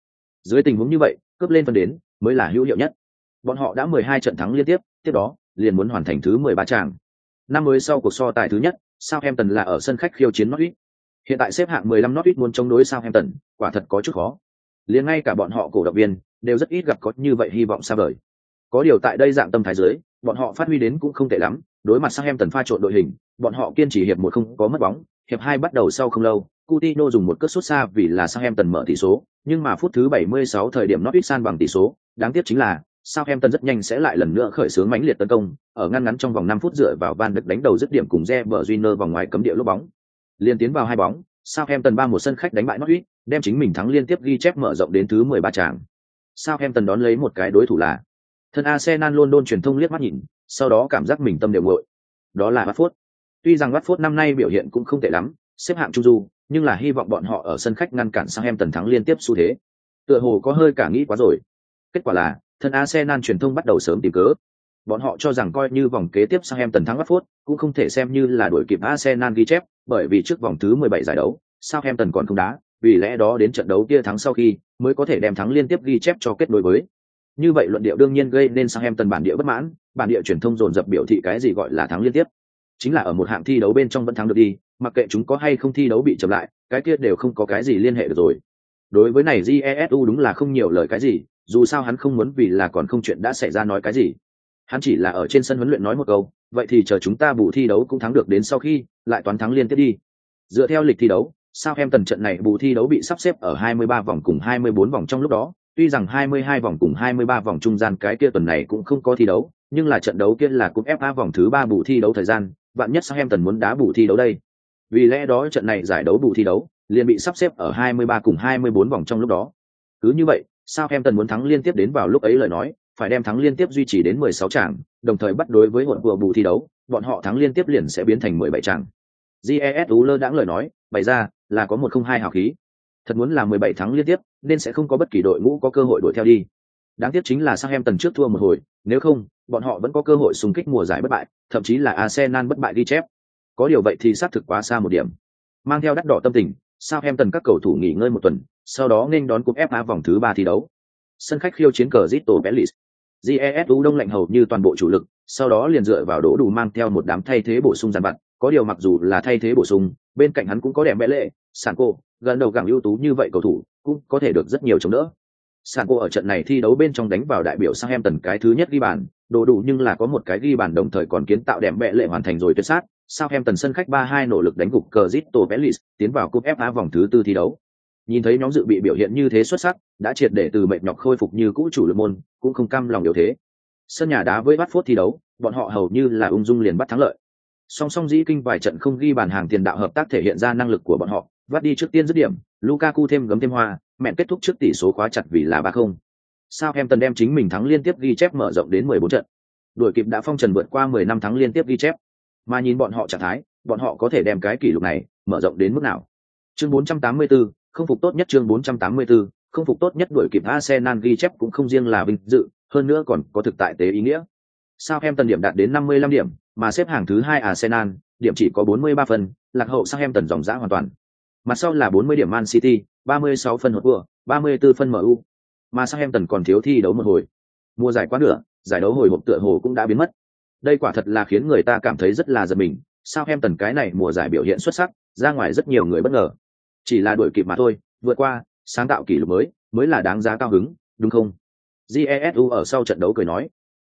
Dưới tình huống như vậy, cướp lên phần đến mới là hữu hiệu nhất. Bọn họ đã 12 trận thắng liên tiếp, tiếp đó liền muốn hoàn thành thứ 13 tràng. Năm mới sau cuộc so tài thứ nhất, Southampton là ở sân khách khiêu chiến Norwich. Hiện tại xếp hạng 15 Norwich muốn chống đối Southampton, quả thật có chút khó. Liền ngay cả bọn họ cổ động viên đều rất ít gặp có như vậy hy vọng xa vời. Có điều tại đây dạng tâm thái dưới, bọn họ phát huy đến cũng không tệ lắm, đối mặt Southampton pha trộn đội hình, bọn họ kiên trì hiệp một không có mất bóng, hiệp hai bắt đầu sau không lâu, Coutinho dùng một cước sút xa vì là Southampton mở tỷ số, nhưng mà phút thứ 76 thời điểm Norwich san bằng tỷ số, đáng tiếc chính là Southampton rất nhanh sẽ lại lần nữa khởi xướng mãnh liệt tấn công, ở ngăn ngắn trong vòng 5 phút dựa vào Van Dijk đánh đầu dứt điểm cùng Reber Júnior vòng ngoài cấm địa lốp bóng. Liên tiến vào hai bóng, Southampton 3-1 sân khách đánh bại Norwich, đem chính mình thắng liên tiếp ghi chép mở rộng đến thứ 13 tràng. Southampton đón lấy một cái đối thủ là thân Arsenal London truyền thông liếc mắt nhìn, sau đó cảm giác mình tâm đều nguội. Đó là Watford. Tuy rằng Watford năm nay biểu hiện cũng không tệ lắm, xếp hạng trung du, nhưng là hy vọng bọn họ ở sân khách ngăn cản Southampton thắng liên tiếp xu thế. Tựa hồ có hơi cả nghĩ quá rồi. Kết quả là, thân Arsenal truyền thông bắt đầu sớm tìm cớ. Bọn họ cho rằng coi như vòng kế tiếp Southampton thắng Watford, cũng không thể xem như là đuổi kịp Arsenal ghi chép, bởi vì trước vòng thứ 17 giải đấu, Southampton còn không đá, vì lẽ đó đến trận đấu kia thắng sau khi, mới có thể đem thắng liên tiếp ghi chép cho kết nối với. Như vậy luận điệu đương nhiên gây nên Southampton bản địa bất mãn, bản địa truyền thông dồn dập biểu thị cái gì gọi là thắng liên tiếp. Chính là ở một hạng thi đấu bên trong vẫn thắng được đi, mặc kệ chúng có hay không thi đấu bị chậm lại, cái kia đều không có cái gì liên hệ được rồi. Đối với này Jesu đúng là không nhiều lời cái gì, dù sao hắn không muốn vì là còn không chuyện đã xảy ra nói cái gì hắn chỉ là ở trên sân huấn luyện nói một câu, vậy thì chờ chúng ta bù thi đấu cũng thắng được đến sau khi lại toán thắng liên tiếp đi. Dựa theo lịch thi đấu, sao em tần trận này bù thi đấu bị sắp xếp ở 23 vòng cùng 24 vòng trong lúc đó, tuy rằng 22 vòng cùng 23 vòng trung gian cái kia tuần này cũng không có thi đấu, nhưng là trận đấu kia là cúp FA vòng thứ ba bù thi đấu thời gian bạn nhất sao em tần muốn đá bù thi đấu đây? Vì lẽ đó trận này giải đấu bù thi đấu liền bị sắp xếp ở 23 cùng 24 vòng trong lúc đó. Cứ như vậy, sao em tần muốn thắng liên tiếp đến vào lúc ấy lời nói phải đem thắng liên tiếp duy trì đến 16 trận, đồng thời bắt đối với hỗn vừa bù thi đấu bọn họ thắng liên tiếp liền sẽ biến thành 17 trận. jesu lơ đãng lời nói bày ra là có một không hai hào khí thật muốn là 17 thắng liên tiếp nên sẽ không có bất kỳ đội ngũ có cơ hội đuổi theo đi đáng tiếc chính là sang em tần trước thua một hồi nếu không bọn họ vẫn có cơ hội xung kích mùa giải bất bại thậm chí là arsenal bất bại đi chép có điều vậy thì xác thực quá xa một điểm mang theo đắt đỏ tâm tình sao em tần các cầu thủ nghỉ ngơi một tuần sau đó nên đón cúp FA vòng thứ ba thi đấu. Sân khách khiêu chiến cờ Zito Belis. GESU đông lạnh hầu như toàn bộ chủ lực, sau đó liền dựa vào đỗ đủ mang theo một đám thay thế bổ sung dàn vặt, có điều mặc dù là thay thế bổ sung, bên cạnh hắn cũng có đẹp mẹ lệ, sản cô, gần đầu gẳng ưu tú như vậy cầu thủ, cũng có thể được rất nhiều chống đỡ. Sản cô ở trận này thi đấu bên trong đánh vào đại biểu sang em tần cái thứ nhất ghi bàn, đồ đủ nhưng là có một cái ghi bàn đồng thời còn kiến tạo đẹp mẹ lệ hoàn thành rồi tuyệt sát, sao em tần sân khách 3-2 nỗ lực đánh gục cờ Zito tiến vào cúp FA vòng thứ tư thi đấu Nhìn thấy nhóm dự bị biểu hiện như thế xuất sắc, đã triệt để từ mệt nhọc khôi phục như cũ chủ lực môn, cũng không cam lòng yếu thế. Sân nhà đá với bát phốt thi đấu, bọn họ hầu như là ung dung liền bắt thắng lợi. Song song dĩ kinh vài trận không ghi bàn hàng tiền đạo hợp tác thể hiện ra năng lực của bọn họ, vắt đi trước tiên dứt điểm, Lukaku thêm gấm thêm hoa, mẹn kết thúc trước tỷ số khóa chặt vì là ba không sao em tần đem chính mình thắng liên tiếp ghi chép mở rộng đến 14 trận. Đuổi kịp đã phong trần vượt qua 10 năm thắng liên tiếp ghi chép. Mà nhìn bọn họ trạng thái, bọn họ có thể đem cái kỷ lục này mở rộng đến mức nào? Chương 484, không phục tốt nhất chương 484, không phục tốt nhất đuổi kịp Arsenal ghi chép cũng không riêng là vinh dự, hơn nữa còn có thực tại tế ý nghĩa. Southampton điểm đạt đến 55 điểm, mà xếp hạng thứ hai Arsenal, điểm chỉ có 43 phần, lạc hậu Southampton dòng dã hoàn toàn. Mặt sau là 40 điểm Man City, 36 phân hột vừa, 34 phân MU. Mà Southampton còn thiếu thi đấu một hồi. Mùa giải quá nửa, giải đấu hồi hộp tựa hồ cũng đã biến mất. Đây quả thật là khiến người ta cảm thấy rất là giật mình, Southampton cái này mùa giải biểu hiện xuất sắc, ra ngoài rất nhiều người bất ngờ. Chỉ là đuổi kịp mà thôi, vượt qua, sáng tạo kỷ lục mới, mới là đáng giá cao hứng, đúng không? Jesu ở sau trận đấu cười nói.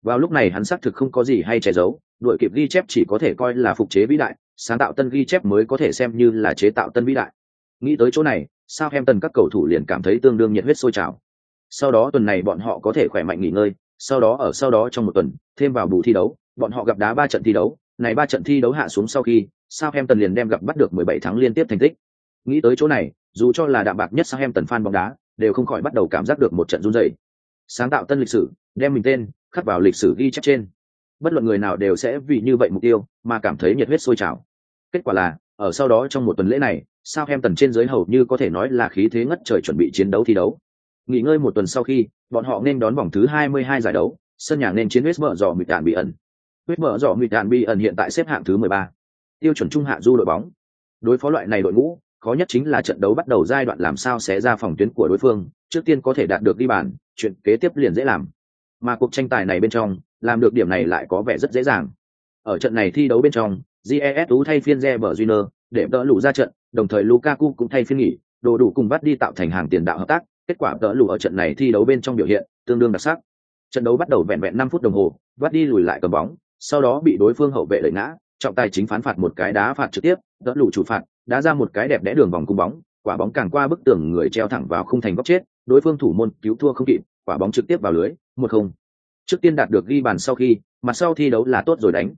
Vào lúc này hắn xác thực không có gì hay che giấu, đuổi kịp ghi chép chỉ có thể coi là phục chế vĩ đại, sáng tạo tân ghi chép mới có thể xem như là chế tạo tân vĩ đại. Nghĩ tới chỗ này, sao em tần các cầu thủ liền cảm thấy tương đương nhiệt huyết sôi trào. Sau đó tuần này bọn họ có thể khỏe mạnh nghỉ ngơi, sau đó ở sau đó trong một tuần, thêm vào bù thi đấu, bọn họ gặp đá ba trận thi đấu, này ba trận thi đấu hạ xuống sau khi, sao em tần liền đem gặp bắt được 17 tháng liên tiếp thành tích. Nghĩ tới chỗ này, dù cho là đạm bạc nhất sang em tần fan bóng đá, đều không khỏi bắt đầu cảm giác được một trận run rẩy. Sáng tạo tân lịch sử, đem mình tên khắc vào lịch sử ghi chép trên. Bất luận người nào đều sẽ vì như vậy mục tiêu mà cảm thấy nhiệt huyết sôi trào. Kết quả là, ở sau đó trong một tuần lễ này, Southampton trên dưới hầu như có thể nói là khí thế ngất trời chuẩn bị chiến đấu thi đấu. Nghỉ ngơi một tuần sau khi, bọn họ nên đón vòng thứ 22 giải đấu, sân nhà nên chiến West dò Mịt Đạn bị ẩn. West dò Mịt Đạn bị ẩn hiện tại xếp hạng thứ 13. Tiêu chuẩn trung hạ du đội bóng. Đối phó loại này đội ngũ, khó nhất chính là trận đấu bắt đầu giai đoạn làm sao sẽ ra phòng tuyến của đối phương, trước tiên có thể đạt được đi bàn, chuyện kế tiếp liền dễ làm. Mà cuộc tranh tài này bên trong, làm được điểm này lại có vẻ rất dễ dàng. Ở trận này thi đấu bên trong, GES thay phiên Reber Junior để đỡ lũ ra trận, đồng thời Lukaku cũng thay phiên nghỉ, đồ đủ cùng bắt đi tạo thành hàng tiền đạo hợp tác, kết quả đỡ lũ ở trận này thi đấu bên trong biểu hiện tương đương đặc sắc. Trận đấu bắt đầu vẹn vẹn 5 phút đồng hồ, bắt đi lùi lại cầm bóng, sau đó bị đối phương hậu vệ đẩy ngã, trọng tài chính phán phạt một cái đá phạt trực tiếp, đỡ lũ chủ phạt, đá ra một cái đẹp đẽ đường vòng cung bóng, quả bóng càng qua bức tường người treo thẳng vào khung thành góc chết, đối phương thủ môn cứu thua không kịp, quả bóng trực tiếp vào lưới, một không. Trước tiên đạt được ghi bàn sau khi, mặt sau thi đấu là tốt rồi đánh.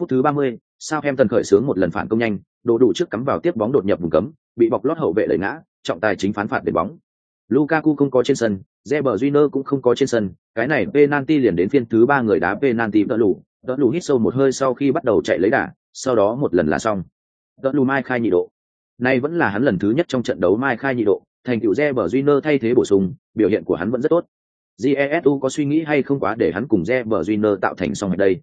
Phút thứ 30, Southampton khởi sướng một lần phản công nhanh, đồ đủ trước cắm vào tiếp bóng đột nhập vùng cấm, bị bọc lót hậu vệ đẩy ngã, trọng tài chính phán phạt để bóng. Lukaku không có trên sân, Reber Júnior cũng không có trên sân, cái này penalty liền đến phiên thứ ba người đá penalty đỡ lù, đỡ lù hít sâu một hơi sau khi bắt đầu chạy lấy đà, sau đó một lần là xong. Đỡ lù mai khai nhị độ. Nay vẫn là hắn lần thứ nhất trong trận đấu mai khai nhị độ, thành tựu Reber Júnior thay thế bổ sung, biểu hiện của hắn vẫn rất tốt. Jesu có suy nghĩ hay không quá để hắn cùng Reber Júnior tạo thành xong ở đây.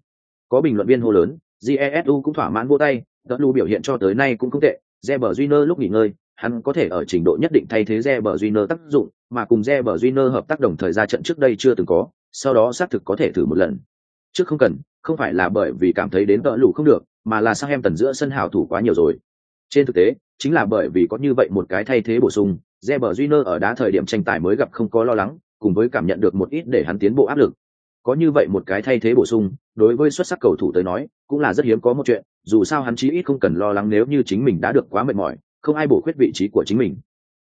Có bình luận viên hô lớn, Jesu cũng thỏa mãn vô tay, đỡ lù biểu hiện cho tới nay cũng không tệ, Reber Júnior lúc nghỉ ngơi, hắn có thể ở trình độ nhất định thay thế Reber Júnior tác dụng, mà cùng Reber Júnior hợp tác đồng thời ra trận trước đây chưa từng có, sau đó xác thực có thể thử một lần. Trước không cần, không phải là bởi vì cảm thấy đến tợ lù không được, mà là sang em tần giữa sân hào thủ quá nhiều rồi. Trên thực tế, chính là bởi vì có như vậy một cái thay thế bổ sung, Reber Júnior ở đá thời điểm tranh tài mới gặp không có lo lắng, cùng với cảm nhận được một ít để hắn tiến bộ áp lực. Có như vậy một cái thay thế bổ sung, đối với xuất sắc cầu thủ tới nói, cũng là rất hiếm có một chuyện, dù sao hắn chí ít không cần lo lắng nếu như chính mình đã được quá mệt mỏi, không ai bổ khuyết vị trí của chính mình.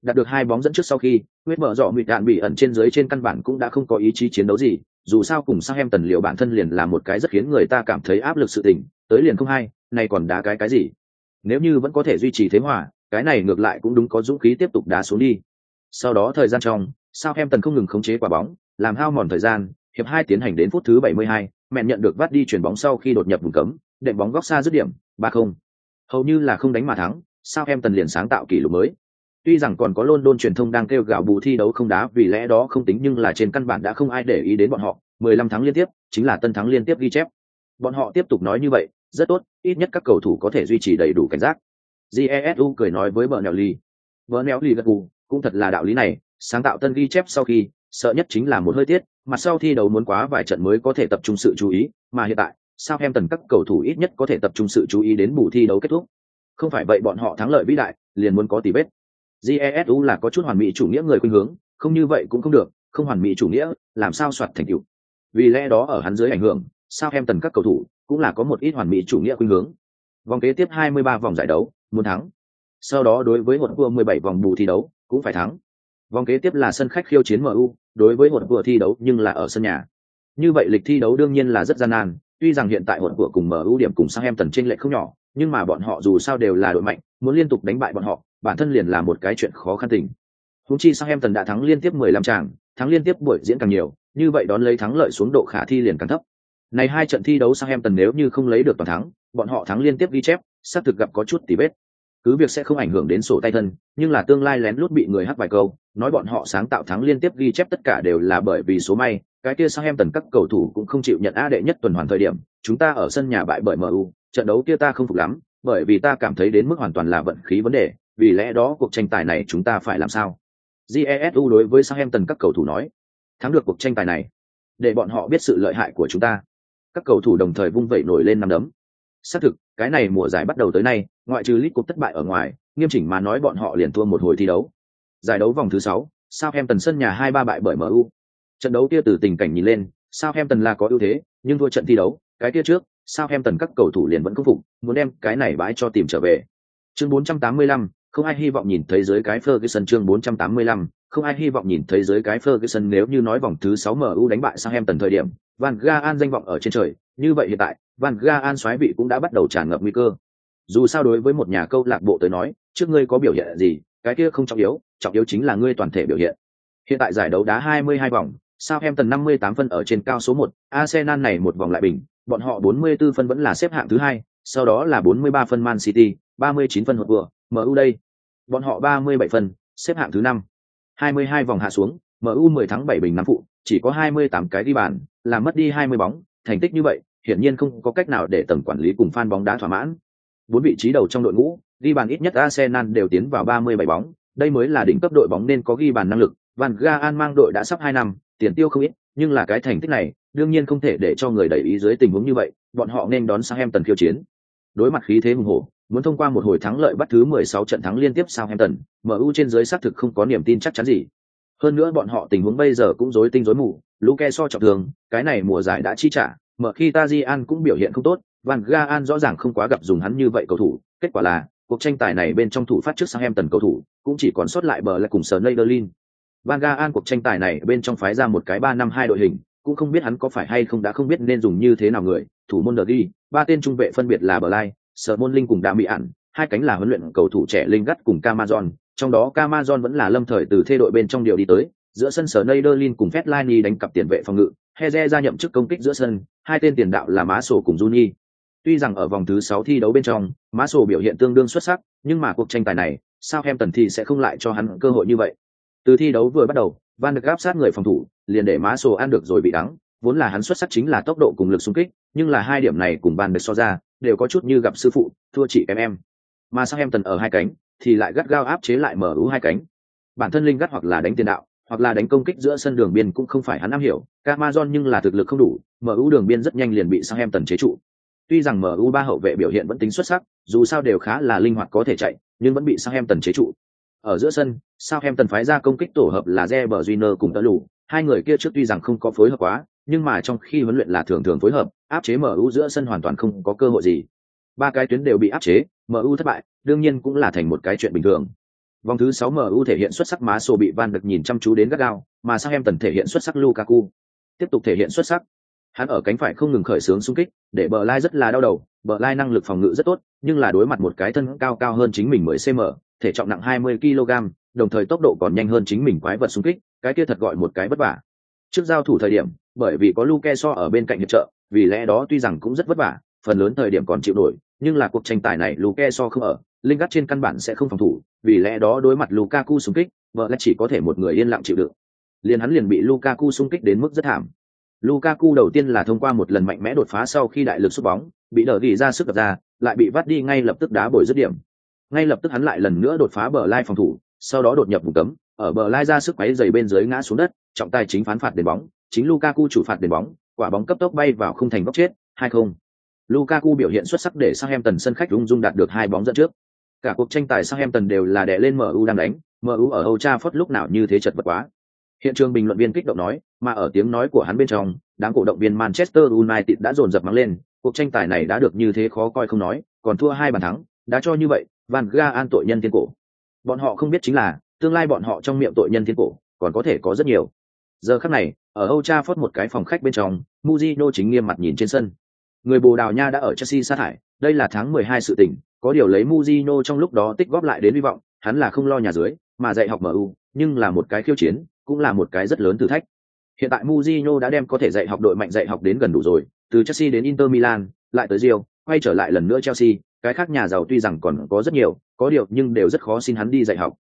Đạt được hai bóng dẫn trước sau khi, huyết mở dọ mịt đạn bị ẩn trên dưới trên căn bản cũng đã không có ý chí chiến đấu gì, dù sao cùng sang em tần liệu bản thân liền là một cái rất khiến người ta cảm thấy áp lực sự tình, tới liền không hay, nay còn đá cái cái gì? Nếu như vẫn có thể duy trì thế hòa, cái này ngược lại cũng đúng có dũng khí tiếp tục đá xuống đi. Sau đó thời gian trong, sao em tần không ngừng khống chế quả bóng, làm hao mòn thời gian, hiệp hai tiến hành đến phút thứ 72, mẹ nhận được vắt đi chuyển bóng sau khi đột nhập vùng cấm, đệm bóng góc xa dứt điểm, 3-0. Hầu như là không đánh mà thắng, sao em tần liền sáng tạo kỷ lục mới. Tuy rằng còn có London truyền thông đang kêu gào bù thi đấu không đá vì lẽ đó không tính nhưng là trên căn bản đã không ai để ý đến bọn họ, 15 tháng liên tiếp, chính là tân thắng liên tiếp ghi chép. Bọn họ tiếp tục nói như vậy, rất tốt, ít nhất các cầu thủ có thể duy trì đầy đủ cảnh giác. Jesu cười nói với bờ nèo ly. Bờ nèo ly gật gù, cũng thật là đạo lý này, sáng tạo tân ghi chép sau khi, sợ nhất chính là một hơi tiết, mặt sau thi đấu muốn quá vài trận mới có thể tập trung sự chú ý, mà hiện tại, Southampton các cầu thủ ít nhất có thể tập trung sự chú ý đến bù thi đấu kết thúc. Không phải vậy bọn họ thắng lợi vĩ đại, liền muốn có tỷ vết. Jesu là có chút hoàn mỹ chủ nghĩa người khuynh hướng, không như vậy cũng không được, không hoàn mỹ chủ nghĩa, làm sao soạt thành tựu. Vì lẽ đó ở hắn dưới ảnh hưởng, Southampton các cầu thủ cũng là có một ít hoàn mỹ chủ nghĩa khuynh hướng. Vòng kế tiếp 23 vòng giải đấu, muốn thắng. Sau đó đối với một vua 17 vòng bù thi đấu, cũng phải thắng. Vòng kế tiếp là sân khách khiêu chiến MU, đối với một vừa thi đấu nhưng là ở sân nhà. Như vậy lịch thi đấu đương nhiên là rất gian nan, tuy rằng hiện tại một vừa cùng MU điểm cùng sang em tần trên lệch không nhỏ, nhưng mà bọn họ dù sao đều là đội mạnh, muốn liên tục đánh bại bọn họ, bản thân liền là một cái chuyện khó khăn tình. Húng chi sang em tần đã thắng liên tiếp 15 tràng, thắng liên tiếp buổi diễn càng nhiều, như vậy đón lấy thắng lợi xuống độ khả thi liền càng thấp. Này hai trận thi đấu sang em tần nếu như không lấy được toàn thắng, bọn họ thắng liên tiếp ghi chép, xác thực gặp có chút tỉ vết cứ việc sẽ không ảnh hưởng đến sổ tay thân nhưng là tương lai lén lút bị người hát vài câu nói bọn họ sáng tạo thắng liên tiếp ghi chép tất cả đều là bởi vì số may cái kia sang em tần các cầu thủ cũng không chịu nhận a đệ nhất tuần hoàn thời điểm chúng ta ở sân nhà bại bởi mu trận đấu kia ta không phục lắm bởi vì ta cảm thấy đến mức hoàn toàn là vận khí vấn đề vì lẽ đó cuộc tranh tài này chúng ta phải làm sao? Jesu đối với Southampton các cầu thủ nói thắng được cuộc tranh tài này để bọn họ biết sự lợi hại của chúng ta. Các cầu thủ đồng thời vung vẩy nổi lên năm đấm. Xác thực cái này mùa giải bắt đầu tới nay ngoại trừ lit cúp thất bại ở ngoài nghiêm chỉnh mà nói bọn họ liền thua một hồi thi đấu. Giải đấu vòng thứ sáu Southampton sân nhà hai ba bại bởi mu trận đấu kia từ tình cảnh nhìn lên Southampton là có ưu thế nhưng thua trận thi đấu cái kia trước Southampton các cầu thủ liền vẫn cố phục muốn đem cái này bãi cho tìm trở về. Chương 485, không ai hy vọng nhìn thấy dưới cái Ferguson chương 485, không ai hy vọng nhìn thấy dưới cái Ferguson nếu như nói vòng thứ 6 MU đánh bại Southampton thời điểm, Van Gaal danh vọng ở trên trời, như vậy hiện tại, Van Gaal xoáy vị cũng đã bắt đầu tràn ngập nguy cơ. Dù sao đối với một nhà câu lạc bộ tới nói, trước ngươi có biểu hiện gì, cái kia không trọng yếu, trọng yếu chính là ngươi toàn thể biểu hiện. Hiện tại giải đấu đá 22 vòng, Southampton 58 phân ở trên cao số 1, Arsenal này một vòng lại bình, bọn họ 44 phân vẫn là xếp hạng thứ hai, sau đó là 43 phân Man City, 39 phân hụt vừa, MU đây. Bọn họ 37 phần, xếp hạng thứ năm. 22 vòng hạ xuống, MU 10 thắng 7 bình 5 phụ, chỉ có 28 cái đi bàn, làm mất đi 20 bóng, thành tích như vậy, hiển nhiên không có cách nào để tầng quản lý cùng fan bóng đá thỏa mãn. Bốn vị trí đầu trong đội ngũ, ghi bàn ít nhất Arsenal đều tiến vào 37 bóng, đây mới là đỉnh cấp đội bóng nên có ghi bàn năng lực. Van Gaal mang đội đã sắp 2 năm, tiền tiêu không ít, nhưng là cái thành tích này, đương nhiên không thể để cho người đẩy ý dưới tình huống như vậy, bọn họ nên đón sang em tần khiêu chiến. Đối mặt khí thế hùng hổ, muốn thông qua một hồi thắng lợi bắt thứ 16 trận thắng liên tiếp Southampton, MU trên dưới xác thực không có niềm tin chắc chắn gì. Hơn nữa bọn họ tình huống bây giờ cũng rối tinh rối mù, Luke so trọng thương, cái này mùa giải đã chi trả, mở khi Tajian cũng biểu hiện không tốt, Van Gaal rõ ràng không quá gặp dùng hắn như vậy cầu thủ, kết quả là cuộc tranh tài này bên trong thủ phát trước sang em tần cầu thủ cũng chỉ còn sót lại bờ là cùng Sneijderlin. Van Gaal cuộc tranh tài này bên trong phái ra một cái ba năm hai đội hình, cũng không biết hắn có phải hay không đã không biết nên dùng như thế nào người, thủ môn đi, ba tên trung vệ phân biệt là Blay, Sở Môn Linh cùng đạ Mỹ ản, hai cánh là huấn luyện cầu thủ trẻ Linh Gắt cùng Camazon, trong đó Camazon vẫn là lâm thời từ thê đội bên trong điều đi tới, giữa sân sở Nederlin cùng Fellaini đánh cặp tiền vệ phòng ngự, Heze ra nhậm chức công kích giữa sân, hai tên tiền đạo là Má Sổ cùng Juni. Tuy rằng ở vòng thứ sáu thi đấu bên trong, Má Sổ biểu hiện tương đương xuất sắc, nhưng mà cuộc tranh tài này, sao Hem tần thì sẽ không lại cho hắn cơ hội như vậy. Từ thi đấu vừa bắt đầu, Van được áp sát người phòng thủ, liền để Má Sổ ăn được rồi bị đắng, vốn là hắn xuất sắc chính là tốc độ cùng lực xung kích, nhưng là hai điểm này cùng Van được so ra, đều có chút như gặp sư phụ, thua chị em em. Mà sang em tần ở hai cánh, thì lại gắt gao áp chế lại mở ú hai cánh. Bản thân linh gắt hoặc là đánh tiền đạo, hoặc là đánh công kích giữa sân đường biên cũng không phải hắn am hiểu, Camazon nhưng là thực lực không đủ, MU đường biên rất nhanh liền bị sang em tần chế trụ. Tuy rằng MU ba hậu vệ biểu hiện vẫn tính xuất sắc, dù sao đều khá là linh hoạt có thể chạy, nhưng vẫn bị sang em tần chế trụ. Ở giữa sân, sang em tần phái ra công kích tổ hợp là Reber Júnior cùng Tơ Lù, hai người kia trước tuy rằng không có phối hợp quá, nhưng mà trong khi huấn luyện là thường thường phối hợp, áp chế MU giữa sân hoàn toàn không có cơ hội gì. Ba cái tuyến đều bị áp chế, MU thất bại, đương nhiên cũng là thành một cái chuyện bình thường. Vòng thứ 6 MU thể hiện xuất sắc má sổ bị Van được nhìn chăm chú đến gắt gao, mà sang em tần thể hiện xuất sắc Lukaku. Tiếp tục thể hiện xuất sắc. Hắn ở cánh phải không ngừng khởi sướng xung kích, để bờ lai rất là đau đầu, bờ lai năng lực phòng ngự rất tốt, nhưng là đối mặt một cái thân cao cao hơn chính mình 10 cm, thể trọng nặng 20 kg, đồng thời tốc độ còn nhanh hơn chính mình quái vật xung kích, cái kia thật gọi một cái bất vả. Trước giao thủ thời điểm, bởi vì có Luke so ở bên cạnh hiệp trợ, vì lẽ đó tuy rằng cũng rất vất vả, phần lớn thời điểm còn chịu nổi, nhưng là cuộc tranh tài này Luke so không ở, Lingard trên căn bản sẽ không phòng thủ, vì lẽ đó đối mặt Lukaku xung kích, vợ là chỉ có thể một người yên lặng chịu đựng. Liền hắn liền bị Lukaku xung kích đến mức rất thảm. Lukaku đầu tiên là thông qua một lần mạnh mẽ đột phá sau khi đại lực sút bóng, bị đỡ gỉ ra sức đập ra, lại bị vắt đi ngay lập tức đá bồi dứt điểm. Ngay lập tức hắn lại lần nữa đột phá bờ lai phòng thủ, sau đó đột nhập vùng cấm, ở bờ lai ra sức quấy giày bên dưới ngã xuống đất, trọng tài chính phán phạt đền bóng, chính Lukaku chủ phạt đền bóng, quả bóng cấp tốc bay vào khung thành góc chết, 2-0. Lukaku biểu hiện xuất sắc để Southampton sân khách ung dung đạt được hai bóng dẫn trước. Cả cuộc tranh tài Southampton đều là đè lên MU đang đánh, MU ở Old Trafford lúc nào như thế chật vật quá. Hiện trường bình luận viên kích động nói, mà ở tiếng nói của hắn bên trong, đám cổ động viên Manchester United đã dồn dập mắng lên, cuộc tranh tài này đã được như thế khó coi không nói, còn thua hai bàn thắng, đã cho như vậy, Van Gaal tội nhân tiên cổ. Bọn họ không biết chính là, tương lai bọn họ trong miệng tội nhân thiên cổ còn có thể có rất nhiều giờ khắc này, ở Âu Trafford một cái phòng khách bên trong Mourinho chính nghiêm mặt nhìn trên sân người Bồ Đào Nha đã ở Chelsea sát thải. đây là tháng 12 sự tình, có điều lấy Mourinho trong lúc đó tích góp lại đến hy vọng, hắn là không lo nhà dưới, mà dạy học MU nhưng là một cái khiêu chiến, cũng là một cái rất lớn thử thách hiện tại Mourinho đã đem có thể dạy học đội mạnh dạy học đến gần đủ rồi, từ Chelsea đến Inter Milan, lại tới Rio quay trở lại lần nữa Chelsea, cái khác nhà giàu tuy rằng còn có rất nhiều, có điều nhưng đều rất khó xin hắn đi dạy học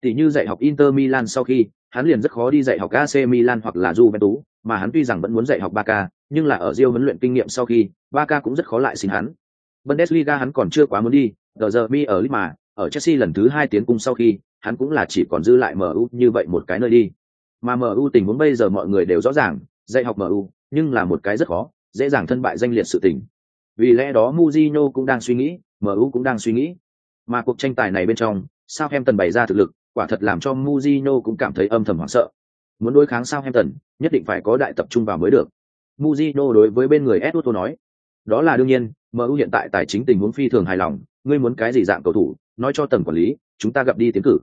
tỷ như dạy học Inter Milan sau khi hắn liền rất khó đi dạy học AC Milan hoặc là Juventus, mà hắn tuy rằng vẫn muốn dạy học Barca, nhưng là ở Rio huấn luyện kinh nghiệm sau khi, Barca cũng rất khó lại xin hắn. Bundesliga hắn còn chưa quá muốn đi, giờ mi ở mà, ở Chelsea lần thứ hai tiến cung sau khi, hắn cũng là chỉ còn dư lại MU như vậy một cái nơi đi. Mà MU tình huống bây giờ mọi người đều rõ ràng, dạy học MU, nhưng là một cái rất khó, dễ dàng thân bại danh liệt sự tình. Vì lẽ đó Mourinho cũng đang suy nghĩ, MU cũng đang suy nghĩ. Mà cuộc tranh tài này bên trong, Southampton bày ra thực lực, quả thật làm cho Mujino cũng cảm thấy âm thầm hoảng sợ. Muốn đối kháng Southampton, nhất định phải có đại tập trung vào mới được. Mujino đối với bên người Eduardo nói, đó là đương nhiên, MU hiện tại tài chính tình huống phi thường hài lòng, ngươi muốn cái gì dạng cầu thủ, nói cho tầng quản lý, chúng ta gặp đi tiến cử.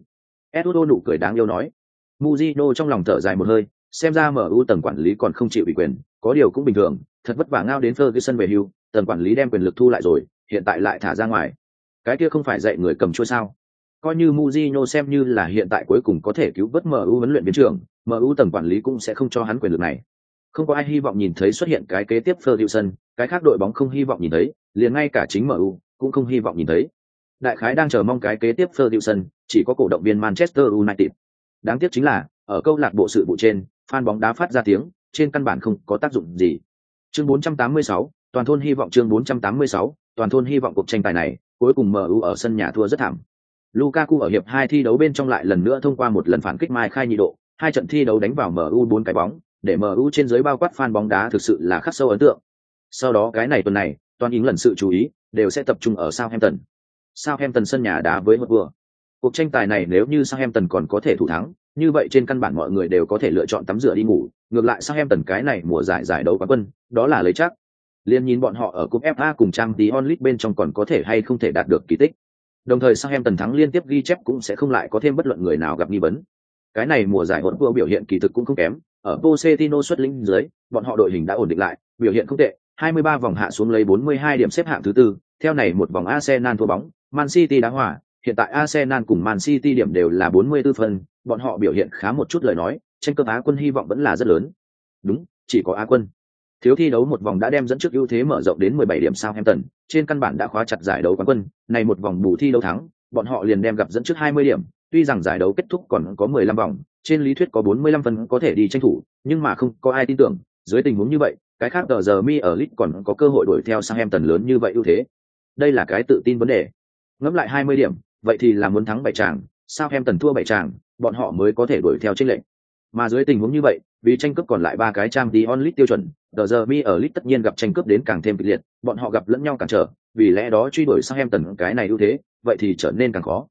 Eduardo nụ cười đáng yêu nói. Mujino trong lòng thở dài một hơi, xem ra MU tầng quản lý còn không chịu ủy quyền, có điều cũng bình thường, thật vất vả ngao đến Ferguson về hưu, tầng quản lý đem quyền lực thu lại rồi, hiện tại lại thả ra ngoài. Cái kia không phải dạy người cầm chuôi sao? Coi như Mujinho xem như là hiện tại cuối cùng có thể cứu vớt MU huấn luyện viên trưởng, MU tầng quản lý cũng sẽ không cho hắn quyền lực này. Không có ai hy vọng nhìn thấy xuất hiện cái kế tiếp Ferguson, cái khác đội bóng không hy vọng nhìn thấy, liền ngay cả chính MU cũng không hy vọng nhìn thấy. Đại khái đang chờ mong cái kế tiếp Ferguson, chỉ có cổ động viên Manchester United. Đáng tiếc chính là, ở câu lạc bộ sự vụ trên, fan bóng đá phát ra tiếng, trên căn bản không có tác dụng gì. Chương 486, toàn thôn hy vọng chương 486, toàn thôn hy vọng cuộc tranh tài này, cuối cùng MU ở sân nhà thua rất thảm. Lukaku ở hiệp hai thi đấu bên trong lại lần nữa thông qua một lần phản kích mai khai nhị độ, hai trận thi đấu đánh vào MU bốn cái bóng, để MU trên dưới bao quát fan bóng đá thực sự là khắc sâu ấn tượng. Sau đó cái này tuần này, toàn yến lần sự chú ý đều sẽ tập trung ở Southampton. Southampton sân nhà đá với Hotspur. Cuộc tranh tài này nếu như Southampton còn có thể thủ thắng, như vậy trên căn bản mọi người đều có thể lựa chọn tắm rửa đi ngủ, ngược lại Southampton cái này mùa giải giải đấu quán quân, đó là lấy chắc. Liên nhìn bọn họ ở cúp FA cùng trang tí onlit bên trong còn có thể hay không thể đạt được kỳ tích. Đồng thời sang em tần thắng liên tiếp ghi chép cũng sẽ không lại có thêm bất luận người nào gặp nghi vấn. Cái này mùa giải hỗn vừa biểu hiện kỳ thực cũng không kém, ở Pochettino xuất lĩnh dưới, bọn họ đội hình đã ổn định lại, biểu hiện không tệ, 23 vòng hạ xuống lấy 42 điểm xếp hạng thứ tư, theo này một vòng Arsenal thua bóng, Man City đá hòa, hiện tại Arsenal cùng Man City điểm đều là 44 phần bọn họ biểu hiện khá một chút lời nói, tranh cướp Á quân hy vọng vẫn là rất lớn. Đúng, chỉ có Á quân. Thiếu thi đấu một vòng đã đem dẫn trước ưu thế mở rộng đến 17 điểm Southampton, trên căn bản đã khóa chặt giải đấu quán quân, này một vòng bù thi đấu thắng, bọn họ liền đem gặp dẫn trước 20 điểm, tuy rằng giải đấu kết thúc còn có 15 vòng, trên lý thuyết có 45 phần có thể đi tranh thủ, nhưng mà không có ai tin tưởng, dưới tình huống như vậy, cái khác tờ giờ mi ở Leeds còn có cơ hội đuổi theo Southampton lớn như vậy ưu thế. Đây là cái tự tin vấn đề. Ngẫm lại 20 điểm, vậy thì là muốn thắng bảy tràng, Southampton thua bảy tràng, bọn họ mới có thể đuổi theo trên lệnh. Mà dưới tình huống như vậy, vì tranh cướp còn lại ba cái trang tí onlit tiêu chuẩn, The giờ mi ở lit tất nhiên gặp tranh cướp đến càng thêm kịch liệt, bọn họ gặp lẫn nhau cản trở, vì lẽ đó truy đuổi sang em tần cái này ưu thế, vậy thì trở nên càng khó.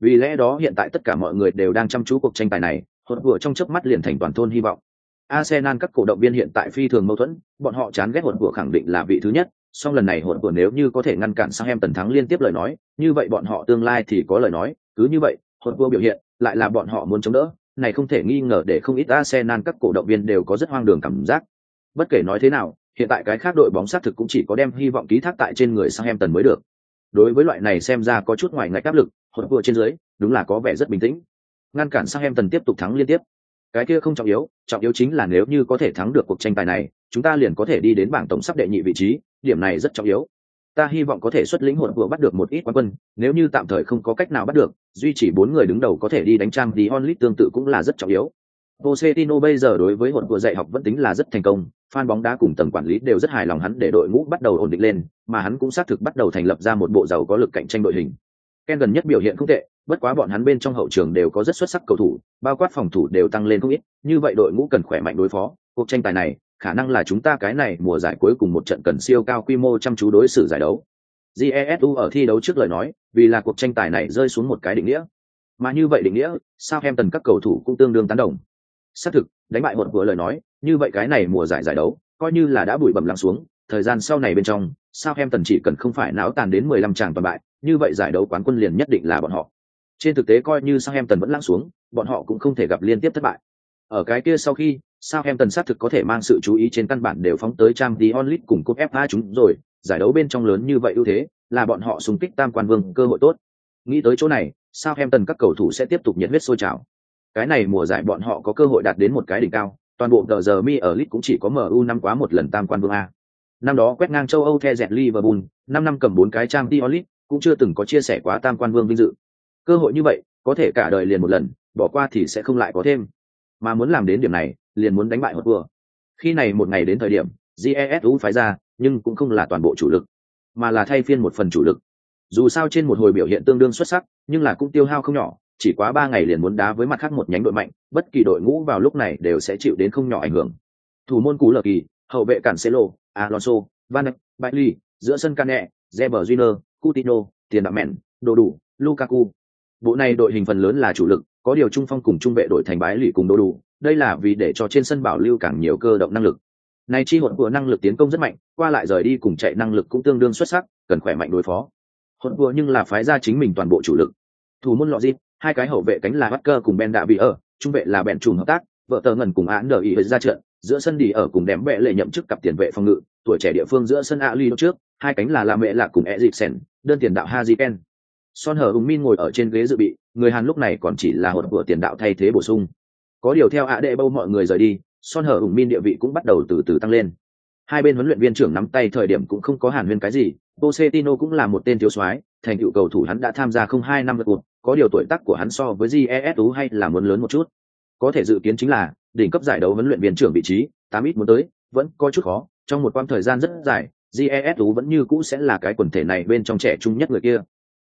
Vì lẽ đó hiện tại tất cả mọi người đều đang chăm chú cuộc tranh tài này, Hụt vừa trong chớp mắt liền thành toàn thôn hy vọng. Arsenal các cổ động viên hiện tại phi thường mâu thuẫn, bọn họ chán ghét hột vừa khẳng định là vị thứ nhất, song lần này hột vừa nếu như có thể ngăn cản sang em tần thắng liên tiếp lời nói, như vậy bọn họ tương lai thì có lời nói, cứ như vậy, hột vừa biểu hiện lại là bọn họ muốn chống đỡ, này không thể nghi ngờ để không ít Arsenal các cổ động viên đều có rất hoang đường cảm giác. Bất kể nói thế nào, hiện tại cái khác đội bóng xác thực cũng chỉ có đem hy vọng ký thác tại trên người Southampton mới được. Đối với loại này xem ra có chút ngoài ngạch áp lực, hỗn vừa trên dưới, đúng là có vẻ rất bình tĩnh. Ngăn cản Southampton tiếp tục thắng liên tiếp. Cái kia không trọng yếu, trọng yếu chính là nếu như có thể thắng được cuộc tranh tài này, chúng ta liền có thể đi đến bảng tổng sắp đệ nhị vị trí, điểm này rất trọng yếu. Ta hy vọng có thể xuất lĩnh hồn vừa bắt được một ít quán quân, nếu như tạm thời không có cách nào bắt được, duy chỉ bốn người đứng đầu có thể đi đánh trang đi onlit tương tự cũng là rất trọng yếu. Pochettino bây giờ đối với hồn vừa dạy học vẫn tính là rất thành công, fan bóng đá cùng tầng quản lý đều rất hài lòng hắn để đội ngũ bắt đầu ổn định lên, mà hắn cũng xác thực bắt đầu thành lập ra một bộ giàu có lực cạnh tranh đội hình. Ken gần nhất biểu hiện không tệ, bất quá bọn hắn bên trong hậu trường đều có rất xuất sắc cầu thủ, bao quát phòng thủ đều tăng lên không ít, như vậy đội ngũ cần khỏe mạnh đối phó. Cuộc tranh tài này, khả năng là chúng ta cái này mùa giải cuối cùng một trận cần siêu cao quy mô chăm chú đối xử giải đấu. Jesu ở thi đấu trước lời nói, vì là cuộc tranh tài này rơi xuống một cái định nghĩa. Mà như vậy định nghĩa, sao em tần các cầu thủ cũng tương đương tán đồng. Xác thực, đánh bại một vừa lời nói, như vậy cái này mùa giải giải đấu, coi như là đã bụi bẩm lắng xuống, thời gian sau này bên trong, sao em tần chỉ cần không phải não tàn đến mười lăm tràng toàn bại, như vậy giải đấu quán quân liền nhất định là bọn họ. Trên thực tế coi như Southampton vẫn lắng xuống, bọn họ cũng không thể gặp liên tiếp thất bại. Ở cái kia sau khi, sao em tần sát thực có thể mang sự chú ý trên căn bản đều phóng tới Champions onlit cùng cúp FA chúng rồi, giải đấu bên trong lớn như vậy ưu thế, là bọn họ xung kích tam quan vương cơ hội tốt. Nghĩ tới chỗ này, sao em tần các cầu thủ sẽ tiếp tục nhiệt huyết sôi trào. Cái này mùa giải bọn họ có cơ hội đạt đến một cái đỉnh cao, toàn bộ tờ giờ mi ở Lit cũng chỉ có MU năm quá một lần tam quan vương A. Năm đó quét ngang châu Âu The dẹt Liverpool, năm năm cầm bốn cái Champions onlit, cũng chưa từng có chia sẻ quá tam quan vương vinh dự. Cơ hội như vậy, có thể cả đời liền một lần, bỏ qua thì sẽ không lại có thêm. Mà muốn làm đến điểm này, liền muốn đánh bại hột vừa. Khi này một ngày đến thời điểm, jesu phái ra, nhưng cũng không là toàn bộ chủ lực, mà là thay phiên một phần chủ lực. Dù sao trên một hồi biểu hiện tương đương xuất sắc, nhưng là cũng tiêu hao không nhỏ, chỉ quá ba ngày liền muốn đá với mặt khác một nhánh đội mạnh, bất kỳ đội ngũ vào lúc này đều sẽ chịu đến không nhỏ ảnh hưởng. Thủ môn cú lờ kỳ, hậu vệ cản Cancelo, Alonso, Van Bailey, giữa sân canè zeber junior Coutinho, tiền đạo mẹn, đồ đủ, Lukaku. Bộ này đội hình phần lớn là chủ lực, có điều trung phong cùng trung vệ đội thành bái lì cùng đô đủ, đây là vì để cho trên sân bảo lưu càng nhiều cơ động năng lực. Này chi hỗn vừa năng lực tiến công rất mạnh, qua lại rời đi cùng chạy năng lực cũng tương đương xuất sắc, cần khỏe mạnh đối phó. Hỗn vừa nhưng là phái ra chính mình toàn bộ chủ lực. Thủ môn lọ dịp, hai cái hậu vệ cánh là bắt cơ cùng Ben Đạ bị ở, trung vệ là bèn trùng hợp tác, vợ tờ ngần cùng án đờ ý ra trận, giữa sân đi ở cùng đém bệ lệ nhậm chức cặp tiền vệ phòng ngự, tuổi trẻ địa phương giữa sân Ali trước, hai cánh là La Mẹ là cùng Eriksen, đơn tiền đạo Hajiken. Son hở Hùng Min ngồi ở trên ghế dự bị, người Hàn lúc này còn chỉ là hột của tiền đạo thay thế bổ sung. Có điều theo ạ đệ bâu mọi người rời đi, Son hở ủng Min địa vị cũng bắt đầu từ từ tăng lên. Hai bên huấn luyện viên trưởng nắm tay thời điểm cũng không có hàn huyên cái gì, Pochettino cũng là một tên thiếu soái, thành tựu cầu thủ hắn đã tham gia không hai năm lượt cuộc, có điều tuổi tác của hắn so với GESU hay là muốn lớn một chút. Có thể dự kiến chính là đỉnh cấp giải đấu huấn luyện viên trưởng vị trí, tám ít muốn tới, vẫn có chút khó, trong một quãng thời gian rất dài, GESU vẫn như cũ sẽ là cái quần thể này bên trong trẻ trung nhất người kia.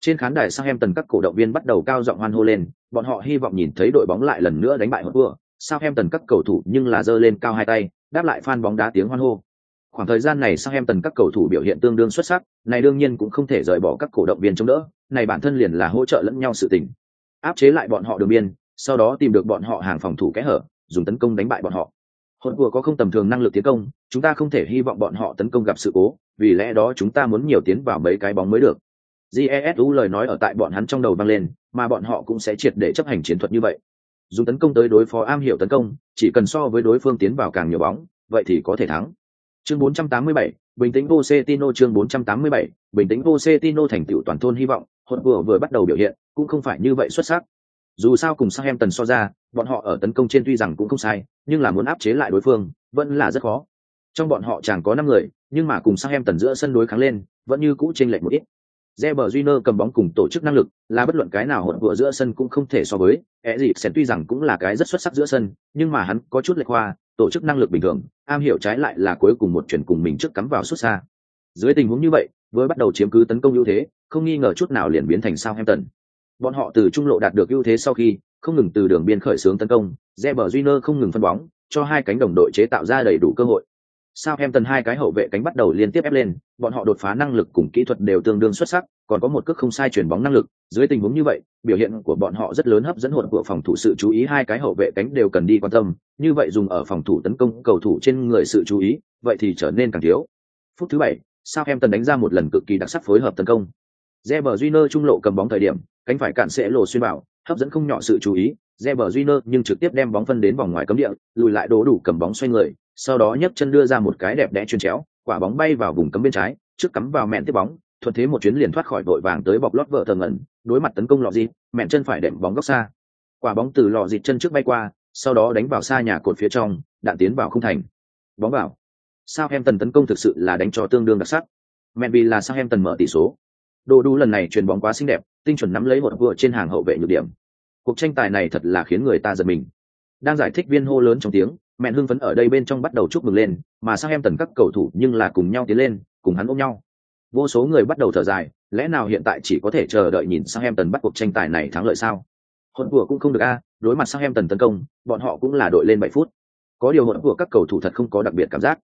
Trên khán đài sao em tần các cổ động viên bắt đầu cao giọng hoan hô lên, bọn họ hy vọng nhìn thấy đội bóng lại lần nữa đánh bại hổ vua. sao em tần các cầu thủ nhưng là giơ lên cao hai tay, đáp lại fan bóng đá tiếng hoan hô. Khoảng thời gian này sao em tần các cầu thủ biểu hiện tương đương xuất sắc, này đương nhiên cũng không thể rời bỏ các cổ động viên chống đỡ, này bản thân liền là hỗ trợ lẫn nhau sự tình. Áp chế lại bọn họ đường biên, sau đó tìm được bọn họ hàng phòng thủ kẽ hở, dùng tấn công đánh bại bọn họ. Hỗn vừa có không tầm thường năng lực tiến công, chúng ta không thể hy vọng bọn họ tấn công gặp sự cố, vì lẽ đó chúng ta muốn nhiều tiến vào mấy cái bóng mới được. Jesu lời nói ở tại bọn hắn trong đầu vang lên, mà bọn họ cũng sẽ triệt để chấp hành chiến thuật như vậy. Dùng tấn công tới đối phó am hiểu tấn công, chỉ cần so với đối phương tiến vào càng nhiều bóng, vậy thì có thể thắng. Chương 487, bình tĩnh Pochettino chương 487, bình tĩnh Pochettino thành tựu toàn thôn hy vọng, hồn vừa vừa bắt đầu biểu hiện, cũng không phải như vậy xuất sắc. Dù sao cùng Southampton so ra, bọn họ ở tấn công trên tuy rằng cũng không sai, nhưng là muốn áp chế lại đối phương, vẫn là rất khó. Trong bọn họ chẳng có năm người, nhưng mà cùng Southampton giữa sân đối kháng lên, vẫn như cũ chênh lệch một ít. Reber Júnior cầm bóng cùng tổ chức năng lực, là bất luận cái nào hỗn vừa giữa sân cũng không thể so với. Eriksen tuy rằng cũng là cái rất xuất sắc giữa sân, nhưng mà hắn có chút lệch khoa, tổ chức năng lực bình thường, am hiểu trái lại là cuối cùng một chuyển cùng mình trước cắm vào xuất xa. Dưới tình huống như vậy, với bắt đầu chiếm cứ tấn công ưu thế, không nghi ngờ chút nào liền biến thành Southampton. Bọn họ từ trung lộ đạt được ưu thế sau khi, không ngừng từ đường biên khởi xướng tấn công, Reber Júnior không ngừng phân bóng, cho hai cánh đồng đội chế tạo ra đầy đủ cơ hội. Sao em tần hai cái hậu vệ cánh bắt đầu liên tiếp ép lên, bọn họ đột phá năng lực cùng kỹ thuật đều tương đương xuất sắc, còn có một cước không sai chuyển bóng năng lực. Dưới tình huống như vậy, biểu hiện của bọn họ rất lớn hấp dẫn hồn của phòng thủ sự chú ý hai cái hậu vệ cánh đều cần đi quan tâm, như vậy dùng ở phòng thủ tấn công cầu thủ trên người sự chú ý, vậy thì trở nên càng thiếu. Phút thứ bảy, Sao em tần đánh ra một lần cực kỳ đặc sắc phối hợp tấn công. Reber Júnior trung lộ cầm bóng thời điểm, cánh phải cản sẽ lộ xuyên bảo hấp dẫn không nhỏ sự chú ý. Reber Júnior nhưng trực tiếp đem bóng phân đến vòng ngoài cấm địa, lùi lại đổ đủ cầm bóng xoay người, sau đó nhấc chân đưa ra một cái đẹp đẽ chuyền chéo, quả bóng bay vào vùng cấm bên trái, trước cắm vào mẹn tiếp bóng, thuận thế một chuyến liền thoát khỏi đội vàng tới bọc lót vợ thờ ngẩn, đối mặt tấn công lọ dịt, mẹn chân phải đệm bóng góc xa. Quả bóng từ lọ dịt chân trước bay qua, sau đó đánh vào xa nhà cột phía trong, đạn tiến vào không thành. Bóng vào. Sao em tần tấn công thực sự là đánh cho tương đương đặc sắc. Mẹn vì là sao em tần mở tỷ số. Đồ đu lần này chuyền bóng quá xinh đẹp, tinh chuẩn nắm lấy một vừa trên hàng hậu vệ nhược điểm. Cuộc tranh tài này thật là khiến người ta giật mình. Đang giải thích viên hô lớn trong tiếng, mẹn hưng phấn ở đây bên trong bắt đầu chúc mừng lên, mà sang em tần các cầu thủ nhưng là cùng nhau tiến lên, cùng hắn ôm nhau. Vô số người bắt đầu thở dài, lẽ nào hiện tại chỉ có thể chờ đợi nhìn sang em tần bắt cuộc tranh tài này thắng lợi sao? Hỗn của cũng không được a, đối mặt sang em tần tấn công, bọn họ cũng là đội lên bảy phút. Có điều hỗn của các cầu thủ thật không có đặc biệt cảm giác.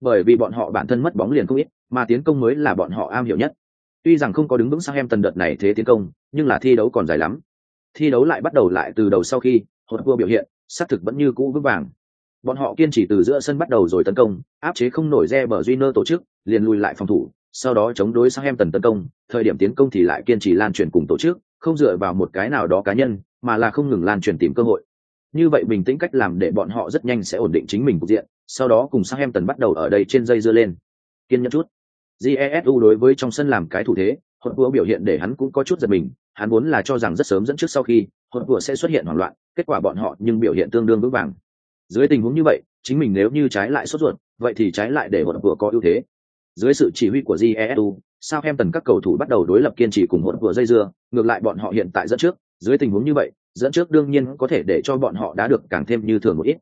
Bởi vì bọn họ bản thân mất bóng liền không ít, mà tiến công mới là bọn họ am hiểu nhất. Tuy rằng không có đứng vững sang em tần đợt này thế tiến công, nhưng là thi đấu còn dài lắm. Thi đấu lại bắt đầu lại từ đầu sau khi hỗn của biểu hiện, xác thực vẫn như cũ vững vàng. Bọn họ kiên trì từ giữa sân bắt đầu rồi tấn công, áp chế không nổi Reber nơ tổ chức, liền lùi lại phòng thủ, sau đó chống đối sang em tần tấn công, thời điểm tiến công thì lại kiên trì lan truyền cùng tổ chức, không dựa vào một cái nào đó cá nhân mà là không ngừng lan truyền tìm cơ hội. Như vậy bình tĩnh cách làm để bọn họ rất nhanh sẽ ổn định chính mình cục diện sau đó cùng sang em tần bắt đầu ở đây trên dây dưa lên. Kiên nhẫn chút. Jesu đối với trong sân làm cái thủ thế Hốt vừa biểu hiện để hắn cũng có chút giật mình hắn vốn là cho rằng rất sớm dẫn trước sau khi Hốt vừa sẽ xuất hiện hoảng loạn kết quả bọn họ nhưng biểu hiện tương đương vững vàng dưới tình huống như vậy, chính mình nếu như trái lại sốt ruột, vậy thì trái lại để hỗn vừa có ưu thế. Dưới sự chỉ huy của jesu sao em tần các cầu thủ bắt đầu đối lập kiên trì cùng hỗn vừa dây dưa, ngược lại bọn họ hiện tại dẫn trước. Dưới tình huống như vậy, dẫn trước đương nhiên có thể để cho bọn họ đã được càng thêm như thường một ít.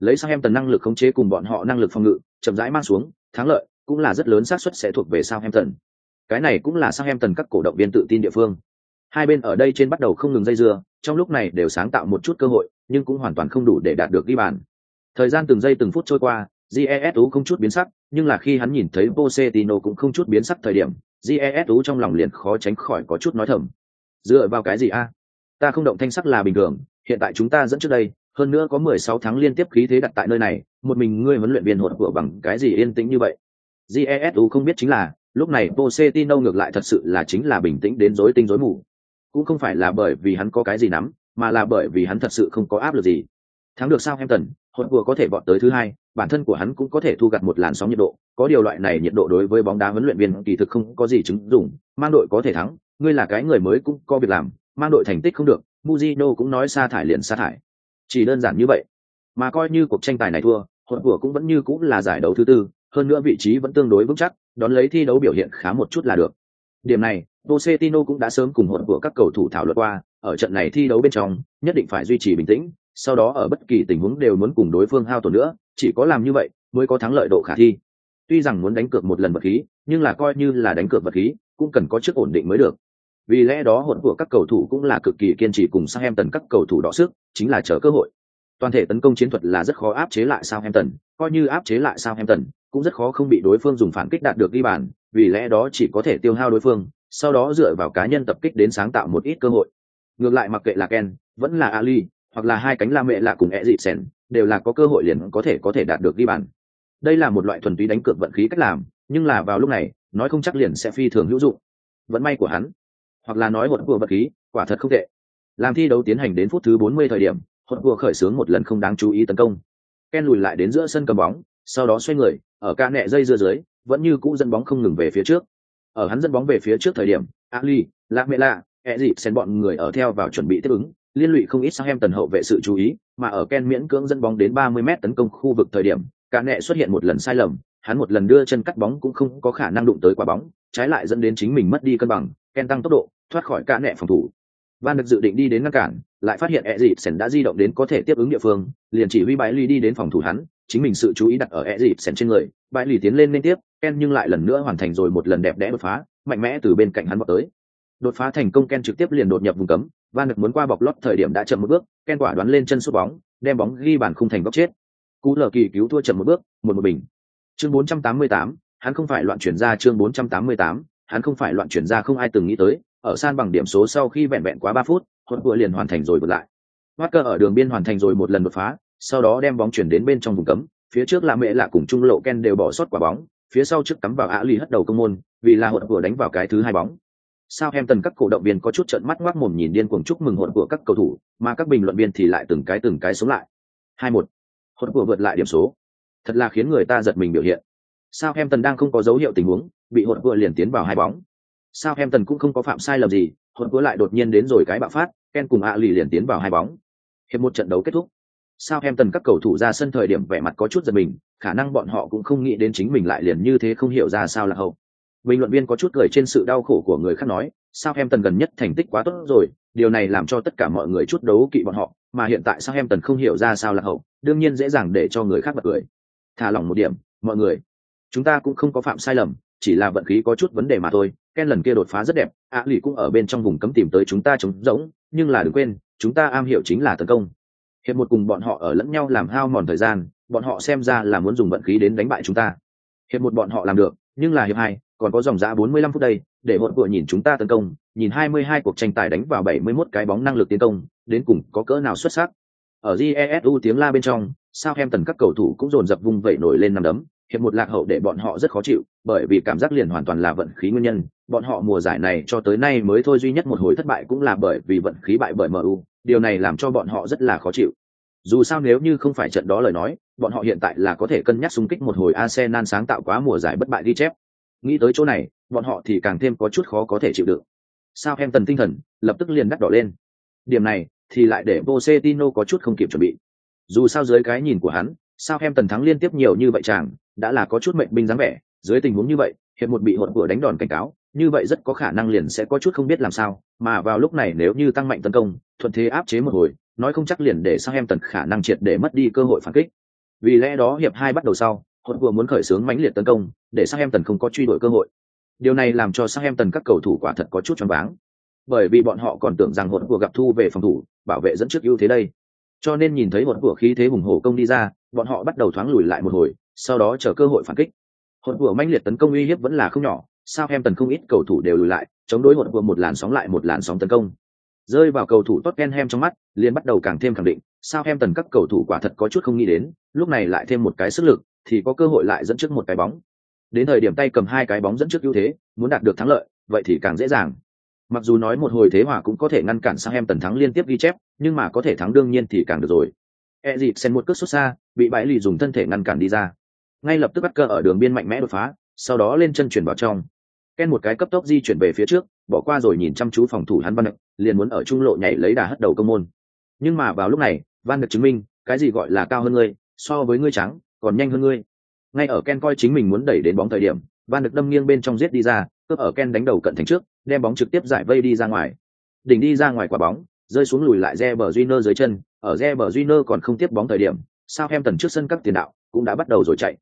Lấy Sao em tần năng lực khống chế cùng bọn họ năng lực phòng ngự, chậm rãi mang xuống, thắng lợi cũng là rất lớn xác suất sẽ thuộc về sao em tần cái này cũng là Sao em tần các cổ động viên tự tin địa phương. Hai bên ở đây trên bắt đầu không ngừng dây dưa, trong lúc này đều sáng tạo một chút cơ hội, nhưng cũng hoàn toàn không đủ để đạt được ghi bàn thời gian từng giây từng phút trôi qua jesu không chút biến sắc nhưng là khi hắn nhìn thấy pochettino cũng không chút biến sắc thời điểm jesu trong lòng liền khó tránh khỏi có chút nói thầm. Dựa vào cái gì a? Ta không động thanh sắc là bình thường hiện tại chúng ta dẫn trước đây hơn nữa có mười sáu tháng liên tiếp khí thế đặt tại nơi này một mình ngươi huấn luyện viên hột của bằng cái gì yên tĩnh như vậy? Jesu không biết chính là lúc này pochettino ngược lại thật sự là chính là bình tĩnh đến rối tinh rối mù. Cũng không phải là bởi vì hắn có cái gì nắm mà là bởi vì hắn thật sự không có áp lực gì. Thắng được sao Hampton, hột vừa có thể vọt tới thứ hai, bản thân của hắn cũng có thể thu gặt một làn sóng nhiệt độ. Có điều loại này nhiệt độ đối với bóng đá huấn luyện viên kỳ thực không có gì chứng dụng. Mang đội có thể thắng, ngươi là cái người mới cũng có việc làm, mang đội thành tích không được muzino cũng nói sa thải liền sa thải. Chỉ đơn giản như vậy. Mà coi như cuộc tranh tài này thua hột vừa cũng vẫn như cũng là giải đấu thứ tư, hơn nữa vị trí vẫn tương đối vững chắc, đón lấy thi đấu biểu hiện khá một chút là được. Điểm này, Pochettino cũng đã sớm cùng hột của các cầu thủ thảo luận qua, ở trận này thi đấu bên trong, nhất định phải duy trì bình tĩnh sau đó ở bất kỳ tình huống đều muốn cùng đối phương hao tổn nữa chỉ có làm như vậy mới có thắng lợi độ khả thi tuy rằng muốn đánh cược một lần vật khí nhưng là coi như là đánh cược vật khí cũng cần có chức ổn định mới được vì lẽ đó hỗn của các cầu thủ cũng là cực kỳ kiên trì cùng Southampton các cầu thủ đọ sức, chính là chờ cơ hội. Toàn thể tấn công chiến thuật là rất khó áp chế lại Southampton, coi như áp chế lại Southampton, cũng rất khó không bị đối phương dùng phản kích đạt được ghi bàn, vì lẽ đó chỉ có thể tiêu hao đối phương, sau đó dựa vào cá nhân tập kích đến sáng tạo một ít cơ hội. Ngược lại mặc kệ là Ken, vẫn là Ali, hoặc là hai cánh la mẹ lạ cùng Eriksen, đều là có cơ hội liền có thể có thể đạt được ghi bàn. Đây là một loại thuần túy đánh cược vận khí cách làm, nhưng là vào lúc này, nói không chắc liền sẽ phi thường hữu dụng. Vận may của hắn, hoặc là nói hột vừa vật khí quả thật không tệ làm thi đấu tiến hành đến phút thứ 40 thời điểm hột vừa khởi xướng một lần không đáng chú ý tấn công ken lùi lại đến giữa sân cầm bóng sau đó xoay người ở ca nẹ dây dưa dưới vẫn như cũ dẫn bóng không ngừng về phía trước ở hắn dẫn bóng về phía trước thời điểm ali lạc mẹ lạ ẹ dịp xen bọn người ở theo vào chuẩn bị tiếp ứng liên lụy không ít sang em tần hậu vệ sự chú ý, mà ở ken miễn cưỡng dẫn bóng đến 30 mét tấn công khu vực thời điểm, cả nệ xuất hiện một lần sai lầm, hắn một lần đưa chân cắt bóng cũng không có khả năng đụng tới quả bóng, trái lại dẫn đến chính mình mất đi cân bằng, ken tăng tốc độ, thoát khỏi cả nệ phòng thủ. Van được dự định đi đến ngăn cản, lại phát hiện e dịp đã di động đến có thể tiếp ứng địa phương, liền chỉ huy bãi ly đi đến phòng thủ hắn, chính mình sự chú ý đặt ở e dịp trên người bãi ly tiến lên liên tiếp, ken nhưng lại lần nữa hoàn thành rồi một lần đẹp đẽ đột phá, mạnh mẽ từ bên cạnh hắn vọt tới. Đột phá thành công ken trực tiếp liền đột nhập vùng cấm van được muốn qua bọc lót thời điểm đã chậm một bước ken quả đoán lên chân sút bóng đem bóng ghi bàn khung thành góc chết. Cú lờ kỳ cứu thua chậm một bước một một bình. Chương 488, hắn không phải loạn chuyển ra chương 488, hắn không phải loạn chuyển ra không ai từng nghĩ tới ở san bằng điểm số sau khi vẹn vẹn quá ba phút hốt vừa liền hoàn thành rồi vượt lại. Walker ở đường biên hoàn thành rồi một lần đột phá sau đó đem bóng chuyển đến bên trong vùng cấm phía trước là mẹ lạ cùng trung lộ ken đều bỏ sót quả bóng phía sau trước cắm vào ạ ly hất đầu công môn vì là hột vừa đánh vào cái thứ hai bóng sao em tần các cổ động viên có chút trợn mắt ngoác mồm nhìn điên cuồng chúc mừng hột của các cầu thủ, mà các bình luận viên thì lại từng cái từng cái sống lại. Hai một. Hột vừa vượt lại điểm số. Thật là khiến người ta giật mình biểu hiện. Sao em tần đang không có dấu hiệu tình huống, bị hột vừa liền tiến vào hai bóng. Sao em tần cũng không có phạm sai lầm gì hồn vừa lại đột nhiên đến rồi cái bạo phát, ken cùng ạ lì liền tiến vào hai bóng. Hiệp một trận đấu kết thúc. Sao em tần các cầu thủ ra sân thời điểm vẻ mặt có chút giật mình, khả năng bọn họ cũng không nghĩ đến chính mình lại liền như thế không hiểu ra sao là hậu bình luận viên có chút cười trên sự đau khổ của người khác nói sao em tần gần nhất thành tích quá tốt rồi điều này làm cho tất cả mọi người chút đấu kỵ bọn họ mà hiện tại sao em tần không hiểu ra sao là hậu đương nhiên dễ dàng để cho người khác bật cười. Thả lỏng một điểm mọi người. Chúng ta cũng không có phạm sai lầm chỉ là vận khí có chút vấn đề mà thôi ken lần kia đột phá rất đẹp ạ à, lì cũng ở bên trong vùng cấm tìm tới chúng ta trống rỗng nhưng là đừng quên chúng ta am hiểu chính là tấn công. Hiệp một cùng bọn họ ở lẫn nhau làm hao mòn thời gian bọn họ xem ra là muốn dùng vận khí đến đánh bại chúng ta. Hiệp một bọn họ làm được nhưng là hiệp hai còn có dòng giá 45 phút đây để hỗn vừa nhìn chúng ta tấn công nhìn 22 cuộc tranh tài đánh vào 71 cái bóng năng lực tiến công đến cùng có cỡ nào xuất sắc ở jesu tiếng la bên trong sao em tần các cầu thủ cũng dồn dập vung vẩy nổi lên nằm đấm hiệp một lạc hậu để bọn họ rất khó chịu bởi vì cảm giác liền hoàn toàn là vận khí nguyên nhân bọn họ mùa giải này cho tới nay mới thôi duy nhất một hồi thất bại cũng là bởi vì vận khí bại bởi MU, điều này làm cho bọn họ rất là khó chịu. Dù sao nếu như không phải trận đó lời nói, bọn họ hiện tại là có thể cân nhắc xung kích một hồi Arsenal sáng tạo quá mùa giải bất bại đi chép. Nghĩ tới chỗ này, bọn họ thì càng thêm có chút khó có thể chịu đựng. Sao em tần tinh thần, lập tức liền đắt đỏ lên. Điểm này thì lại để Pochettino có chút không kịp chuẩn bị. Dù sao dưới cái nhìn của hắn, sao em tần thắng liên tiếp nhiều như vậy chàng, đã là có chút mệnh binh dáng vẻ, dưới tình huống như vậy, hiệp một bị hụt vừa đánh đòn cảnh cáo, như vậy rất có khả năng liền sẽ có chút không biết làm sao, mà vào lúc này nếu như tăng mạnh tấn công, thuận thế áp chế một hồi, nói không chắc liền để sang em tần khả năng triệt để mất đi cơ hội phản kích. Vì lẽ đó hiệp hai bắt đầu sau, hụt vừa muốn khởi xướng mãnh liệt tấn công, để sang em tần không có truy đuổi cơ hội. Điều này làm cho sang em tần các cầu thủ quả thật có chút choáng váng, bởi vì bọn họ còn tưởng rằng hụt của gặp thu về phòng thủ, bảo vệ dẫn trước ưu thế đây. Cho nên nhìn thấy hụt của khí thế hùng hổ công đi ra, bọn họ bắt đầu thoáng lùi lại một hồi, sau đó chờ cơ hội phản kích. Hụt vừa mãnh liệt tấn công uy hiếp vẫn là không nhỏ, sao em tần không ít cầu thủ đều lùi lại, chống đối hụt vừa một làn sóng lại một làn sóng tấn công. Rơi vào cầu thủ Tottenham trong mắt, liền bắt đầu càng thêm khẳng định, sao em tần các cầu thủ quả thật có chút không nghĩ đến, lúc này lại thêm một cái sức lực, thì có cơ hội lại dẫn trước một cái bóng. Đến thời điểm tay cầm hai cái bóng dẫn trước ưu thế, muốn đạt được thắng lợi, vậy thì càng dễ dàng. Mặc dù nói một hồi thế hòa cũng có thể ngăn cản sang em tần thắng liên tiếp ghi chép, nhưng mà có thể thắng đương nhiên thì càng được rồi. Ezit một cước xuất xa, bị bãi lì dùng thân thể ngăn cản đi ra. Ngay lập tức bắt cơ ở đường biên mạnh mẽ đột phá, sau đó lên chân chuyển vào trong. Ken một cái cấp tốc di chuyển về phía trước, bỏ qua rồi nhìn chăm chú phòng thủ hắn văn nực liền muốn ở trung lộ nhảy lấy đà hất đầu công môn. Nhưng mà vào lúc này, Van nực chứng minh, cái gì gọi là cao hơn ngươi, so với ngươi trắng, còn nhanh hơn ngươi. Ngay ở Ken coi chính mình muốn đẩy đến bóng thời điểm, Van được đâm nghiêng bên trong giết đi ra, cướp ở Ken đánh đầu cận thành trước, đem bóng trực tiếp giải vây đi ra ngoài. Đỉnh đi ra ngoài quả bóng, rơi xuống lùi lại Reber Júnior dưới chân, ở Reber Júnior còn không tiếp bóng thời điểm, sao em tần trước sân các tiền đạo cũng đã bắt đầu rồi chạy.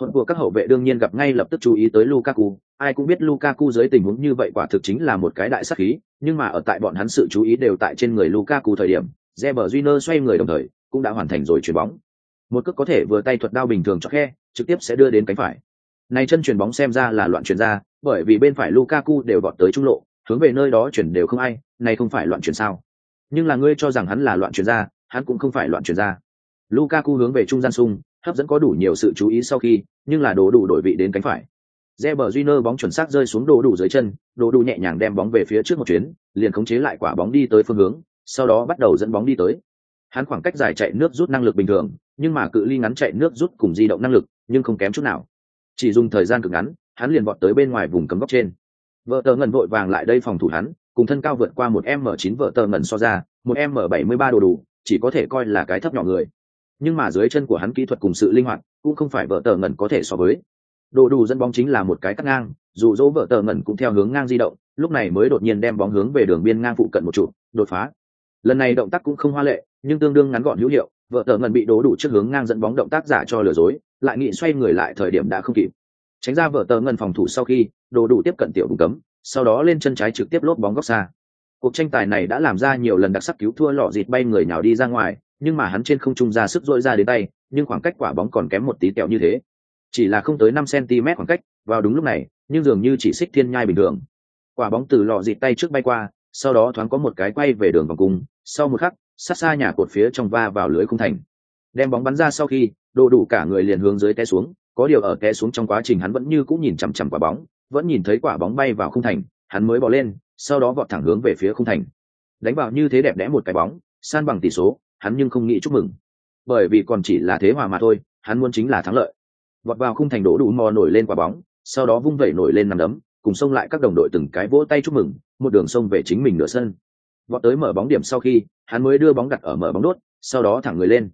Hỗn của các hậu vệ đương nhiên gặp ngay lập tức chú ý tới Lukaku, ai cũng biết Lukaku dưới tình huống như vậy quả thực chính là một cái đại sát khí, nhưng mà ở tại bọn hắn sự chú ý đều tại trên người Lukaku thời điểm, Reber Júnior xoay người đồng thời, cũng đã hoàn thành rồi chuyền bóng. Một cước có thể vừa tay thuật đao bình thường cho khe, trực tiếp sẽ đưa đến cánh phải. Này chân chuyền bóng xem ra là loạn chuyển ra, bởi vì bên phải Lukaku đều vọt tới trung lộ, hướng về nơi đó chuyển đều không ai, này không phải loạn chuyển sao? Nhưng là ngươi cho rằng hắn là loạn chuyển ra, hắn cũng không phải loạn chuyển ra. Lukaku hướng về trung gian sung, hấp dẫn có đủ nhiều sự chú ý sau khi, nhưng là đồ đủ đổi vị đến cánh phải. Reber Júnior bóng chuẩn xác rơi xuống đồ đủ dưới chân, đồ đủ nhẹ nhàng đem bóng về phía trước một chuyến, liền khống chế lại quả bóng đi tới phương hướng, sau đó bắt đầu dẫn bóng đi tới. Hắn khoảng cách dài chạy nước rút năng lực bình thường, nhưng mà cự ly ngắn chạy nước rút cùng di động năng lực, nhưng không kém chút nào. Chỉ dùng thời gian cực ngắn, hắn liền vọt tới bên ngoài vùng cấm góc trên. Vợ tờ ngần vội vàng lại đây phòng thủ hắn, cùng thân cao vượt qua một m 9 vợ tờ ngần so ra, một m 73 đồ đủ, chỉ có thể coi là cái thấp nhỏ người nhưng mà dưới chân của hắn kỹ thuật cùng sự linh hoạt cũng không phải vợ tờ ngẩn có thể so với đồ đủ dẫn bóng chính là một cái cắt ngang dù dỗ vợ tờ ngẩn cũng theo hướng ngang di động lúc này mới đột nhiên đem bóng hướng về đường biên ngang phụ cận một trụ đột phá lần này động tác cũng không hoa lệ nhưng tương đương ngắn gọn hữu hiệu, vợ tờ ngần bị đố đủ trước hướng ngang dẫn bóng động tác giả cho lừa dối, lại nghị xoay người lại thời điểm đã không kịp. Tránh ra vợ tờ ngần phòng thủ sau khi đồ đủ tiếp cận tiểu đúng cấm, sau đó lên chân trái trực tiếp lốp bóng góc xa. Cuộc tranh tài này đã làm ra nhiều lần đặc sắc cứu thua lọ dịt bay người nào đi ra ngoài, nhưng mà hắn trên không trung ra sức dội ra đến tay, nhưng khoảng cách quả bóng còn kém một tí tẹo như thế. Chỉ là không tới năm cm khoảng cách, vào đúng lúc này, nhưng dường như chỉ xích thiên nhai bình thường. Quả bóng từ lọ dịt tay trước bay qua, sau đó thoáng có một cái quay về đường vòng cung, sau một khắc sát xa nhà cột phía trong va vào lưới khung thành. Đem bóng bắn ra sau khi, đồ đủ cả người liền hướng dưới té xuống, có điều ở té xuống trong quá trình hắn vẫn như cũng nhìn chằm chằm quả bóng, vẫn nhìn thấy quả bóng bay vào khung thành, hắn mới bỏ lên, sau đó vọt thẳng hướng về phía khung thành. Đánh vào như thế đẹp đẽ một cái bóng, san bằng tỷ số, hắn nhưng không nghĩ chúc mừng. Bởi vì còn chỉ là thế hòa mà thôi, hắn muốn chính là thắng lợi. Vọt vào khung thành đổ đủ mò nổi lên quả bóng, sau đó vung vẩy nổi lên nằm đấm, cùng xông lại các đồng đội từng cái vỗ tay chúc mừng, một đường xông về chính mình nửa sân vọt tới mở bóng điểm sau khi, hắn mới đưa bóng đặt ở mở bóng đốt, sau đó thẳng người lên.